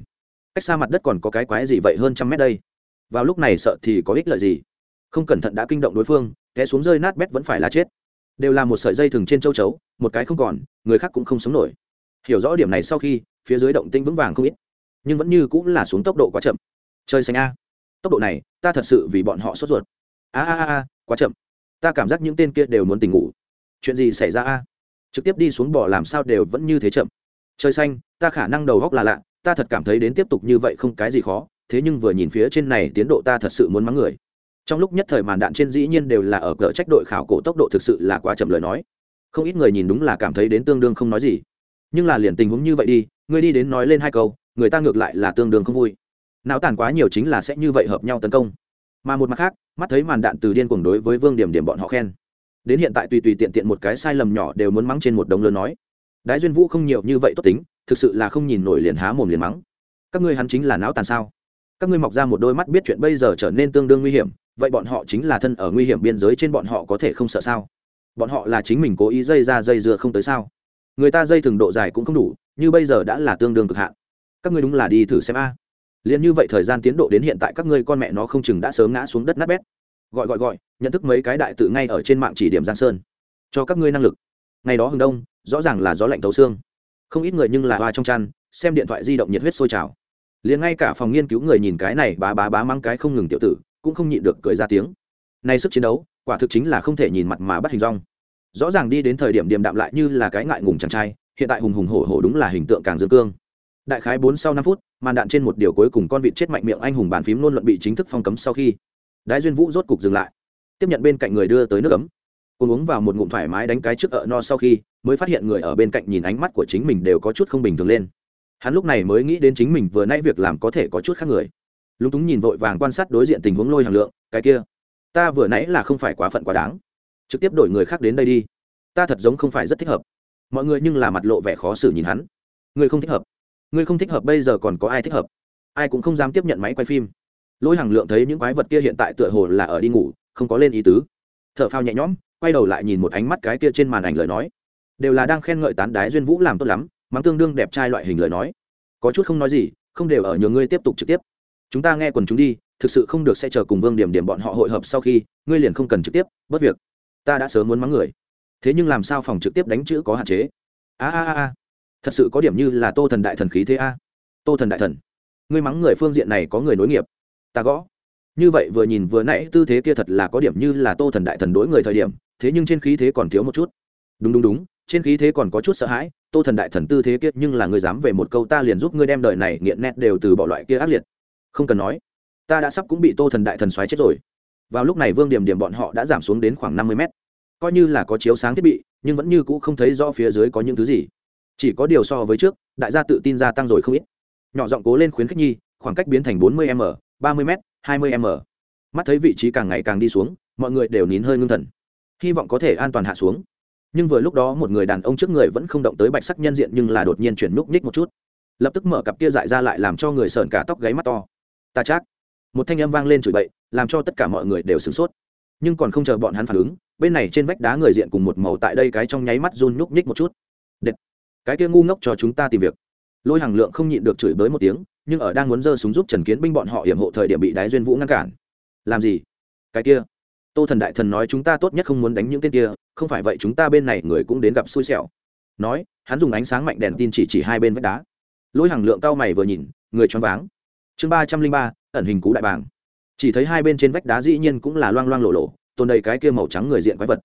S1: Cách xa mặt đất còn có cái quái gì vậy hơn trăm mét đây? Vào lúc này sợ thì có ích lợi gì? Không cẩn thận đã kinh động đối phương, té xuống rơi nát bét vẫn phải là chết. Đều là một sợi dây thừng trên châu chấu, một cái không còn, người khác cũng không sống nổi. Hiểu rõ điểm này sau khi, phía dưới động tinh vững vàng không ít. Nhưng vẫn như cũng là xuống tốc độ quá chậm. Chơi xanh a. Tốc độ này, ta thật sự vì bọn họ sốt ruột a a a quá chậm. Ta cảm giác những tên kia đều muốn tỉnh ngủ. Chuyện gì xảy ra a? Trực tiếp đi xuống bỏ làm sao đều vẫn như thế chậm. Trời xanh, ta khả năng đầu góc là lạ, ta thật cảm thấy đến tiếp tục như vậy không cái gì khó, thế nhưng vừa nhìn phía trên này tiến độ ta thật sự muốn mắng người. Trong lúc nhất thời màn đạn trên dĩ nhiên đều là ở cỡ trách đội khảo cổ tốc độ thực sự là quá chậm lời nói. Không ít người nhìn đúng là cảm thấy đến tương đương không nói gì. Nhưng là liền tình huống như vậy đi ngươi đi đến nói lên hai câu, người ta ngược lại là tương đương không vui. Não tàn quá nhiều chính là sẽ như vậy hợp nhau tấn công mà một mặt khác, mắt thấy màn đạn từ điên cuồng đối với vương điểm điểm bọn họ khen. Đến hiện tại tùy tùy tiện tiện một cái sai lầm nhỏ đều muốn mắng trên một đống lớn nói. Đái duyên vũ không nhiều như vậy tốt tính, thực sự là không nhìn nổi liền há mồm liền mắng. Các ngươi hắn chính là não tàn sao? Các ngươi mọc ra một đôi mắt biết chuyện bây giờ trở nên tương đương nguy hiểm, vậy bọn họ chính là thân ở nguy hiểm biên giới trên bọn họ có thể không sợ sao? Bọn họ là chính mình cố ý dây ra dây dưa không tới sao? Người ta dây thường độ dài cũng không đủ, như bây giờ đã là tương đương cực hạn. Các ngươi đúng là đi thử xem a. à liền như vậy thời gian tiến độ đến hiện tại các ngươi con mẹ nó không chừng đã sớm ngã xuống đất nát bét. Gọi gọi gọi, nhận thức mấy cái đại tự ngay ở trên mạng chỉ điểm giang sơn. Cho các ngươi năng lực. Ngày đó hừng đông, rõ ràng là gió lạnh tấu xương. Không ít người nhưng là hoa trong chăn, xem điện thoại di động nhiệt huyết sôi trào. Liền ngay cả phòng nghiên cứu người nhìn cái này bá bá bá mang cái không ngừng tiểu tử, cũng không nhịn được cười ra tiếng. Nay sức chiến đấu, quả thực chính là không thể nhìn mặt mà bắt hình rong rõ ràng đi đến thời điểm điềm đạm lại như là cái ngại ngùng chàng trai, hiện tại hùng hùng hổ hổ đúng là hình tượng càng dương cương. Đại khái bốn sau năm phút màn đạn trên một điều cuối cùng con vịt chết mạnh miệng anh hùng bàn phím luôn luận bị chính thức phong cấm sau khi, đái duyên vũ rốt cục dừng lại. Tiếp nhận bên cạnh người đưa tới nước cấm cùng uống vào một ngụm thoải mái đánh cái trước ợ no sau khi, mới phát hiện người ở bên cạnh nhìn ánh mắt của chính mình đều có chút không bình thường lên. Hắn lúc này mới nghĩ đến chính mình vừa nãy việc làm có thể có chút khác người. Lúng túng nhìn vội vàng quan sát đối diện tình huống lôi hàng lượng, cái kia, ta vừa nãy là không phải quá phận quá đáng. Trực tiếp đổi người khác đến đây đi. Ta thật giống không phải rất thích hợp. Mọi người nhưng là mặt lộ vẻ khó xử nhìn hắn. Người không thích hợp ngươi không thích hợp, bây giờ còn có ai thích hợp? Ai cũng không dám tiếp nhận máy quay phim. Lôi hàng lượng thấy những quái vật kia hiện tại tựa hồ là ở đi ngủ, không có lên ý tứ. T h ở phao nhẹ nhõm, quay đầu lại nhìn một ánh mắt cái kia trên màn ảnh lời nói. Đều là đang khen ngợi tán đái duyên vũ làm tốt lắm, mắng tương đương đẹp trai loại hình lời nói. Có chút không nói gì, không đều ở nhờ ngươi tiếp tục trực tiếp. Chúng ta nghe quần chúng đi, thực sự không được sẽ chờ cùng vương điểm điểm bọn họ hội hợp sau khi, ngươi liền không cần trực tiếp bất việc. Ta đã sớm muốn mắng người. Thế nhưng làm sao phòng trực tiếp đánh chữ có hạn chế? A a a a thật sự có điểm như là tô thần đại thần khí thế a. Tô thần đại thần. Ngươi mắng người phương diện này có người nối nghiệp. Ta gõ. Như vậy vừa nhìn vừa nãy tư thế kia thật là có điểm như là tô thần đại thần đối người thời điểm, thế nhưng trên khí thế còn thiếu một chút. Đúng đúng đúng, trên khí thế còn có chút sợ hãi, tô thần đại thần tư thế kia nhưng là người dám về một câu ta liền giúp ngươi đem đời này nghiện nét đều từ bỏ loại kia ác liệt. Không cần nói. Ta đã sắp cũng bị tô thần đại thần xoáy chết rồi. Vào lúc này vương điểm điểm bọn họ đã giảm xuống đến khoảng năm mươi mét. Coi như là có chiếu sáng thiết bị, nhưng vẫn như cũ không thấy rõ phía dưới có những thứ gì chỉ có điều so với trước, đại gia tự tin gia tăng rồi không ít. Nhỏ giọng cố lên khuyến khích nhi, khoảng cách biến thành bốn mươi m, ba mươi m, hai mươi m. Mắt thấy vị trí càng ngày càng đi xuống, mọi người đều nín hơi ngưng thần. Hy vọng có thể an toàn hạ xuống. Nhưng vừa lúc đó một người đàn ông trước người vẫn không động tới bạch sắc nhân diện nhưng là đột nhiên chuyển núp ních một chút. Lập tức mở cặp kia dại ra lại làm cho người sợn cả tóc gáy mắt to. Ta chắc. Một thanh âm vang lên chửi bậy, làm cho tất cả mọi người đều sửng sốt. Nhưng còn không chờ bọn hắn phản ứng, bên này trên vách đá người diện cùng một màu tại đây cái trong nháy mắt run nhúc nhích một chút. Đệt cái kia ngu ngốc cho chúng ta tìm việc. Lôi hàng lượng không nhịn được chửi bới một tiếng, nhưng ở đang muốn giơ súng giúp trần kiến binh bọn họ hiểm hộ thời điểm bị đái duyên vũ ngăn cản. Làm gì? Cái kia. Tô thần đại thần nói chúng ta tốt nhất không muốn đánh những tên kia, không phải vậy chúng ta bên này người cũng đến gặp xui xẻo. Nói, hắn dùng ánh sáng mạnh đèn tin chỉ chỉ hai bên vách đá. Lôi hàng lượng cao mày vừa nhìn, người choáng váng. Chương ba trăm linh ba, ẩn hình cú đại bàng. Chỉ thấy hai bên trên vách đá dĩ nhiên cũng là loang loang lộ lộ, tồn đầy cái kia màu trắng người diện quái vật.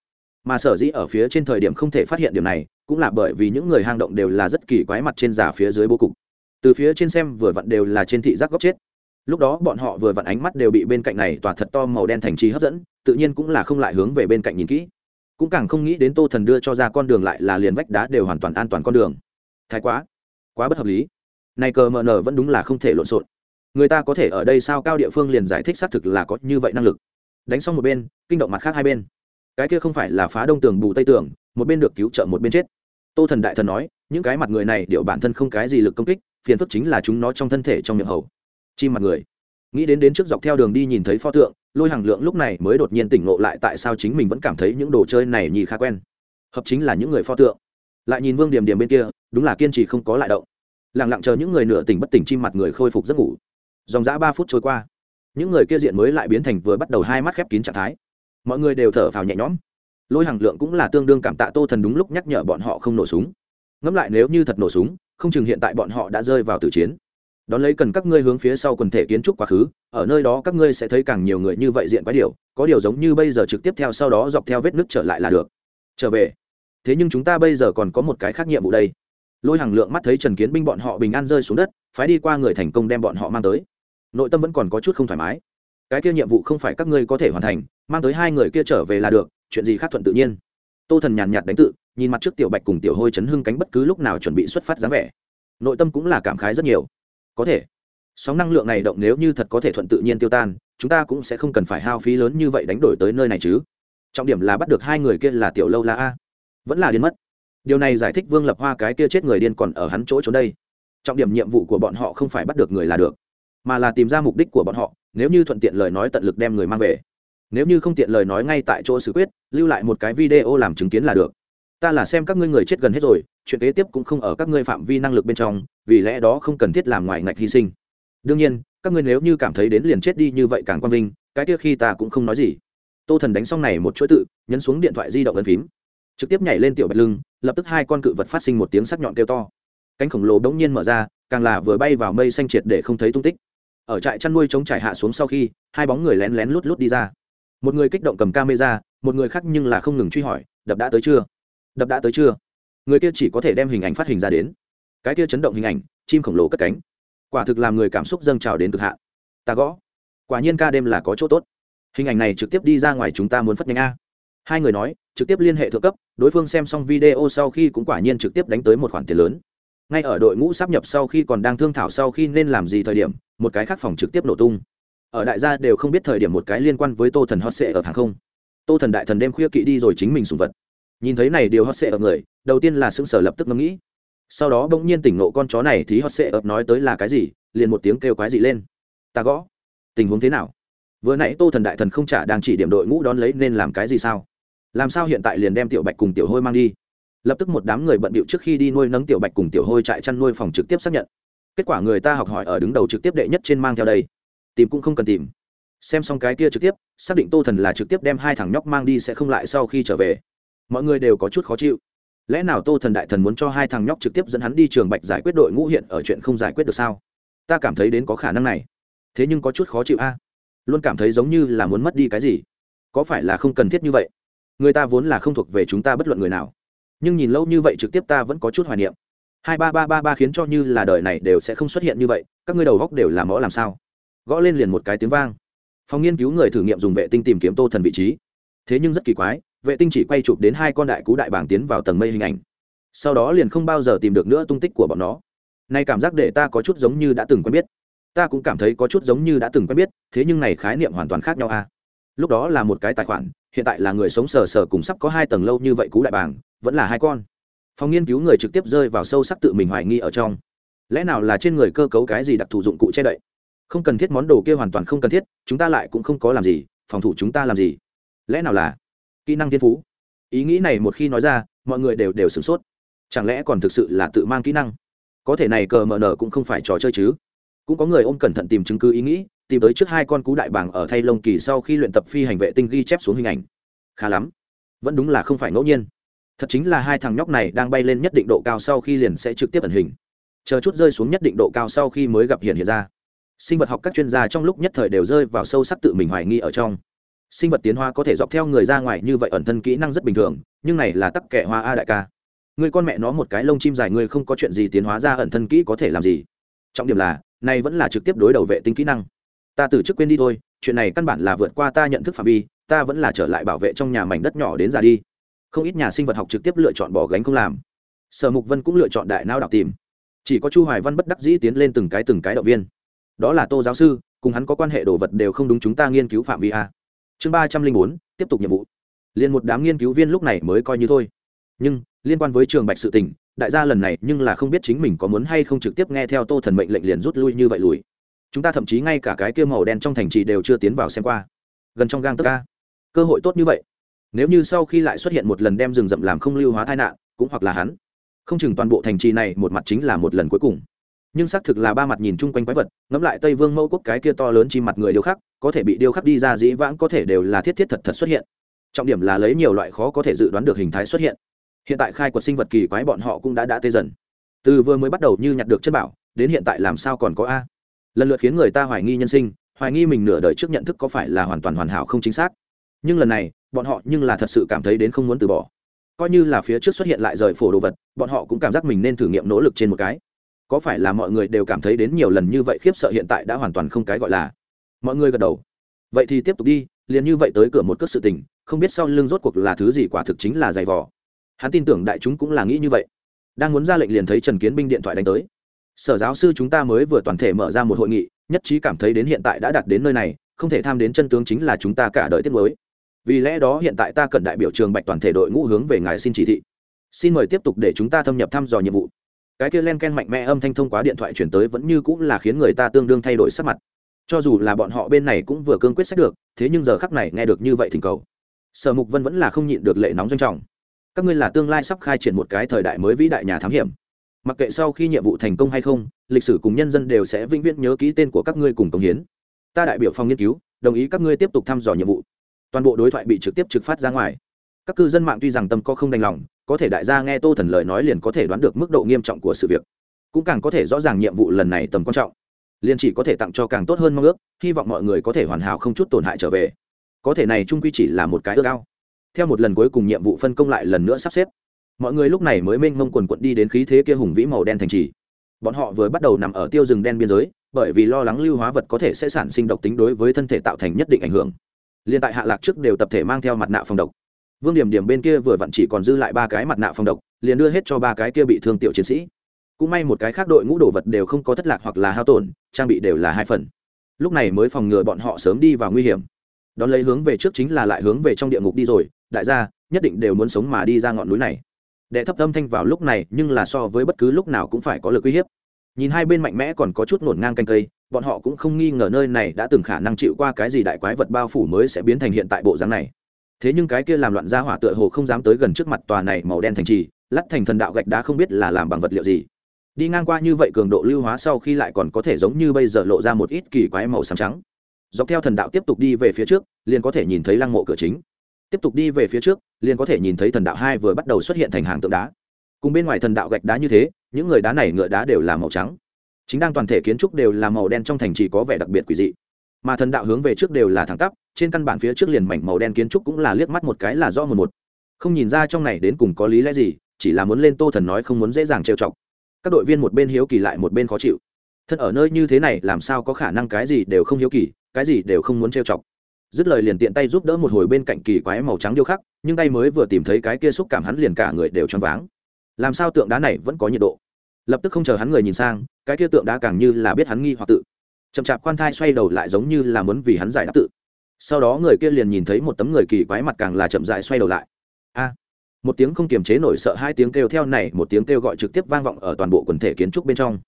S1: Mà sở dĩ ở phía trên thời điểm không thể phát hiện điểm này cũng là bởi vì những người hang động đều là rất kỳ quái mặt trên giả phía dưới bố cục. Từ phía trên xem, vừa vặn đều là trên thị giác góc chết. Lúc đó, bọn họ vừa vặn ánh mắt đều bị bên cạnh này tỏa thật to màu đen thành trì hấp dẫn, tự nhiên cũng là không lại hướng về bên cạnh nhìn kỹ. Cũng càng không nghĩ đến tô thần đưa cho ra con đường lại là liền vách đá đều hoàn toàn an toàn con đường. Thái quá quá bất hợp lý. Này cờ mờ nở vẫn đúng là không thể lộn xộn. Người ta có thể ở đây sao? Cao địa phương liền giải thích xác thực là có như vậy năng lực. Đánh xong một bên, kinh động mặt khác hai bên. Cái kia không phải là phá đông tường bù tây tường, một bên được cứu trợ, một bên chết tô thần đại thần nói, những cái mặt người này điệu bản thân không cái gì lực công kích, phiền phức chính là chúng nó trong thân thể trong miệng hầu. Chim mặt người. Nghĩ đến đến trước dọc theo đường đi nhìn thấy pho tượng, lôi hàng lượng lúc này mới đột nhiên tỉnh ngộ lại tại sao chính mình vẫn cảm thấy những đồ chơi này nhì khá quen. Hợp chính là những người pho tượng. Lại nhìn vương điểm điểm bên kia, đúng là kiên trì không có lại động. Lẳng lặng chờ những người nửa tỉnh bất tỉnh chim mặt người khôi phục giấc ngủ. Dòng dã ba phút trôi qua. Những người kia diện mới lại biến thành vừa bắt đầu hai mắt khép kín trạng thái. Mọi người đều thở phào nhẹ nhõm lôi hàng lượng cũng là tương đương cảm tạ tô thần đúng lúc nhắc nhở bọn họ không nổ súng. Ngẫm lại nếu như thật nổ súng, không chừng hiện tại bọn họ đã rơi vào tử chiến. Đón lấy cần các ngươi hướng phía sau quần thể kiến trúc quá khứ, ở nơi đó các ngươi sẽ thấy càng nhiều người như vậy diện quái điều, có điều giống như bây giờ trực tiếp theo sau đó dọc theo vết nước trở lại là được. Trở về. Thế nhưng chúng ta bây giờ còn có một cái khác nhiệm vụ đây. Lôi hàng lượng mắt thấy trần kiến binh bọn họ bình an rơi xuống đất, phái đi qua người thành công đem bọn họ mang tới. Nội tâm vẫn còn có chút không thoải mái. Cái kia nhiệm vụ không phải các ngươi có thể hoàn thành, mang tới hai người kia trở về là được chuyện gì khác thuận tự nhiên. Tô thần nhàn nhạt đánh tự, nhìn mặt trước tiểu bạch cùng tiểu hôi chấn hưng cánh bất cứ lúc nào chuẩn bị xuất phát dáng vẻ. Nội tâm cũng là cảm khái rất nhiều. Có thể, sóng năng lượng này động nếu như thật có thể thuận tự nhiên tiêu tan, chúng ta cũng sẽ không cần phải hao phí lớn như vậy đánh đổi tới nơi này chứ. Trọng điểm là bắt được hai người kia là tiểu lâu la a. Vẫn là điên mất. Điều này giải thích vương lập hoa cái kia chết người điên còn ở hắn chỗ trốn đây. Trọng điểm nhiệm vụ của bọn họ không phải bắt được người là được, mà là tìm ra mục đích của bọn họ, nếu như thuận tiện lời nói tận lực đem người mang về nếu như không tiện lời nói ngay tại chỗ xử quyết, lưu lại một cái video làm chứng kiến là được. Ta là xem các ngươi người chết gần hết rồi, chuyện kế tiếp cũng không ở các ngươi phạm vi năng lực bên trong, vì lẽ đó không cần thiết làm ngoài ngạch hy sinh. Đương nhiên, các ngươi nếu như cảm thấy đến liền chết đi như vậy càng quang vinh, cái kia khi ta cũng không nói gì. Tô thần đánh xong này một chuỗi tự, nhấn xuống điện thoại di động ấn phím. Trực tiếp nhảy lên tiểu bạch lưng, lập tức hai con cự vật phát sinh một tiếng sắc nhọn kêu to. Cánh khổng lồ bỗng nhiên mở ra, càng là vừa bay vào mây xanh triệt để không thấy tung tích. Ở trại chăn nuôi chống trải hạ xuống sau khi, hai bóng người lén lén lút lút đi ra một người kích động cầm camera, một người khác nhưng là không ngừng truy hỏi, đập đã tới chưa? Đập đã tới chưa? Người kia chỉ có thể đem hình ảnh phát hình ra đến. Cái kia chấn động hình ảnh, chim khổng lồ cất cánh. Quả thực làm người cảm xúc dâng trào đến cực hạn. Ta gõ. Quả nhiên ca đêm là có chỗ tốt. Hình ảnh này trực tiếp đi ra ngoài chúng ta muốn phát nhanh a. Hai người nói, trực tiếp liên hệ thượng cấp, đối phương xem xong video sau khi cũng quả nhiên trực tiếp đánh tới một khoản tiền lớn. Ngay ở đội ngũ sắp nhập sau khi còn đang thương thảo sau khi nên làm gì thời điểm, một cái khác phòng trực tiếp nổ tung ở đại gia đều không biết thời điểm một cái liên quan với tô thần hot sệ ở hàng không. Tô thần đại thần đêm khuya kỵ đi rồi chính mình sùng vật. Nhìn thấy này điều hot sệ ở người, đầu tiên là sững sở lập tức ngẫm nghĩ. Sau đó bỗng nhiên tỉnh nộ con chó này thì hot sệ ập nói tới là cái gì, liền một tiếng kêu quái dị lên. Ta gõ. Tình huống thế nào? Vừa nãy tô thần đại thần không trả đang chỉ điểm đội ngũ đón lấy nên làm cái gì sao? Làm sao hiện tại liền đem tiểu bạch cùng tiểu hôi mang đi? Lập tức một đám người bận bịu trước khi đi nuôi nấng tiểu bạch cùng tiểu hôi trại chăn nuôi phòng trực tiếp xác nhận. Kết quả người ta học hỏi ở đứng đầu trực tiếp đệ nhất trên mang theo đây tìm cũng không cần tìm. Xem xong cái kia trực tiếp, xác định tô thần là trực tiếp đem hai thằng nhóc mang đi sẽ không lại sau khi trở về. Mọi người đều có chút khó chịu. Lẽ nào tô thần đại thần muốn cho hai thằng nhóc trực tiếp dẫn hắn đi trường bạch giải quyết đội ngũ hiện ở chuyện không giải quyết được sao? Ta cảm thấy đến có khả năng này. Thế nhưng có chút khó chịu a. À? Luôn cảm thấy giống như là muốn mất đi cái gì. Có phải là không cần thiết như vậy? Người ta vốn là không thuộc về chúng ta bất luận người nào. Nhưng nhìn lâu như vậy trực tiếp ta vẫn có chút hoài niệm. Hai ba ba ba ba khiến cho như là đời này đều sẽ không xuất hiện như vậy, các ngươi đầu góc đều làm mõ làm sao? Gõ lên liền một cái tiếng vang. Phòng nghiên cứu người thử nghiệm dùng vệ tinh tìm kiếm tô thần vị trí. Thế nhưng rất kỳ quái, vệ tinh chỉ quay chụp đến hai con đại cú đại bảng tiến vào tầng mây hình ảnh. Sau đó liền không bao giờ tìm được nữa tung tích của bọn nó. Nay cảm giác để ta có chút giống như đã từng quen biết. Ta cũng cảm thấy có chút giống như đã từng quen biết, thế nhưng này khái niệm hoàn toàn khác nhau a. À? lúc đó là một cái tài khoản, hiện tại là người sống sờ sờ cùng sắp có hai tầng lâu như vậy cú đại bảng, vẫn là hai con. Phòng nghiên cứu người trực tiếp rơi vào sâu sắc tự mình hoài nghi ở trong. Lẽ nào là trên người cơ cấu cái gì đặc thù dụng cụ che đậy? Không cần thiết món đồ kia hoàn toàn không cần thiết, chúng ta lại cũng không có làm gì, phòng thủ chúng ta làm gì? Lẽ nào là kỹ năng thiên phú? Ý nghĩ này một khi nói ra, mọi người đều đều sửng sốt. Chẳng lẽ còn thực sự là tự mang kỹ năng? Có thể này cờ mờ nở cũng không phải trò chơi chứ. Cũng có người ôm cẩn thận tìm chứng cứ ý nghĩ, tìm tới trước hai con cú đại bàng ở thay lông kỳ sau khi luyện tập phi hành vệ tinh ghi chép xuống hình ảnh. Khá lắm. Vẫn đúng là không phải ngẫu nhiên. Thật chính là hai thằng nhóc này đang bay lên nhất định độ cao sau khi liền sẽ trực tiếp ẩn hình. Chờ chút rơi xuống nhất định độ cao sau khi mới gặp hiện hiện ra sinh vật học các chuyên gia trong lúc nhất thời đều rơi vào sâu sắc tự mình hoài nghi ở trong. Sinh vật tiến hóa có thể dọc theo người ra ngoài như vậy ẩn thân kỹ năng rất bình thường, nhưng này là tắc kẻ hoa a đại ca. Người con mẹ nó một cái lông chim dài, người không có chuyện gì tiến hóa ra ẩn thân kỹ có thể làm gì? Trọng điểm là, này vẫn là trực tiếp đối đầu vệ tinh kỹ năng. Ta từ chức quên đi thôi, chuyện này căn bản là vượt qua ta nhận thức phạm vi, ta vẫn là trở lại bảo vệ trong nhà mảnh đất nhỏ đến già đi. Không ít nhà sinh vật học trực tiếp lựa chọn bỏ gánh không làm. Sở mục vân cũng lựa chọn đại não đảo tìm. Chỉ có chu hoài văn bất đắc dĩ tiến lên từng cái từng cái động viên đó là tô giáo sư, cùng hắn có quan hệ đồ vật đều không đúng chúng ta nghiên cứu phạm vi a. Chương ba trăm linh bốn, tiếp tục nhiệm vụ. Liền một đám nghiên cứu viên lúc này mới coi như thôi. Nhưng, liên quan với trường bạch sự tình, đại gia lần này nhưng là không biết chính mình có muốn hay không trực tiếp nghe theo tô thần mệnh lệnh liền rút lui như vậy lùi. Chúng ta thậm chí ngay cả cái kia màu đen trong thành trì đều chưa tiến vào xem qua. Gần trong gang tất ca cơ hội tốt như vậy. Nếu như sau khi lại xuất hiện một lần đem rừng rậm làm không lưu hóa tai nạn, cũng hoặc là hắn. Không chừng toàn bộ thành trì này một mặt chính là một lần cuối cùng nhưng xác thực là ba mặt nhìn chung quanh quái vật, ngẫm lại tây vương mẫu quốc cái kia to lớn chi mặt người điêu khắc, có thể bị điêu khắc đi ra dĩ vãng có thể đều là thiết thiết thật thật xuất hiện. Trọng điểm là lấy nhiều loại khó có thể dự đoán được hình thái xuất hiện. Hiện tại khai quật sinh vật kỳ quái bọn họ cũng đã đã tê dần. Từ vừa mới bắt đầu như nhặt được chất bảo, đến hiện tại làm sao còn có a? Lần lượt khiến người ta hoài nghi nhân sinh, hoài nghi mình nửa đời trước nhận thức có phải là hoàn toàn hoàn hảo không chính xác. Nhưng lần này, bọn họ nhưng là thật sự cảm thấy đến không muốn từ bỏ. Coi như là phía trước xuất hiện lại rời phổ đồ vật, bọn họ cũng cảm giác mình nên thử nghiệm nỗ lực trên một cái có phải là mọi người đều cảm thấy đến nhiều lần như vậy khiếp sợ hiện tại đã hoàn toàn không cái gọi là? Mọi người gật đầu. Vậy thì tiếp tục đi, liền như vậy tới cửa một cất sự tình, không biết sau lưng rốt cuộc là thứ gì quả thực chính là giày vò. Hắn tin tưởng đại chúng cũng là nghĩ như vậy. Đang muốn ra lệnh liền thấy trần kiến binh điện thoại đánh tới. Sở giáo sư chúng ta mới vừa toàn thể mở ra một hội nghị, nhất trí cảm thấy đến hiện tại đã đạt đến nơi này, không thể tham đến chân tướng chính là chúng ta cả đời tiết mới vì lẽ đó hiện tại ta cần đại biểu trường bạch toàn thể đội ngũ hướng về ngài xin chỉ thị. Xin mời tiếp tục để chúng ta thâm nhập thăm dò nhiệm vụ cái kia len ken mạnh mẽ âm thanh thông qua điện thoại chuyển tới vẫn như cũng là khiến người ta tương đương thay đổi sắc mặt. Cho dù là bọn họ bên này cũng vừa cương quyết sách được, thế nhưng giờ khắc này nghe được như vậy thỉnh cầu. Sở mục vân vẫn là không nhịn được lệ nóng doanh trọng. Các ngươi là tương lai sắp khai triển một cái thời đại mới vĩ đại nhà thám hiểm. Mặc kệ sau khi nhiệm vụ thành công hay không, lịch sử cùng nhân dân đều sẽ vĩnh viễn nhớ ký tên của các ngươi cùng công hiến. Ta đại biểu phòng nghiên cứu, đồng ý các ngươi tiếp tục thăm dò nhiệm vụ. Toàn bộ đối thoại bị trực tiếp trực phát ra ngoài các cư dân mạng tuy rằng tâm có không đành lòng, có thể đại gia nghe tô thần lời nói liền có thể đoán được mức độ nghiêm trọng của sự việc. Cũng càng có thể rõ ràng nhiệm vụ lần này tầm quan trọng. Liền chỉ có thể tặng cho càng tốt hơn mong ước, hy vọng mọi người có thể hoàn hảo không chút tổn hại trở về. Có thể này trung quy chỉ là một cái ước ao. Theo một lần cuối cùng nhiệm vụ phân công lại lần nữa sắp xếp, mọi người lúc này mới mênh mông quần quận đi đến khí thế kia hùng vĩ màu đen thành trì. Bọn họ vừa bắt đầu nằm ở tiêu rừng đen biên giới, bởi vì lo lắng lưu hóa vật có thể sẽ sản sinh độc tính đối với thân thể tạo thành nhất định ảnh hưởng. Liên tại hạ lạc trước đều tập thể mang theo mặt nạ phòng độc vương điểm điểm bên kia vừa vặn chỉ còn dư lại ba cái mặt nạ phòng độc, liền đưa hết cho ba cái kia bị thương tiểu chiến sĩ. Cũng may một cái khác đội ngũ đồ vật đều không có thất lạc hoặc là hao tổn, trang bị đều là hai phần. Lúc này mới phòng ngừa bọn họ sớm đi vào nguy hiểm. Đón lấy hướng về trước chính là lại hướng về trong địa ngục đi rồi, đại gia, nhất định đều muốn sống mà đi ra ngọn núi này. Đệ thấp âm thanh vào lúc này, nhưng là so với bất cứ lúc nào cũng phải có lực uy hiếp. Nhìn hai bên mạnh mẽ còn có chút ngổn ngang canh cây, bọn họ cũng không nghi ngờ nơi này đã từng khả năng chịu qua cái gì đại quái vật bao phủ mới sẽ biến thành hiện tại bộ dáng này thế nhưng cái kia làm loạn ra hỏa tựa hồ không dám tới gần trước mặt tòa này màu đen thành trì lắt thành thần đạo gạch đá không biết là làm bằng vật liệu gì. Đi ngang qua như vậy cường độ lưu hóa sau khi lại còn có thể giống như bây giờ lộ ra một ít kỳ quái màu xám trắng. Dọc theo thần đạo tiếp tục đi về phía trước, liền có thể nhìn thấy lăng mộ cửa chính. Tiếp tục đi về phía trước, liền có thể nhìn thấy thần đạo hai vừa bắt đầu xuất hiện thành hàng tượng đá. Cùng bên ngoài thần đạo gạch đá như thế, những người đá này ngựa đá đều là màu trắng. Chính đang toàn thể kiến trúc đều là màu đen trong thành trì có vẻ đặc biệt quỷ dị mà thần đạo hướng về trước đều là thẳng tắp, trên căn bản phía trước liền mảnh màu đen kiến trúc cũng là liếc mắt một cái là do một một. Không nhìn ra trong này đến cùng có lý lẽ gì, chỉ là muốn lên tô thần nói không muốn dễ dàng trêu chọc. Các đội viên một bên hiếu kỳ lại một bên khó chịu. Thân ở nơi như thế này, làm sao có khả năng cái gì đều không hiếu kỳ, cái gì đều không muốn trêu chọc. Dứt lời liền tiện tay giúp đỡ một hồi bên cạnh kỳ quái màu trắng điêu khắc, nhưng tay mới vừa tìm thấy cái kia xúc cảm hắn liền cả người đều choáng váng. Làm sao tượng đá này vẫn có nhiệt độ? Lập tức không chờ hắn người nhìn sang, cái kia tượng đá càng như là biết hắn nghi hoặc tự chậm chạp khoan thai xoay đầu lại giống như là muốn vì hắn giải đáp tự. Sau đó người kia liền nhìn thấy một tấm người kỳ quái mặt càng là chậm dại xoay đầu lại. A! Một tiếng không kiềm chế nổi sợ hai tiếng kêu theo này, một tiếng kêu gọi trực tiếp vang vọng ở toàn bộ quần thể kiến trúc bên trong.